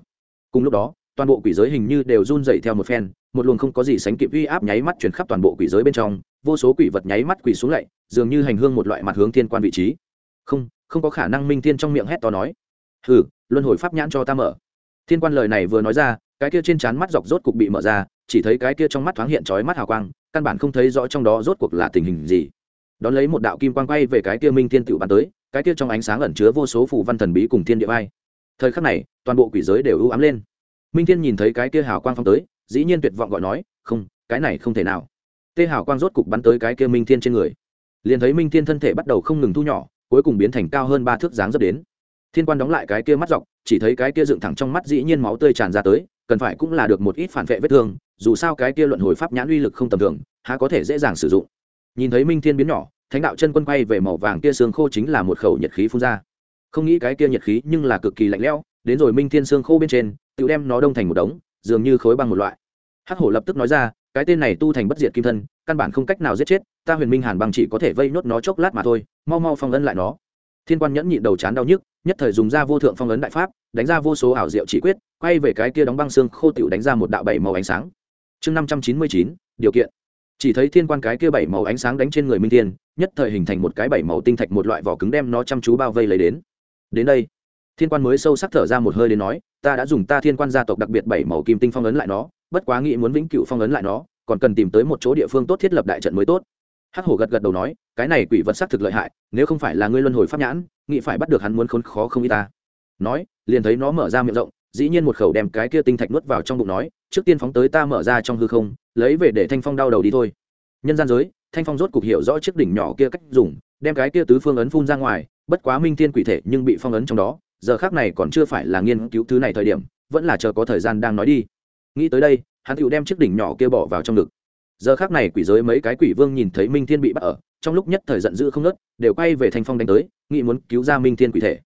[SPEAKER 1] Cùng lúc đó, toàn bộ quỷ giới hình như đều run dậy theo một phen, một luồng không có gì sánh kịp uy áp nháy mắt chuyển khắp toàn bộ quỷ giới bên trong vô số quỷ vật nháy mắt quỷ xuống lạy dường như hành hương một loại mặt hướng thiên quan vị trí. Không không có khả năng minh thiên trong miệng hét to nói. Hừ, luân hồi pháp nhãn cho ta mở. Thiên quan lời này vừa nói ra, cái kia trên trán mắt dọc rốt cục bị mở ra, chỉ thấy cái kia trong mắt thoáng hiện trói mắt hào quang, căn bản không thấy rõ trong đó rốt cuộc là tình hình gì. Đón lấy một đạo kim quang quay về cái kia minh thiên tự bắn tới, cái kia trong ánh sáng ẩn chứa vô số phù văn thần bí cùng thiên địa vai. Thời khắc này, toàn bộ quỷ giới đều ưu ám lên. Minh thiên nhìn thấy cái kia hào quang phong tới, dĩ nhiên tuyệt vọng gọi nói, không, cái này không thể nào tê hào quang rốt cục bắn tới cái kia minh thiên trên người. Liền thấy minh thiên thân thể bắt đầu không ngừng thu nhỏ, cuối cùng biến thành cao hơn ba thước dáng dấp đến. Thiên quan đóng lại cái kia mắt dọc, chỉ thấy cái kia dựng thẳng trong mắt dĩ nhiên máu tươi tràn ra tới, cần phải cũng là được một ít phản vệ vết thương, dù sao cái kia luận hồi pháp nhãn uy lực không tầm thường, há có thể dễ dàng sử dụng. Nhìn thấy minh thiên biến nhỏ, thánh đạo chân quân quay về màu vàng kia xương khô chính là một khẩu nhiệt khí phun ra. Không nghĩ cái kia nhiệt khí nhưng là cực kỳ lạnh lẽo, đến rồi minh thiên xương khô bên trên tự đem nó đông thành một đống, dường như khối băng một loại. Hắc hổ lập tức nói ra cái tên này tu thành bất diệt kim thân, căn bản không cách nào giết chết, ta huyền minh hàn bằng chỉ có thể vây nốt nó chốc lát mà thôi, mau mau phong ấn lại nó. Thiên quan nhẫn nhịn đầu chán đau nhức, nhất thời dùng ra vô thượng phong ấn đại pháp, đánh ra vô số ảo diệu chỉ quyết, quay về cái kia đóng băng xương khô tiểu đánh ra một đạo bảy màu ánh sáng. Chương năm trăm chín mươi chín, điều kiện. Chỉ thấy thiên quan cái kia bảy màu ánh sáng đánh trên người minh thiên, nhất thời hình thành một cái bảy màu tinh thạch một loại vỏ cứng đem nó chăm chú bao vây lấy đến. Đến đây, thiên quan mới sâu sắc thở ra một hơi đến nói, ta đã dùng ta thiên quan gia tộc đặc biệt bảy màu kim tinh phong ấn lại nó bất quá nghĩ muốn vĩnh cửu phong ấn lại nó, còn cần tìm tới một chỗ địa phương tốt thiết lập đại trận mới tốt. Hắc hổ gật gật đầu nói, cái này quỷ vật xác thực lợi hại, nếu không phải là ngươi luân hồi pháp nhãn, nghĩ phải bắt được hắn muốn khốn khó không y ta. Nói, liền thấy nó mở ra miệng rộng, dĩ nhiên một khẩu đem cái kia tinh thạch nuốt vào trong bụng nói, trước tiên phóng tới ta mở ra trong hư không, lấy về để thanh phong đau đầu đi thôi. Nhân gian giới, thanh phong rốt cục hiểu rõ chiếc đỉnh nhỏ kia cách dùng, đem cái kia tứ phương ấn phun ra ngoài, bất quá minh thiên quỷ thể nhưng bị phong ấn trong đó, giờ khác này còn chưa phải là nghiên cứu thứ này thời điểm, vẫn là chờ có thời gian đang nói đi nghĩ tới đây, hắn tựu đem chiếc đỉnh nhỏ kia bỏ vào trong ngực. Giờ khác này quỷ giới mấy cái quỷ vương nhìn thấy minh thiên bị bắt ở, trong lúc nhất thời giận dữ không nớt đều quay về thanh phong đánh tới, nghĩ muốn cứu ra minh thiên quỷ thể.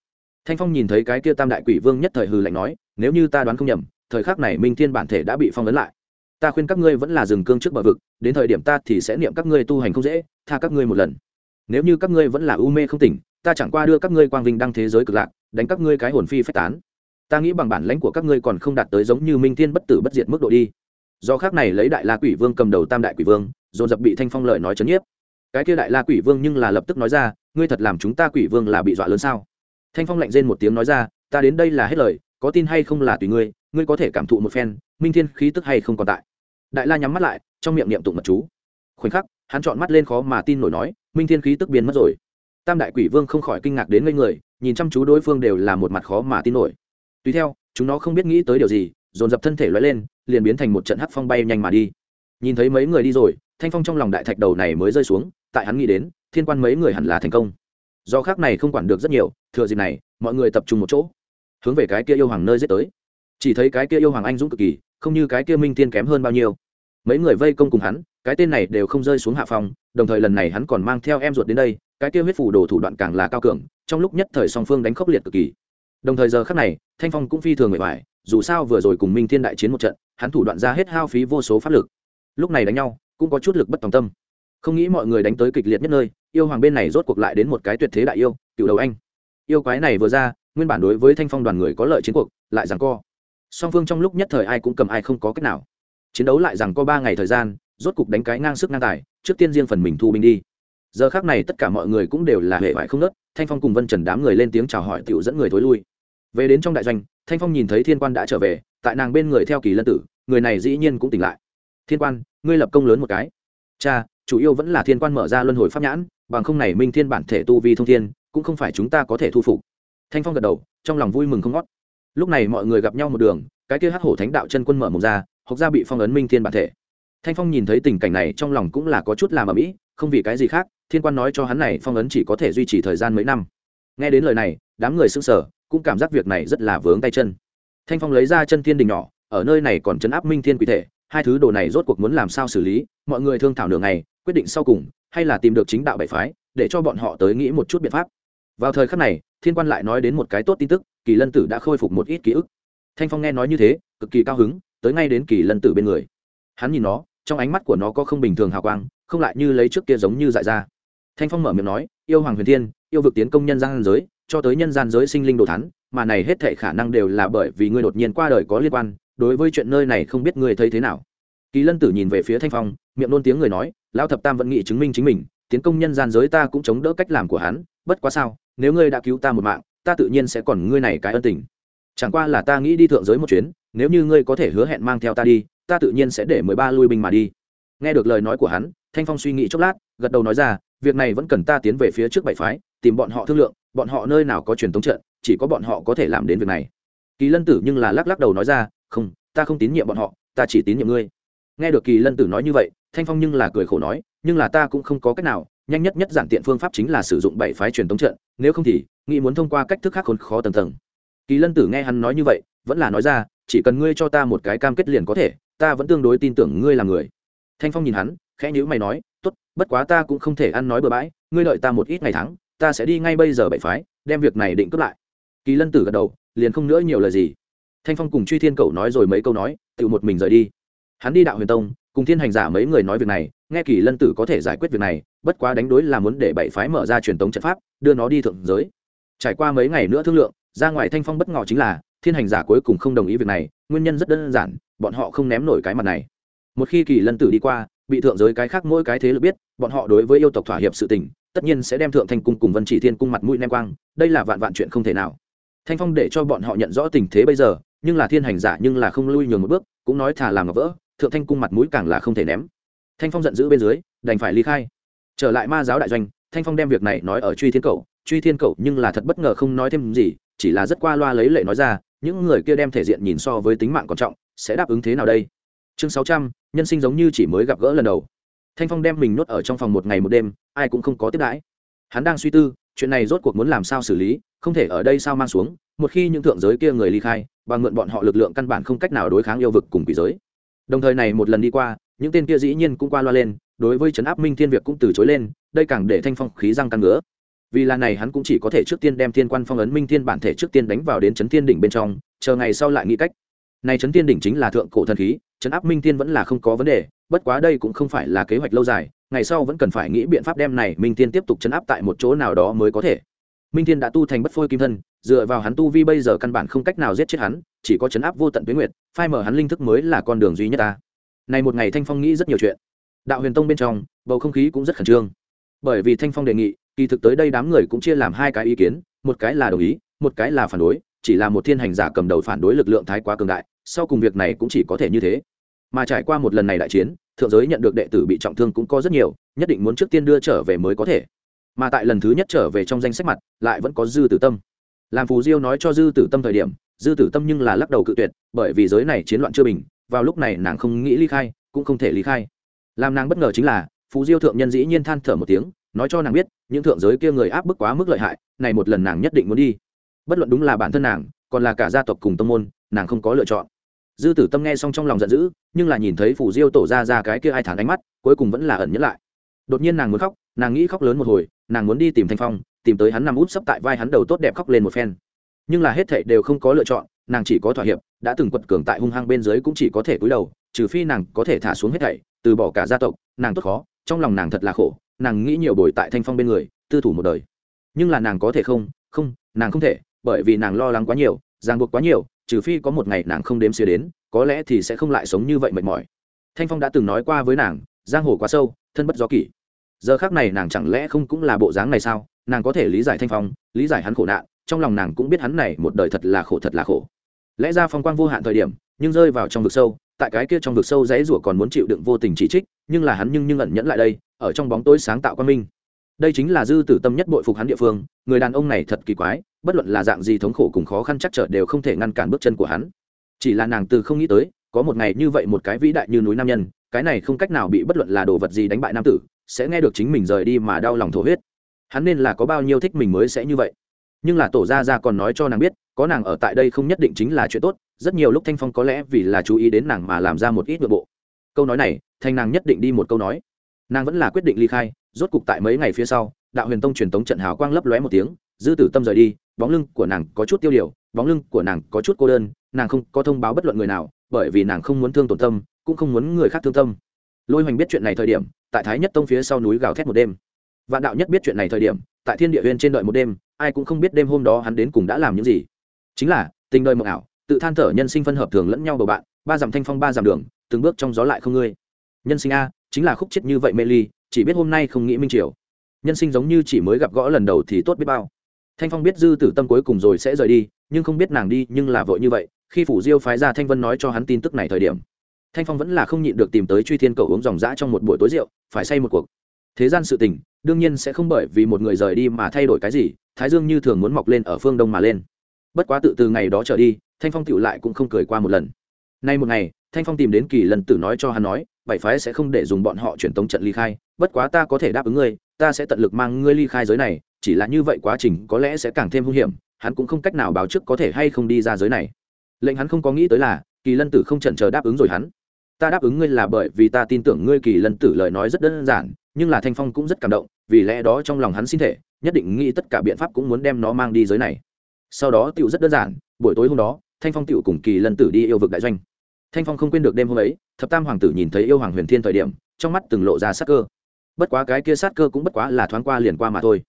[SPEAKER 1] Thanh phong nhìn thấy cái kia tam đại quỷ vương nhất thời hừ lạnh nói, nếu như ta đoán không nhầm, thời khắc này minh thiên bản thể đã bị phong ấn lại. Ta khuyên các ngươi vẫn là dừng cương trước bờ vực, đến thời điểm ta thì sẽ niệm các ngươi tu hành không dễ, tha các ngươi một lần. Nếu như các ngươi vẫn là u mê không tỉnh, ta chẳng qua đưa các ngươi quang vinh đăng thế giới cực lạc, đánh các ngươi cái hồn phi phách tán ta nghĩ bằng bản lãnh của các ngươi còn không đạt tới giống như minh thiên bất tử bất diệt mức độ đi. Do khác này lấy đại la quỷ vương cầm đầu tam đại quỷ vương, dồn dập bị thanh phong lợi nói chấn nhiếp. Cái kia đại la quỷ vương nhưng là lập tức nói ra, ngươi thật làm chúng ta quỷ vương là bị dọa lớn sao? Thanh phong lạnh rên một tiếng nói ra, ta đến đây là hết lời, có tin hay không là tùy ngươi ngươi có thể cảm thụ một phen, minh thiên khí tức hay không còn tại? Đại la nhắm mắt lại, trong miệng niệm tụng mật chú. Khoảnh khắc, hắn chọn mắt lên khó mà tin nổi nói, minh thiên khí tức biến mất rồi. Tam đại quỷ vương không khỏi kinh ngạc đến ngây người, nhìn chăm chú đối phương đều là một mặt khó mà tin nổi tùy theo, chúng nó không biết nghĩ tới điều gì, dồn dập thân thể loay lên, liền biến thành một trận hắc phong bay nhanh mà đi. Nhìn thấy mấy người đi rồi, thanh phong trong lòng đại thạch đầu này mới rơi xuống, tại hắn nghĩ đến, thiên quan mấy người hẳn là thành công. Do khác này không quản được rất nhiều, thừa dịp này, mọi người tập trung một chỗ. Hướng về cái kia yêu hoàng nơi giết tới. Chỉ thấy cái kia yêu hoàng anh dũng cực kỳ, không như cái kia minh thiên kém hơn bao nhiêu. Mấy người vây công cùng hắn, cái tên này đều không rơi xuống hạ phòng đồng thời lần này hắn còn mang theo em ruột đến đây, cái kia huyết phủ đồ thủ đoạn càng là cao cường, trong lúc nhất thời song phương đánh khốc liệt cực kỳ đồng thời giờ khắc này, thanh phong cũng phi thường người bài. dù sao vừa rồi cùng minh thiên đại chiến một trận, hắn thủ đoạn ra hết hao phí vô số pháp lực. Lúc này đánh nhau, cũng có chút lực bất tòng tâm. Không nghĩ mọi người đánh tới kịch liệt nhất nơi, yêu hoàng bên này rốt cuộc lại đến một cái tuyệt thế đại yêu, cựu đầu anh. Yêu quái này vừa ra, nguyên bản đối với thanh phong đoàn người có lợi chiến cuộc, lại rằng co. Song phương trong lúc nhất thời ai cũng cầm ai không có cách nào. Chiến đấu lại rằng có ba ngày thời gian, rốt cục đánh cái ngang sức ngang tài, trước tiên riêng phần mình thu binh đi giờ khác này tất cả mọi người cũng đều là hệ vải không nớt, thanh phong cùng vân trần đám người lên tiếng chào hỏi tựu dẫn người thối lui. Về đến trong đại doanh, thanh phong nhìn thấy thiên quan đã trở về, tại nàng bên người theo kỳ lân tử, người này dĩ nhiên cũng tỉnh lại. Thiên quan, ngươi lập công lớn một cái. Cha, chủ yếu vẫn là thiên quan mở ra luân hồi pháp nhãn, bằng không này minh thiên bản thể tu vi thông thiên, cũng không phải chúng ta có thể thu phục. Thanh phong gật đầu, trong lòng vui mừng không ngót. Lúc này mọi người gặp nhau một đường, cái kia hắc hổ thánh đạo chân quân mở mồm ra hộc ra bị phong ấn minh thiên bản thể. Thanh phong nhìn thấy tình cảnh này trong lòng cũng là có chút làm ở mỹ không vì cái gì khác thiên quan nói cho hắn này phong ấn chỉ có thể duy trì thời gian mấy năm. Nghe đến lời này, đám người s ư n g sở cũng cảm giác việc này rất là vướng tay chân. Thanh phong lấy ra chân thiên đình nhỏ, ở nơi này còn chấn áp minh thiên quỷ thể, hai thứ đồ này rốt cuộc muốn làm sao xử lý, mọi người thương thảo nửa ngày, quyết định sau cùng, hay là tìm được chính đạo bảy phái, để cho bọn họ tới nghĩ một chút biện pháp. Vào thời khắc này, thiên quan lại nói đến một cái tốt tin tức, kỳ lân tử đã khôi phục một ít ký ức. Thanh phong nghe nói như thế, cực kỳ cao hứng, tới ngay đến kỳ lân tử bên người. Hắn nhìn nó, trong ánh mắt của nó có không bình thường hào quang, không lại như lấy trước kia giống như dại ra thanh phong mở miệng nói, yêu hoàng huyền thiên, yêu vực tiến công nhân gian giới, cho tới nhân gian giới sinh linh đồ thắn mà này hết thệ khả năng đều là bởi vì ngươi đột nhiên qua đời có liên quan, đối với chuyện nơi này không biết ngươi thấy thế nào. Kỳ lân tử nhìn về phía thanh phong, miệng nôn tiếng người nói, lão thập tam vẫn nghị chứng minh chính mình, tiến công nhân gian giới ta cũng chống đỡ cách làm của hắn, bất quá sao, nếu ngươi đã cứu ta một mạng, ta tự nhiên sẽ còn ngươi này cái ân tình. Chẳng qua là ta nghĩ đi thượng giới một chuyến, nếu như ngươi có thể hứa hẹn mang theo ta đi, ta tự nhiên sẽ để mười ba lui binh mà đi. Nghe được lời nói của hắn, thanh phong suy nghĩ chốc lát, gật đầu nói ra việc này vẫn cần ta tiến về phía trước bảy phái, tìm bọn họ thương lượng, bọn họ nơi nào có truyền thống trận, chỉ có bọn họ có thể làm đến việc này. Kỳ lân tử nhưng là lắc lắc đầu nói ra, không, ta không tín nhiệm bọn họ, ta chỉ tín nhiệm ngươi. Nghe được kỳ lân tử nói như vậy, thanh phong nhưng là cười khổ nói, nhưng là ta cũng không có cách nào, nhanh nhất nhất giản tiện phương pháp chính là sử dụng bảy phái truyền thống trận, nếu không thì, nghĩ muốn thông qua cách thức khác khốn khó tầng tầng. Kỳ lân tử nghe hắn nói như vậy, vẫn là nói ra, chỉ cần ngươi cho ta một cái cam kết liền có thể, ta vẫn tương đối tin tưởng ngươi là người. Thanh phong nhìn hắn, khẽ nhữ mày nói bất quá ta cũng không thể ăn nói bừa bãi, ngươi đợi ta một ít ngày tháng, ta sẽ đi ngay bây giờ bảy phái, đem việc này định cướp lại. Kỳ lân tử gật đầu, liền không nữa nhiều lời gì. Thanh phong cùng truy thiên cầu nói rồi mấy câu nói, tự một mình rời đi. Hắn đi đạo huyền tông, cùng thiên hành giả mấy người nói việc này, nghe kỳ lân tử có thể giải quyết việc này, bất quá đánh đối là muốn để bảy phái mở ra truyền tống trận pháp, đưa nó đi thượng giới. Trải qua mấy ngày nữa thương lượng, ra ngoài thanh phong bất ngờ chính là, thiên hành giả cuối cùng không đồng ý việc này, nguyên nhân rất đơn giản, bọn họ không ném nổi cái mặt này. Một khi kỳ lân tử đi qua bị thượng giới cái khác mỗi cái thế lực biết, bọn họ đối với yêu tộc thỏa hiệp sự tình, tất nhiên sẽ đem thượng thanh cung cùng vân chỉ thiên cung mặt mũi nem quang, đây là vạn vạn chuyện không thể nào. Thanh phong để cho bọn họ nhận rõ tình thế bây giờ, nhưng là thiên hành giả nhưng là không lui nhường một bước, cũng nói thả làm ngọc vỡ, thượng thanh cung mặt mũi càng là không thể ném. Thanh phong giận dữ bên dưới, đành phải ly khai. Trở lại ma giáo đại doanh, thanh phong đem việc này nói ở truy thiên cầu truy thiên cầu nhưng là thật bất ngờ không nói thêm gì, chỉ là rất qua loa lấy lệ nói ra, những người kia đem thể diện nhìn so với tính mạng còn trọng, sẽ đáp ứng thế nào đây? Chương sáu trăm nhân sinh giống như chỉ mới gặp gỡ lần đầu. Thanh phong đem mình nuốt ở trong phòng một ngày một đêm, ai cũng không có tiếp đãi. Hắn đang suy tư, chuyện này rốt cuộc muốn làm sao xử lý, không thể ở đây sao mang xuống, một khi những thượng giới kia người ly khai, và mượn bọn họ lực lượng căn bản không cách nào đối kháng yêu vực cùng quỷ giới. Đồng thời này một lần đi qua, những tên kia dĩ nhiên cũng qua loa lên, đối với trấn áp minh thiên việc cũng từ chối lên, đây càng để thanh phong khí răng căn ngứa. Vì là này hắn cũng chỉ có thể trước tiên đem thiên quan phong ấn minh thiên bản thể trước tiên đánh vào đến trấn thiên đỉnh bên trong, chờ ngày sau lại nghĩ cách này chấn thiên đỉnh chính là thượng cổ thần khí chấn áp minh thiên vẫn là không có vấn đề, bất quá đây cũng không phải là kế hoạch lâu dài, ngày sau vẫn cần phải nghĩ biện pháp đem này minh thiên tiếp tục chấn áp tại một chỗ nào đó mới có thể. Minh thiên đã tu thành bất phôi kim thân, dựa vào hắn tu vi bây giờ căn bản không cách nào giết chết hắn, chỉ có chấn áp vô tận tuyến nguyệt, phai mở hắn linh thức mới là con đường duy nhất ta. Này một ngày thanh phong nghĩ rất nhiều chuyện. Đạo huyền tông bên trong, bầu không khí cũng rất khẩn trương. Bởi vì thanh phong đề nghị, kỳ thực tới đây đám người cũng chia làm hai cái ý kiến, một cái là đồng ý, một cái là phản đối chỉ là một thiên hành giả cầm đầu phản đối lực lượng thái quá cường đại, sau cùng việc này cũng chỉ có thể như thế. Mà trải qua một lần này đại chiến, thượng giới nhận được đệ tử bị trọng thương cũng có rất nhiều, nhất định muốn trước tiên đưa trở về mới có thể. Mà tại lần thứ nhất trở về trong danh sách mặt, lại vẫn có dư tử tâm. Làm phù diêu nói cho dư tử tâm thời điểm, dư tử tâm nhưng là lắc đầu cự tuyệt, bởi vì giới này chiến loạn chưa bình, vào lúc này nàng không nghĩ ly khai, cũng không thể ly khai. Làm nàng bất ngờ chính là, phù diêu thượng nhân dĩ nhiên than thở một tiếng, nói cho nàng biết, những thượng giới kia người áp bức quá mức lợi hại, này một lần nàng nhất định muốn đi bất luận đúng là bản thân nàng, còn là cả gia tộc cùng tâm môn, nàng không có lựa chọn. Dư tử tâm nghe xong trong lòng giận dữ, nhưng là nhìn thấy phủ diêu tổ ra ra cái kia ai thản ánh mắt, cuối cùng vẫn là ẩn nhẫn lại. Đột nhiên nàng muốn khóc, nàng nghĩ khóc lớn một hồi, nàng muốn đi tìm thanh phong, tìm tới hắn nằm út sấp tại vai hắn đầu tốt đẹp khóc lên một phen. Nhưng là hết thệ đều không có lựa chọn, nàng chỉ có thỏa hiệp, đã từng quật cường tại hung hăng bên dưới cũng chỉ có thể cúi đầu, trừ phi nàng có thể thả xuống hết thảy, từ bỏ cả gia tộc, nàng tốt khó, trong lòng nàng thật là khổ, nàng nghĩ nhiều bồi tại thanh phong bên người, tư thủ một đời. Nhưng là nàng có thể không? Không, nàng không thể bởi vì nàng lo lắng quá nhiều, ràng buộc quá nhiều, trừ phi có một ngày nàng không đếm xỉa đến, có lẽ thì sẽ không lại sống như vậy mệt mỏi. Thanh phong đã từng nói qua với nàng, giang hồ quá sâu, thân bất gió kỷ. Giờ khác này nàng chẳng lẽ không cũng là bộ dáng này sao? Nàng có thể lý giải thanh phong, lý giải hắn khổ nạn, trong lòng nàng cũng biết hắn này một đời thật là khổ thật là khổ. Lẽ ra phong quang vô hạn thời điểm, nhưng rơi vào trong vực sâu, tại cái kia trong vực sâu dãy rủa còn muốn chịu đựng vô tình chỉ trích, nhưng là hắn nhưng nhưng ẩn nhẫn lại đây, ở trong bóng tối sáng tạo quan minh đây chính là dư tử tâm nhất bội phục hắn địa phương, người đàn ông này thật kỳ quái, bất luận là dạng gì thống khổ cùng khó khăn chắc trở đều không thể ngăn cản bước chân của hắn. Chỉ là nàng từ không nghĩ tới, có một ngày như vậy một cái vĩ đại như núi nam nhân, cái này không cách nào bị bất luận là đồ vật gì đánh bại nam tử, sẽ nghe được chính mình rời đi mà đau lòng thổ huyết. Hắn nên là có bao nhiêu thích mình mới sẽ như vậy? Nhưng là tổ gia gia còn nói cho nàng biết, có nàng ở tại đây không nhất định chính là chuyện tốt, rất nhiều lúc thanh phong có lẽ vì là chú ý đến nàng mà làm ra một ít nội bộ. Câu nói này, thanh nàng nhất định đi một câu nói. Nàng vẫn là quyết định ly khai rốt cục tại mấy ngày phía sau, đạo huyền tông truyền tống trận hào quang lấp lóe một tiếng, dư tử tâm rời đi, bóng lưng của nàng có chút tiêu điều, bóng lưng của nàng có chút cô đơn, nàng không có thông báo bất luận người nào, bởi vì nàng không muốn thương tổn tâm, cũng không muốn người khác thương tâm. Lôi hoành biết chuyện này thời điểm, tại thái nhất tông phía sau núi gào thét một đêm. Vạn đạo nhất biết chuyện này thời điểm, tại thiên địa huyên trên đợi một đêm, ai cũng không biết đêm hôm đó hắn đến cùng đã làm những gì. Chính là, tình đời mộng ảo, tự than thở nhân sinh phân hợp thường lẫn nhau bầu bạn, ba dặm thanh phong ba dặm đường, từng bước trong gió lại không ngươi. Nhân sinh a, chính là khúc chết như vậy mê ly chỉ biết hôm nay không nghĩ minh triều. Nhân sinh giống như chỉ mới gặp gõ lần đầu thì tốt biết bao. Thanh phong biết dư tử tâm cuối cùng rồi sẽ rời đi, nhưng không biết nàng đi nhưng là vội như vậy, khi phủ diêu phái ra thanh vân nói cho hắn tin tức này thời điểm, thanh phong vẫn là không nhịn được tìm tới truy thiên cầu uống dòng dã trong một buổi tối rượu, phải say một cuộc. Thế gian sự tình, đương nhiên sẽ không bởi vì một người rời đi mà thay đổi cái gì, thái dương như thường muốn mọc lên ở phương đông mà lên. Bất quá tự từ ngày đó trở đi, thanh phong tựu lại cũng không cười qua một lần. Nay một ngày, thanh phong tìm đến kỳ lần tử nói cho hắn nói, bảy phái sẽ không để dùng bọn họ truyền tống trận ly khai bất quá ta có thể đáp ứng ngươi, ta sẽ tận lực mang ngươi ly khai giới này, chỉ là như vậy quá trình có lẽ sẽ càng thêm hung hiểm, hắn cũng không cách nào báo trước có thể hay không đi ra giới này. Lệnh hắn không có nghĩ tới là, kỳ lân tử không chần chờ đáp ứng rồi hắn. Ta đáp ứng ngươi là bởi vì ta tin tưởng ngươi, kỳ lân tử lời nói rất đơn giản, nhưng là thanh phong cũng rất cảm động, vì lẽ đó trong lòng hắn xin thể, nhất định nghĩ tất cả biện pháp cũng muốn đem nó mang đi giới này. Sau đó tựu rất đơn giản, buổi tối hôm đó, thanh phong tựu cùng kỳ lân tử đi yêu vực đại doanh. Thanh phong không quên được đêm hôm ấy, thập tam hoàng tử nhìn thấy yêu hoàng huyền thiên thời điểm, trong mắt từng lộ ra sắc cơ bất quá cái kia sát cơ cũng bất quá là thoáng qua liền qua mà thôi.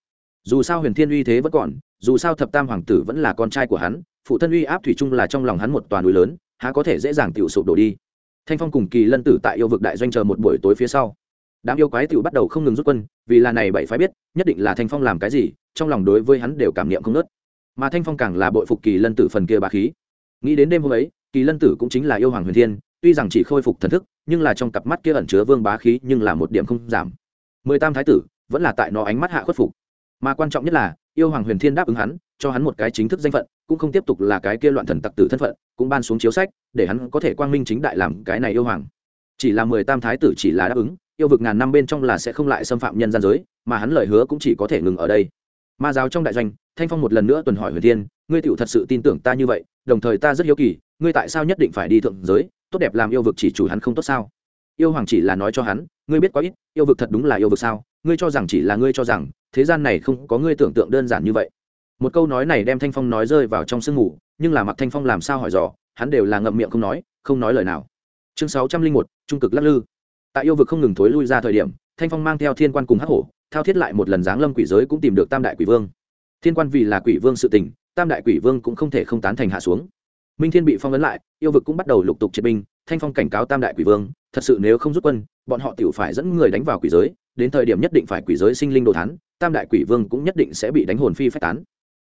[SPEAKER 1] Dù sao huyền thiên uy thế vẫn còn, dù sao thập tam hoàng tử vẫn là con trai của hắn, phụ thân uy áp thủy chung là trong lòng hắn một toàn núi lớn, há có thể dễ dàng tự sụp đổ đi. Thanh phong cùng kỳ lân tử tại yêu vực đại doanh chờ một buổi tối phía sau. Đám yêu quái tự bắt đầu không ngừng rút quân, vì là này bảy phái biết, nhất định là thanh phong làm cái gì, trong lòng đối với hắn đều cảm niệm không nớt mà thanh phong càng là bội phục kỳ lân tử phần kia bà khí. Nghĩ đến đêm hôm ấy, kỳ lân tử cũng chính là yêu hoàng huyền thiên, tuy rằng chỉ khôi phục thần thức, nhưng là trong cặp mắt kia ẩn chứa vương bá khí nhưng là một điểm không giảm mười tam thái tử vẫn là tại nó ánh mắt hạ khuất phục. Mà quan trọng nhất là, yêu hoàng huyền thiên đáp ứng hắn, cho hắn một cái chính thức danh phận, cũng không tiếp tục là cái kia loạn thần tặc tử thân phận, cũng ban xuống chiếu sách, để hắn có thể quang minh chính đại làm cái này yêu hoàng. Chỉ là mười tam thái tử chỉ là đáp ứng, yêu vực ngàn năm bên trong là sẽ không lại xâm phạm nhân gian giới, mà hắn lời hứa cũng chỉ có thể ngừng ở đây. Ma giáo trong đại doanh, thanh phong một lần nữa tuần hỏi huyền thiên, ngươi tựu thật sự tin tưởng ta như vậy, đồng thời ta rất hiếu kỳ, ngươi tại sao nhất định phải đi thượng giới, tốt đẹp làm yêu vực chỉ chủ hắn không tốt sao? Yêu hoàng chỉ là nói cho hắn ngươi biết quá ít yêu vực thật đúng là yêu vực sao? Ngươi cho rằng chỉ là ngươi cho rằng thế gian này không có ngươi tưởng tượng đơn giản như vậy. Một câu nói này đem thanh phong nói rơi vào trong sương ngủ, nhưng là mặc thanh phong làm sao hỏi dò hắn đều là ngậm miệng không nói không nói lời nào. Chương sáu trăm linh một trung cực lắc lư. Tại yêu vực không ngừng thối lui ra thời điểm thanh phong mang theo thiên quan cùng hắc hổ thao thiết lại một lần giáng lâm quỷ giới cũng tìm được tam đại quỷ vương. Thiên quan vì là quỷ vương sự tình tam đại quỷ vương cũng không thể không tán thành hạ xuống. Minh thiên bị phong ấn lại yêu vực cũng bắt đầu lục tục triệt binh thanh phong cảnh cáo tam đại quỷ vương thật sự nếu không rút quân, bọn họ tự phải dẫn người đánh vào quỷ giới, đến thời điểm nhất định phải quỷ giới sinh linh đồ thán, tam đại quỷ vương cũng nhất định sẽ bị đánh hồn phi phách tán.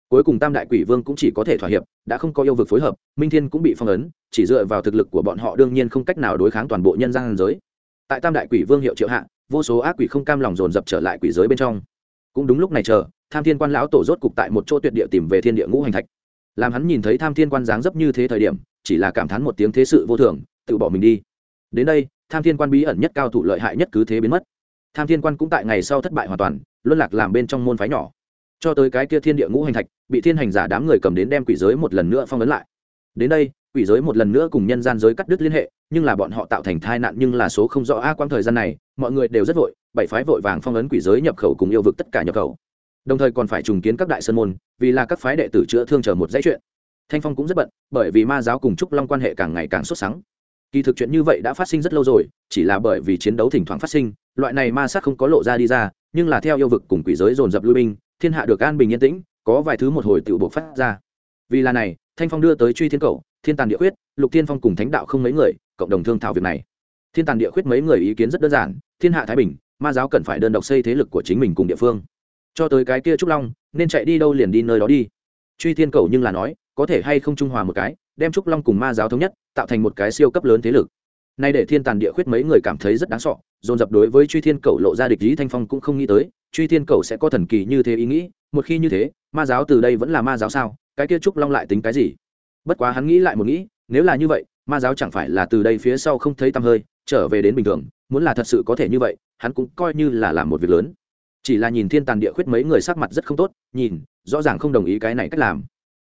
[SPEAKER 1] Cuối cùng tam đại quỷ vương cũng chỉ có thể thỏa hiệp, đã không có yêu vực phối hợp, minh thiên cũng bị phong ấn, chỉ dựa vào thực lực của bọn họ đương nhiên không cách nào đối kháng toàn bộ nhân gian giới. Tại tam đại quỷ vương hiệu triệu hạ, vô số ác quỷ không cam lòng dồn dập trở lại quỷ giới bên trong. Cũng đúng lúc này chờ, tham thiên quan lão tổ rốt cục tại một chỗ tuyệt địa tìm về thiên địa ngũ hành thạch. Làm hắn nhìn thấy tham thiên quan dáng dấp như thế thời điểm, chỉ là cảm thán một tiếng thế sự vô thường, tự bỏ mình đi đến đây, tham thiên quan bí ẩn nhất cao thủ lợi hại nhất cứ thế biến mất. Tham thiên quan cũng tại ngày sau thất bại hoàn toàn, luân lạc làm bên trong môn phái nhỏ. Cho tới cái kia thiên địa ngũ hành thạch, bị thiên hành giả đám người cầm đến đem quỷ giới một lần nữa phong ấn lại. Đến đây, quỷ giới một lần nữa cùng nhân gian giới cắt đứt liên hệ, nhưng là bọn họ tạo thành thai nạn nhưng là số không rõ. A quang thời gian này, mọi người đều rất vội, bảy phái vội vàng phong ấn quỷ giới nhập khẩu cùng yêu vực tất cả nhập khẩu. Đồng thời còn phải trùng kiến các đại sơn môn, vì là các phái đệ tử chữa thương chờ một dãy chuyện. Thanh phong cũng rất bận, bởi vì ma giáo cùng trúc long quan hệ càng ngày càng xuất sáng kỳ thực chuyện như vậy đã phát sinh rất lâu rồi, chỉ là bởi vì chiến đấu thỉnh thoảng phát sinh, loại này ma sát không có lộ ra đi ra, nhưng là theo yêu vực cùng quỷ giới dồn dập lui binh, thiên hạ được an bình yên tĩnh, có vài thứ một hồi tự buộc phát ra. Vì là này, thanh phong đưa tới truy thiên cầu thiên tàn địa khuyết, lục thiên phong cùng thánh đạo không mấy người, cộng đồng thương thảo việc này. Thiên tàn địa khuyết mấy người ý kiến rất đơn giản, thiên hạ thái bình, ma giáo cần phải đơn độc xây thế lực của chính mình cùng địa phương. Cho tới cái kia trúc long, nên chạy đi đâu liền đi nơi đó đi. Truy thiên cầu nhưng là nói, có thể hay không trung hòa một cái, đem trúc long cùng ma giáo thống nhất tạo thành một cái siêu cấp lớn thế lực. Nay để thiên tàn địa khuyết mấy người cảm thấy rất đáng sọ dồn dập đối với truy thiên cầu lộ ra địch lý thanh phong cũng không nghĩ tới, truy thiên cầu sẽ có thần kỳ như thế ý nghĩ, một khi như thế, ma giáo từ đây vẫn là ma giáo sao, cái kia trúc long lại tính cái gì? Bất quá hắn nghĩ lại một nghĩ, nếu là như vậy, ma giáo chẳng phải là từ đây phía sau không thấy tăm hơi, trở về đến bình thường, muốn là thật sự có thể như vậy, hắn cũng coi như là làm một việc lớn. Chỉ là nhìn thiên tàn địa khuyết mấy người sắc mặt rất không tốt, nhìn, rõ ràng không đồng ý cái này cách làm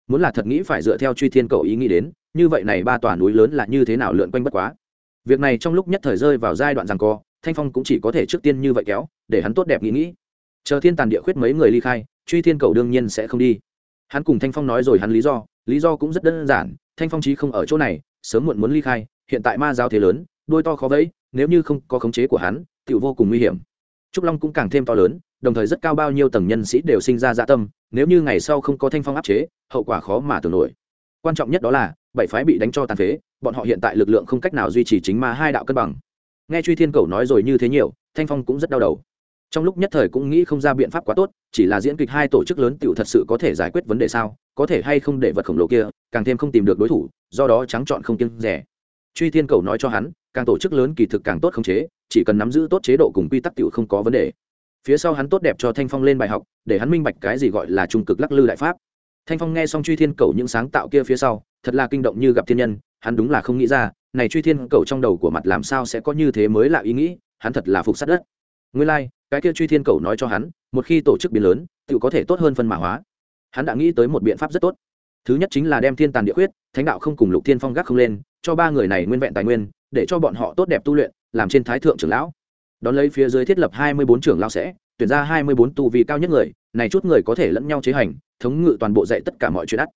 [SPEAKER 1] muốn là thật nghĩ phải dựa theo truy thiên cầu ý nghĩ đến, như vậy này ba tòa núi lớn là như thế nào lượn quanh bất quá. Việc này trong lúc nhất thời rơi vào giai đoạn rằng co, thanh phong cũng chỉ có thể trước tiên như vậy kéo, để hắn tốt đẹp nghĩ nghĩ. Chờ thiên tàn địa khuyết mấy người ly khai, truy thiên cầu đương nhiên sẽ không đi. Hắn cùng thanh phong nói rồi hắn lý do lý do cũng rất đơn giản, thanh phong trí không ở chỗ này, sớm muộn muốn ly khai, hiện tại ma giao thế lớn, đôi to khó vẫy, nếu như không có khống chế của hắn tự vô cùng nguy hiểm trúc long cũng càng thêm to lớn, đồng thời rất cao bao nhiêu tầng nhân sĩ đều sinh ra dạ tâm, nếu như ngày sau không có thanh phong áp chế, hậu quả khó mà tưởng nổi. Quan trọng nhất đó là, bảy phái bị đánh cho tàn phế, bọn họ hiện tại lực lượng không cách nào duy trì chính ma hai đạo cân bằng. Nghe truy thiên cầu nói rồi như thế nhiều, thanh phong cũng rất đau đầu. Trong lúc nhất thời cũng nghĩ không ra biện pháp quá tốt, chỉ là diễn kịch hai tổ chức lớn tựu thật sự có thể giải quyết vấn đề sao, có thể hay không để vật khổng lồ kia, càng thêm không tìm được đối thủ, do đó trắng chọn không kiêng rẻ. Truy thiên cầu nói cho hắn càng tổ chức lớn kỳ thực càng tốt khống chế chỉ cần nắm giữ tốt chế độ cùng quy tắc tựu không có vấn đề. Phía sau hắn tốt đẹp cho thanh phong lên bài học để hắn minh bạch cái gì gọi là trung cực lắc lư đại pháp. Thanh phong nghe xong truy thiên cầu những sáng tạo kia phía sau thật là kinh động như gặp thiên nhân hắn đúng là không nghĩ ra này truy thiên cầu trong đầu của mặt làm sao sẽ có như thế mới là ý nghĩ hắn thật là phục sát đất. Nguyên lai、like, cái kia truy thiên cầu nói cho hắn một khi tổ chức biến lớn tự có thể tốt hơn phân mã hóa. Hắn đã nghĩ tới một biện pháp rất tốt. Thứ nhất chính là đem thiên tàn địa khuyết thánh đạo không cùng lục thiên phong gác không lên cho ba người này nguyên vẹn tài nguyên, để cho bọn họ tốt đẹp tu luyện, làm trên thái thượng trưởng lão. Đón lấy phía dưới thiết lập hai mươi bốn trưởng lão sẽ, tuyển ra hai mươi bốn tu vi cao nhất người, này chút người có thể lẫn nhau chế hành, thống ngự toàn bộ dạy tất cả mọi chuyện đắt.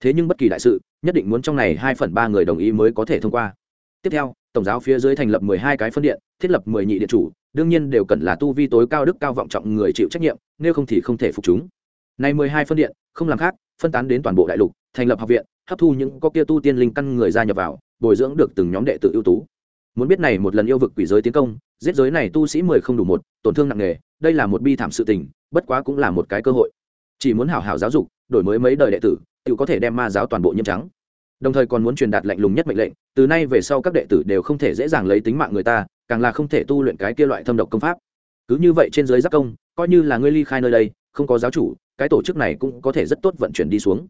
[SPEAKER 1] Thế nhưng bất kỳ đại sự, nhất định muốn trong này hai phần ba người đồng ý mới có thể thông qua. Tiếp theo, tổng giáo phía dưới thành lập mười hai cái phân điện, thiết lập mười nhị điện chủ, đương nhiên đều cần là tu vi tối cao đức cao vọng trọng người chịu trách nhiệm, nếu không thì không thể phục chúng. Này mười hai phân điện, không làm khác, phân tán đến toàn bộ đại lục, thành lập học viện, hấp thu những có kia tu tiên linh căn người gia nhập vào bồi dưỡng được từng nhóm đệ tử ưu tú. Muốn biết này một lần yêu vực quỷ giới tiến công, giết giới này tu sĩ mười không đủ một, tổn thương nặng nề, đây là một bi thảm sự tình, bất quá cũng là một cái cơ hội. Chỉ muốn hảo hảo giáo dục, đổi mới mấy đời đệ tử, tự có thể đem ma giáo toàn bộ nhiễm trắng. Đồng thời còn muốn truyền đạt lệnh lùng nhất mệnh lệnh, từ nay về sau các đệ tử đều không thể dễ dàng lấy tính mạng người ta, càng là không thể tu luyện cái kia loại thâm độc công pháp. Cứ như vậy trên giới giác công, coi như là ngươi ly khai nơi đây, không có giáo chủ, cái tổ chức này cũng có thể rất tốt vận chuyển đi xuống.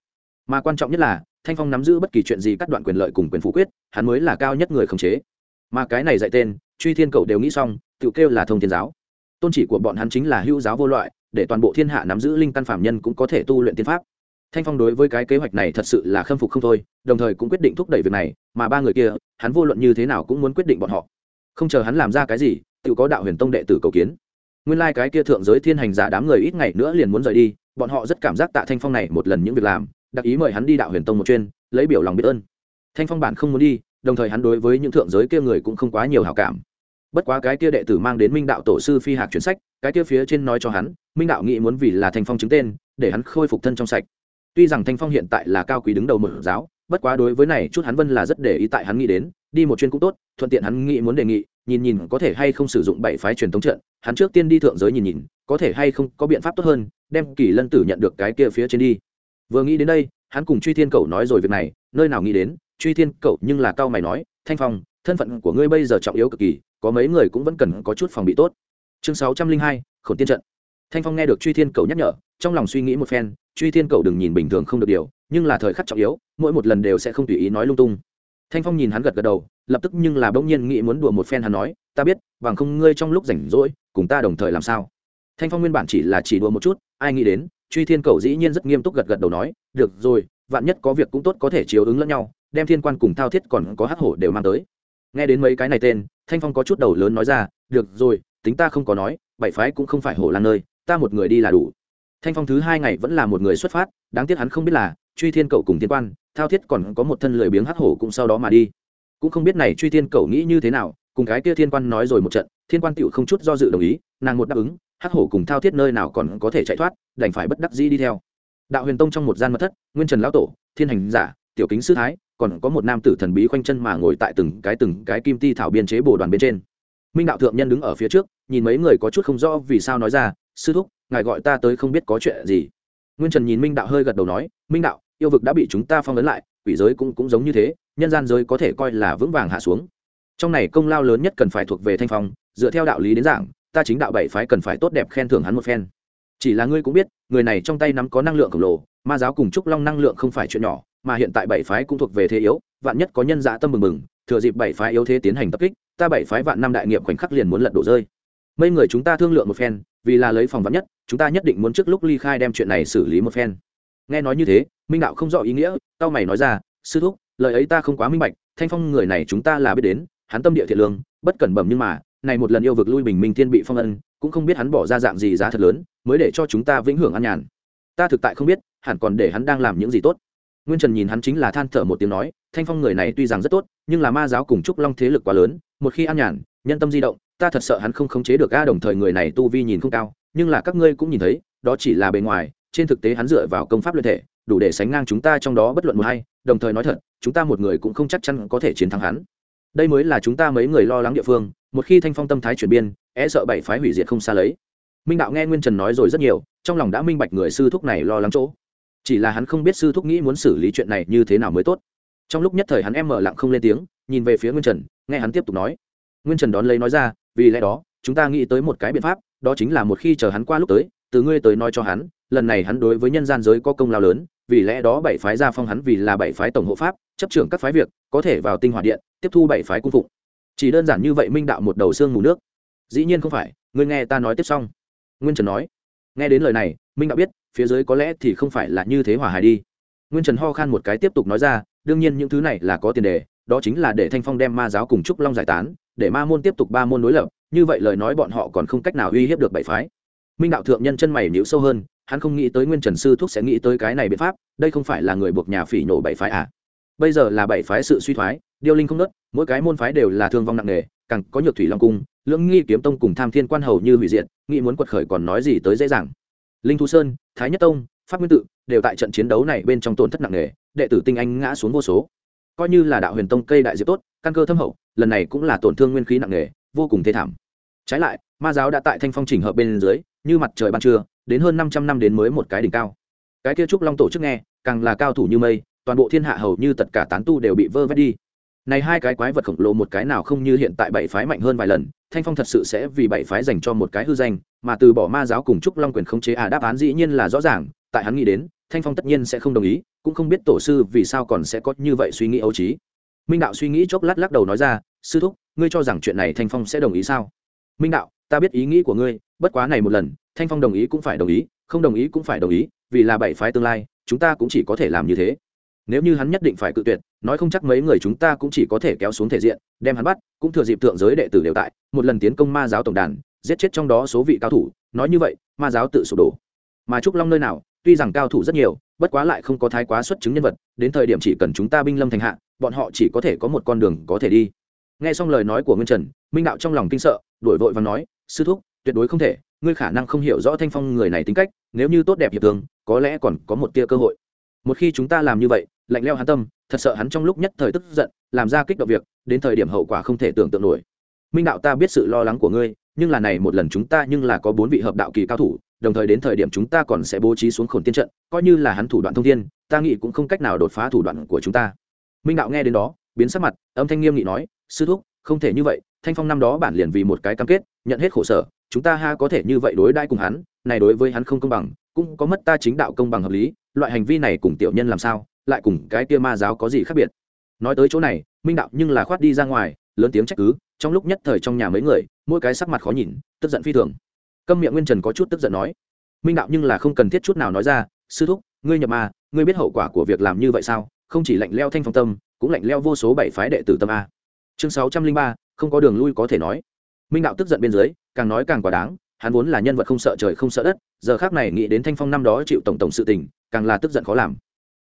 [SPEAKER 1] Mà quan trọng nhất là thanh phong nắm giữ bất kỳ chuyện gì cắt đoạn quyền lợi cùng quyền phủ quyết, hắn mới là cao nhất người khống chế. Mà cái này dạy tên, truy thiên cầu đều nghĩ xong, tự kêu là thông thiên giáo. Tôn chỉ của bọn hắn chính là hữu giáo vô loại, để toàn bộ thiên hạ nắm giữ linh căn phạm nhân cũng có thể tu luyện tiên pháp. Thanh phong đối với cái kế hoạch này thật sự là khâm phục không thôi, đồng thời cũng quyết định thúc đẩy việc này, mà ba người kia, hắn vô luận như thế nào cũng muốn quyết định bọn họ. Không chờ hắn làm ra cái gì, tự có đạo huyền tông đệ tử cầu kiến. Nguyên lai、like、cái kia thượng giới thiên hành giả đám người ít ngày nữa liền muốn rời đi, bọn họ rất cảm giác tạ thanh phong này một lần những việc làm đặc ý mời hắn đi đạo huyền tông một chuyên, lấy biểu lòng biết ơn. Thanh phong bản không muốn đi, đồng thời hắn đối với những thượng giới kia người cũng không quá nhiều hảo cảm. Bất quá cái kia đệ tử mang đến minh đạo tổ sư phi hạc chuyển sách, cái kia phía trên nói cho hắn, minh đạo nghĩ muốn vì là thanh phong chứng tên, để hắn khôi phục thân trong sạch. Tuy rằng thanh phong hiện tại là cao quý đứng đầu một giáo, bất quá đối với này chút hắn vân là rất để ý tại hắn nghĩ đến, đi một chuyên cũng tốt, thuận tiện hắn nghĩ muốn đề nghị, nhìn nhìn có thể hay không sử dụng bảy phái truyền thống trận, hắn trước tiên đi thượng giới nhìn nhìn, có thể hay không có biện pháp tốt hơn, đem kỳ lân tử nhận được cái kia phía trên đi vừa nghĩ đến đây, hắn cùng truy thiên cậu nói rồi việc này, nơi nào nghĩ đến, truy thiên cậu nhưng là cao mày nói, thanh phong, thân phận của ngươi bây giờ trọng yếu cực kỳ, có mấy người cũng vẫn cần có chút phòng bị tốt. Chương sáu trăm linh hai, khổn tiên trận. Thanh phong nghe được truy thiên cậu nhắc nhở, trong lòng suy nghĩ một phen, truy thiên cậu đừng nhìn bình thường không được điều, nhưng là thời khắc trọng yếu, mỗi một lần đều sẽ không tùy ý nói lung tung. Thanh phong nhìn hắn gật gật đầu, lập tức nhưng là bỗng nhiên nghĩ muốn đùa một phen hắn nói, ta biết, bằng không ngươi trong lúc rảnh rỗi, cùng ta đồng thời làm sao? Thanh phong nguyên bản chỉ là chỉ đùa một chút, ai nghĩ đến truy thiên cầu dĩ nhiên rất nghiêm túc gật gật đầu nói, được rồi, vạn nhất có việc cũng tốt có thể chiếu ứng lẫn nhau, đem thiên quan cùng thao thiết còn có hắc hổ đều mang tới. Nghe đến mấy cái này tên, thanh phong có chút đầu lớn nói ra, được rồi, tính ta không có nói, bảy phái cũng không phải hổ lan nơi, ta một người đi là đủ. Thanh phong thứ hai ngày vẫn là một người xuất phát, đáng tiếc hắn không biết là, truy thiên cậu cùng thiên quan, thao thiết còn có một thân lười biếng hắc hổ cũng sau đó mà đi. Cũng không biết này truy thiên cậu nghĩ như thế nào, cùng cái kia thiên quan nói rồi một trận, thiên quan tựu không chút do dự đồng ý, nàng một đáp ứng hắc hổ cùng thao thiết nơi nào còn có thể chạy thoát, đành phải bất đắc dĩ đi theo. Đạo huyền tông trong một gian mật thất, nguyên trần lão tổ, thiên hành giả, tiểu kính sư thái, còn có một nam tử thần bí khoanh chân mà ngồi tại từng cái từng cái kim ti thảo biên chế bồ đoàn bên trên. Minh đạo thượng nhân đứng ở phía trước, nhìn mấy người có chút không rõ vì sao nói ra, sư thúc, ngài gọi ta tới không biết có chuyện gì. Nguyên trần nhìn minh đạo hơi gật đầu nói, minh đạo, yêu vực đã bị chúng ta phong ấn lại, quỷ giới cũng cũng giống như thế, nhân gian giới có thể coi là vững vàng hạ xuống. Trong này công lao lớn nhất cần phải thuộc về thanh phong, dựa theo đạo lý đến giảng ta chính đạo bảy phái cần phải tốt đẹp khen thưởng hắn một phen. Chỉ là ngươi cũng biết, người này trong tay nắm có năng lượng khổng lồ, ma giáo cùng trúc long năng lượng không phải chuyện nhỏ, mà hiện tại bảy phái cũng thuộc về thế yếu, vạn nhất có nhân dạ tâm mừng mừng, thừa dịp bảy phái yếu thế tiến hành tập kích, ta bảy phái vạn năm đại nghiệp khoảnh khắc liền muốn lật đổ rơi. Mấy người chúng ta thương lượng một phen, vì là lấy phòng vắn nhất, chúng ta nhất định muốn trước lúc ly khai đem chuyện này xử lý một phen. Nghe nói như thế, minh đạo không rõ ý nghĩa tao mày nói ra, sư thúc, lời ấy ta không quá minh bạch, thanh phong người này chúng ta là biết đến, hắn tâm địa thiện lương, bất cẩn bẩm nhưng mà này một lần yêu vực lui bình minh thiên bị phong ân cũng không biết hắn bỏ ra dạng gì giá thật lớn, mới để cho chúng ta vĩnh hưởng an nhàn. Ta thực tại không biết, hẳn còn để hắn đang làm những gì tốt. Nguyên trần nhìn hắn chính là than thở một tiếng nói, thanh phong người này tuy rằng rất tốt, nhưng là ma giáo cùng trúc long thế lực quá lớn, một khi an nhàn, nhân tâm di động, ta thật sợ hắn không khống chế được a đồng thời người này tu vi nhìn không cao, nhưng là các ngươi cũng nhìn thấy, đó chỉ là bề ngoài, trên thực tế hắn dựa vào công pháp luyện thể, đủ để sánh ngang chúng ta trong đó bất luận một hay đồng thời nói thật, chúng ta một người cũng không chắc chắn có thể chiến thắng hắn. Đây mới là chúng ta mấy người lo lắng địa phương một khi thanh phong tâm thái chuyển biên e sợ bảy phái hủy diệt không xa lấy. Minh đạo nghe nguyên trần nói rồi rất nhiều, trong lòng đã minh bạch người sư thúc này lo lắng chỗ. Chỉ là hắn không biết sư thúc nghĩ muốn xử lý chuyện này như thế nào mới tốt. Trong lúc nhất thời hắn em mở lặng không lên tiếng, nhìn về phía nguyên trần, nghe hắn tiếp tục nói. Nguyên trần đón lấy nói ra, vì lẽ đó, chúng ta nghĩ tới một cái biện pháp, đó chính là một khi chờ hắn qua lúc tới, từ ngươi tới nói cho hắn, lần này hắn đối với nhân gian giới có công lao lớn, vì lẽ đó bảy phái gia phong hắn vì là bảy phái tổng hộ pháp, chấp trưởng các phái việc, có thể vào tinh hỏa điện, tiếp thu bảy phái cung phụng chỉ đơn giản như vậy minh đạo một đầu xương mù nước. Dĩ nhiên không phải, ngươi nghe ta nói tiếp xong. Nguyên trần nói. Nghe đến lời này, minh đạo biết, phía dưới có lẽ thì không phải là như thế hòa hài đi. Nguyên trần ho khan một cái tiếp tục nói ra, đương nhiên những thứ này là có tiền đề, đó chính là để thanh phong đem ma giáo cùng trúc long giải tán, để ma môn tiếp tục ba môn đối lập, như vậy lời nói bọn họ còn không cách nào uy hiếp được bảy phái. Minh đạo thượng nhân chân mày nhíu sâu hơn, hắn không nghĩ tới nguyên trần sư thúc sẽ nghĩ tới cái này biện pháp, đây không phải là người buộc nhà phỉ nổ bảy phái à? Bây giờ là bảy phái sự suy thoái, điêu linh không nớt, mỗi cái môn phái đều là thương vong nặng nề, càng có nhược thủy long cung, lưỡng nghi kiếm tông cùng tham thiên quan hầu như hủy diệt, nghĩ muốn quật khởi còn nói gì tới dễ dàng. Linh thu sơn, thái nhất tông, pháp nguyên tự đều tại trận chiến đấu này bên trong tổn thất nặng nề, đệ tử tinh anh ngã xuống vô số. Coi như là đạo huyền tông cây đại diệp tốt, căn cơ thâm hậu, lần này cũng là tổn thương nguyên khí nặng nề, vô cùng thê thảm. Trái lại, ma giáo đã tại thanh phong trình hợp bên dưới, như mặt trời ban trưa, đến hơn năm trăm năm đến mới một cái đỉnh cao. Cái kia trúc long tổ chức nghe, càng là cao thủ như mây toàn bộ thiên hạ hầu như tất cả tán tu đều bị vơ vét đi. Này hai cái quái vật khổng lồ một cái nào không như hiện tại bảy phái mạnh hơn vài lần, thanh phong thật sự sẽ vì bảy phái dành cho một cái hư danh, mà từ bỏ ma giáo cùng trúc long quyền khống chế à đáp án dĩ nhiên là rõ ràng, tại hắn nghĩ đến, thanh phong tất nhiên sẽ không đồng ý, cũng không biết tổ sư vì sao còn sẽ có như vậy suy nghĩ ấu trí. Minh đạo suy nghĩ chốc lát lắc đầu nói ra, sư thúc, ngươi cho rằng chuyện này thanh phong sẽ đồng ý sao? Minh đạo, ta biết ý nghĩ của ngươi, bất quá này một lần, thanh phong đồng ý cũng phải đồng ý, không đồng ý cũng phải đồng ý, vì là bảy phái tương lai, chúng ta cũng chỉ có thể làm như thế nếu như hắn nhất định phải cự tuyệt, nói không chắc mấy người chúng ta cũng chỉ có thể kéo xuống thể diện, đem hắn bắt, cũng thừa dịp thượng giới đệ tử đều tại, một lần tiến công ma giáo tổng đàn, giết chết trong đó số vị cao thủ, nói như vậy, ma giáo tự sụp đổ. Mà trúc long nơi nào, tuy rằng cao thủ rất nhiều, bất quá lại không có thái quá xuất chứng nhân vật, đến thời điểm chỉ cần chúng ta binh lâm thành hạ, bọn họ chỉ có thể có một con đường có thể đi. Nghe xong lời nói của nguyên trần, minh đạo trong lòng kinh sợ đổi vội và nói, sư thúc, tuyệt đối không thể, ngươi khả năng không hiểu rõ thanh phong người này tính cách, nếu như tốt đẹp hiệp thương, có lẽ còn có một tia cơ hội. Một khi chúng ta làm như vậy lạnh leo hắn tâm, thật sợ hắn trong lúc nhất thời tức giận, làm ra kích động việc, đến thời điểm hậu quả không thể tưởng tượng nổi. Minh đạo ta biết sự lo lắng của ngươi, nhưng là này một lần chúng ta nhưng là có bốn vị hợp đạo kỳ cao thủ, đồng thời đến thời điểm chúng ta còn sẽ bố trí xuống khổn tiên trận, coi như là hắn thủ đoạn thông thiên, ta nghĩ cũng không cách nào đột phá thủ đoạn của chúng ta. Minh đạo nghe đến đó, biến sắc mặt, âm thanh nghiêm nghị nói, sư thúc, không thể như vậy, thanh phong năm đó bản liền vì một cái cam kết, nhận hết khổ sở, chúng ta ha có thể như vậy đối đãi cùng hắn, này đối với hắn không công bằng, cũng có mất ta chính đạo công bằng hợp lý, loại hành vi này cùng tiểu nhân làm sao lại cùng cái kia ma giáo có gì khác biệt? Nói tới chỗ này, minh đạo nhưng là khoát đi ra ngoài, lớn tiếng trách cứ, trong lúc nhất thời trong nhà mấy người, mỗi cái sắc mặt khó nhìn, tức giận phi thường. Câm miệng nguyên trần có chút tức giận nói, minh đạo nhưng là không cần thiết chút nào nói ra, sư thúc, ngươi nhập ma, ngươi biết hậu quả của việc làm như vậy sao? Không chỉ lạnh leo thanh phong tâm, cũng lạnh leo vô số bảy phái đệ tử tâm a. Chương sáu trăm linh ba, không có đường lui có thể nói. Minh đạo tức giận bên dưới, càng nói càng quá đáng, hắn vốn là nhân vật không sợ trời không sợ đất, giờ khác này nghĩ đến thanh phong năm đó chịu tổng tổng sự tình, càng là tức giận khó làm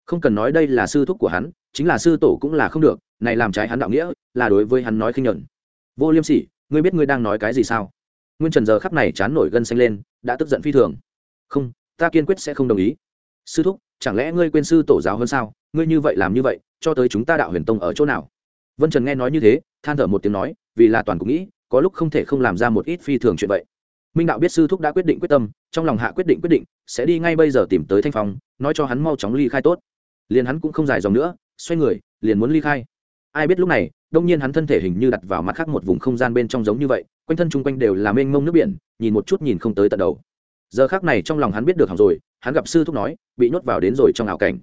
[SPEAKER 1] không cần nói đây là sư thúc của hắn, chính là sư tổ cũng là không được, này làm trái hắn đạo nghĩa, là đối với hắn nói khinh nhuận vô liêm sỉ, ngươi biết ngươi đang nói cái gì sao? Nguyên trần giờ khắc này chán nổi gân xanh lên, đã tức giận phi thường. Không, ta kiên quyết sẽ không đồng ý. Sư thúc, chẳng lẽ ngươi quên sư tổ giáo hơn sao? Ngươi như vậy làm như vậy, cho tới chúng ta đạo huyền tông ở chỗ nào? Vân trần nghe nói như thế, than thở một tiếng nói, vì là toàn cũng nghĩ, có lúc không thể không làm ra một ít phi thường chuyện vậy. Minh đạo biết sư thúc đã quyết định quyết tâm, trong lòng hạ quyết định quyết định, sẽ đi ngay bây giờ tìm tới thanh phong, nói cho hắn mau chóng ly khai tốt liền hắn cũng không dài dòng nữa, xoay người, liền muốn ly khai. Ai biết lúc này, đông nhiên hắn thân thể hình như đặt vào mặt khác một vùng không gian bên trong giống như vậy, quanh thân chung quanh đều là mênh mông nước biển, nhìn một chút nhìn không tới tận đầu. Giờ khác này trong lòng hắn biết được hỏng rồi, hắn gặp sư thúc nói, bị nhốt vào đến rồi trong ảo cảnh.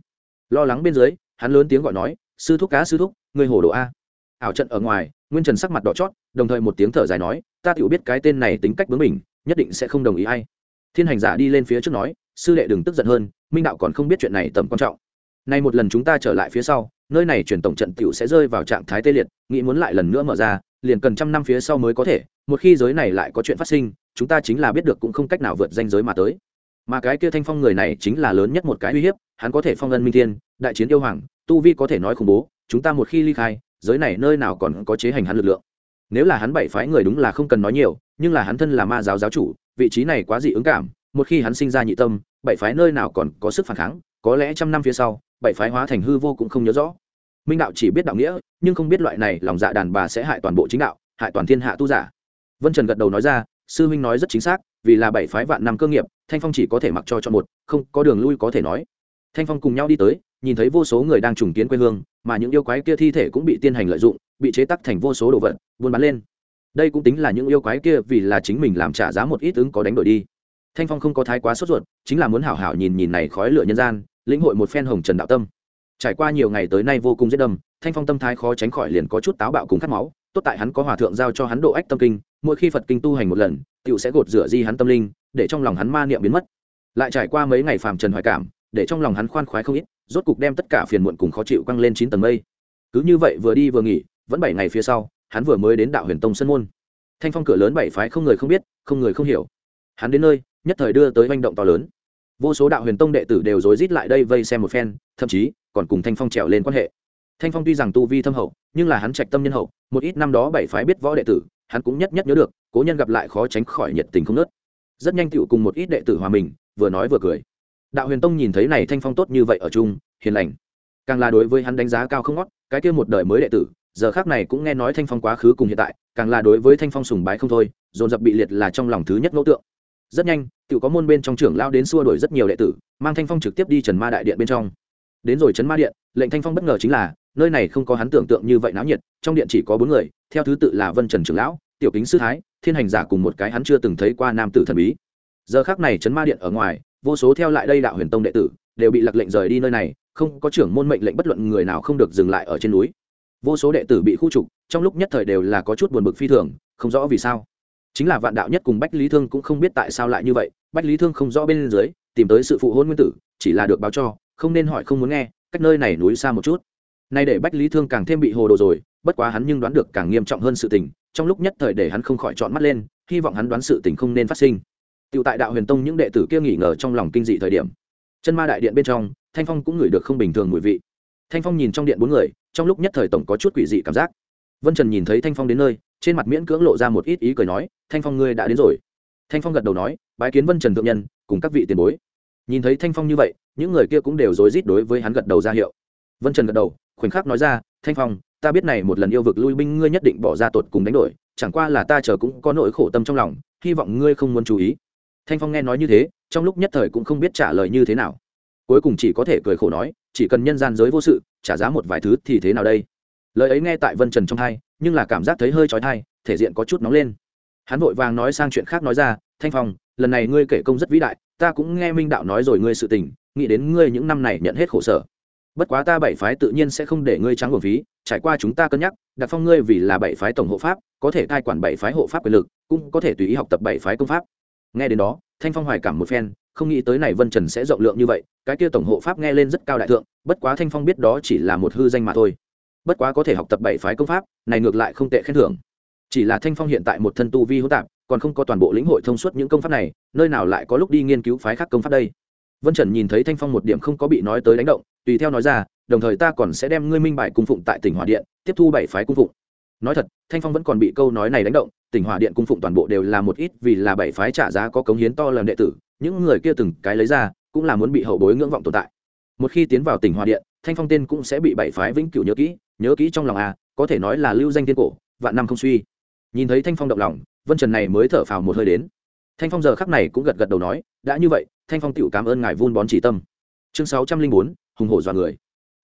[SPEAKER 1] Lo lắng bên dưới, hắn lớn tiếng gọi nói, sư thúc cá, sư thúc người hồ đồ a. Ảo trận ở ngoài, nguyên trần sắc mặt đỏ chót, đồng thời một tiếng thở dài nói, ta tự biết cái tên này tính cách bướng mình nhất định sẽ không đồng ý ai. Thiên hành giả đi lên phía trước nói, sư đệ đừng tức giận hơn, minh đạo còn không biết chuyện này tầm quan trọng nay một lần chúng ta trở lại phía sau, nơi này truyền tổng trận tiểu sẽ rơi vào trạng thái tê liệt, nghĩ muốn lại lần nữa mở ra, liền cần trăm năm phía sau mới có thể, một khi giới này lại có chuyện phát sinh, chúng ta chính là biết được cũng không cách nào vượt danh giới mà tới. Mà cái kia thanh phong người này chính là lớn nhất một cái uy hiếp, hắn có thể phong ân minh thiên, đại chiến yêu hoàng, tu vi có thể nói khủng bố, chúng ta một khi ly khai, giới này nơi nào còn có chế hành hắn lực lượng. Nếu là hắn bảy phái người đúng là không cần nói nhiều, nhưng là hắn thân là ma giáo giáo chủ, vị trí này quá dị ứng cảm, một khi hắn sinh ra nhị tâm, bảy phái nơi nào còn có sức phản kháng, có lẽ trăm năm phía sau bảy phái hóa thành hư vô cũng không nhớ rõ. Minh đạo chỉ biết đạo nghĩa, nhưng không biết loại này lòng dạ đàn bà sẽ hại toàn bộ chính đạo, hại toàn thiên hạ tu giả. Vân trần gật đầu nói ra, sư minh nói rất chính xác, vì là bảy phái vạn năm cơ nghiệp, thanh phong chỉ có thể mặc cho chọn một, không có đường lui có thể nói. Thanh phong cùng nhau đi tới, nhìn thấy vô số người đang trùng kiến quê hương, mà những yêu quái kia thi thể cũng bị tiên hành lợi dụng, bị chế tắc thành vô số đồ vật, buôn bán lên. Đây cũng tính là những yêu quái kia vì là chính mình làm trả giá một ít ứng có đánh đổi đi. Thanh phong không có thái quá sốt ruột, chính là muốn hảo hảo nhìn nhìn này khói lửa nhân gian lĩnh hội một phen hồng trần đạo tâm. Trải qua nhiều ngày tới nay vô cùng giết đâm thanh phong tâm thái khó tránh khỏi liền có chút táo bạo cùng khát máu, tốt tại hắn có hòa thượng giao cho hắn độ ách tâm kinh, mỗi khi phật kinh tu hành một lần tựu sẽ gột rửa di hắn tâm linh, để trong lòng hắn ma niệm biến mất. Lại trải qua mấy ngày phàm trần hoài cảm, để trong lòng hắn khoan khoái không ít, rốt cục đem tất cả phiền muộn cùng khó chịu căng lên chín tầng mây. Cứ như vậy vừa đi vừa nghỉ, vẫn bảy ngày phía sau, hắn vừa mới đến đạo huyền tông sân môn. Thanh phong cửa lớn bảy phái không người không biết, không người không hiểu. Hắn đến nơi, nhất thời đưa tới manh động to lớn vô số đạo huyền tông đệ tử đều rối rít lại đây vây xem một phen, thậm chí còn cùng thanh phong trèo lên quan hệ. Thanh phong tuy rằng tu vi thâm hậu, nhưng là hắn trạch tâm nhân hậu, một ít năm đó bảy phái biết võ đệ tử, hắn cũng nhất nhất nhớ được, cố nhân gặp lại khó tránh khỏi nhiệt tình không nớt rất nhanh tựu cùng một ít đệ tử hòa mình, vừa nói vừa cười. Đạo huyền tông nhìn thấy này thanh phong tốt như vậy ở chung, hiền lành. Càng là đối với hắn đánh giá cao không ngót, cái kia một đời mới đệ tử, giờ khác này cũng nghe nói thanh phong quá khứ cùng hiện tại, càng là đối với thanh phong sùng bái không thôi, dồn dập bị liệt là trong lòng thứ nhất ngẫu tượng rất nhanh tự có môn bên trong trưởng lao đến xua đuổi rất nhiều đệ tử, mang thanh phong trực tiếp đi trần ma đại điện bên trong. Đến rồi trấn ma điện, lệnh thanh phong bất ngờ chính là, nơi này không có hắn tưởng tượng như vậy náo nhiệt, trong điện chỉ có bốn người, theo thứ tự là vân trần trưởng lão, tiểu kính sư thái, thiên hành giả cùng một cái hắn chưa từng thấy qua nam tử thần bí. Giờ khác này trấn ma điện ở ngoài, vô số theo lại đây đạo huyền tông đệ tử, đều bị lặc lệnh rời đi nơi này, không có trưởng môn mệnh lệnh bất luận người nào không được dừng lại ở trên núi. Vô số đệ tử bị khu trục, trong lúc nhất thời đều là có chút buồn bực phi thường, không rõ vì sao chính là vạn đạo nhất cùng bách lý thương cũng không biết tại sao lại như vậy, bách lý thương không rõ bên dưới, tìm tới sự phụ hôn nguyên tử, chỉ là được báo cho, không nên hỏi không muốn nghe, cách nơi này núi xa một chút. Nay để bách lý thương càng thêm bị hồ đồ rồi, bất quá hắn nhưng đoán được càng nghiêm trọng hơn sự tình, trong lúc nhất thời để hắn không khỏi chọn mắt lên, hy vọng hắn đoán sự tình không nên phát sinh. Tựu tại đạo huyền tông những đệ tử kia nghỉ ngờ trong lòng kinh dị thời điểm. Chân ma đại điện bên trong, thanh phong cũng ngửi được không bình thường mùi vị. Thanh phong nhìn trong điện bốn người, trong lúc nhất thời tổng có chút quỷ dị cảm giác. Vân trần nhìn thấy thanh phong đến nơi trên mặt miễn cưỡng lộ ra một ít ý cười nói, thanh phong ngươi đã đến rồi. Thanh phong gật đầu nói, bái kiến vân trần thượng nhân, cùng các vị tiền bối. Nhìn thấy thanh phong như vậy, những người kia cũng đều rối rít đối với hắn gật đầu ra hiệu. Vân trần gật đầu, khoảnh khắc nói ra, thanh phong, ta biết này một lần yêu vực lui binh ngươi nhất định bỏ ra tột cùng đánh đổi, chẳng qua là ta chờ cũng có nỗi khổ tâm trong lòng, hy vọng ngươi không muốn chú ý. Thanh phong nghe nói như thế, trong lúc nhất thời cũng không biết trả lời như thế nào. Cuối cùng chỉ có thể cười khổ nói, chỉ cần nhân gian giới vô sự, trả giá một vài thứ thì thế nào đây? Lời ấy nghe tại vân trần trong hai nhưng là cảm giác thấy hơi trói thai, thể diện có chút nóng lên. Hắn vội vàng nói sang chuyện khác nói ra, thanh phong, lần này ngươi kể công rất vĩ đại, ta cũng nghe minh đạo nói rồi ngươi sự tình, nghĩ đến ngươi những năm này nhận hết khổ sở. Bất quá ta bảy phái tự nhiên sẽ không để ngươi trắng hồn phí, trải qua chúng ta cân nhắc đặt phong ngươi vì là bảy phái tổng hộ pháp, có thể cai quản bảy phái hộ pháp quyền lực, cũng có thể tùy ý học tập bảy phái công pháp. Nghe đến đó, thanh phong hoài cảm một phen, không nghĩ tới này vân trần sẽ rộng lượng như vậy, cái kia tổng hộ pháp nghe lên rất cao đại thượng, bất quá thanh phong biết đó chỉ là một hư danh mà thôi bất quá có thể học tập bảy phái công pháp, này ngược lại không tệ khen thưởng. Chỉ là thanh phong hiện tại một thân tu vi hỗn tạp, còn không có toàn bộ lĩnh hội thông suốt những công pháp này, nơi nào lại có lúc đi nghiên cứu phái khác công pháp đây? Vân trần nhìn thấy thanh phong một điểm không có bị nói tới đánh động, tùy theo nói ra, đồng thời ta còn sẽ đem ngươi minh bài cung phụng tại tỉnh hòa điện, tiếp thu bảy phái cung phụng. Nói thật, thanh phong vẫn còn bị câu nói này đánh động, tỉnh hòa điện cung phụng toàn bộ đều là một ít vì là bảy phái trả giá có cống hiến to lần đệ tử, những người kia từng cái lấy ra, cũng là muốn bị hậu bối ngưỡng vọng tồn tại. Một khi tiến vào tỉnh hòa điện, thanh phong tên cũng sẽ bị bảy phái vĩnh cửu nhớ kỹ nhớ kỹ trong lòng a, có thể nói là lưu danh thiên cổ, vạn năm không suy. Nhìn thấy thanh phong động lòng, vân trần này mới thở phào một hơi đến. Thanh phong giờ khắc này cũng gật gật đầu nói, đã như vậy, thanh phong tựu cảm ơn ngài vun bón chỉ tâm. Chương sáu trăm linh bốn, hùng hổ dọa người.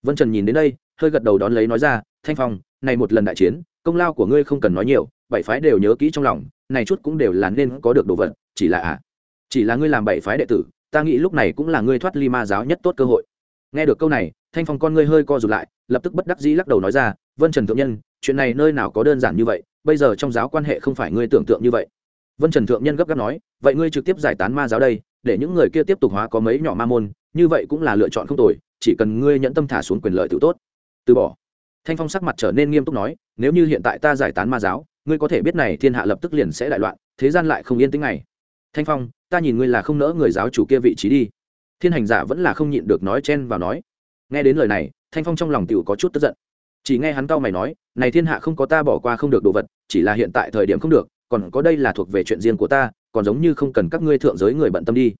[SPEAKER 1] Vân trần nhìn đến đây, hơi gật đầu đón lấy nói ra, thanh phong, này một lần đại chiến, công lao của ngươi không cần nói nhiều, bảy phái đều nhớ kỹ trong lòng, này chút cũng đều là nên có được đồ vật, chỉ là à chỉ là ngươi làm bảy phái đệ tử, ta nghĩ lúc này cũng là ngươi thoát ly ma giáo nhất tốt cơ hội. Nghe được câu này thanh phong con ngươi hơi co rụt lại, lập tức bất đắc dĩ lắc đầu nói ra, vân trần thượng nhân, chuyện này nơi nào có đơn giản như vậy, bây giờ trong giáo quan hệ không phải ngươi tưởng tượng như vậy. Vân trần thượng nhân gấp gáp nói, vậy ngươi trực tiếp giải tán ma giáo đây, để những người kia tiếp tục hóa có mấy nhỏ ma môn, như vậy cũng là lựa chọn không tồi, chỉ cần ngươi nhẫn tâm thả xuống quyền lợi tự tốt. Từ bỏ. Thanh phong sắc mặt trở nên nghiêm túc nói, nếu như hiện tại ta giải tán ma giáo, ngươi có thể biết này thiên hạ lập tức liền sẽ đại loạn, thế gian lại không yên tĩnh này thanh phong, ta nhìn ngươi là không nỡ người giáo chủ kia vị trí đi. Thiên hành giả vẫn là không nhịn được nói chen vào nói nghe đến lời này, thanh phong trong lòng t có chút tức giận. Chỉ nghe hắn cau mày nói, này thiên hạ không có ta bỏ qua không được đồ vật, chỉ là hiện tại thời điểm không được, còn có đây là thuộc về chuyện riêng của ta, còn giống như không cần các ngươi thượng giới người bận tâm đi.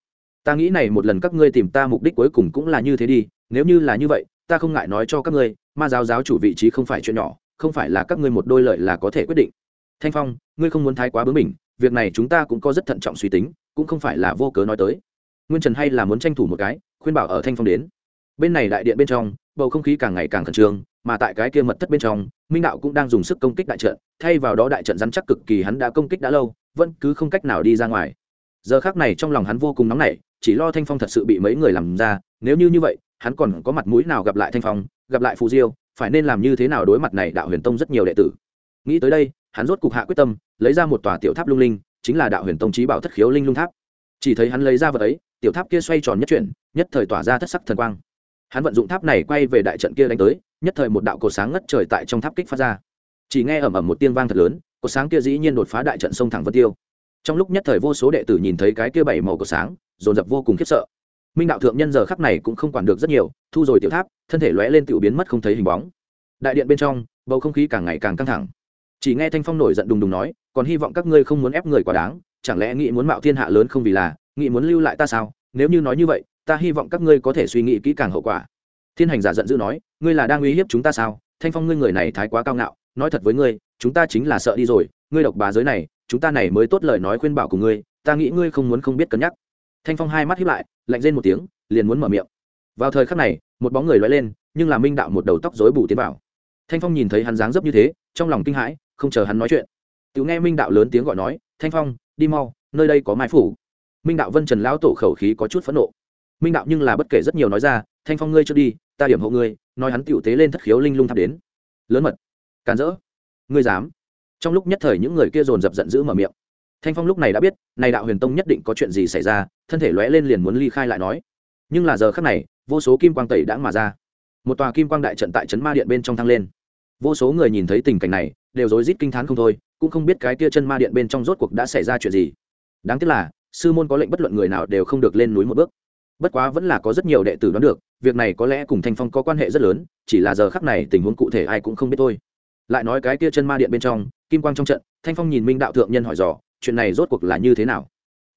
[SPEAKER 1] Ta nghĩ này một lần các ngươi tìm ta mục đích cuối cùng cũng là như thế đi, nếu như là như vậy, ta không ngại nói cho các ngươi, ma giáo giáo chủ vị trí không phải chuyện nhỏ, không phải là các ngươi một đôi lợi là có thể quyết định. Thanh phong, ngươi không muốn thái quá bướng mình việc này chúng ta cũng có rất thận trọng suy tính, cũng không phải là vô cớ nói tới. Nguyên trần hay là muốn tranh thủ một cái, khuyên bảo ở thanh phong đến bên này đại điện bên trong, bầu không khí càng ngày càng khẩn trương, mà tại cái kia mật thất bên trong, minh đạo cũng đang dùng sức công kích đại trận, thay vào đó đại trận dám chắc cực kỳ hắn đã công kích đã lâu, vẫn cứ không cách nào đi ra ngoài. Giờ khác này trong lòng hắn vô cùng nóng nảy, chỉ lo thanh phong thật sự bị mấy người làm ra, nếu như như vậy, hắn còn có mặt mũi nào gặp lại thanh phong, gặp lại phù diêu, phải nên làm như thế nào đối mặt này đạo huyền tông rất nhiều đệ tử. Nghĩ tới đây, hắn rốt cục hạ quyết tâm, lấy ra một tòa tiểu tháp lung linh, chính là đạo huyền tông trí bảo thất khiếu linh lung tháp. Chỉ thấy hắn lấy ra vật ấy, tiểu tháp kia xoay tròn nhất chuyển, nhất thời tỏa ra thất sắc thần quang hắn vận dụng tháp này quay về đại trận kia đánh tới, nhất thời một đạo cột sáng ngất trời tại trong tháp kích phát ra. Chỉ nghe ầm ầm một tiếng vang thật lớn cột sáng kia dĩ nhiên đột phá đại trận sông thẳng vân tiêu. Trong lúc nhất thời vô số đệ tử nhìn thấy cái kia bảy màu cột sáng, dồn dập vô cùng khiếp sợ. Minh đạo thượng nhân giờ khắc này cũng không quản được rất nhiều, thu rồi tiểu tháp, thân thể lóe lên tiểu biến mất không thấy hình bóng. Đại điện bên trong, bầu không khí càng ngày càng căng thẳng. Chỉ nghe thanh phong nổi giận đùng đùng nói, còn hy vọng các ngươi không muốn ép người quá đáng, chẳng lẽ nghĩ muốn mạo thiên hạ lớn không vì là, nghĩ muốn lưu lại ta sao? Nếu như nói như vậy ta hy vọng các ngươi có thể suy nghĩ kỹ càng hậu quả. Thiên hành giả giận dữ nói, ngươi là đang uy hiếp chúng ta sao? Thanh phong ngươi người này thái quá cao ngạo, nói thật với ngươi, chúng ta chính là sợ đi rồi, ngươi độc bá giới này, chúng ta này mới tốt lời nói khuyên bảo của ngươi, ta nghĩ ngươi không muốn không biết cân nhắc. Thanh phong hai mắt hiếp lại, lạnh rên một tiếng, liền muốn mở miệng. Vào thời khắc này, một bóng người loay lên, nhưng là minh đạo một đầu tóc rối bù tiến vào. Thanh phong nhìn thấy hắn dáng dấp như thế, trong lòng kinh hãi, không chờ hắn nói chuyện. Tự nghe minh đạo lớn tiếng gọi nói, thanh phong, đi mau, nơi đây có mai phủ. Minh đạo vân trần lão tổ khẩu khí có chút phẫn nộ minh đạo nhưng là bất kể rất nhiều nói ra, thanh phong ngươi trước đi, ta điểm hộ ngươi. Nói hắn tiểu tế lên thất khiếu linh lung tháp đến. Lớn mật. Càn rỡ. Ngươi dám. Trong lúc nhất thời những người kia dồn dập giận dữ mở miệng. Thanh phong lúc này đã biết, này đạo huyền tông nhất định có chuyện gì xảy ra, thân thể lóe lên liền muốn ly khai lại nói. Nhưng là giờ khắc này, vô số kim quang tẩy đã mà ra. Một tòa kim quang đại trận tại trấn ma điện bên trong thăng lên. Vô số người nhìn thấy tình cảnh này, đều rối rít kinh t h á n không thôi, cũng không biết cái tia chân ma điện bên trong rốt cuộc đã xảy ra chuyện gì. Đáng tiếc là, sư môn có lệnh bất luận người nào đều không được lên núi một bước bất quá vẫn là có rất nhiều đệ tử đoán được, việc này có lẽ cùng thanh phong có quan hệ rất lớn, chỉ là giờ khắc này tình huống cụ thể ai cũng không biết thôi. Lại nói cái kia chân ma điện bên trong, kim quang trong trận, thanh phong nhìn minh đạo thượng nhân hỏi dò, chuyện này rốt cuộc là như thế nào?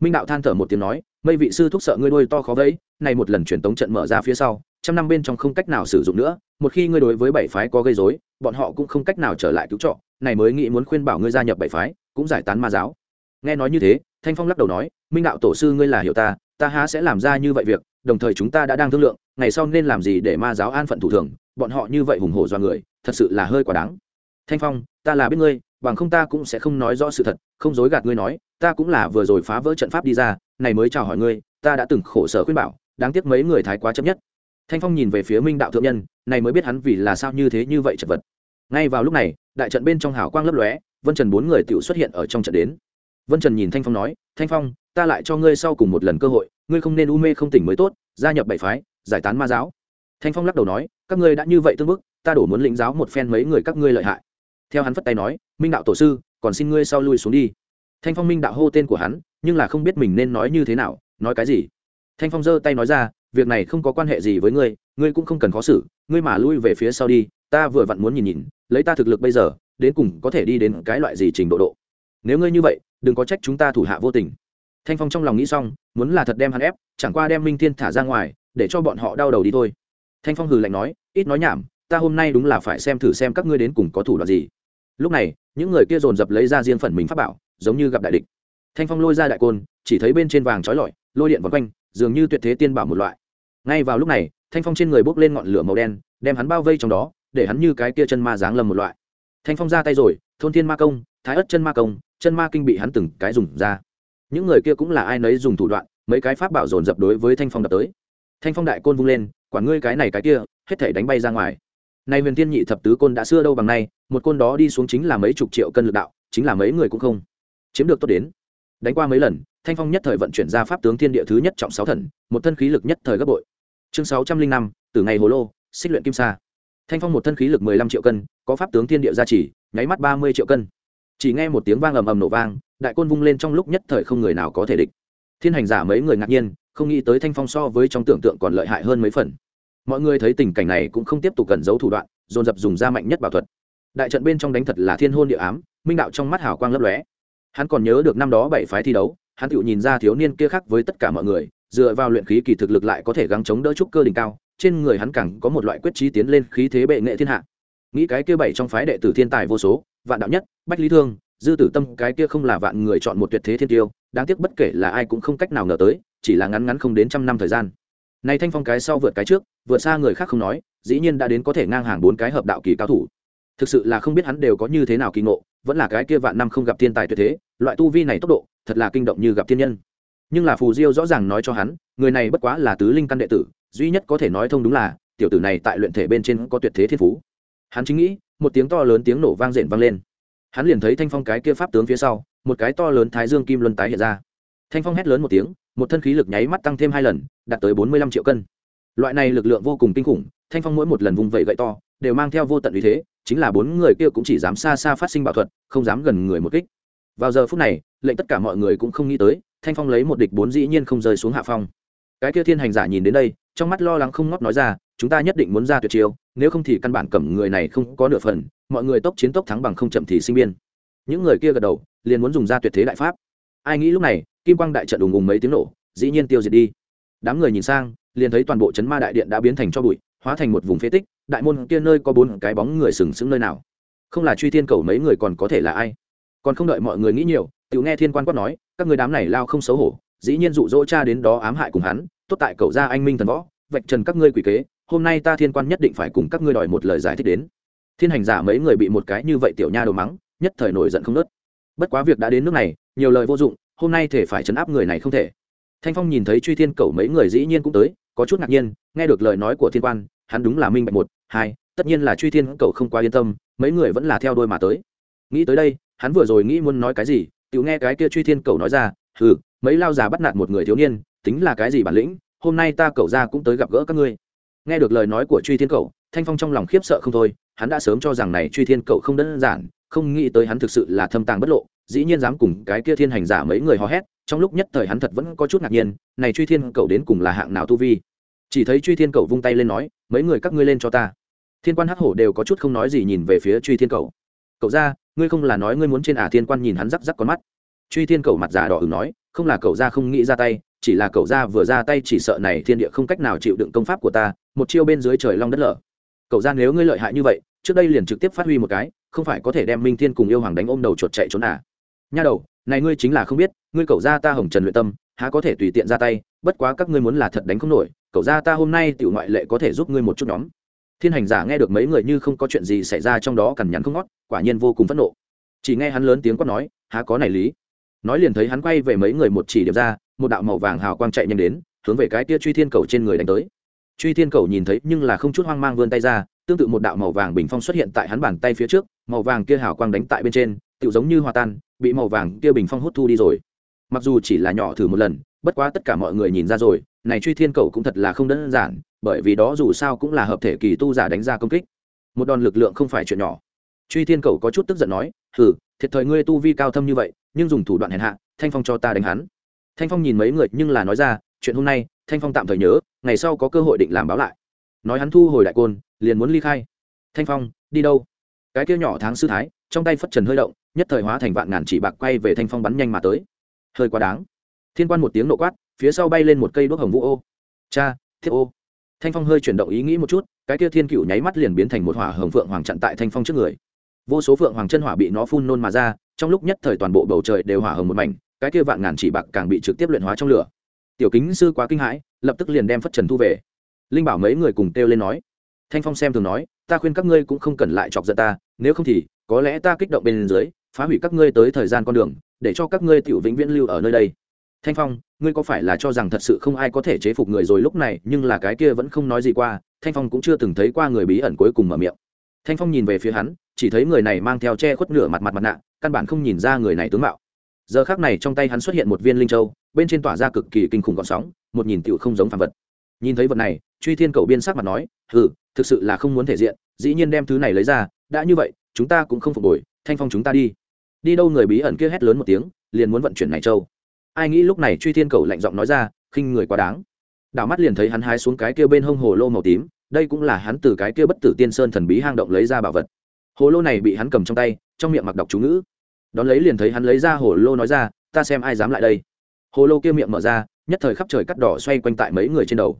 [SPEAKER 1] Minh đạo than thở một tiếng nói, mây vị sư thúc sợ ngươi đôi to khó vẫy, này một lần truyền tống trận mở ra phía sau, trăm năm bên trong không cách nào sử dụng nữa, một khi ngươi đối với bảy phái có gây dối bọn họ cũng không cách nào trở lại cứu trọ, này mới nghĩ muốn khuyên bảo ngươi gia nhập bảy phái, cũng giải tán ma giáo. Nghe nói như thế, thanh phong lắc đầu nói, minh đạo tổ sư ngươi là hiểu ta ta há sẽ làm ra như vậy việc, đồng thời chúng ta đã đang thương lượng, ngày sau nên làm gì để ma giáo an phận thủ thường, bọn họ như vậy hùng hổ do người, thật sự là hơi quá đáng. Thanh phong, ta là biết ngươi, bằng không ta cũng sẽ không nói rõ sự thật, không dối gạt ngươi nói, ta cũng là vừa rồi phá vỡ trận pháp đi ra, này mới chào hỏi ngươi, ta đã từng khổ sở khuyên bảo, đáng tiếc mấy người thái quá chấp nhất. Thanh phong nhìn về phía minh đạo thượng nhân, này mới biết hắn vì là sao như thế như vậy chật vật. Ngay vào lúc này, đại trận bên trong hào quang lấp lóe, vân trần bốn người tự xuất hiện ở trong trận đến. Vân trần nhìn thanh phong nói, thanh phong ta lại cho ngươi sau cùng một lần cơ hội, ngươi không nên u mê không tỉnh mới tốt, gia nhập bảy phái, giải tán ma giáo. Thanh phong lắc đầu nói, các ngươi đã như vậy tương bức, ta đổ muốn lĩnh giáo một phen mấy người các ngươi lợi hại. Theo hắn phất tay nói, minh đạo tổ sư, còn xin ngươi sau lui xuống đi. Thanh phong minh đạo hô tên của hắn, nhưng là không biết mình nên nói như thế nào, nói cái gì. Thanh phong giơ tay nói ra, việc này không có quan hệ gì với ngươi ngươi cũng không cần khó xử, ngươi mà lui về phía sau đi, ta vừa vặn muốn nhìn nhìn, lấy ta thực lực bây giờ, đến cùng có thể đi đến cái loại gì trình độ độ. Nếu ngươi như vậy, đừng có trách chúng ta thủ hạ vô tình thanh phong trong lòng nghĩ xong, muốn là thật đem hắn ép, chẳng qua đem minh thiên thả ra ngoài, để cho bọn họ đau đầu đi thôi. Thanh phong hừ lạnh nói, ít nói nhảm, ta hôm nay đúng là phải xem thử xem các ngươi đến cùng có thủ đoạn gì. Lúc này, những người kia dồn dập lấy ra riêng phần mình pháp bảo, giống như gặp đại địch. Thanh phong lôi ra đại côn, chỉ thấy bên trên vàng trói lọi, lôi điện vòng quanh, dường như tuyệt thế tiên bảo một loại. Ngay vào lúc này, thanh phong trên người bốc lên ngọn lửa màu đen, đem hắn bao vây trong đó, để hắn như cái kia chân ma giáng lầm một loại. Thanh phong ra tay rồi, thôn thiên ma công, thái ất chân ma công, chân ma kinh bị hắn từng cái dùng ra những người kia cũng là ai nấy dùng thủ đoạn, mấy cái pháp bảo dồn dập đối với thanh phong đập tới. Thanh phong đại côn vung lên quản ngươi cái này cái kia, hết thể đánh bay ra ngoài. Nay huyền thiên nhị thập tứ côn đã xưa đâu bằng nay, một côn đó đi xuống chính là mấy chục triệu cân lực đạo, chính là mấy người cũng không chiếm được tốt đến. Đánh qua mấy lần, thanh phong nhất thời vận chuyển ra pháp tướng thiên địa thứ nhất trọng sáu thần, một thân khí lực nhất thời gấp bội. Chương sáu trăm linh năm, từ ngày hồ lô, xích luyện kim sa. Thanh phong một thân khí lực mười lăm triệu cân, có pháp tướng thiên địa gia trì, nháy mắt ba mươi triệu cân chỉ nghe một tiếng vang ầm ầm nổ vang, đại côn vung lên trong lúc nhất thời không người nào có thể địch. Thiên hành giả mấy người ngạc nhiên, không nghĩ tới thanh phong so với trong tưởng tượng còn lợi hại hơn mấy phần. Mọi người thấy tình cảnh này cũng không tiếp tục cẩn giấu thủ đoạn, dồn dập dùng ra mạnh nhất bảo thuật. Đại trận bên trong đánh thật là thiên hôn địa ám, minh đạo trong mắt hào quang lấp lóe. Hắn còn nhớ được năm đó bảy phái thi đấu, hắn tự nhìn ra thiếu niên kia khác với tất cả mọi người, dựa vào luyện khí kỳ thực lực lại có thể gắng chống đỡ trúc cơ đỉnh cao, trên người hắn càng có một loại quyết trí tiến lên khí thế bệ nghệ thiên hạ. Nghĩ cái kia bảy trong phái đệ tử thiên tài vô số vạn đạo nhất, bách lý thương, dư tử tâm, cái kia không là vạn người chọn một tuyệt thế thiên tiêu, đáng tiếc bất kể là ai cũng không cách nào ngờ tới, chỉ là ngắn ngắn không đến trăm năm thời gian. Này thanh phong cái sau vượt cái trước, vượt xa người khác không nói, dĩ nhiên đã đến có thể ngang hàng bốn cái hợp đạo kỳ cao thủ. Thực sự là không biết hắn đều có như thế nào kỳ ngộ, vẫn là cái kia vạn năm không gặp thiên tài tuyệt thế, loại tu vi này tốc độ, thật là kinh động như gặp thiên nhân. Nhưng là phù diêu rõ ràng nói cho hắn, người này bất quá là tứ linh căn đệ tử, duy nhất có thể nói thông đúng là, tiểu tử này tại luyện thể bên trên có tuyệt thế thiên phú. Hắn chính nghĩ một tiếng to lớn tiếng nổ vang rền vang lên. Hắn liền thấy thanh phong cái kia pháp tướng phía sau, một cái to lớn thái dương kim luân tái hiện ra. Thanh phong hét lớn một tiếng, một thân khí lực nháy mắt tăng thêm hai lần, đạt tới bốn mươi lăm triệu cân. Loại này lực lượng vô cùng kinh khủng, thanh phong mỗi một lần vùng vẫy gậy to, đều mang theo vô tận uy thế, chính là bốn người kia cũng chỉ dám xa xa phát sinh bảo thuật, không dám gần người một kích. Vào giờ phút này, lệnh tất cả mọi người cũng không nghĩ tới, thanh phong lấy một địch bốn dĩ nhiên không rơi xuống hạ phong. Cái kia thiên hành giả nhìn đến đây, trong mắt lo lắng không ngót nói ra chúng ta nhất định muốn ra tuyệt chiêu, nếu không thì căn bản cầm người này không có nửa phần, mọi người tốc chiến tốc thắng bằng không chậm thì sinh biên. Những người kia gật đầu, liền muốn dùng ra tuyệt thế đại pháp. Ai nghĩ lúc này, kim quang đại trận đùng ùng mấy tiếng nổ, dĩ nhiên tiêu diệt đi. Đám người nhìn sang, liền thấy toàn bộ chấn ma đại điện đã biến thành cho bụi, hóa thành một vùng phế tích, đại môn kia nơi có bốn cái bóng người sừng sững nơi nào? Không là truy thiên cầu mấy người còn có thể là ai? Còn không đợi mọi người nghĩ nhiều tự nghe thiên quan quát nói, các người đám này lao không xấu hổ, dĩ nhiên dụ dỗ cha đến đó ám hại cùng hắn, tốt tại cậu gia anh minh thần võ, vạch trần các ngươi quỷ kế hôm nay ta thiên quan nhất định phải cùng các ngươi đòi một lời giải thích đến. Thiên hành giả mấy người bị một cái như vậy tiểu nha đồ mắng, nhất thời nổi giận không nớt bất quá việc đã đến nước này, nhiều lời vô dụng, hôm nay thể phải chấn áp người này không thể. Thanh phong nhìn thấy truy thiên cầu mấy người dĩ nhiên cũng tới, có chút ngạc nhiên, nghe được lời nói của thiên quan, hắn đúng là minh bạch một, hai, tất nhiên là truy thiên cầu không quá yên tâm, mấy người vẫn là theo đôi mà tới. Nghĩ tới đây, hắn vừa rồi nghĩ muốn nói cái gì tự nghe cái kia truy thiên cầu nói ra ừ mấy lao già bắt nạt một người thiếu niên, tính là cái gì bản lĩnh, hôm nay ta cầu ra cũng tới gặp gỡ các ngươi nghe được lời nói của truy thiên cậu thanh phong trong lòng khiếp sợ không thôi, hắn đã sớm cho rằng này truy thiên cậu không đơn giản, không nghĩ tới hắn thực sự là thâm tàng bất lộ, dĩ nhiên dám cùng cái kia thiên hành giả mấy người hò hét, trong lúc nhất thời hắn thật vẫn có chút ngạc nhiên, này truy thiên cậu đến cùng là hạng nào tu vi. Chỉ thấy truy thiên cậu vung tay lên nói, mấy người các ngươi lên cho ta. Thiên quan hắc hổ đều có chút không nói gì nhìn về phía truy thiên cậu cậu ra ngươi không là nói ngươi muốn trên ả thiên quan nhìn hắn rắc rắc con mắt? Truy thiên cậu mặt giả đỏ ửng nói, không là cậu ra không nghĩ ra tay, chỉ là cậu ra vừa ra tay chỉ sợ này thiên địa không cách nào chịu đựng công pháp của ta một chiêu bên dưới trời long đất lở. Cậu ra nếu ngươi lợi hại như vậy, trước đây liền trực tiếp phát huy một cái, không phải có thể đem minh thiên cùng yêu hoàng đánh ôm đầu chuột chạy trốn à? Nha đầu, này ngươi chính là không biết, ngươi cậu ra ta hồng trần luyện tâm, há có thể tùy tiện ra tay, bất quá các ngươi muốn là thật đánh không nổi, cậu ra ta hôm nay tiểu ngoại lệ có thể giúp ngươi một chút nhóm. Thiên hành giả nghe được mấy người như không có chuyện gì xảy ra trong đó cằn nhắn không ngót, quả nhiên vô cùng phẫn nộ. Chỉ nghe hắn lớn tiếng quát nói, há có này lý? Nói liền thấy hắn quay về mấy người một chỉ điểm ra, một đạo màu vàng hào quang chạy nhanh đến, hướng về cái tia truy thiên cầu trên người đánh tới truy thiên cầu nhìn thấy nhưng là không chút hoang mang vươn tay ra, tương tự một đạo màu vàng bình phong xuất hiện tại hắn bàn tay phía trước, màu vàng kia hào quang đánh tại bên trên tự giống như hòa tan, bị màu vàng kia bình phong hút thu đi rồi. Mặc dù chỉ là nhỏ thử một lần, bất quá tất cả mọi người nhìn ra rồi, này truy thiên cầu cũng thật là không đơn giản, bởi vì đó dù sao cũng là hợp thể kỳ tu giả đánh ra công kích. Một đòn lực lượng không phải chuyện nhỏ. Truy thiên cầu có chút tức giận nói, hừ, thiệt thời ngươi tu vi cao thâm như vậy, nhưng dùng thủ đoạn hèn hạ, thanh phong cho ta đánh hắn. Thanh phong nhìn mấy người nhưng là nói ra, chuyện hôm nay, thanh phong tạm thời nhớ ngày sau có cơ hội định làm báo lại. Nói hắn thu hồi đại côn, liền muốn ly khai. Thanh phong, đi đâu? Cái kia nhỏ tháng sư thái, trong tay phất trần hơi động, nhất thời hóa thành vạn ngàn chỉ bạc quay về thanh phong bắn nhanh mà tới. Hơi quá đáng. Thiên quan một tiếng nộ quát, phía sau bay lên một cây đuốc hồng vũ ô. Cha, thiết ô. Thanh phong hơi chuyển động ý nghĩ một chút, cái kia thiên cựu nháy mắt liền biến thành một hỏa hồng phượng hoàng chặn tại thanh phong trước người. Vô số phượng hoàng chân hỏa bị nó phun nôn mà ra, trong lúc nhất thời toàn bộ bầu trời đều hỏa hồng một mảnh, cái kia vạn ngàn chỉ bạc càng bị trực tiếp luyện hóa trong lửa tiểu kính sư quá kinh hãi, lập tức liền đem phất trần thu về. Linh bảo mấy người cùng kêu lên nói. Thanh phong xem thường nói, ta khuyên các ngươi cũng không cần lại chọc giận ta, nếu không thì, có lẽ ta kích động bên dưới, phá hủy các ngươi tới thời gian con đường, để cho các ngươi tiểu vĩnh viễn lưu ở nơi đây. Thanh phong, ngươi có phải là cho rằng thật sự không ai có thể chế phục người rồi lúc này, nhưng là cái kia vẫn không nói gì qua. Thanh phong cũng chưa từng thấy qua người bí ẩn cuối cùng mở miệng. Thanh phong nhìn về phía hắn, chỉ thấy người này mang theo che khuất nửa mặt mặt mặt nạ, căn bản không nhìn ra người này tướng mạo giờ khác này trong tay hắn xuất hiện một viên linh châu, bên trên tỏa ra cực kỳ kinh khủng gọn sóng, một nhìn tựu không giống phàm vật. Nhìn thấy vật này, truy thiên cầu biên sắc mặt nói, hừ, thực sự là không muốn thể diện, dĩ nhiên đem thứ này lấy ra, đã như vậy, chúng ta cũng không phục hồi, thanh phong chúng ta đi. Đi đâu người bí ẩn kia hét lớn một tiếng, liền muốn vận chuyển này châu. Ai nghĩ lúc này truy thiên cầu lạnh giọng nói ra, khinh người quá đáng. Đảo mắt liền thấy hắn hái xuống cái kia bên hông hồ lô màu tím, đây cũng là hắn từ cái kia bất tử tiên sơn thần bí hang động lấy ra bảo vật. Hồ lô này bị hắn cầm trong tay, trong miệng mặc đọc chú ngữ đón lấy liền thấy hắn lấy ra hồ lô nói ra, ta xem ai dám lại đây. Hồ lô kia miệng mở ra, nhất thời khắp trời cắt đỏ xoay quanh tại mấy người trên đầu.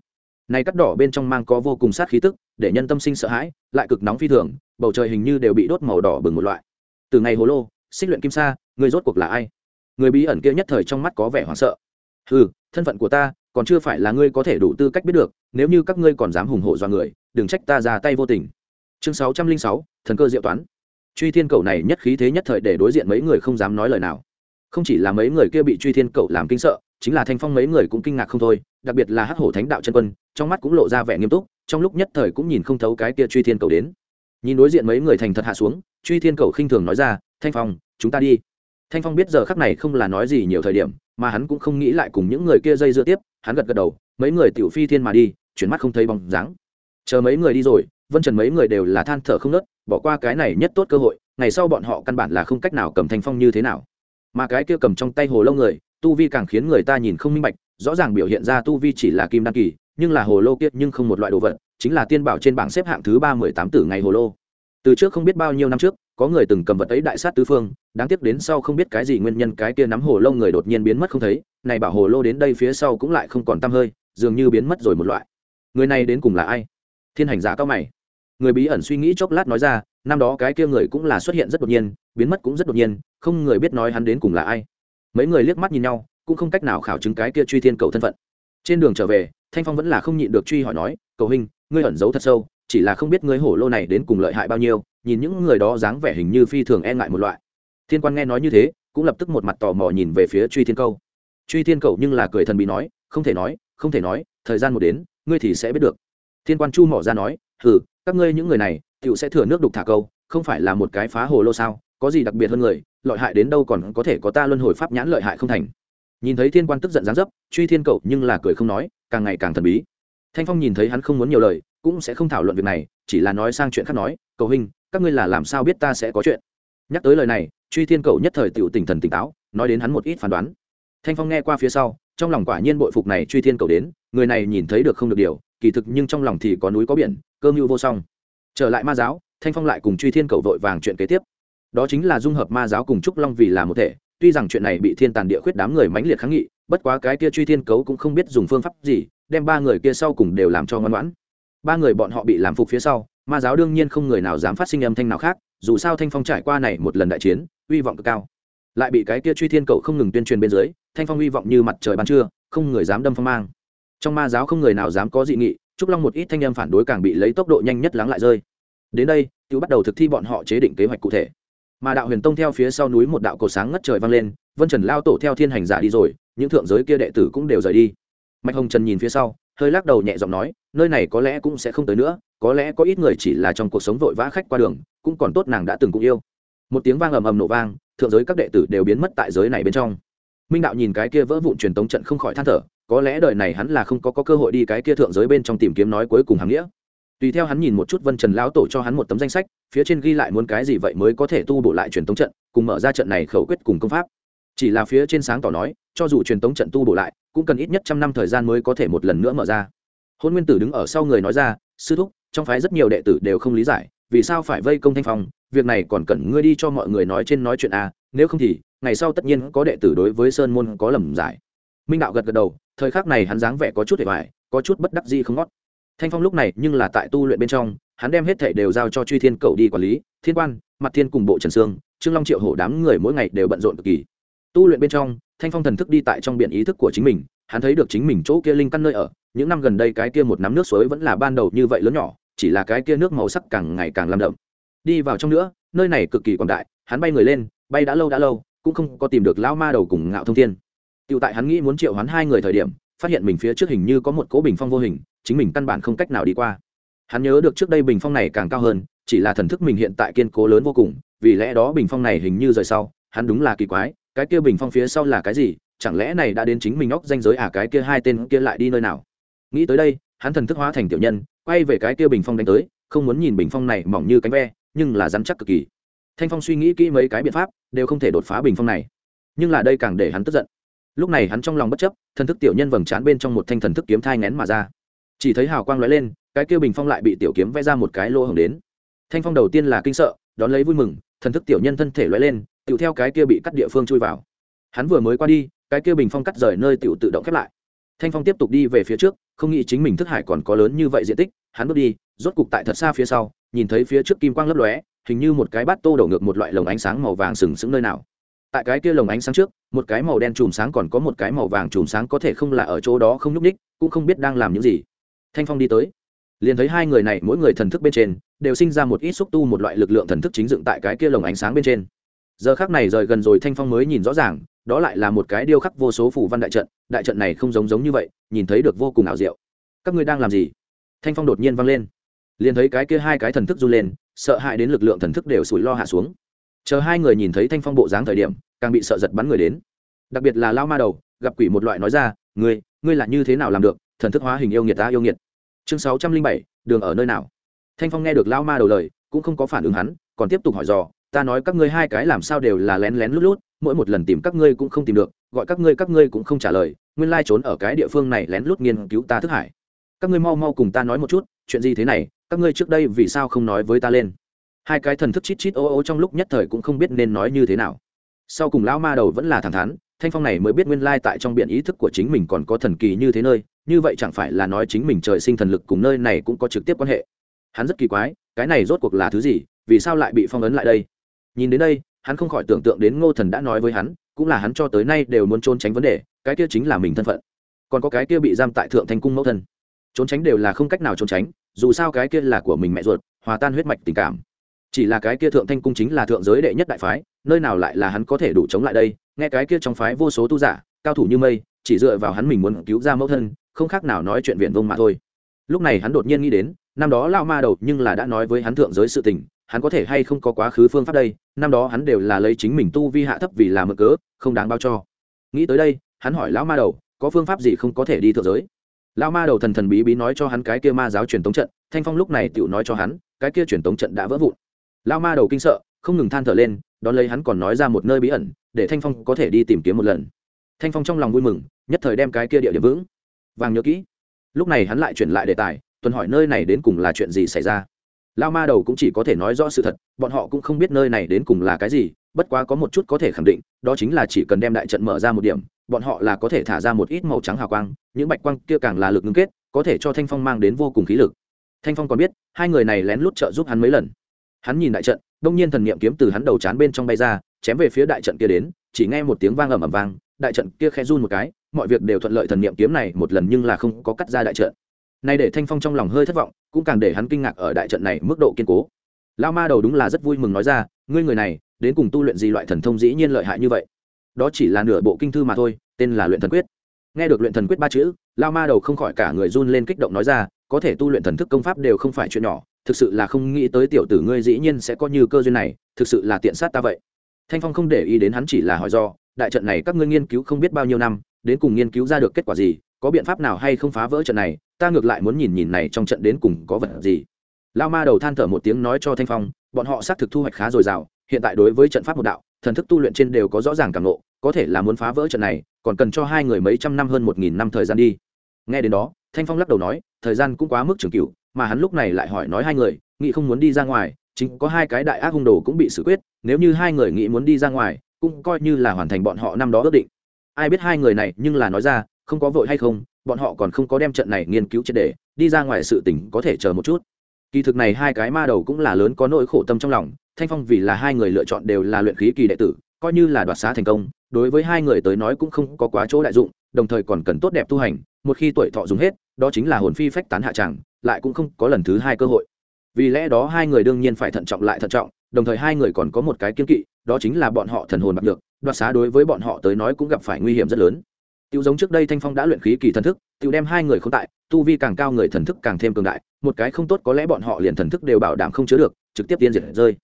[SPEAKER 1] Này cắt đỏ bên trong mang có vô cùng sát khí tức, để nhân tâm sinh sợ hãi, lại cực nóng phi thường, bầu trời hình như đều bị đốt màu đỏ bừng một loại. Từ ngày hồ lô, xích luyện kim sa, người rốt cuộc là ai? Người bí ẩn kia nhất thời trong mắt có vẻ hoảng sợ. Ừ thân phận của ta, còn chưa phải là ngươi có thể đủ tư cách biết được, nếu như các ngươi còn dám hùng hộ do người, đừng trách ta ra tay vô tình. Chương sáu trăm linh sáu, thần cơ diệu toán truy thiên cầu này nhất khí thế nhất thời để đối diện mấy người không dám nói lời nào. Không chỉ là mấy người kia bị truy thiên cầu làm kinh sợ, chính là thanh phong mấy người cũng kinh ngạc không thôi, đặc biệt là hắc hổ thánh đạo chân quân, trong mắt cũng lộ ra vẻ nghiêm túc, trong lúc nhất thời cũng nhìn không thấu cái kia truy thiên cầu đến. Nhìn đối diện mấy người thành thật hạ xuống, truy thiên cầu khinh thường nói ra, thanh phong, chúng ta đi. Thanh phong biết giờ khắc này không là nói gì nhiều thời điểm, mà hắn cũng không nghĩ lại cùng những người kia dây dưa tiếp, hắn gật gật đầu, mấy người tiểu phi thiên mà đi, chuyển mắt không thấy bóng dáng. Chờ mấy người đi rồi, vân trần mấy người đều là than thở không nớt bỏ qua cái này nhất tốt cơ hội, ngày sau bọn họ căn bản là không cách nào cầm thanh phong như thế nào. Mà cái kia cầm trong tay hồ lâu người, tu vi càng khiến người ta nhìn không minh bạch, rõ ràng biểu hiện ra tu vi chỉ là kim đăng kỳ, nhưng là hồ lô kia nhưng không một loại đồ vật, chính là tiên bảo trên bảng xếp hạng thứ ba mười tám tử ngày hồ lô. Từ trước không biết bao nhiêu năm trước, có người từng cầm vật ấy đại sát tứ phương, đáng tiếc đến sau không biết cái gì nguyên nhân cái kia nắm hồ lô người đột nhiên biến mất không thấy, này bảo hồ lô đến đây phía sau cũng lại không còn t hơi, dường như biến mất rồi một loại. Người này đến cùng là ai? Thiên hành giả cao mày người bí ẩn suy nghĩ chốc lát nói ra, năm đó cái kia người cũng là xuất hiện rất đột nhiên, biến mất cũng rất đột nhiên, không người biết nói hắn đến cùng là ai. Mấy người liếc mắt nhìn nhau, cũng không cách nào khảo chứng cái kia truy thiên cầu thân phận. Trên đường trở về, thanh phong vẫn là không nhịn được truy hỏi nói, cầu hình ngươi ẩn giấu thật sâu, chỉ là không biết ngươi hổ lô này đến cùng lợi hại bao nhiêu, nhìn những người đó dáng vẻ hình như phi thường e ngại một loại. Thiên quan nghe nói như thế, cũng lập tức một mặt tò mò nhìn về phía truy thiên câu truy thiên cầu nhưng là cười thần bí nói, không thể nói, không thể nói, thời gian một đến, ngươi thì sẽ biết được. Thiên quan chu mỏ ra nói, hừ các ngươi những người này tựu sẽ thừa nước đục thả câu, không phải là một cái phá hồ lô sao? Có gì đặc biệt hơn người, lợi hại đến đâu còn có thể có ta luân hồi pháp nhãn lợi hại không thành? Nhìn thấy thiên quan tức giận dáng dấp, truy thiên cậu nhưng là cười không nói, càng ngày càng thần bí. Thanh phong nhìn thấy hắn không muốn nhiều lời, cũng sẽ không thảo luận việc này, chỉ là nói sang chuyện khác nói, cầu hình các ngươi là làm sao biết ta sẽ có chuyện? Nhắc tới lời này, truy thiên cậu nhất thời tựu tỉnh thần tỉnh táo, nói đến hắn một ít phán đoán. Thanh phong nghe qua phía sau, trong lòng quả nhiên bội phục này truy thiên cậu đến, người này nhìn thấy được không được điều, kỳ thực nhưng trong lòng thì có núi có biển cơ mưu vô song. Trở lại ma giáo, thanh phong lại cùng truy thiên cầu vội vàng chuyện kế tiếp. Đó chính là dung hợp ma giáo cùng trúc long vì là một thể, tuy rằng chuyện này bị thiên tàn địa khuyết đám người mãnh liệt kháng nghị, bất quá cái kia truy thiên cấu cũng không biết dùng phương pháp gì, đem ba người kia sau cùng đều làm cho ngoan ngoãn. Ba người bọn họ bị làm phục phía sau, ma giáo đương nhiên không người nào dám phát sinh âm thanh nào khác, dù sao thanh phong trải qua này một lần đại chiến, uy vọng cực cao. Lại bị cái kia truy thiên cầu không ngừng tuyên truyền bên dưới, thanh phong uy vọng như mặt trời ban trưa, không người dám đâm phong mang. Trong ma giáo không người nào dám có dị nghị trúc long một ít thanh em phản đối càng bị lấy tốc độ nhanh nhất lắng lại rơi. Đến đây tự bắt đầu thực thi bọn họ chế định kế hoạch cụ thể. Mà đạo huyền tông theo phía sau núi một đạo cổ sáng ngất trời vang lên, vân trần lao tổ theo thiên hành giả đi rồi, những thượng giới kia đệ tử cũng đều rời đi. Mạch hồng trần nhìn phía sau, hơi lắc đầu nhẹ giọng nói, nơi này có lẽ cũng sẽ không tới nữa, có lẽ có ít người chỉ là trong cuộc sống vội vã khách qua đường, cũng còn tốt nàng đã từng cũng yêu. Một tiếng vang ầm ầm nổ vang, thượng giới các đệ tử đều biến mất tại giới này bên trong. Minh đạo nhìn cái kia vỡ vụn truyền tống trận không khỏi than thở có lẽ đời này hắn là không có, có cơ hội đi cái kia thượng giới bên trong tìm kiếm nói cuối cùng hàng nghĩa. Tùy theo hắn nhìn một chút vân trần lão tổ cho hắn một tấm danh sách phía trên ghi lại muốn cái gì vậy mới có thể tu bổ lại truyền tống trận cùng mở ra trận này khẩu quyết cùng công pháp. Chỉ là phía trên sáng tỏ nói cho dù truyền tống trận tu bổ lại cũng cần ít nhất trăm năm thời gian mới có thể một lần nữa mở ra. Hôn nguyên tử đứng ở sau người nói ra sư thúc trong phái rất nhiều đệ tử đều không lý giải vì sao phải vây công thanh phong việc này còn cần ngươi đi cho mọi người nói trên nói chuyện a nếu không thì ngày sau tất nhiên có đệ tử đối với sơn môn có lầm giải. Minh đạo gật gật đầu thời khắc này hắn dáng vẻ có chút để vải, có chút bất đắc gì không ngót. Thanh phong lúc này nhưng là tại tu luyện bên trong hắn đem hết thảy đều giao cho truy thiên cầu đi quản lý thiên quan mặt thiên cùng bộ trần sương trương long triệu hổ đám người mỗi ngày đều bận rộn cực kỳ. Tu luyện bên trong thanh phong thần thức đi tại trong biển ý thức của chính mình hắn thấy được chính mình chỗ kia linh căn nơi ở những năm gần đây cái kia một nắm nước suối vẫn là ban đầu như vậy lớn nhỏ chỉ là cái kia nước màu sắc càng ngày càng làm đậm. Đi vào trong nữa nơi này cực kỳ quảng đại hắn bay người lên bay đã lâu đã lâu cũng không có tìm được lão ma đầu cùng ngạo thông thiên. Tiểu tại hắn nghĩ muốn triệu hoán hai người thời điểm, phát hiện mình phía trước hình như có một cố bình phong vô hình, chính mình căn bản không cách nào đi qua. Hắn nhớ được trước đây bình phong này càng cao hơn, chỉ là thần thức mình hiện tại kiên cố lớn vô cùng, vì lẽ đó bình phong này hình như rời sau, hắn đúng là kỳ quái, cái kia bình phong phía sau là cái gì, chẳng lẽ này đã đến chính mình óc danh giới à cái kia hai tên kia lại đi nơi nào? Nghĩ tới đây, hắn thần thức hóa thành tiểu nhân, quay về cái kia bình phong đánh tới, không muốn nhìn bình phong này mỏng như cánh ve, nhưng là rắn chắc cực kỳ. Thanh phong suy nghĩ kỹ mấy cái biện pháp, đều không thể đột phá bình phong này. Nhưng là đây càng để hắn tức giận lúc này hắn trong lòng bất chấp thần thức tiểu nhân vầng trán bên trong một thanh thần thức kiếm thai ngén mà ra. Chỉ thấy hào quang lóe lên, cái kia bình phong lại bị tiểu kiếm vẽ ra một cái lỗ hổng đến. Thanh phong đầu tiên là kinh sợ, đón lấy vui mừng, thần thức tiểu nhân thân thể lóe lên tựu theo cái kia bị cắt địa phương chui vào. Hắn vừa mới qua đi, cái kia bình phong cắt rời nơi tựu tự động khép lại. Thanh phong tiếp tục đi về phía trước, không nghĩ chính mình thức hải còn có lớn như vậy diện tích, hắn bước đi, rốt cục tại thật xa phía sau, nhìn thấy phía trước kim quang lấp lóe, hình như một cái bát tô đổ ngược một loại lồng ánh sáng màu vàng sừng sững nơi nào tại cái kia lồng ánh sáng trước, một cái màu đen chùm sáng còn có một cái màu vàng chùm sáng có thể không là ở chỗ đó không nhúc ních cũng không biết đang làm những gì. Thanh phong đi tới. Liền thấy hai người này, mỗi người thần thức bên trên, đều sinh ra một ít xúc tu, một loại lực lượng thần thức chính dựng tại cái kia lồng ánh sáng bên trên. Giờ khác này rời gần rồi, thanh phong mới nhìn rõ ràng, đó lại là một cái điêu khắc vô số phủ văn đại trận đại trận này không giống giống như vậy, nhìn thấy được vô cùng ảo diệu. Các ngươi đang làm gì? Thanh phong đột nhiên vang lên. Liền thấy cái kia hai cái thần thức run lên, sợ hãi đến lực lượng thần thức đều sủi lo hạ xuống chờ hai người nhìn thấy thanh phong bộ dáng thời điểm, càng bị sợ giật bắn người đến. Đặc biệt là lao ma đầu, gặp quỷ một loại nói ra, ngươi ngươi là như thế nào làm được? Thần thức hóa hình yêu nghiệt ta yêu nghiệt. Chương sáu trăm linh bảy, đường ở nơi nào? Thanh phong nghe được lao ma đầu lời, cũng không có phản ứng hắn, còn tiếp tục hỏi dò, ta nói các ngươi hai cái làm sao đều là lén lén lút lút, mỗi một lần tìm các ngươi cũng không tìm được, gọi các ngươi các ngươi cũng không trả lời, nguyên lai trốn ở cái địa phương này lén lút nghiên cứu ta thức hải. Các ngươi mau mau cùng ta nói một chút, chuyện gì thế này, các ngươi trước đây vì sao không nói với ta lên? Hai cái thần thức chít chít ô ô trong lúc nhất thời cũng không biết nên nói như thế nào. Sau cùng lão ma đầu vẫn là thẳng thắn, thanh phong này mới biết nguyên lai tại trong biện ý thức của chính mình còn có thần kỳ như thế nơi, như vậy chẳng phải là nói chính mình trời sinh thần lực cùng nơi này cũng có trực tiếp quan hệ. Hắn rất kỳ quái, cái này rốt cuộc là thứ gì, vì sao lại bị phong ấn lại đây? Nhìn đến đây, hắn không khỏi tưởng tượng đến ngô thần đã nói với hắn, cũng là hắn cho tới nay đều muốn trốn tránh vấn đề, cái kia chính là mình thân phận. Còn có cái kia bị giam tại thượng thanh cung mẫu thân. Trốn tránh đều là không cách nào trốn tránh, dù sao cái kia là của mình mẹ ruột, hòa tan huyết mạch tình cảm chỉ là cái kia thượng thanh cung chính là thượng giới đệ nhất đại phái, nơi nào lại là hắn có thể đủ chống lại đây? Nghe cái kia trong phái vô số tu giả, cao thủ như mây, chỉ dựa vào hắn mình muốn cứu ra mẫu thân, không khác nào nói chuyện viện vông mà thôi. Lúc này hắn đột nhiên nghĩ đến, năm đó lao ma đầu nhưng là đã nói với hắn thượng giới sự tình, hắn có thể hay không có quá khứ phương pháp đây? Năm đó hắn đều là lấy chính mình tu vi hạ thấp vì làm mực cớ, không đáng bao cho. Nghĩ tới đây, hắn hỏi lão ma đầu, có phương pháp gì không có thể đi thượng giới? Lão ma đầu thần thần bí bí nói cho hắn cái kia ma giáo truyền tống trận, thanh phong lúc này tựu nói cho hắn, cái kia truyền tống trận đã vỡ vụn lão ma đầu kinh sợ, không ngừng than thở lên, đón lấy hắn còn nói ra một nơi bí ẩn, để thanh phong có thể đi tìm kiếm một lần. Thanh phong trong lòng vui mừng, nhất thời đem cái kia địa điểm vững. Vàng nhớ kỹ. Lúc này hắn lại chuyển lại đề tài, tuần hỏi nơi này đến cùng là chuyện gì xảy ra. Lao ma đầu cũng chỉ có thể nói rõ sự thật, bọn họ cũng không biết nơi này đến cùng là cái gì, bất quá có một chút có thể khẳng định, đó chính là chỉ cần đem đại trận mở ra một điểm, bọn họ là có thể thả ra một ít màu trắng hào quang, những bạch quang kia càng là lực ngưng kết, có thể cho thanh phong mang đến vô cùng khí lực. Thanh phong còn biết, hai người này lén lút trợ giúp hắn mấy lần hắn nhìn đại trận, đông nhiên thần niệm kiếm từ hắn đầu chán bên trong bay ra, chém về phía đại trận kia đến, chỉ nghe một tiếng vang ầm ầm vang, đại trận kia khe run một cái, mọi việc đều thuận lợi thần niệm kiếm này một lần nhưng là không có cắt ra đại trận. Nay để thanh phong trong lòng hơi thất vọng, cũng càng để hắn kinh ngạc ở đại trận này mức độ kiên cố. Lao ma đầu đúng là rất vui mừng nói ra, ngươi người này, đến cùng tu luyện gì loại thần thông dĩ nhiên lợi hại như vậy? Đó chỉ là nửa bộ kinh thư mà thôi, tên là luyện thần quyết. Nghe được luyện thần quyết ba chữ lao ma đầu không khỏi cả người run lên kích động nói ra, có thể tu luyện thần thức công pháp đều không phải chuyện nhỏ thực sự là không nghĩ tới tiểu tử ngươi dĩ nhiên sẽ có như cơ duyên này, thực sự là tiện sát ta vậy. Thanh phong không để ý đến hắn chỉ là hỏi do, đại trận này các ngươi nghiên cứu không biết bao nhiêu năm, đến cùng nghiên cứu ra được kết quả gì, có biện pháp nào hay không phá vỡ trận này, ta ngược lại muốn nhìn nhìn này trong trận đến cùng có vật gì. Lao ma đầu than thở một tiếng nói cho thanh phong, bọn họ xác thực thu hoạch khá dồi dào, hiện tại đối với trận pháp một đạo, thần thức tu luyện trên đều có rõ ràng cảm lộ có thể là muốn phá vỡ trận này, còn cần cho hai người mấy trăm năm hơn một nghìn năm thời gian đi. Nghe đến đó, thanh phong lắc đầu nói, thời gian cũng quá mức trường cửu mà hắn lúc này lại hỏi nói hai người nghĩ không muốn đi ra ngoài, chính có hai cái đại ác hung đồ cũng bị xử quyết, nếu như hai người nghĩ muốn đi ra ngoài, cũng coi như là hoàn thành bọn họ năm đó ước định. Ai biết hai người này nhưng là nói ra, không có vội hay không, bọn họ còn không có đem trận này nghiên cứu triệt để, đi ra ngoài sự tình có thể chờ một chút. Kỳ thực này hai cái ma đầu cũng là lớn có nỗi khổ tâm trong lòng, thanh phong vì là hai người lựa chọn đều là luyện khí kỳ đệ tử, coi như là đoạt xá thành công, đối với hai người tới nói cũng không có quá chỗ đại dụng, đồng thời còn cần tốt đẹp tu hành, một khi tuổi thọ dùng hết, đó chính là hồn phi phách tán hạ tràng lại cũng không có lần thứ hai cơ hội. Vì lẽ đó hai người đương nhiên phải thận trọng lại thận trọng, đồng thời hai người còn có một cái kiên kỵ, đó chính là bọn họ thần hồn bạc được đoạt xá đối với bọn họ tới nói cũng gặp phải nguy hiểm rất lớn. Tiêu giống trước đây thanh phong đã luyện khí kỳ thần thức tiêu đem hai người không tại, tu vi càng cao người thần thức càng thêm cường đại, một cái không tốt có lẽ bọn họ liền thần thức đều bảo đảm không chứa được, trực tiếp tiên diệt rơi.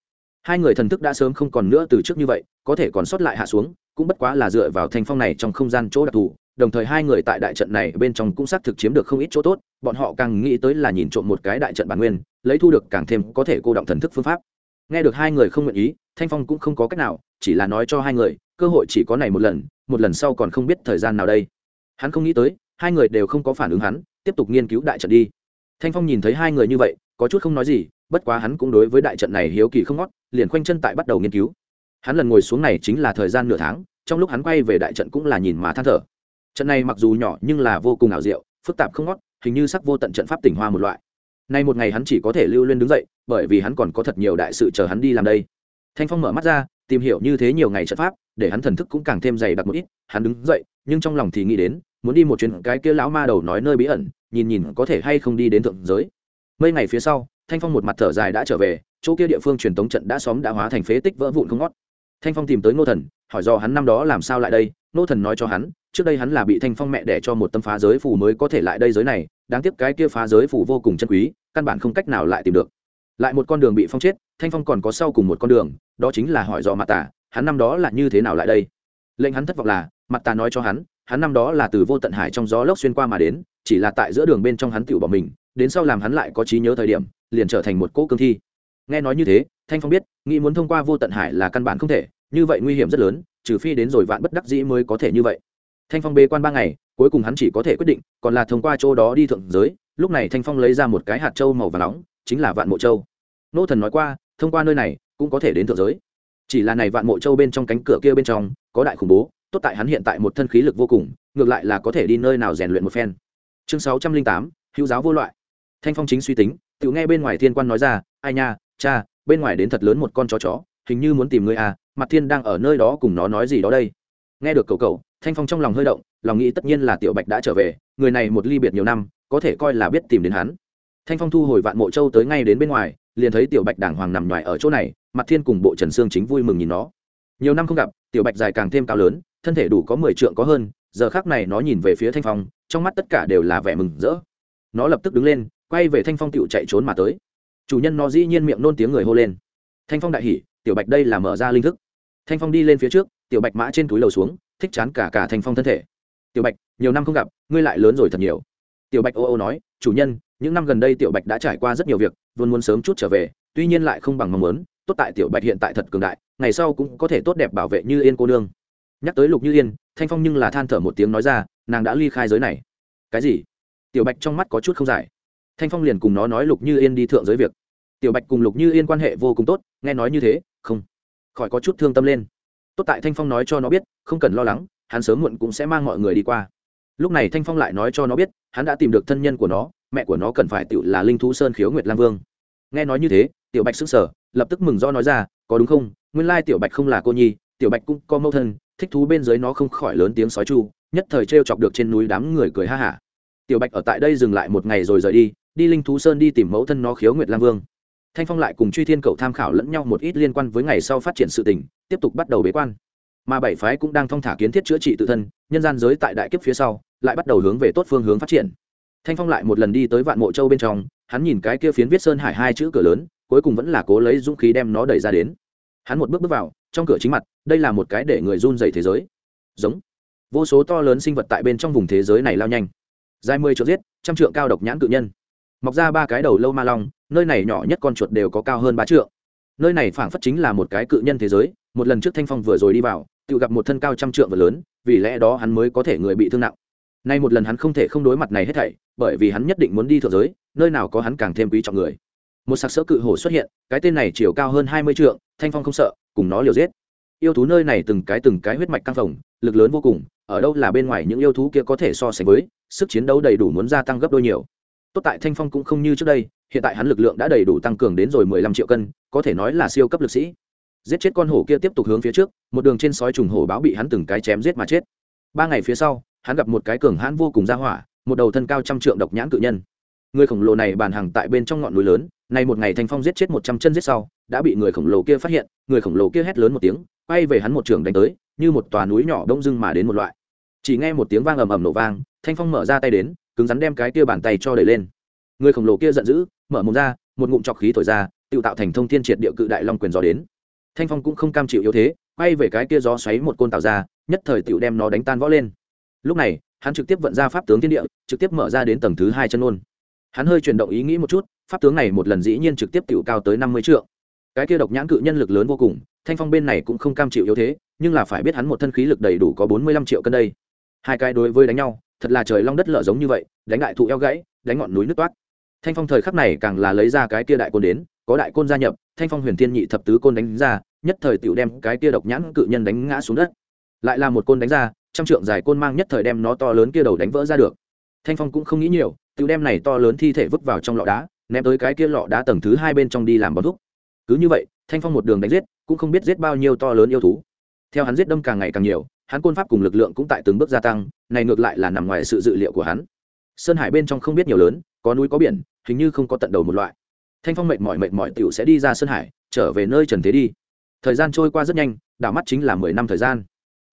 [SPEAKER 1] Hai người thần thức đã sớm không còn nữa từ trước như vậy, có thể còn sót lại hạ xuống, cũng bất quá là dựa vào thanh phong này trong không gian chỗ đặc thù đồng thời hai người tại đại trận này bên trong cũng xác thực chiếm được không ít chỗ tốt, bọn họ càng nghĩ tới là nhìn trộm một cái đại trận bản nguyên, lấy thu được càng thêm có thể cô động thần thức phương pháp. Nghe được hai người không nguyện ý, thanh phong cũng không có cách nào, chỉ là nói cho hai người, cơ hội chỉ có này một lần một lần sau còn không biết thời gian nào đây. Hắn không nghĩ tới, hai người đều không có phản ứng hắn, tiếp tục nghiên cứu đại trận đi. Thanh phong nhìn thấy hai người như vậy, có chút không nói gì, bất quá hắn cũng đối với đại trận này hiếu kỳ không ngót, liền khoanh chân tại bắt đầu nghiên cứu. Hắn lần ngồi xuống này chính là thời gian nửa tháng, trong lúc hắn quay về đại trận cũng là nhìn mà than thở trận này mặc dù nhỏ nhưng là vô cùng ảo diệu, phức tạp không ngót, hình như sắc vô tận trận pháp tỉnh hoa một loại. Nay một ngày hắn chỉ có thể lưu lên đứng dậy, bởi vì hắn còn có thật nhiều đại sự chờ hắn đi làm đây. Thanh phong mở mắt ra, tìm hiểu như thế nhiều ngày trận pháp, để hắn thần thức cũng càng thêm dày đặc một ít. Hắn đứng dậy, nhưng trong lòng thì nghĩ đến, muốn đi một chuyến cái kia lão ma đầu nói nơi bí ẩn, nhìn nhìn có thể hay không đi đến thượng giới. Mấy ngày phía sau, thanh phong một mặt thở dài đã trở về, chỗ kia địa phương truyền tống trận đã xóm đã hóa thành phế tích vỡ vụn không ngót. Thanh phong tìm tới ngô thần, hỏi do hắn năm đó làm sao lại đây, ngô thần nói cho hắn trước đây hắn là bị thanh phong mẹ đẻ cho một tâm phá giới phù mới có thể lại đây giới này, đáng tiếc cái kia phá giới phù vô cùng chân quý, căn bản không cách nào lại tìm được. Lại một con đường bị phong chết, thanh phong còn có sau cùng một con đường, đó chính là hỏi dò mặt tà, hắn năm đó là như thế nào lại đây? Lệnh hắn thất vọng là, mặt tà nói cho hắn hắn năm đó là từ vô tận hải trong gió lốc xuyên qua mà đến, chỉ là tại giữa đường bên trong hắn tự bỏ mình, đến sau làm hắn lại có trí nhớ thời điểm, liền trở thành một cỗ cương thi. Nghe nói như thế, thanh phong biết, nghĩ muốn thông qua vô tận hải là căn bản không thể, như vậy nguy hiểm rất lớn, trừ phi đến rồi vạn bất đắc dĩ mới có thể như vậy thanh phong bê quan ba ngày, cuối cùng hắn chỉ có thể quyết định, còn là thông qua chỗ đó đi thượng giới. Lúc này thanh phong lấy ra một cái hạt trâu màu và nóng, chính là vạn mộ châu. Nô thần nói qua, thông qua nơi này, cũng có thể đến thượng giới. Chỉ là này vạn mộ châu bên trong cánh cửa kia bên trong, có đại khủng bố, tốt tại hắn hiện tại một thân khí lực vô cùng, ngược lại là có thể đi nơi nào rèn luyện một phen. Chương sáu trăm linh tám, hữu giáo vô loại. Thanh phong chính suy tính, tự nghe bên ngoài thiên quan nói ra, ai nha, cha, bên ngoài đến thật lớn một con chó chó, hình như muốn tìm người à mặt thiên đang ở nơi đó cùng nó nói gì đó đây. Nghe được cậu cậu thanh phong trong lòng hơi động, lòng nghĩ tất nhiên là tiểu bạch đã trở về, người này một ly biệt nhiều năm, có thể coi là biết tìm đến hắn. Thanh phong thu hồi vạn mộ châu tới ngay đến bên ngoài, liền thấy tiểu bạch đàng hoàng nằm ngoài ở chỗ này, mặt thiên cùng bộ trần sương chính vui mừng nhìn nó. Nhiều năm không gặp, tiểu bạch dài càng thêm cao lớn, thân thể đủ có mười trượng có hơn, giờ khác này nó nhìn về phía thanh phong, trong mắt tất cả đều là vẻ mừng rỡ. Nó lập tức đứng lên, quay về thanh phong tựu chạy trốn mà tới. Chủ nhân nó dĩ nhiên miệng nôn tiếng người hô lên. Thanh phong đại hỉ, tiểu bạch đây là mở ra linh thức. Thanh phong đi lên phía trước, tiểu bạch mã trên túi lầu xuống thích chán cả cả thanh phong thân thể. Tiểu bạch, nhiều năm không gặp, ngươi lại lớn rồi thật nhiều. Tiểu bạch ô ô nói, chủ nhân, những năm gần đây tiểu bạch đã trải qua rất nhiều việc luôn muốn sớm chút trở về, tuy nhiên lại không bằng mong muốn, tốt tại tiểu bạch hiện tại thật cường đại, ngày sau cũng có thể tốt đẹp bảo vệ như yên cô nương. Nhắc tới lục như yên, thanh phong nhưng là than thở một tiếng nói ra, nàng đã ly khai giới này. Cái gì? Tiểu bạch trong mắt có chút không giải. Thanh phong liền cùng nó nói lục như yên đi thượng giới việc. Tiểu bạch cùng lục như yên quan hệ vô cùng tốt, nghe nói như thế, không, khỏi có chút thương tâm lên tốt tại thanh phong nói cho nó biết, không cần lo lắng, hắn sớm muộn cũng sẽ mang mọi người đi qua. Lúc này thanh phong lại nói cho nó biết, hắn đã tìm được thân nhân của nó, mẹ của nó cần phải tự là linh thú sơn khiếu nguyệt lam vương. Nghe nói như thế, tiểu bạch sững sờ, lập tức mừng do nói ra, có đúng không? Nguyên lai tiểu bạch không là cô nhi, tiểu bạch cũng có mâu thân, thích thú bên dưới nó không khỏi lớn tiếng sói chu, nhất thời t chọc được trên núi đám người cười ha hả. Tiểu bạch ở tại đây dừng lại một ngày rồi rời đi đi linh thú sơn đi tìm mẫu thân nó khiếu nguyệt lam vương thanh phong lại cùng truy thiên cầu tham khảo lẫn nhau một ít liên quan với ngày sau phát triển sự tình, tiếp tục bắt đầu bế quan. Mà bảy phái cũng đang thong thả kiến thiết chữa trị tự thân, nhân gian giới tại đại kiếp phía sau, lại bắt đầu hướng về tốt phương hướng phát triển. Thanh phong lại một lần đi tới vạn mộ châu bên trong, hắn nhìn cái kia phiến viết sơn hải hai chữ cửa lớn, cuối cùng vẫn là cố lấy dũng khí đem nó đẩy ra đến. Hắn một bước bước vào, trong cửa chính mặt, đây là một cái để người run dày thế giới. Giống. Vô số to lớn sinh vật tại bên trong vùng thế giới này lao nhanh. Dài mười trượng giết, trăm trượng cao độc nhãn cự nhân. Mọc ra ba cái đầu lâu ma long nơi này nhỏ nhất con chuột đều có cao hơn ba trượng. Nơi này phảng phất chính là một cái cự nhân thế giới, một lần trước thanh phong vừa rồi đi vào, tự gặp một thân cao trăm trượng và lớn, vì lẽ đó hắn mới có thể người bị thương nặng. Nay một lần hắn không thể không đối mặt này hết thảy, bởi vì hắn nhất định muốn đi thượng giới, nơi nào có hắn càng thêm quý trọng người. Một sặc sỡ cự hổ xuất hiện, cái tên này chiều cao hơn hai mươi trượng, thanh phong không sợ, cùng nó liều giết. Yêu thú nơi này từng cái từng cái huyết mạch căng phồng, lực lớn vô cùng, ở đâu là bên ngoài những yêu thú kia có thể so sánh với, sức chiến đấu đầy đủ muốn gia tăng gấp đôi nhiều tốt tại thanh phong cũng không như trước đây, hiện tại hắn lực lượng đã đầy đủ tăng cường đến rồi mười lăm triệu cân, có thể nói là siêu cấp lực sĩ. Giết chết con hổ kia tiếp tục hướng phía trước, một đường trên sói trùng hổ báo bị hắn từng cái chém giết mà chết. Ba ngày phía sau, hắn gặp một cái cường hãn vô cùng ra hỏa, một đầu thân cao trăm trượng độc nhãn cự nhân. Người khổng lồ này bàn hàng tại bên trong ngọn núi lớn, nay một ngày thanh phong giết chết một trăm chân giết sau, đã bị người khổng lồ kia phát hiện, người khổng lồ kia hét lớn một tiếng, quay về hắn một trường đánh tới, như một tòa núi nhỏ đông dưng mà đến một loại. Chỉ nghe một tiếng vang ầm ầm nổ vang, thanh phong mở ra tay đến cứng rắn đem cái kia bàn tay cho đẩy lên. Người khổng lồ kia giận dữ, mở mồm ra, một ngụm trọc khí thổi ra, tự tạo thành thông thiên triệt địa cự đại long quyền gió đến. Thanh phong cũng không cam chịu yếu thế, quay về cái kia gió xoáy một côn tạo ra, nhất thời tựu đem nó đánh tan võ lên. Lúc này, hắn trực tiếp vận ra pháp tướng thiên địa, trực tiếp mở ra đến tầng thứ hai chân ôn hắn hơi chuyển động ý nghĩ một chút, pháp tướng này một lần dĩ nhiên trực tiếp tựu cao tới năm mươi triệu cái kia độc nhãn cự nhân lực lớn vô cùng, thanh phong bên này cũng không cam chịu yếu thế, nhưng là phải biết hắn một thân khí lực đầy đủ có bốn mươi lăm triệu cân đây. Hai cái đối với đánh nhau thật là trời long đất lở giống như vậy, đánh đại thụ eo gãy, đánh ngọn núi nước toát thanh phong thời khắc này càng là lấy ra cái kia đại côn đến, có đại côn gia nhập, thanh phong huyền thiên nhị thập tứ côn đánh ra, nhất thời tiểu đem cái kia độc nhãn cự nhân đánh ngã xuống đất. Lại là một côn đánh ra, trăm trượng dài côn mang nhất thời đem nó to lớn kia đầu đánh vỡ ra được. Thanh phong cũng không nghĩ nhiều, tiểu đem này to lớn thi thể vứt vào trong lọ đá, ném tới cái kia lọ đá tầng thứ hai bên trong đi làm bón thúc cứ như vậy, thanh phong một đường đánh giết, cũng không biết giết bao nhiêu to lớn yêu thú. Theo hắn giết đâm càng ngày càng nhiều hắn côn pháp cùng lực lượng cũng tại từng bước gia tăng, này ngược lại là nằm ngoài sự dự liệu của hắn. Sơn hải bên trong không biết nhiều lớn, có núi có biển, hình như không có tận đầu một loại. Thanh phong mệt mỏi mệt mỏi t sẽ đi ra sơn hải, trở về nơi trần thế đi. Thời gian trôi qua rất nhanh, đảo mắt chính là mười năm thời gian.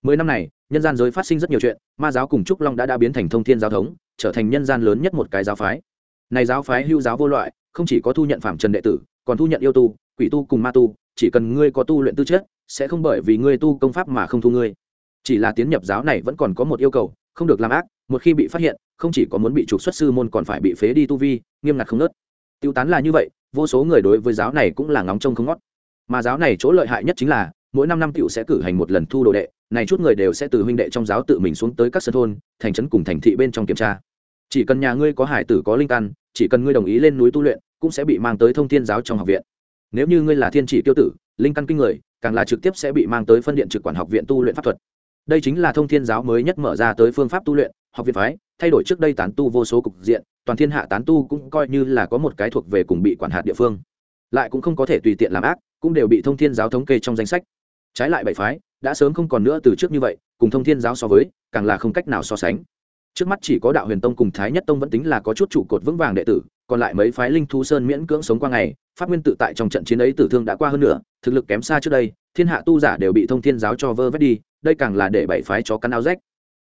[SPEAKER 1] Mười năm này, nhân gian giới phát sinh rất nhiều chuyện, ma giáo cùng trúc long đã đã biến thành thông thiên giáo thống, trở thành nhân gian lớn nhất một cái giáo phái. Này giáo phái hưu giáo vô loại, không chỉ có thu nhận phạm trần đệ tử, còn thu nhận yêu tu, quỷ tu cùng ma tu, chỉ cần ngươi có tu luyện tư chất, sẽ không bởi vì ngươi tu công pháp mà không thu ngươi chỉ là tiến nhập giáo này vẫn còn có một yêu cầu, không được làm ác, một khi bị phát hiện, không chỉ có muốn bị trục xuất sư môn còn phải bị phế đi tu vi, nghiêm ngặt không nớt. Tiêu tán là như vậy, vô số người đối với giáo này cũng là ngóng trông không ngót. Mà giáo này chỗ lợi hại nhất chính là, mỗi năm năm cựu sẽ cử hành một lần thu đồ đệ, này chút người đều sẽ từ huynh đệ trong giáo tự mình xuống tới các sân thôn, thành trấn cùng thành thị bên trong kiểm tra. Chỉ cần nhà ngươi có hải tử có linh căn, chỉ cần ngươi đồng ý lên núi tu luyện, cũng sẽ bị mang tới thông thiên giáo trong học viện. Nếu như ngươi là thiên chỉ tiêu tử, linh căn kinh người, càng là trực tiếp sẽ bị mang tới phân điện trực quản học viện tu luyện pháp thuật đây chính là thông thiên giáo mới nhất mở ra tới phương pháp tu luyện, học viện phái, thay đổi trước đây tán tu vô số cục diện, toàn thiên hạ tán tu cũng coi như là có một cái thuộc về cùng bị quản hạt địa phương. Lại cũng không có thể tùy tiện làm ác, cũng đều bị thông thiên giáo thống kê trong danh sách. Trái lại bảy phái, đã sớm không còn nữa từ trước như vậy, cùng thông thiên giáo so với, càng là không cách nào so sánh. Trước mắt chỉ có đạo huyền tông cùng thái nhất tông vẫn tính là có chút trụ cột vững vàng đệ tử, còn lại mấy phái linh thú sơn miễn cưỡng sống qua ngày, pháp nguyên tự tại trong trận chiến ấy tử thương đã qua hơn nữa thực lực kém xa trước đây, thiên hạ tu giả đều bị thông thiên giáo cho vơ vét đi đây càng là để bảy phái cho cắn áo rách.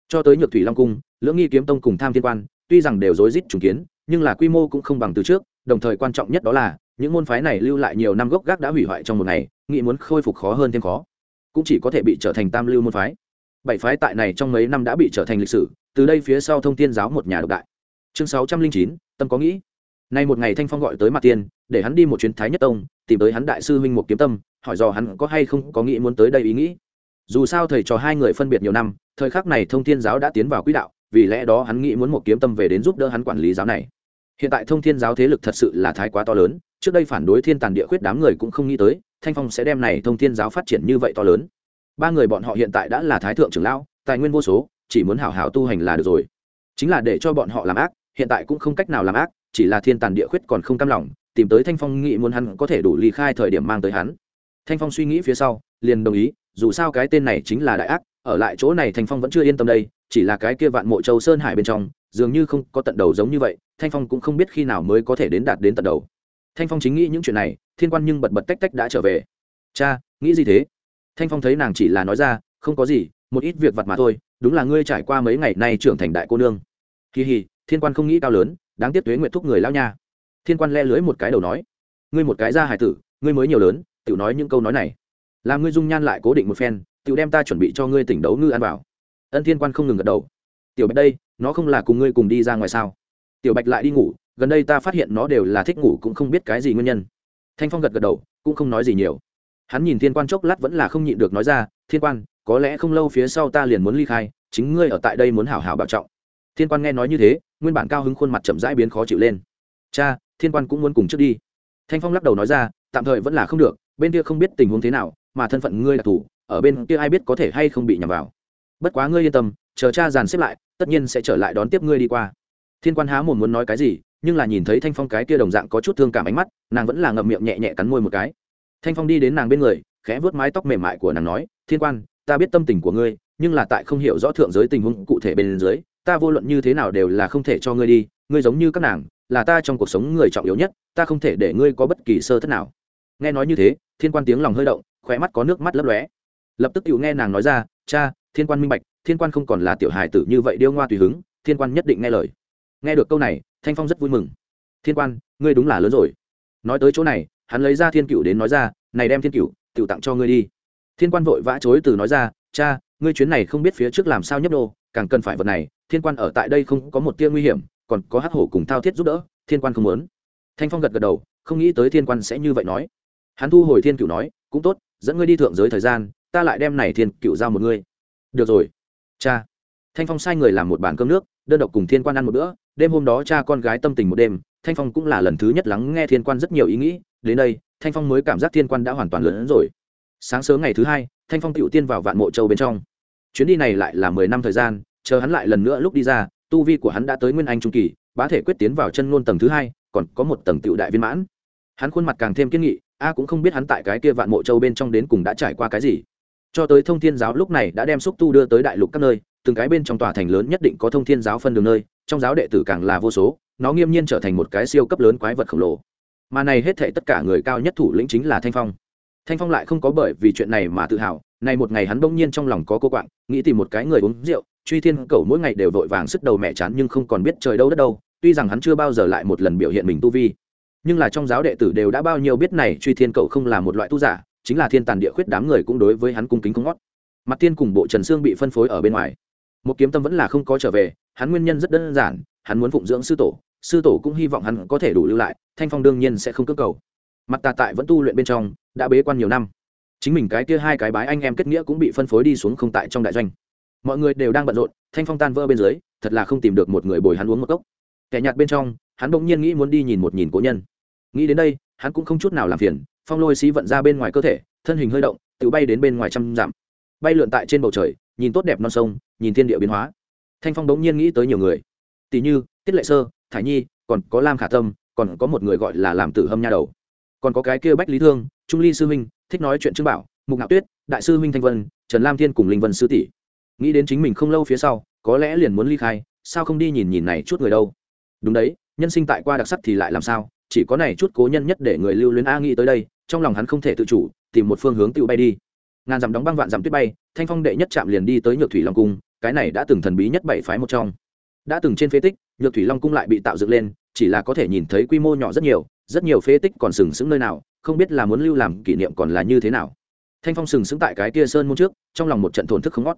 [SPEAKER 1] Cho tới nhược thủy long cung, lưỡng nghi kiếm tông cùng tham thiên quan, tuy rằng đều rối rít trùng kiến, nhưng là quy mô cũng không bằng từ trước, đồng thời quan trọng nhất đó là, những môn phái này lưu lại nhiều năm gốc gác đã hủy hoại trong một ngày, nghĩ muốn khôi phục khó hơn thêm khó, cũng chỉ có thể bị trở thành tam lưu môn phái. Bảy phái tại này trong mấy năm đã bị trở thành lịch sử, từ đây phía sau thông thiên giáo một nhà độc đại. Chương sáu trăm linh chín, tâm có nghĩ. Nay một ngày thanh phong gọi tới mặt tiên, để hắn đi một chuyến thái nhất tông, tìm tới hắn đại sư huynh một kiếm tâm, hỏi dò hắn có hay không có nghĩ muốn tới đây ý nghĩ dù sao thầy trò hai người phân biệt nhiều năm, thời khắc này thông thiên giáo đã tiến vào quỹ đạo, vì lẽ đó hắn nghĩ muốn một kiếm tâm về đến giúp đỡ hắn quản lý giáo này. Hiện tại thông thiên giáo thế lực thật sự là thái quá to lớn, trước đây phản đối thiên tàn địa khuyết đám người cũng không nghĩ tới, thanh phong sẽ đem này thông thiên giáo phát triển như vậy to lớn. Ba người bọn họ hiện tại đã là thái thượng trưởng lão, tài nguyên vô số, chỉ muốn hảo hảo tu hành là được rồi. Chính là để cho bọn họ làm ác, hiện tại cũng không cách nào làm ác, chỉ là thiên tàn địa khuyết còn không cam lòng, tìm tới thanh phong nghĩ muốn hắn có thể đủ ly khai thời điểm mang tới hắn. Thanh phong suy nghĩ phía sau, liền đồng ý dù sao cái tên này chính là đại ác, ở lại chỗ này thanh phong vẫn chưa yên tâm đây, chỉ là cái kia vạn mộ châu sơn hải bên trong, dường như không có tận đầu giống như vậy, thanh phong cũng không biết khi nào mới có thể đến đạt đến tận đầu. Thanh phong chính nghĩ những chuyện này, thiên quan nhưng bật bật tách tách đã trở về. Cha, nghĩ gì thế? Thanh phong thấy nàng chỉ là nói ra, không có gì, một ít việc vặt mà thôi, đúng là ngươi trải qua mấy ngày nay trưởng thành đại cô nương. Kỳ hì thiên quan không nghĩ cao lớn, đáng tiếc tuế nguyện thúc người lao nha. Thiên quan le lưới một cái đầu nói, ngươi một cái ra hải tử, ngươi mới nhiều lớn tự nói những câu nói này làm ngươi dung nhan lại cố định một phen tự đem ta chuẩn bị cho ngươi tỉnh đấu ngư ăn vào. Ân thiên quan không ngừng gật đầu. Tiểu bạch đây, nó không là cùng ngươi cùng đi ra ngoài sao? Tiểu bạch lại đi ngủ, gần đây ta phát hiện nó đều là thích ngủ cũng không biết cái gì nguyên nhân. Thanh phong gật gật đầu, cũng không nói gì nhiều. Hắn nhìn thiên quan chốc lát vẫn là không nhịn được nói ra, thiên quan, có lẽ không lâu phía sau ta liền muốn ly khai, chính ngươi ở tại đây muốn hảo hảo bảo trọng. Thiên quan nghe nói như thế, nguyên bản cao hứng khuôn mặt chậm rãi biến khó chịu lên. Cha, thiên quan cũng muốn cùng trước đi. Thanh phong lắc đầu nói ra, tạm thời vẫn là không được bên kia không biết tình huống thế nào, mà thân phận ngươi là thủ, ở bên kia ai biết có thể hay không bị nhầm vào. Bất quá ngươi yên tâm, chờ cha dàn xếp lại, tất nhiên sẽ trở lại đón tiếp ngươi đi qua. Thiên quan há mồm muốn nói cái gì, nhưng là nhìn thấy thanh phong cái kia đồng dạng có chút thương cảm ánh mắt, nàng vẫn là ngậm miệng nhẹ nhẹ cắn môi một cái. Thanh phong đi đến nàng bên người, khẽ vớt mái tóc mềm mại của nàng nói, thiên quan, ta biết tâm tình của ngươi, nhưng là tại không hiểu rõ thượng giới tình huống cụ thể bên dưới, ta vô luận như thế nào đều là không thể cho ngươi đi, ngươi giống như các nàng, là ta trong cuộc sống người trọng yếu nhất, ta không thể để ngươi có bất kỳ sơ thất nào nghe nói như thế, thiên quan tiếng lòng hơi động, khóe mắt có nước mắt lấp lóe. Lập tức tự nghe nàng nói ra, cha, thiên quan minh bạch, thiên quan không còn là tiểu hài tử như vậy điêu ngoa tùy hứng, thiên quan nhất định nghe lời. Nghe được câu này, thanh phong rất vui mừng. Thiên quan, ngươi đúng là lớn rồi. Nói tới chỗ này, hắn lấy ra thiên cựu đến nói ra, này đem thiên cựu tự tặng cho ngươi đi. Thiên quan vội vã chối từ nói ra, cha, ngươi chuyến này không biết phía trước làm sao nhấp đô càng cần phải vật này, thiên quan ở tại đây không có một tia nguy hiểm, còn có hắc hổ cùng thao thiết giúp đỡ, thiên quan không muốn. Thanh phong gật gật đầu, không nghĩ tới thiên quan sẽ như vậy nói hắn thu hồi thiên cựu nói, cũng tốt, dẫn ngươi đi thượng giới thời gian, ta lại đem này thiên cựu giao một ngươi. Được rồi, cha. Thanh phong sai người làm một bàn cơm nước, đơn độc cùng thiên quan ăn một bữa. Đêm hôm đó cha con gái tâm tình một đêm, thanh phong cũng là lần thứ nhất lắng nghe thiên quan rất nhiều ý nghĩ. Đến đây, thanh phong mới cảm giác thiên quan đã hoàn toàn lớn hơn rồi. Sáng sớm ngày thứ hai, thanh phong tựu tiên vào vạn mộ châu bên trong. Chuyến đi này lại là mười năm thời gian, chờ hắn lại lần nữa lúc đi ra, tu vi của hắn đã tới nguyên anh trung kỳ, bá thể quyết tiến vào chân ngôn tầng thứ hai, còn có một tầng tựu đại viên mãn. Hắn khuôn mặt càng thêm kiên nghị a cũng không biết hắn tại cái kia vạn mộ châu bên trong đến cùng đã trải qua cái gì. Cho tới thông thiên giáo lúc này đã đem xúc tu đưa tới đại lục các nơi, từng cái bên trong tòa thành lớn nhất định có thông thiên giáo phân đường nơi, trong giáo đệ tử càng là vô số, nó nghiêm nhiên trở thành một cái siêu cấp lớn quái vật khổng lồ. Mà này hết thể tất cả người cao nhất thủ lĩnh chính là thanh phong. Thanh phong lại không có bởi vì chuyện này mà tự hào này một ngày hắn bỗng nhiên trong lòng có cô quạng, nghĩ tìm một cái người uống rượu, truy thiên cầu mỗi ngày đều vội vàng sức đầu mẹ chán nhưng không còn biết trời đâu đất đâu, tuy rằng hắn chưa bao giờ lại một lần biểu hiện mình tu vi nhưng là trong giáo đệ tử đều đã bao nhiêu biết này truy thiên cầu không là một loại tu giả, chính là thiên tàn địa khuyết đám người cũng đối với hắn cung kính không ngót. Mặt tiên cùng bộ trần sương bị phân phối ở bên ngoài. Một kiếm tâm vẫn là không có trở về, hắn nguyên nhân rất đơn giản, hắn muốn phụng dưỡng sư tổ sư tổ cũng hy vọng hắn có thể đủ lưu lại, thanh phong đương nhiên sẽ không cưỡng cầu. Mặt tà tại vẫn tu luyện bên trong, đã bế quan nhiều năm. Chính mình cái kia hai cái bái anh em kết nghĩa cũng bị phân phối đi xuống không tại trong đại doanh. Mọi người đều đang bận rộn, thanh phong tan vỡ bên dưới, thật là không tìm được một người bồi hắn uống một cốc. Kẻ nhạt bên trong, hắn bỗng nhiên nghĩ muốn đi nhìn một nhìn cố nhân nghĩ đến đây, hắn cũng không chút nào làm phiền, phong lôi xí vận ra bên ngoài cơ thể, thân hình hơi động, tự bay đến bên ngoài trăm dặm. Bay lượn tại trên bầu trời, nhìn tốt đẹp non sông, nhìn thiên địa biến hóa. Thanh phong bỗng nhiên nghĩ tới nhiều người. Tỷ như, tiết lệ sơ, thải nhi, còn có lam khả tâm, còn có một người gọi là làm tử hâm nha đầu. Còn có cái kia bách lý thương, trung ly sư huynh, thích nói chuyện trương bảo, mục ngạo tuyết, đại sư huynh thanh vân, trần lam thiên cùng linh vân sư tỷ. Nghĩ đến chính mình không lâu phía sau, có lẽ liền muốn ly khai, sao không đi nhìn nhìn này chút người đâu? Đúng đấy, nhân sinh tại qua đặc sắc thì lại làm sao? Chỉ có này chút cố nhân nhất để người lưu luyến a nghĩ tới đây, trong lòng hắn không thể tự chủ, tìm một phương hướng tự bay đi. Ngàn dặm đóng băng vạn dặm tuyết bay, thanh phong đệ nhất chạm liền đi tới nhược thủy long cung, cái này đã từng thần bí nhất bảy phái một trong. Đã từng trên phế tích, nhược thủy long cung lại bị tạo dựng lên, chỉ là có thể nhìn thấy quy mô nhỏ rất nhiều rất nhiều phế tích còn sừng sững nơi nào, không biết là muốn lưu làm kỷ niệm còn là như thế nào. Thanh phong sừng sững tại cái kia sơn môn trước, trong lòng một trận thổn thức không ngót.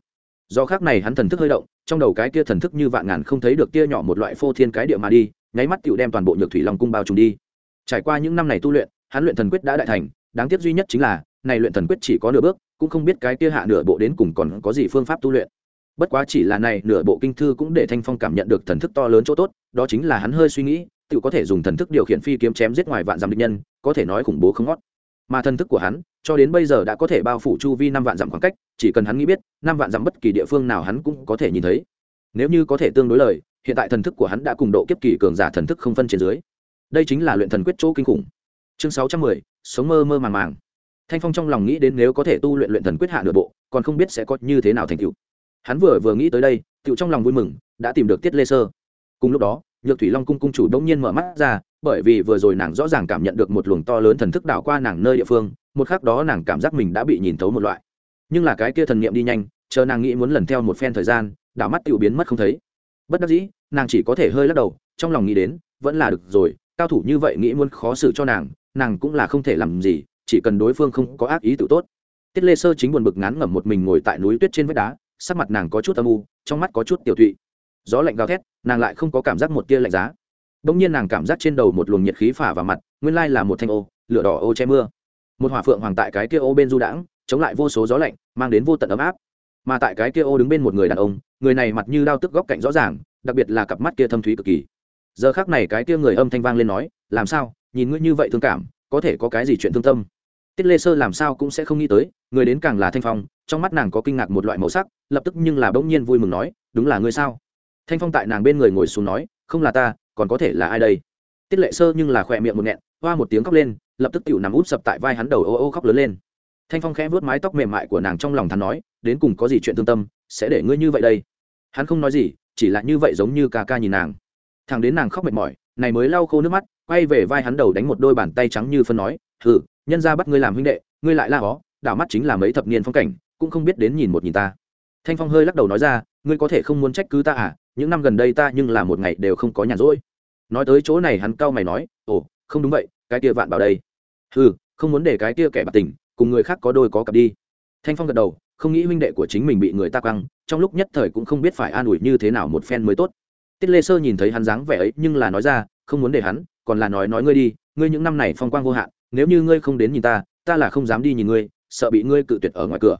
[SPEAKER 1] Do khác này hắn thần thức hơi động, trong đầu cái kia thần thức như vạn ngàn không thấy được tia nhỏ một loại phô thiên cái địa mà đi, nháy mắt tựu đem toàn bộ nhược thủy long cung bao trùm đi trải qua những năm này tu luyện, hắn luyện thần quyết đã đại thành, đáng tiếc duy nhất chính là, này luyện thần quyết chỉ có nửa bước, cũng không biết cái kia hạ nửa bộ đến cùng còn có gì phương pháp tu luyện. Bất quá chỉ là này nửa bộ kinh thư cũng để thanh phong cảm nhận được thần thức to lớn chỗ tốt, đó chính là hắn hơi suy nghĩ, tự có thể dùng thần thức điều khiển phi kiếm chém giết ngoài vạn dặm địch nhân, có thể nói khủng bố không ngót. Mà thần thức của hắn, cho đến bây giờ đã có thể bao phủ chu vi năm vạn dặm khoảng cách, chỉ cần hắn nghĩ biết, năm vạn dặm bất kỳ địa phương nào hắn cũng có thể nhìn thấy. Nếu như có thể tương đối lời, hiện tại thần thức của hắn đã cùng độ kiếp kỳ cường giả thần thức không phân trên dưới đây chính là luyện thần quyết chỗ kinh khủng. Chương sáu trăm mười, sống mơ mơ màng màng. Thanh phong trong lòng nghĩ đến nếu có thể tu luyện luyện thần quyết hạ nửa bộ, còn không biết sẽ có như thế nào thành tựu. Hắn vừa vừa nghĩ tới đây, tựu trong lòng vui mừng, đã tìm được tiết lê sơ. Cùng lúc đó, nhược thủy long cung cung chủ đông nhiên mở mắt ra, bởi vì vừa rồi nàng rõ ràng cảm nhận được một luồng to lớn thần thức đảo qua nàng nơi địa phương, một khắc đó nàng cảm giác mình đã bị nhìn thấu một loại. Nhưng là cái kia thần niệm đi nhanh, chờ nàng nghĩ muốn lần theo một phen thời gian, đảo mắt tựu biến mất không thấy. Bất đắc dĩ, nàng chỉ có thể hơi lắc đầu, trong lòng nghĩ đến, vẫn là được rồi cao thủ như vậy nghĩ muốn khó xử cho nàng nàng cũng là không thể làm gì, chỉ cần đối phương không có ác ý tự tốt. Tiết lê sơ chính buồn bực ngán ngẩm một mình ngồi tại núi tuyết trên vách đá, sắc mặt nàng có chút âm u, trong mắt có chút tiểu thụy gió lạnh gào thét, nàng lại không có cảm giác một tia lạnh giá. Bỗng nhiên nàng cảm giác trên đầu một luồng nhiệt khí phả vào mặt, nguyên lai là một thanh ô, lửa đỏ ô che mưa. Một hỏa phượng hoàng tại cái kia ô bên du đãng, chống lại vô số gió lạnh, mang đến vô tận ấm áp. Mà tại cái kia ô đứng bên một người đàn ông, người này mặt như đao tức góc cạnh rõ ràng, đặc biệt là cặp mắt kia thâm thúy cực kỳ giờ khác này cái kia người âm thanh vang lên nói, làm sao? Nhìn ngươi như vậy thương cảm, có thể có cái gì chuyện thương tâm? Tiết lê sơ làm sao cũng sẽ không nghĩ tới, người đến càng là thanh phong, trong mắt nàng có kinh ngạc một loại màu sắc, lập tức nhưng là bỗng nhiên vui mừng nói, đúng là ngươi sao? Thanh phong tại nàng bên người ngồi xuống nói, không là ta, còn có thể là ai đây? Tiết lệ sơ nhưng là khỏe miệng một nghẹn, hoa một tiếng khóc lên, lập tức tiểu nằm úp sập tại vai hắn đầu ô ô khóc lớn lên. Thanh phong khẽ vuốt mái tóc mềm mại của nàng trong lòng thắn nói, đến cùng có gì chuyện thương tâm, sẽ để ngươi như vậy đây? Hắn không nói gì, chỉ là như vậy giống như ca ca nhìn nàng thằng đến nàng khóc mệt mỏi, này mới lau khô nước mắt, quay về vai hắn đầu đánh một đôi bàn tay trắng như phân nói, hừ, nhân ra bắt ngươi làm huynh đệ, ngươi lại la hó, đảo mắt chính là mấy thập niên phong cảnh, cũng không biết đến nhìn một nhìn ta. Thanh phong hơi lắc đầu nói ra, ngươi có thể không muốn trách cứ ta à những năm gần đây ta nhưng là một ngày đều không có nhàn rỗi. Nói tới chỗ này hắn cau mày nói, ồ, không đúng vậy, cái kia vạn bảo đây. Ừ không muốn để cái kia kẻ bạc tình, cùng người khác có đôi có cặp đi. Thanh phong gật đầu, không nghĩ huynh đệ của chính mình bị người ta quăng, trong lúc nhất thời cũng không biết phải an ủi như thế nào một phen mới tốt tiết lê sơ nhìn thấy hắn dáng vẻ ấy, nhưng là nói ra, không muốn để hắn, còn là nói nói ngươi đi, ngươi những năm này phong quang vô hạn, nếu như ngươi không đến nhìn ta ta là không dám đi nhìn ngươi, sợ bị ngươi cự tuyệt ở ngoài cửa.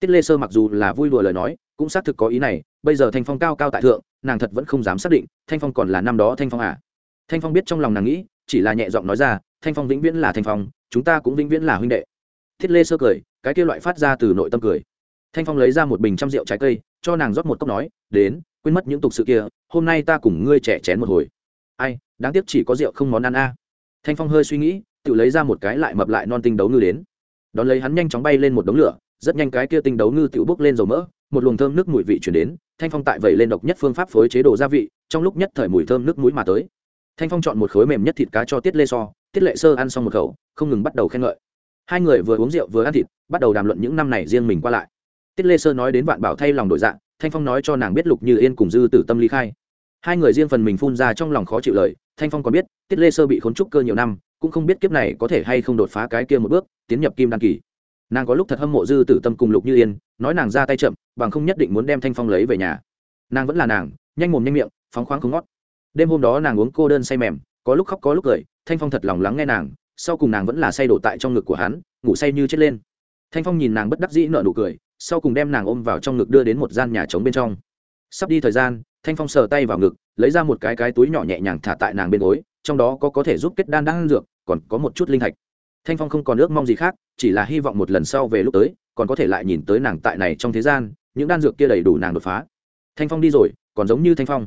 [SPEAKER 1] Tiết lê sơ mặc dù là vui đùa lời nói, cũng xác thực có ý này, bây giờ thanh phong cao cao tại thượng, nàng thật vẫn không dám xác định, thanh phong còn là năm đó thanh phong à. Thanh phong biết trong lòng nàng nghĩ, chỉ là nhẹ giọng nói ra, thanh phong vĩnh viễn là thanh phong, chúng ta cũng vĩnh viễn là huynh đệ. Thiết lê sơ cười, cái kia loại phát ra từ nội tâm cười. Thanh phong lấy ra một bình trăm rượu trái cây, cho nàng rót một cốc nói, đến, quên mất những tục sự kia hôm nay ta cùng ngươi trẻ chén một hồi. Ai, đáng tiếc chỉ có rượu không món ăn a. Thanh phong hơi suy nghĩ, tự lấy ra một cái lại mập lại non tinh đấu ngư đến. Đón lấy hắn nhanh chóng bay lên một đống lửa, rất nhanh cái kia tinh đấu ngư tự bốc lên dầu mỡ, một luồng thơm nước mùi vị chuyển đến, thanh phong tại vẩy lên độc nhất phương pháp phối chế đồ gia vị, trong lúc nhất thời mùi thơm nước mũi mà tới. Thanh phong chọn một khối mềm nhất thịt cá cho tiết lê so, tiết lệ sơ ăn xong một khẩu, không ngừng bắt đầu khen ngợi. Hai người vừa uống rượu vừa ăn thịt, bắt đầu đàm luận những năm này riêng mình qua lại. Tiết lê sơ nói đến vạn bảo thay lòng đổi dạng, thanh phong nói cho nàng biết lục như yên cùng dư tử tâm ly khai hai người riêng phần mình phun ra trong lòng khó chịu lời, thanh phong còn biết, tiết lê sơ bị khốn trúc cơ nhiều năm, cũng không biết kiếp này có thể hay không đột phá cái kia một bước, tiến nhập kim đan kỳ. Nàng có lúc thật hâm mộ dư tử tâm cùng lục như yên, nói nàng ra tay chậm, bằng không nhất định muốn đem thanh phong lấy về nhà. Nàng vẫn là nàng, nhanh mồm nhanh miệng, phóng khoáng không ngót. Đêm hôm đó nàng uống cô đơn say mềm, có lúc khóc có lúc cười, thanh phong thật lòng lắng nghe nàng, sau cùng nàng vẫn là say đổ tại trong ngực của hắn, ngủ say như chết lên. Thanh phong nhìn nàng bất đắc dĩ nợ nụ cười, sau cùng đem nàng ôm vào trong ngực đưa đến một gian nhà trống bên trong. Sắp đi thời gian thanh phong sờ tay vào ngực, lấy ra một cái cái túi nhỏ nhẹ nhàng thả tại nàng bên gối, trong đó có có thể giúp kết đan đang dược, còn có một chút linh thạch. Thanh phong không còn ước mong gì khác, chỉ là hy vọng một lần sau về lúc tới, còn có thể lại nhìn tới nàng tại này trong thế gian, những đan dược kia đầy đủ nàng đột phá. Thanh phong đi rồi, còn giống như thanh phong.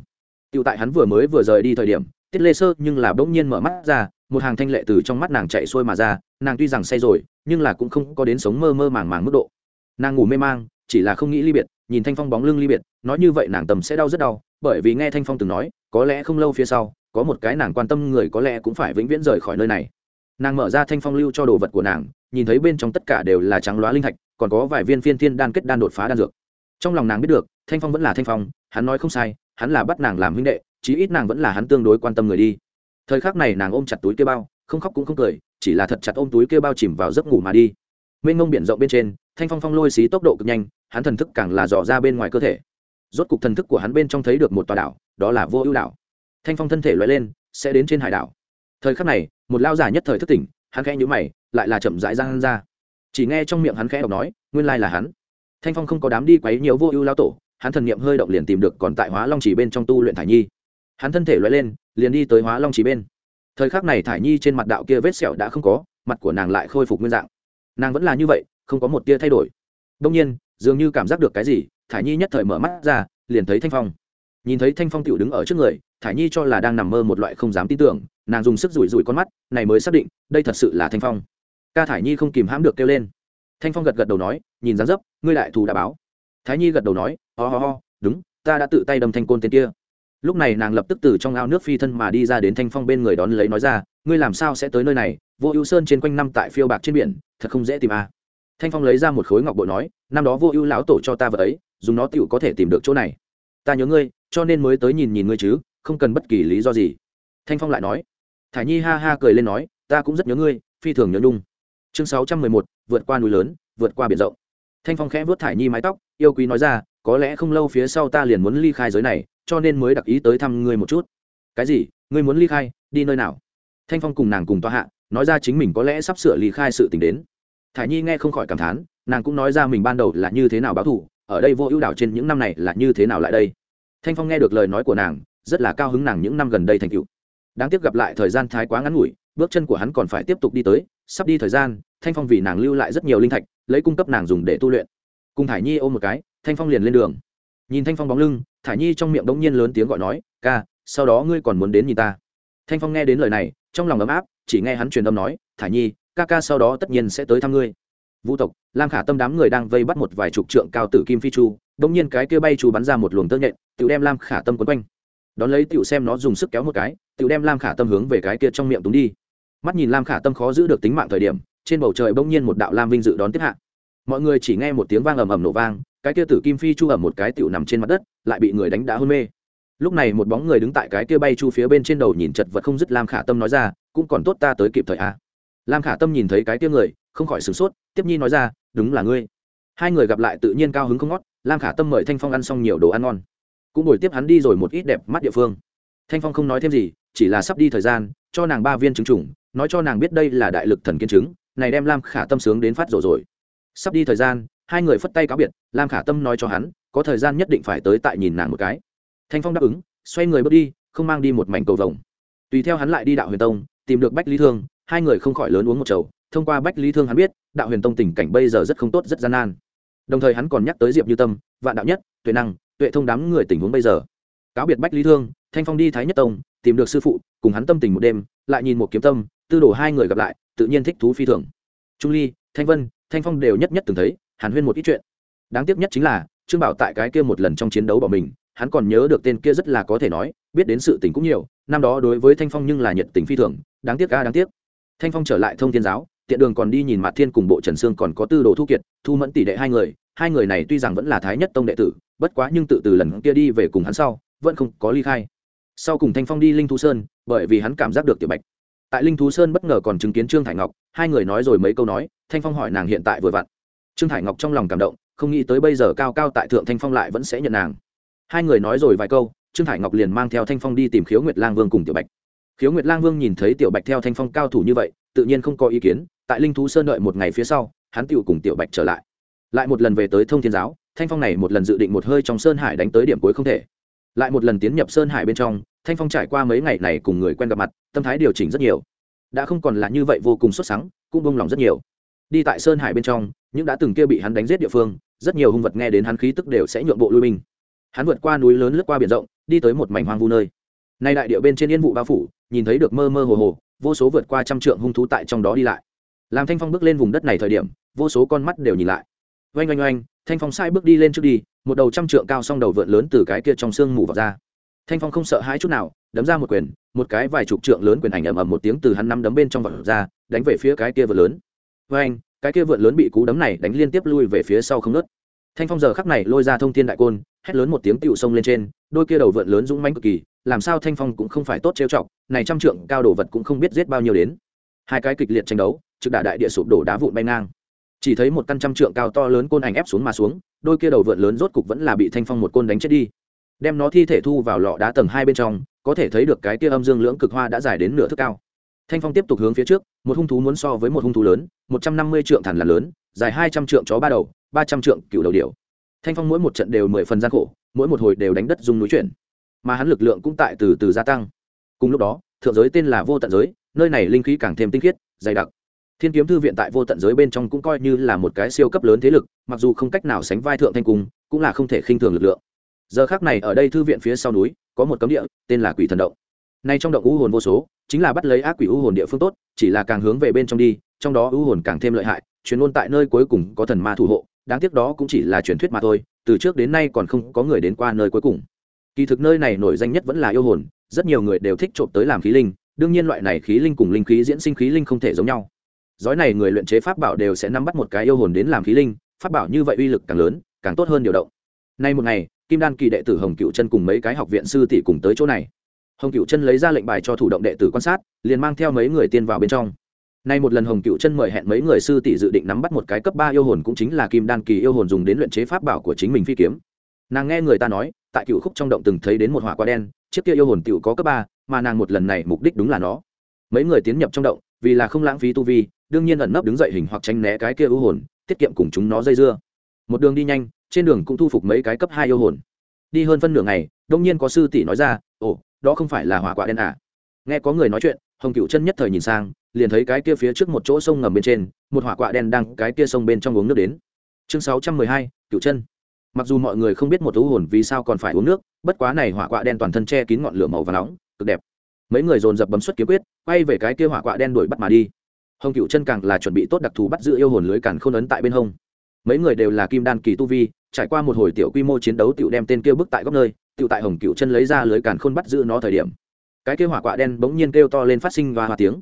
[SPEAKER 1] Tựu tại hắn vừa mới vừa rời đi thời điểm, tiết lê sơ nhưng là bỗng nhiên mở mắt ra, một hàng thanh lệ từ trong mắt nàng chạy xuôi mà ra, nàng tuy rằng say rồi, nhưng là cũng không có đến sống mơ mơ màng màng mức độ. Nàng ngủ mê mang, chỉ là không nghĩ ly biệt, nhìn thanh phong bóng lưng ly biệt, nói như vậy nàng tầm sẽ đau rất đau bởi vì nghe thanh phong từng nói, có lẽ không lâu phía sau, có một cái nàng quan tâm người có lẽ cũng phải vĩnh viễn rời khỏi nơi này. Nàng mở ra thanh phong lưu cho đồ vật của nàng, nhìn thấy bên trong tất cả đều là trắng loá linh thạch, còn có vài viên phiên thiên đan kết đan đột phá đan dược. Trong lòng nàng biết được, thanh phong vẫn là thanh phong, hắn nói không sai, hắn là bắt nàng làm huynh đệ, chí ít nàng vẫn là hắn tương đối quan tâm người đi. Thời khắc này nàng ôm chặt túi kia bao, không khóc cũng không cười, chỉ là thật chặt ôm túi kia bao chìm vào giấc ngủ mà đi. Mênh ngông biển rộng bên trên, thanh phong phong lôi xí tốc độ cực nhanh, hắn thần thức càng là dò ra bên ngoài cơ thể rốt cục thần thức của hắn bên trong thấy được một tòa đảo, đó là vô ưu đảo. Thanh phong thân thể loại lên, sẽ đến trên hải đảo. Thời khắc này, một lao giả nhất thời thức tỉnh, hắn khẽ nhữ mày, lại là chậm rãi ra hắn ra. Chỉ nghe trong miệng hắn khẽ đọc nói, nguyên lai là hắn. Thanh phong không có đám đi quấy nhiều vô ưu lao tổ, hắn thần niệm hơi động liền tìm được còn tại hóa long chỉ bên trong tu luyện thải nhi. Hắn thân thể loại lên, liền đi tới hóa long chỉ bên. Thời khắc này thải nhi trên mặt đạo kia vết sẹo đã không có, mặt của nàng lại khôi phục nguyên dạng. Nàng vẫn là như vậy, không có một tia thay đổi. Đông nhiên, dường như cảm giác được cái gì thải nhi nhất thời mở mắt ra, liền thấy thanh phong. Nhìn thấy thanh phong tiểu đứng ở trước người, thải nhi cho là đang nằm mơ một loại không dám tin tưởng, nàng dùng sức rủi rủi con mắt, này mới xác định, đây thật sự là thanh phong. Ca thải nhi không kìm hãm được kêu lên. Thanh phong gật gật đầu nói, nhìn dáng dấp, ngươi đại thù đã báo. Thái nhi gật đầu nói, ho ho ho, đúng, ta đã tự tay đâm thanh côn tên kia. Lúc này nàng lập tức từ trong ao nước phi thân mà đi ra đến thanh phong bên người đón lấy nói ra, ngươi làm sao sẽ tới nơi này, vô ưu sơn trên quanh năm tại phiêu bạc trên biển, thật không dễ tìm à. thanh phong lấy ra một khối ngọc bội nói, năm đó vô ưu lão tổ cho ta vật ấy dùng nó tựu có thể tìm được chỗ này. Ta nhớ ngươi, cho nên mới tới nhìn nhìn ngươi chứ, không cần bất kỳ lý do gì. Thanh phong lại nói. Thả nhi ha ha cười lên nói, ta cũng rất nhớ ngươi, phi thường nhớ nhung. Chương sáu trăm mười một, vượt qua núi lớn, vượt qua biển rộng. Thanh phong khẽ vớt thải nhi mái tóc, yêu quý nói ra, có lẽ không lâu phía sau ta liền muốn ly khai giới này, cho nên mới đặc ý tới thăm ngươi một chút. Cái gì? Ngươi muốn ly khai? Đi nơi nào? Thanh phong cùng nàng cùng tòa hạ, nói ra chính mình có lẽ sắp sửa ly khai sự t ì n h đến. Thải nhi nghe không khỏi cảm thán, nàng cũng nói ra mình ban đầu là như thế nào báo thù ở đây vô ưu đảo trên những năm này là như thế nào lại đây? Thanh phong nghe được lời nói của nàng, rất là cao hứng nàng những năm gần đây thành cựu đáng tiếc gặp lại thời gian thái quá ngắn ngủi, bước chân của hắn còn phải tiếp tục đi tới. Sắp đi thời gian, thanh phong vì nàng lưu lại rất nhiều linh thạch, lấy cung cấp nàng dùng để tu luyện. Cùng thải nhi ôm một cái, thanh phong liền lên đường. Nhìn thanh phong bóng lưng, thải nhi trong miệng đống nhiên lớn tiếng gọi nói, ca, sau đó ngươi còn muốn đến nhìn ta? Thanh phong nghe đến lời này, trong lòng ấm áp, chỉ nghe hắn truyền âm nói, thải nhi, ca ca sau đó tất nhiên sẽ tới thăm ngươi vũ tộc, lam khả tâm đám người đang vây bắt một vài chục trượng cao tử kim phi chu đống nhiên cái kia bay chu bắn ra một luồng tơ nhện tự đem lam khả tâm quấn quanh. Đón lấy tựu xem nó dùng sức kéo một cái tựu đem lam khả tâm hướng về cái kia trong miệng túng đi. Mắt nhìn lam khả tâm khó giữ được tính mạng thời điểm, trên bầu trời bỗng nhiên một đạo lam vinh dự đón tiếp hạ. Mọi người chỉ nghe một tiếng vang ầm ầm nổ vang, cái kia tử kim phi chu ẩm một cái tiểu nằm trên mặt đất, lại bị người đánh đã hôn mê. Lúc này một bóng người đứng tại cái kia bay chu phía bên trên đầu nhìn chật vật không dứt lam khả tâm nói ra, cũng còn tốt ta tới kịp thời à lam khả tâm nhìn thấy cái kia người, không khỏi sửng sốt, tiếp nhi nói ra, đúng là ngươi. Hai người gặp lại tự nhiên cao hứng không ngót, lam khả tâm mời thanh phong ăn xong nhiều đồ ăn ngon. Cũng đổi tiếp hắn đi rồi một ít đẹp mắt địa phương. Thanh phong không nói thêm gì, chỉ là sắp đi thời gian, cho nàng ba viên trứng chủng nói cho nàng biết đây là đại lực thần kiên chứng này đem lam khả tâm sướng đến phát rồi rồi. Sắp đi thời gian, hai người phất tay cáo biệt, lam khả tâm nói cho hắn, có thời gian nhất định phải tới tại nhìn nàng một cái. Thanh phong đáp ứng, xoay người bước đi, không mang đi một mảnh cầu vồng. Tùy theo hắn lại đi đạo huyền tông, tìm được bách lý thương hai người không khỏi lớn uống một chầu, thông qua bách lý thương hắn biết, đạo huyền tông tình cảnh bây giờ rất không tốt, rất gian nan. Đồng thời hắn còn nhắc tới diệp như tâm, vạn đạo nhất, tuệ năng, tuệ thông đám người tình huống bây giờ. Cáo biệt bách lý thương, thanh phong đi thái nhất tông, tìm được sư phụ, cùng hắn tâm tình một đêm, lại nhìn một kiếm tâm, tư đồ hai người gặp lại, tự nhiên thích thú phi thường. Trung ly, thanh vân, thanh phong đều nhất nhất từng thấy, hàn huyên một ít chuyện. Đáng tiếc nhất chính là, trương bảo tại cái kia một lần trong chiến đấu bỏ mình, hắn còn nhớ được tên kia rất là có thể nói, biết đến sự tình cũng nhiều, năm đó đối với thanh phong nhưng là nhiệt tình phi thường, đáng tiếc ca đáng tiếc thanh phong trở lại thông thiên giáo, tiện đường còn đi nhìn mặt thiên cùng bộ trần sương còn có tư đồ thu kiệt, thu mẫn tỷ đệ hai người hai người này tuy rằng vẫn là thái nhất tông đệ tử, bất quá nhưng tự từ lần kia đi về cùng hắn sau, vẫn không có ly khai. Sau cùng thanh phong đi linh thu sơn, bởi vì hắn cảm giác được tiểu bạch. Tại linh thú sơn bất ngờ còn chứng kiến trương thải ngọc, hai người nói rồi mấy câu nói, thanh phong hỏi nàng hiện tại vừa vặn. Trương thải ngọc trong lòng cảm động, không nghĩ tới bây giờ cao cao tại thượng thanh phong lại vẫn sẽ nhận nàng. Hai người nói rồi vài câu, trương thải ngọc liền mang theo thanh phong đi tìm khiếu nguyệt lang vương cùng tiểu bạch khiếu nguyệt lang vương nhìn thấy tiểu bạch theo thanh phong cao thủ như vậy tự nhiên không có ý kiến tại linh thú sơn đợi một ngày phía sau hắn tựu cùng tiểu bạch trở lại. Lại một lần về tới thông thiên giáo thanh phong này một lần dự định một hơi trong sơn hải đánh tới điểm cuối không thể. Lại một lần tiến nhập sơn hải bên trong thanh phong trải qua mấy ngày này cùng người quen gặp mặt tâm thái điều chỉnh rất nhiều. Đã không còn là như vậy vô cùng xuất sắc, cũng bông lòng rất nhiều. Đi tại sơn hải bên trong những đã từng kia bị hắn đánh giết địa phương rất nhiều hung vật nghe đến hắn khí tức đều sẽ nhượng bộ lui mình. hắn vượt qua núi lớn lướt qua biển rộng đi tới một mảnh hoang vu nơi nay đại điệu bên trên yên vụ bao phủ, nhìn thấy được mơ mơ hồ hồ, vô số vượt qua trăm trượng hung thú tại trong đó đi lại. Làm thanh phong bước lên vùng đất này thời điểm, vô số con mắt đều nhìn lại. Oanh oanh oanh, thanh phong sai bước đi lên trước đi, một đầu trăm trượng cao song đầu vượn lớn từ cái kia trong sương mù vào ra. Thanh phong không sợ hãi chút nào, đấm ra một quyền, một cái vài chục trượng lớn quyền ảnh ầm ầm một tiếng từ hắn nắm đấm bên trong vật ra, đánh về phía cái kia vượn lớn. Oanh, cái kia vượn lớn bị cú đấm này đánh liên tiếp lui về phía sau không nớt thanh phong giờ khắc này lôi ra thông thiên đại côn, hét lớn một tiếng tựu sông lên trên, đôi kia đầu vượn lớn dũng mánh cực kỳ làm sao thanh phong cũng không phải tốt trêu chọc, này trăm trượng cao đồ vật cũng không biết giết bao nhiêu đến. Hai cái kịch liệt tranh đấu, trực đả đại địa sụp đổ đá vụn bay ngang. Chỉ thấy một căn trăm trượng cao to lớn côn ảnh ép xuống mà xuống, đôi kia đầu vượn lớn rốt cục vẫn là bị thanh phong một côn đánh chết đi. Đem nó thi thể thu vào lọ đá tầng hai bên trong, có thể thấy được cái kia âm dương lưỡng cực hoa đã dài đến nửa thước cao. Thanh phong tiếp tục hướng phía trước, một hung thú muốn so với một hung thú lớn, một trăm năm mươi trượng thản là lớn, dài hai trăm trượng chó ba đầu, ba trăm trượng cựu đầu điểu. Thanh phong mỗi một trận đều mười phần gian khổ, mỗi một hồi đều đánh đất dung núi chuyển mà hắn lực lượng cũng tại từ từ gia tăng. Cùng lúc đó, thượng giới tên là vô tận giới, nơi này linh khí càng thêm tinh khiết, dày đặc. Thiên kiếm thư viện tại vô tận giới bên trong cũng coi như là một cái siêu cấp lớn thế lực, mặc dù không cách nào sánh vai thượng thanh cung, cũng là không thể khinh thường lực lượng. Giờ khác này ở đây thư viện phía sau núi, có một cấm địa, tên là quỷ thần động. Nay trong động u hồn vô số, chính là bắt lấy ác quỷ u hồn địa phương tốt, chỉ là càng hướng về bên trong đi, trong đó u hồn càng thêm lợi hại, truyền ngôn tại nơi cuối cùng có thần ma thủ hộ, đáng tiếc đó cũng chỉ là truyền thuyết mà thôi, từ trước đến nay còn không có người đến qua nơi cuối cùng kỳ thực nơi này nổi danh nhất vẫn là yêu hồn, rất nhiều người đều thích trộm tới làm khí linh, đương nhiên loại này khí linh cùng linh khí diễn sinh khí linh không thể giống nhau. Giói này người luyện chế pháp bảo đều sẽ nắm bắt một cái yêu hồn đến làm khí linh, pháp bảo như vậy uy lực càng lớn, càng tốt hơn điều động. Nay một ngày, kim đan kỳ đệ tử hồng cựu chân cùng mấy cái học viện sư tỷ cùng tới chỗ này. Hồng cựu chân lấy ra lệnh bài cho thủ động đệ tử quan sát, liền mang theo mấy người tiên vào bên trong. Nay một lần hồng cựu chân mời hẹn mấy người sư tỷ dự định nắm bắt một cái cấp ba yêu hồn cũng chính là kim đan kỳ yêu hồn dùng đến luyện chế pháp bảo của chính mình phi kiếm. Nàng nghe người ta nói tại cựu khúc trong động từng thấy đến một hỏa quả đen, chiếc kia yêu hồn tiểu có cấp ba, mà nàng một lần này mục đích đúng là nó. Mấy người tiến nhập trong động, vì là không lãng phí tu vi, đương nhiên ẩn nấp đứng dậy hình hoặc tránh né cái kia yêu hồn, tiết kiệm cùng chúng nó dây dưa. Một đường đi nhanh, trên đường cũng thu phục mấy cái cấp hai yêu hồn. Đi hơn phân nửa ngày đông nhiên có sư tỷ nói ra, ồ, đó không phải là hỏa quả đen à? Nghe có người nói chuyện, hồng cựu chân nhất thời nhìn sang, liền thấy cái kia phía trước một chỗ sông ngầm bên trên, một hỏa quạ đen đang cái kia sông bên trong uống nước đến. Chương sáu trăm mười hai cựu chân mặc dù mọi người không biết một thú hồn vì sao còn phải uống nước, bất quá này hỏa quạ đen toàn thân che kín ngọn lửa màu và nóng, cực đẹp. Mấy người dồn dập bấm xuất kiếm quyết, quay về cái kia hỏa quạ đen đuổi bắt mà đi. Hồng cựu chân càng là chuẩn bị tốt đặc thù bắt giữ yêu hồn lưới càn k h ô n ấn tại bên hông. Mấy người đều là kim đan kỳ tu vi, trải qua một hồi tiểu quy mô chiến đấu tiểu đem tên kia bức tại góc nơi, tiểu tại hồng cựu chân lấy ra lưới càn khôn bắt giữ nó thời điểm. Cái kia hỏa quạ đen bỗng nhiên kêu to lên phát sinh và hoa tiếng.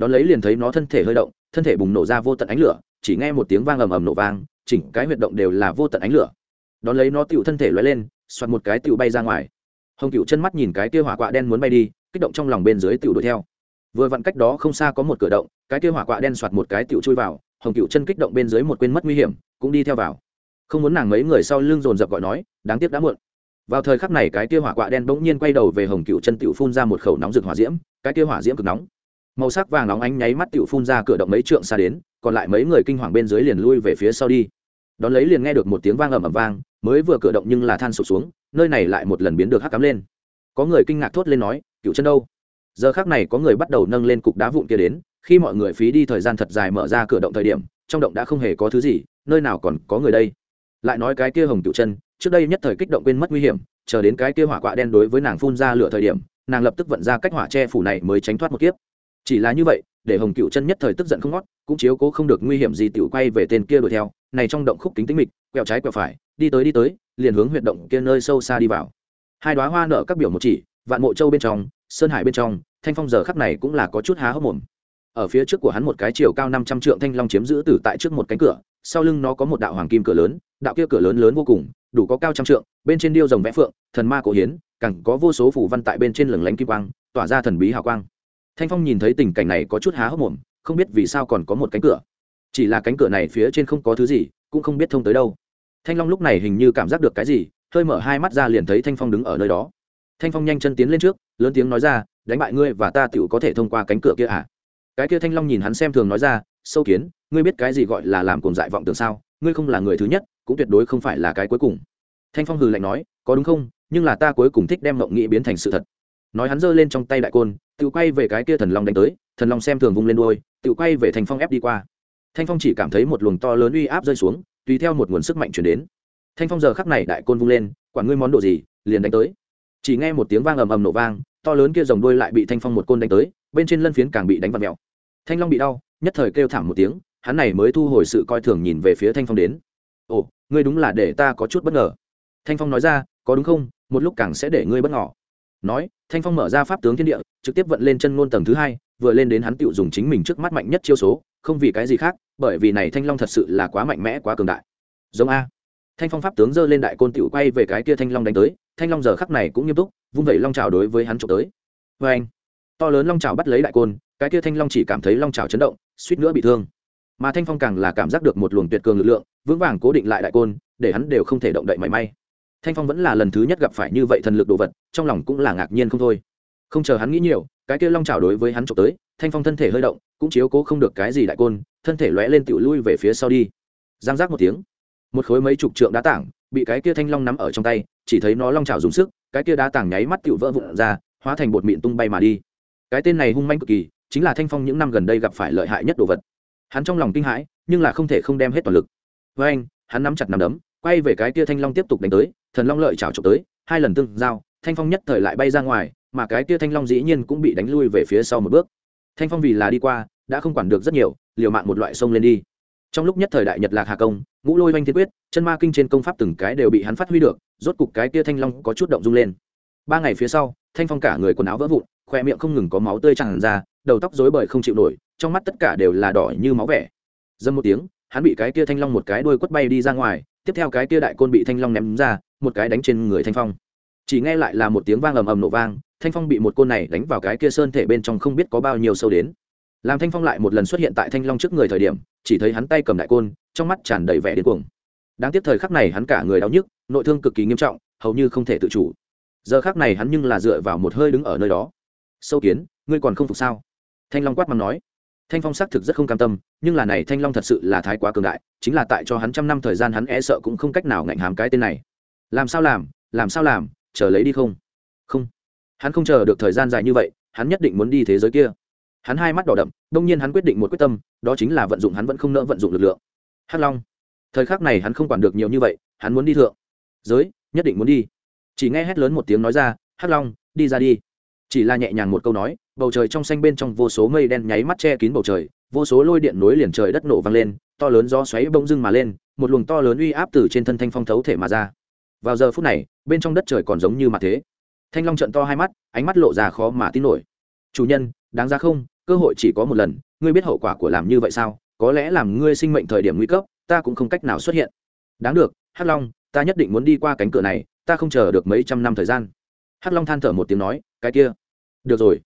[SPEAKER 1] Đón lấy liền thấy nó thân thể hơi động, thân thể bùng nổ ra vô tận ánh lửa, chỉ nghe một tiếng vang ầm ầm nổ vang, chỉnh cái huyệt động đều là vô tận ánh lửa đón lấy nó tựu thân thể lóe lên xoặt một cái tựu bay ra ngoài. Hồng cựu chân mắt nhìn cái kia hỏa quạ đen muốn bay đi, kích động trong lòng bên dưới tựu đuổi theo. Vừa vặn cách đó không xa có một cửa động, cái kia hỏa quạ đen xoạt một cái tựu chui vào, hồng cựu chân kích động bên dưới một quên mất nguy hiểm, cũng đi theo vào. Không muốn nàng mấy người sau lưng dồn dập gọi nói, đáng tiếc đã muộn. Vào thời khắc này cái kia hỏa quạ đen bỗng nhiên quay đầu về hồng cựu chân tựu phun ra một khẩu nóng rực hỏa diễm, cái kia hỏa diễm cực nóng. Màu sắc vàng nóng ánh nháy mắt tựu phun ra cửa động mấy trượng xa đến, còn lại mấy người kinh hoàng bên dưới liền lui về phía sau đi đón lấy liền nghe được một tiếng vang ầm ầm vang, mới vừa cửa động nhưng là than sụp xuống, nơi này lại một lần biến được hắc cắm lên. Có người kinh ngạc thốt lên nói, cựu chân đâu? Giờ khác này có người bắt đầu nâng lên cục đá vụn kia đến, khi mọi người phí đi thời gian thật dài mở ra cửa động thời điểm, trong động đã không hề có thứ gì, nơi nào còn có người đây? Lại nói cái kia hồng cựu chân, trước đây nhất thời kích động quên mất nguy hiểm, chờ đến cái kia hỏa quạ đen đối với nàng phun ra lửa thời điểm, nàng lập tức vận ra cách hỏa che phủ này mới tránh thoát một kiếp. Chỉ là như vậy, để hồng cựu chân nhất thời tức giận không ngót cũng chiếu cố không được nguy hiểm gì, tiểu quay về tên kia đuổi theo. Này trong động khúc kính tính mịch, quẹo trái quẹo phải, đi tới đi tới, liền hướng huyệt động kia nơi sâu xa đi vào. Hai đóa hoa nở các biểu một chỉ, vạn mộ châu bên trong, sơn hải bên trong, thanh phong giờ khắc này cũng là có chút há hốc mồm. Ở phía trước của hắn một cái chiều cao năm trăm trượng thanh long chiếm giữ tử tại trước một cánh cửa, sau lưng nó có một đạo hoàng kim cửa lớn, đạo kia cửa lớn lớn vô cùng, đủ có cao trăm trượng, bên trên điêu rồng vẽ phượng, thần ma cổ hiến, càng có vô số phủ văn tại bên trên lửng lánh kim quang, tỏa ra thần bí hào quang. Thanh phong nhìn thấy tình cảnh này có chút há hốc mồm không biết vì sao còn có một cánh cửa. Chỉ là cánh cửa này phía trên không có thứ gì, cũng không biết thông tới đâu. Thanh long lúc này hình như cảm giác được cái gì, hơi mở hai mắt ra liền thấy thanh phong đứng ở nơi đó. Thanh phong nhanh chân tiến lên trước, lớn tiếng nói ra, đánh bại ngươi và ta tựu có thể thông qua cánh cửa kia à? Cái kia thanh long nhìn hắn xem thường nói ra, sâu kiến, ngươi biết cái gì gọi là làm cùng dại vọng tưởng sao? Ngươi không là người thứ nhất, cũng tuyệt đối không phải là cái cuối cùng. Thanh phong hừ lạnh nói, có đúng không? Nhưng là ta cuối cùng thích đem mộng nghĩ biến thành sự thật. Nói hắn giơ lên trong tay đại côn, tự quay về cái kia thần long đánh tới thần long xem thường vung lên đôi tự quay về thanh phong ép đi qua. Thanh phong chỉ cảm thấy một luồng to lớn uy áp rơi xuống, tùy theo một nguồn sức mạnh chuyển đến. Thanh phong giờ khắc này đại côn vung lên, quản ngươi món đồ gì, liền đánh tới. Chỉ nghe một tiếng vang ầm ầm nổ vang, to lớn kia dòng đuôi lại bị thanh phong một côn đánh tới, bên trên lân phiến càng bị đánh vặt mèo. Thanh long bị đau, nhất thời kêu thảm một tiếng, hắn này mới thu hồi sự coi thường nhìn về phía thanh phong đến. Ồ, ngươi đúng là để ta có chút bất ngờ. Thanh phong nói ra, có đúng không? Một lúc càng sẽ để ngươi bất ngờ. Nói thanh phong mở ra pháp tướng thiên địa, trực tiếp vận lên chân ngôn tầng thứ hai, vừa lên đến hắn tựu dùng chính mình trước mắt mạnh nhất chiêu số, không vì cái gì khác, bởi vì này thanh long thật sự là quá mạnh mẽ, quá cường đại. Giống a. Thanh phong pháp tướng giơ lên đại côn tựu quay về cái kia thanh long đánh tới, thanh long giờ khắc này cũng nghiêm túc, vung vẩy long trào đối với hắn trộm tới. Vê anh to lớn long trào bắt lấy đại côn, cái kia thanh long chỉ cảm thấy long trào chấn động, suýt nữa bị thương. Mà thanh phong càng là cảm giác được một luồng tuyệt cường lực lượng, vững vàng cố định lại đại côn, để hắn đều không thể động đậy mảy may thanh phong vẫn là lần thứ nhất gặp phải như vậy thần lực đồ vật, trong lòng cũng là ngạc nhiên không thôi. Không chờ hắn nghĩ nhiều, cái kia long trào đối với hắn trộm tới, thanh phong thân thể hơi động, cũng chiếu cố không được cái gì đại côn, thân thể lóe lên tựu lui về phía sau đi. Giang giác một tiếng, một khối mấy chục trượng đá tảng bị cái kia thanh long nắm ở trong tay, chỉ thấy nó long trào dùng sức, cái kia đá tảng nháy mắt tựu vỡ vụn ra, hóa thành bột mịn tung bay mà đi. Cái tên này hung manh cực kỳ, chính là thanh phong những năm gần đây gặp phải lợi hại nhất đồ vật. Hắn trong lòng kinh hãi, nhưng là không thể không đem hết toàn lực. Với anh, hắn nắm chặt nắm đấm quay về cái kia thanh long tiếp tục đánh tới, thần long lợi chảo trộm tới, hai lần tương giao, thanh phong nhất thời lại bay ra ngoài, mà cái kia thanh long dĩ nhiên cũng bị đánh lui về phía sau một bước. Thanh phong vì là đi qua, đã không quản được rất nhiều, liều mạng một loại sông lên đi. Trong lúc nhất thời đại nhật lạc hà công, ngũ lôi oanh thiên quyết, chân ma kinh trên công pháp từng cái đều bị hắn phát huy được, rốt cục cái kia thanh long có chút động rung lên. Ba ngày phía sau, thanh phong cả người quần áo vỡ vụn khoe miệng không ngừng có máu tươi tràn ra, đầu tóc rối bời không chịu nổi, trong mắt tất cả đều là đỏ như máu vẻ. Dâm một tiếng, hắn bị cái kia thanh long một cái đuôi quất bay đi ra ngoài tiếp theo cái kia đại côn bị thanh long ném ra, một cái đánh trên người thanh phong. Chỉ nghe lại là một tiếng vang ầm ầm nổ vang, thanh phong bị một côn này đánh vào cái kia sơn thể bên trong không biết có bao nhiêu sâu đến. Làm thanh phong lại một lần xuất hiện tại thanh long trước người thời điểm, chỉ thấy hắn tay cầm đại côn, trong mắt tràn đầy vẻ điên cuồng. Đáng tiếc thời khắc này hắn cả người đau nhức, nội thương cực kỳ nghiêm trọng, hầu như không thể tự chủ. Giờ khắc này hắn nhưng là dựa vào một hơi đứng ở nơi đó. Sâu kiến, ngươi còn không phục sao? Thanh long quát mắng nói thanh phong xác thực rất không cam tâm, nhưng là này thanh long thật sự là thái quá cường đại, chính là tại cho hắn trăm năm thời gian hắn e sợ cũng không cách nào ngạnh hàm cái tên này. Làm sao làm làm sao làm, chờ lấy đi không? Không. Hắn không chờ được thời gian dài như vậy, hắn nhất định muốn đi thế giới kia. Hắn hai mắt đỏ đậm đông nhiên hắn quyết định một quyết tâm, đó chính là vận dụng hắn vẫn không nỡ vận dụng lực lượng. Hắc long. Thời khắc này hắn không quản được nhiều như vậy, hắn muốn đi thượng. Giới, nhất định muốn đi. Chỉ nghe hét lớn một tiếng nói ra, hắc long, đi ra đi. Chỉ là nhẹ nhàng một câu nói bầu trời trong xanh bên trong vô số mây đen nháy mắt che kín bầu trời, vô số lôi điện nối liền trời đất nổ vang lên, to lớn gió xoáy bông dưng mà lên, một luồng to lớn uy áp từ trên thân thanh phong thấu thể mà ra. Vào giờ phút này, bên trong đất trời còn giống như mặt thế. Thanh long trận to hai mắt, ánh mắt lộ ra khó mà tin nổi. Chủ nhân, đáng ra không? Cơ hội chỉ có một lần, ngươi biết hậu quả của làm như vậy sao? Có lẽ làm ngươi sinh mệnh thời điểm nguy cấp, ta cũng không cách nào xuất hiện. Đáng được, hắc long, ta nhất định muốn đi qua cánh cửa này, ta không chờ được mấy trăm năm thời gian. Hắc long than thở một tiếng nói, cái kia. Được rồi.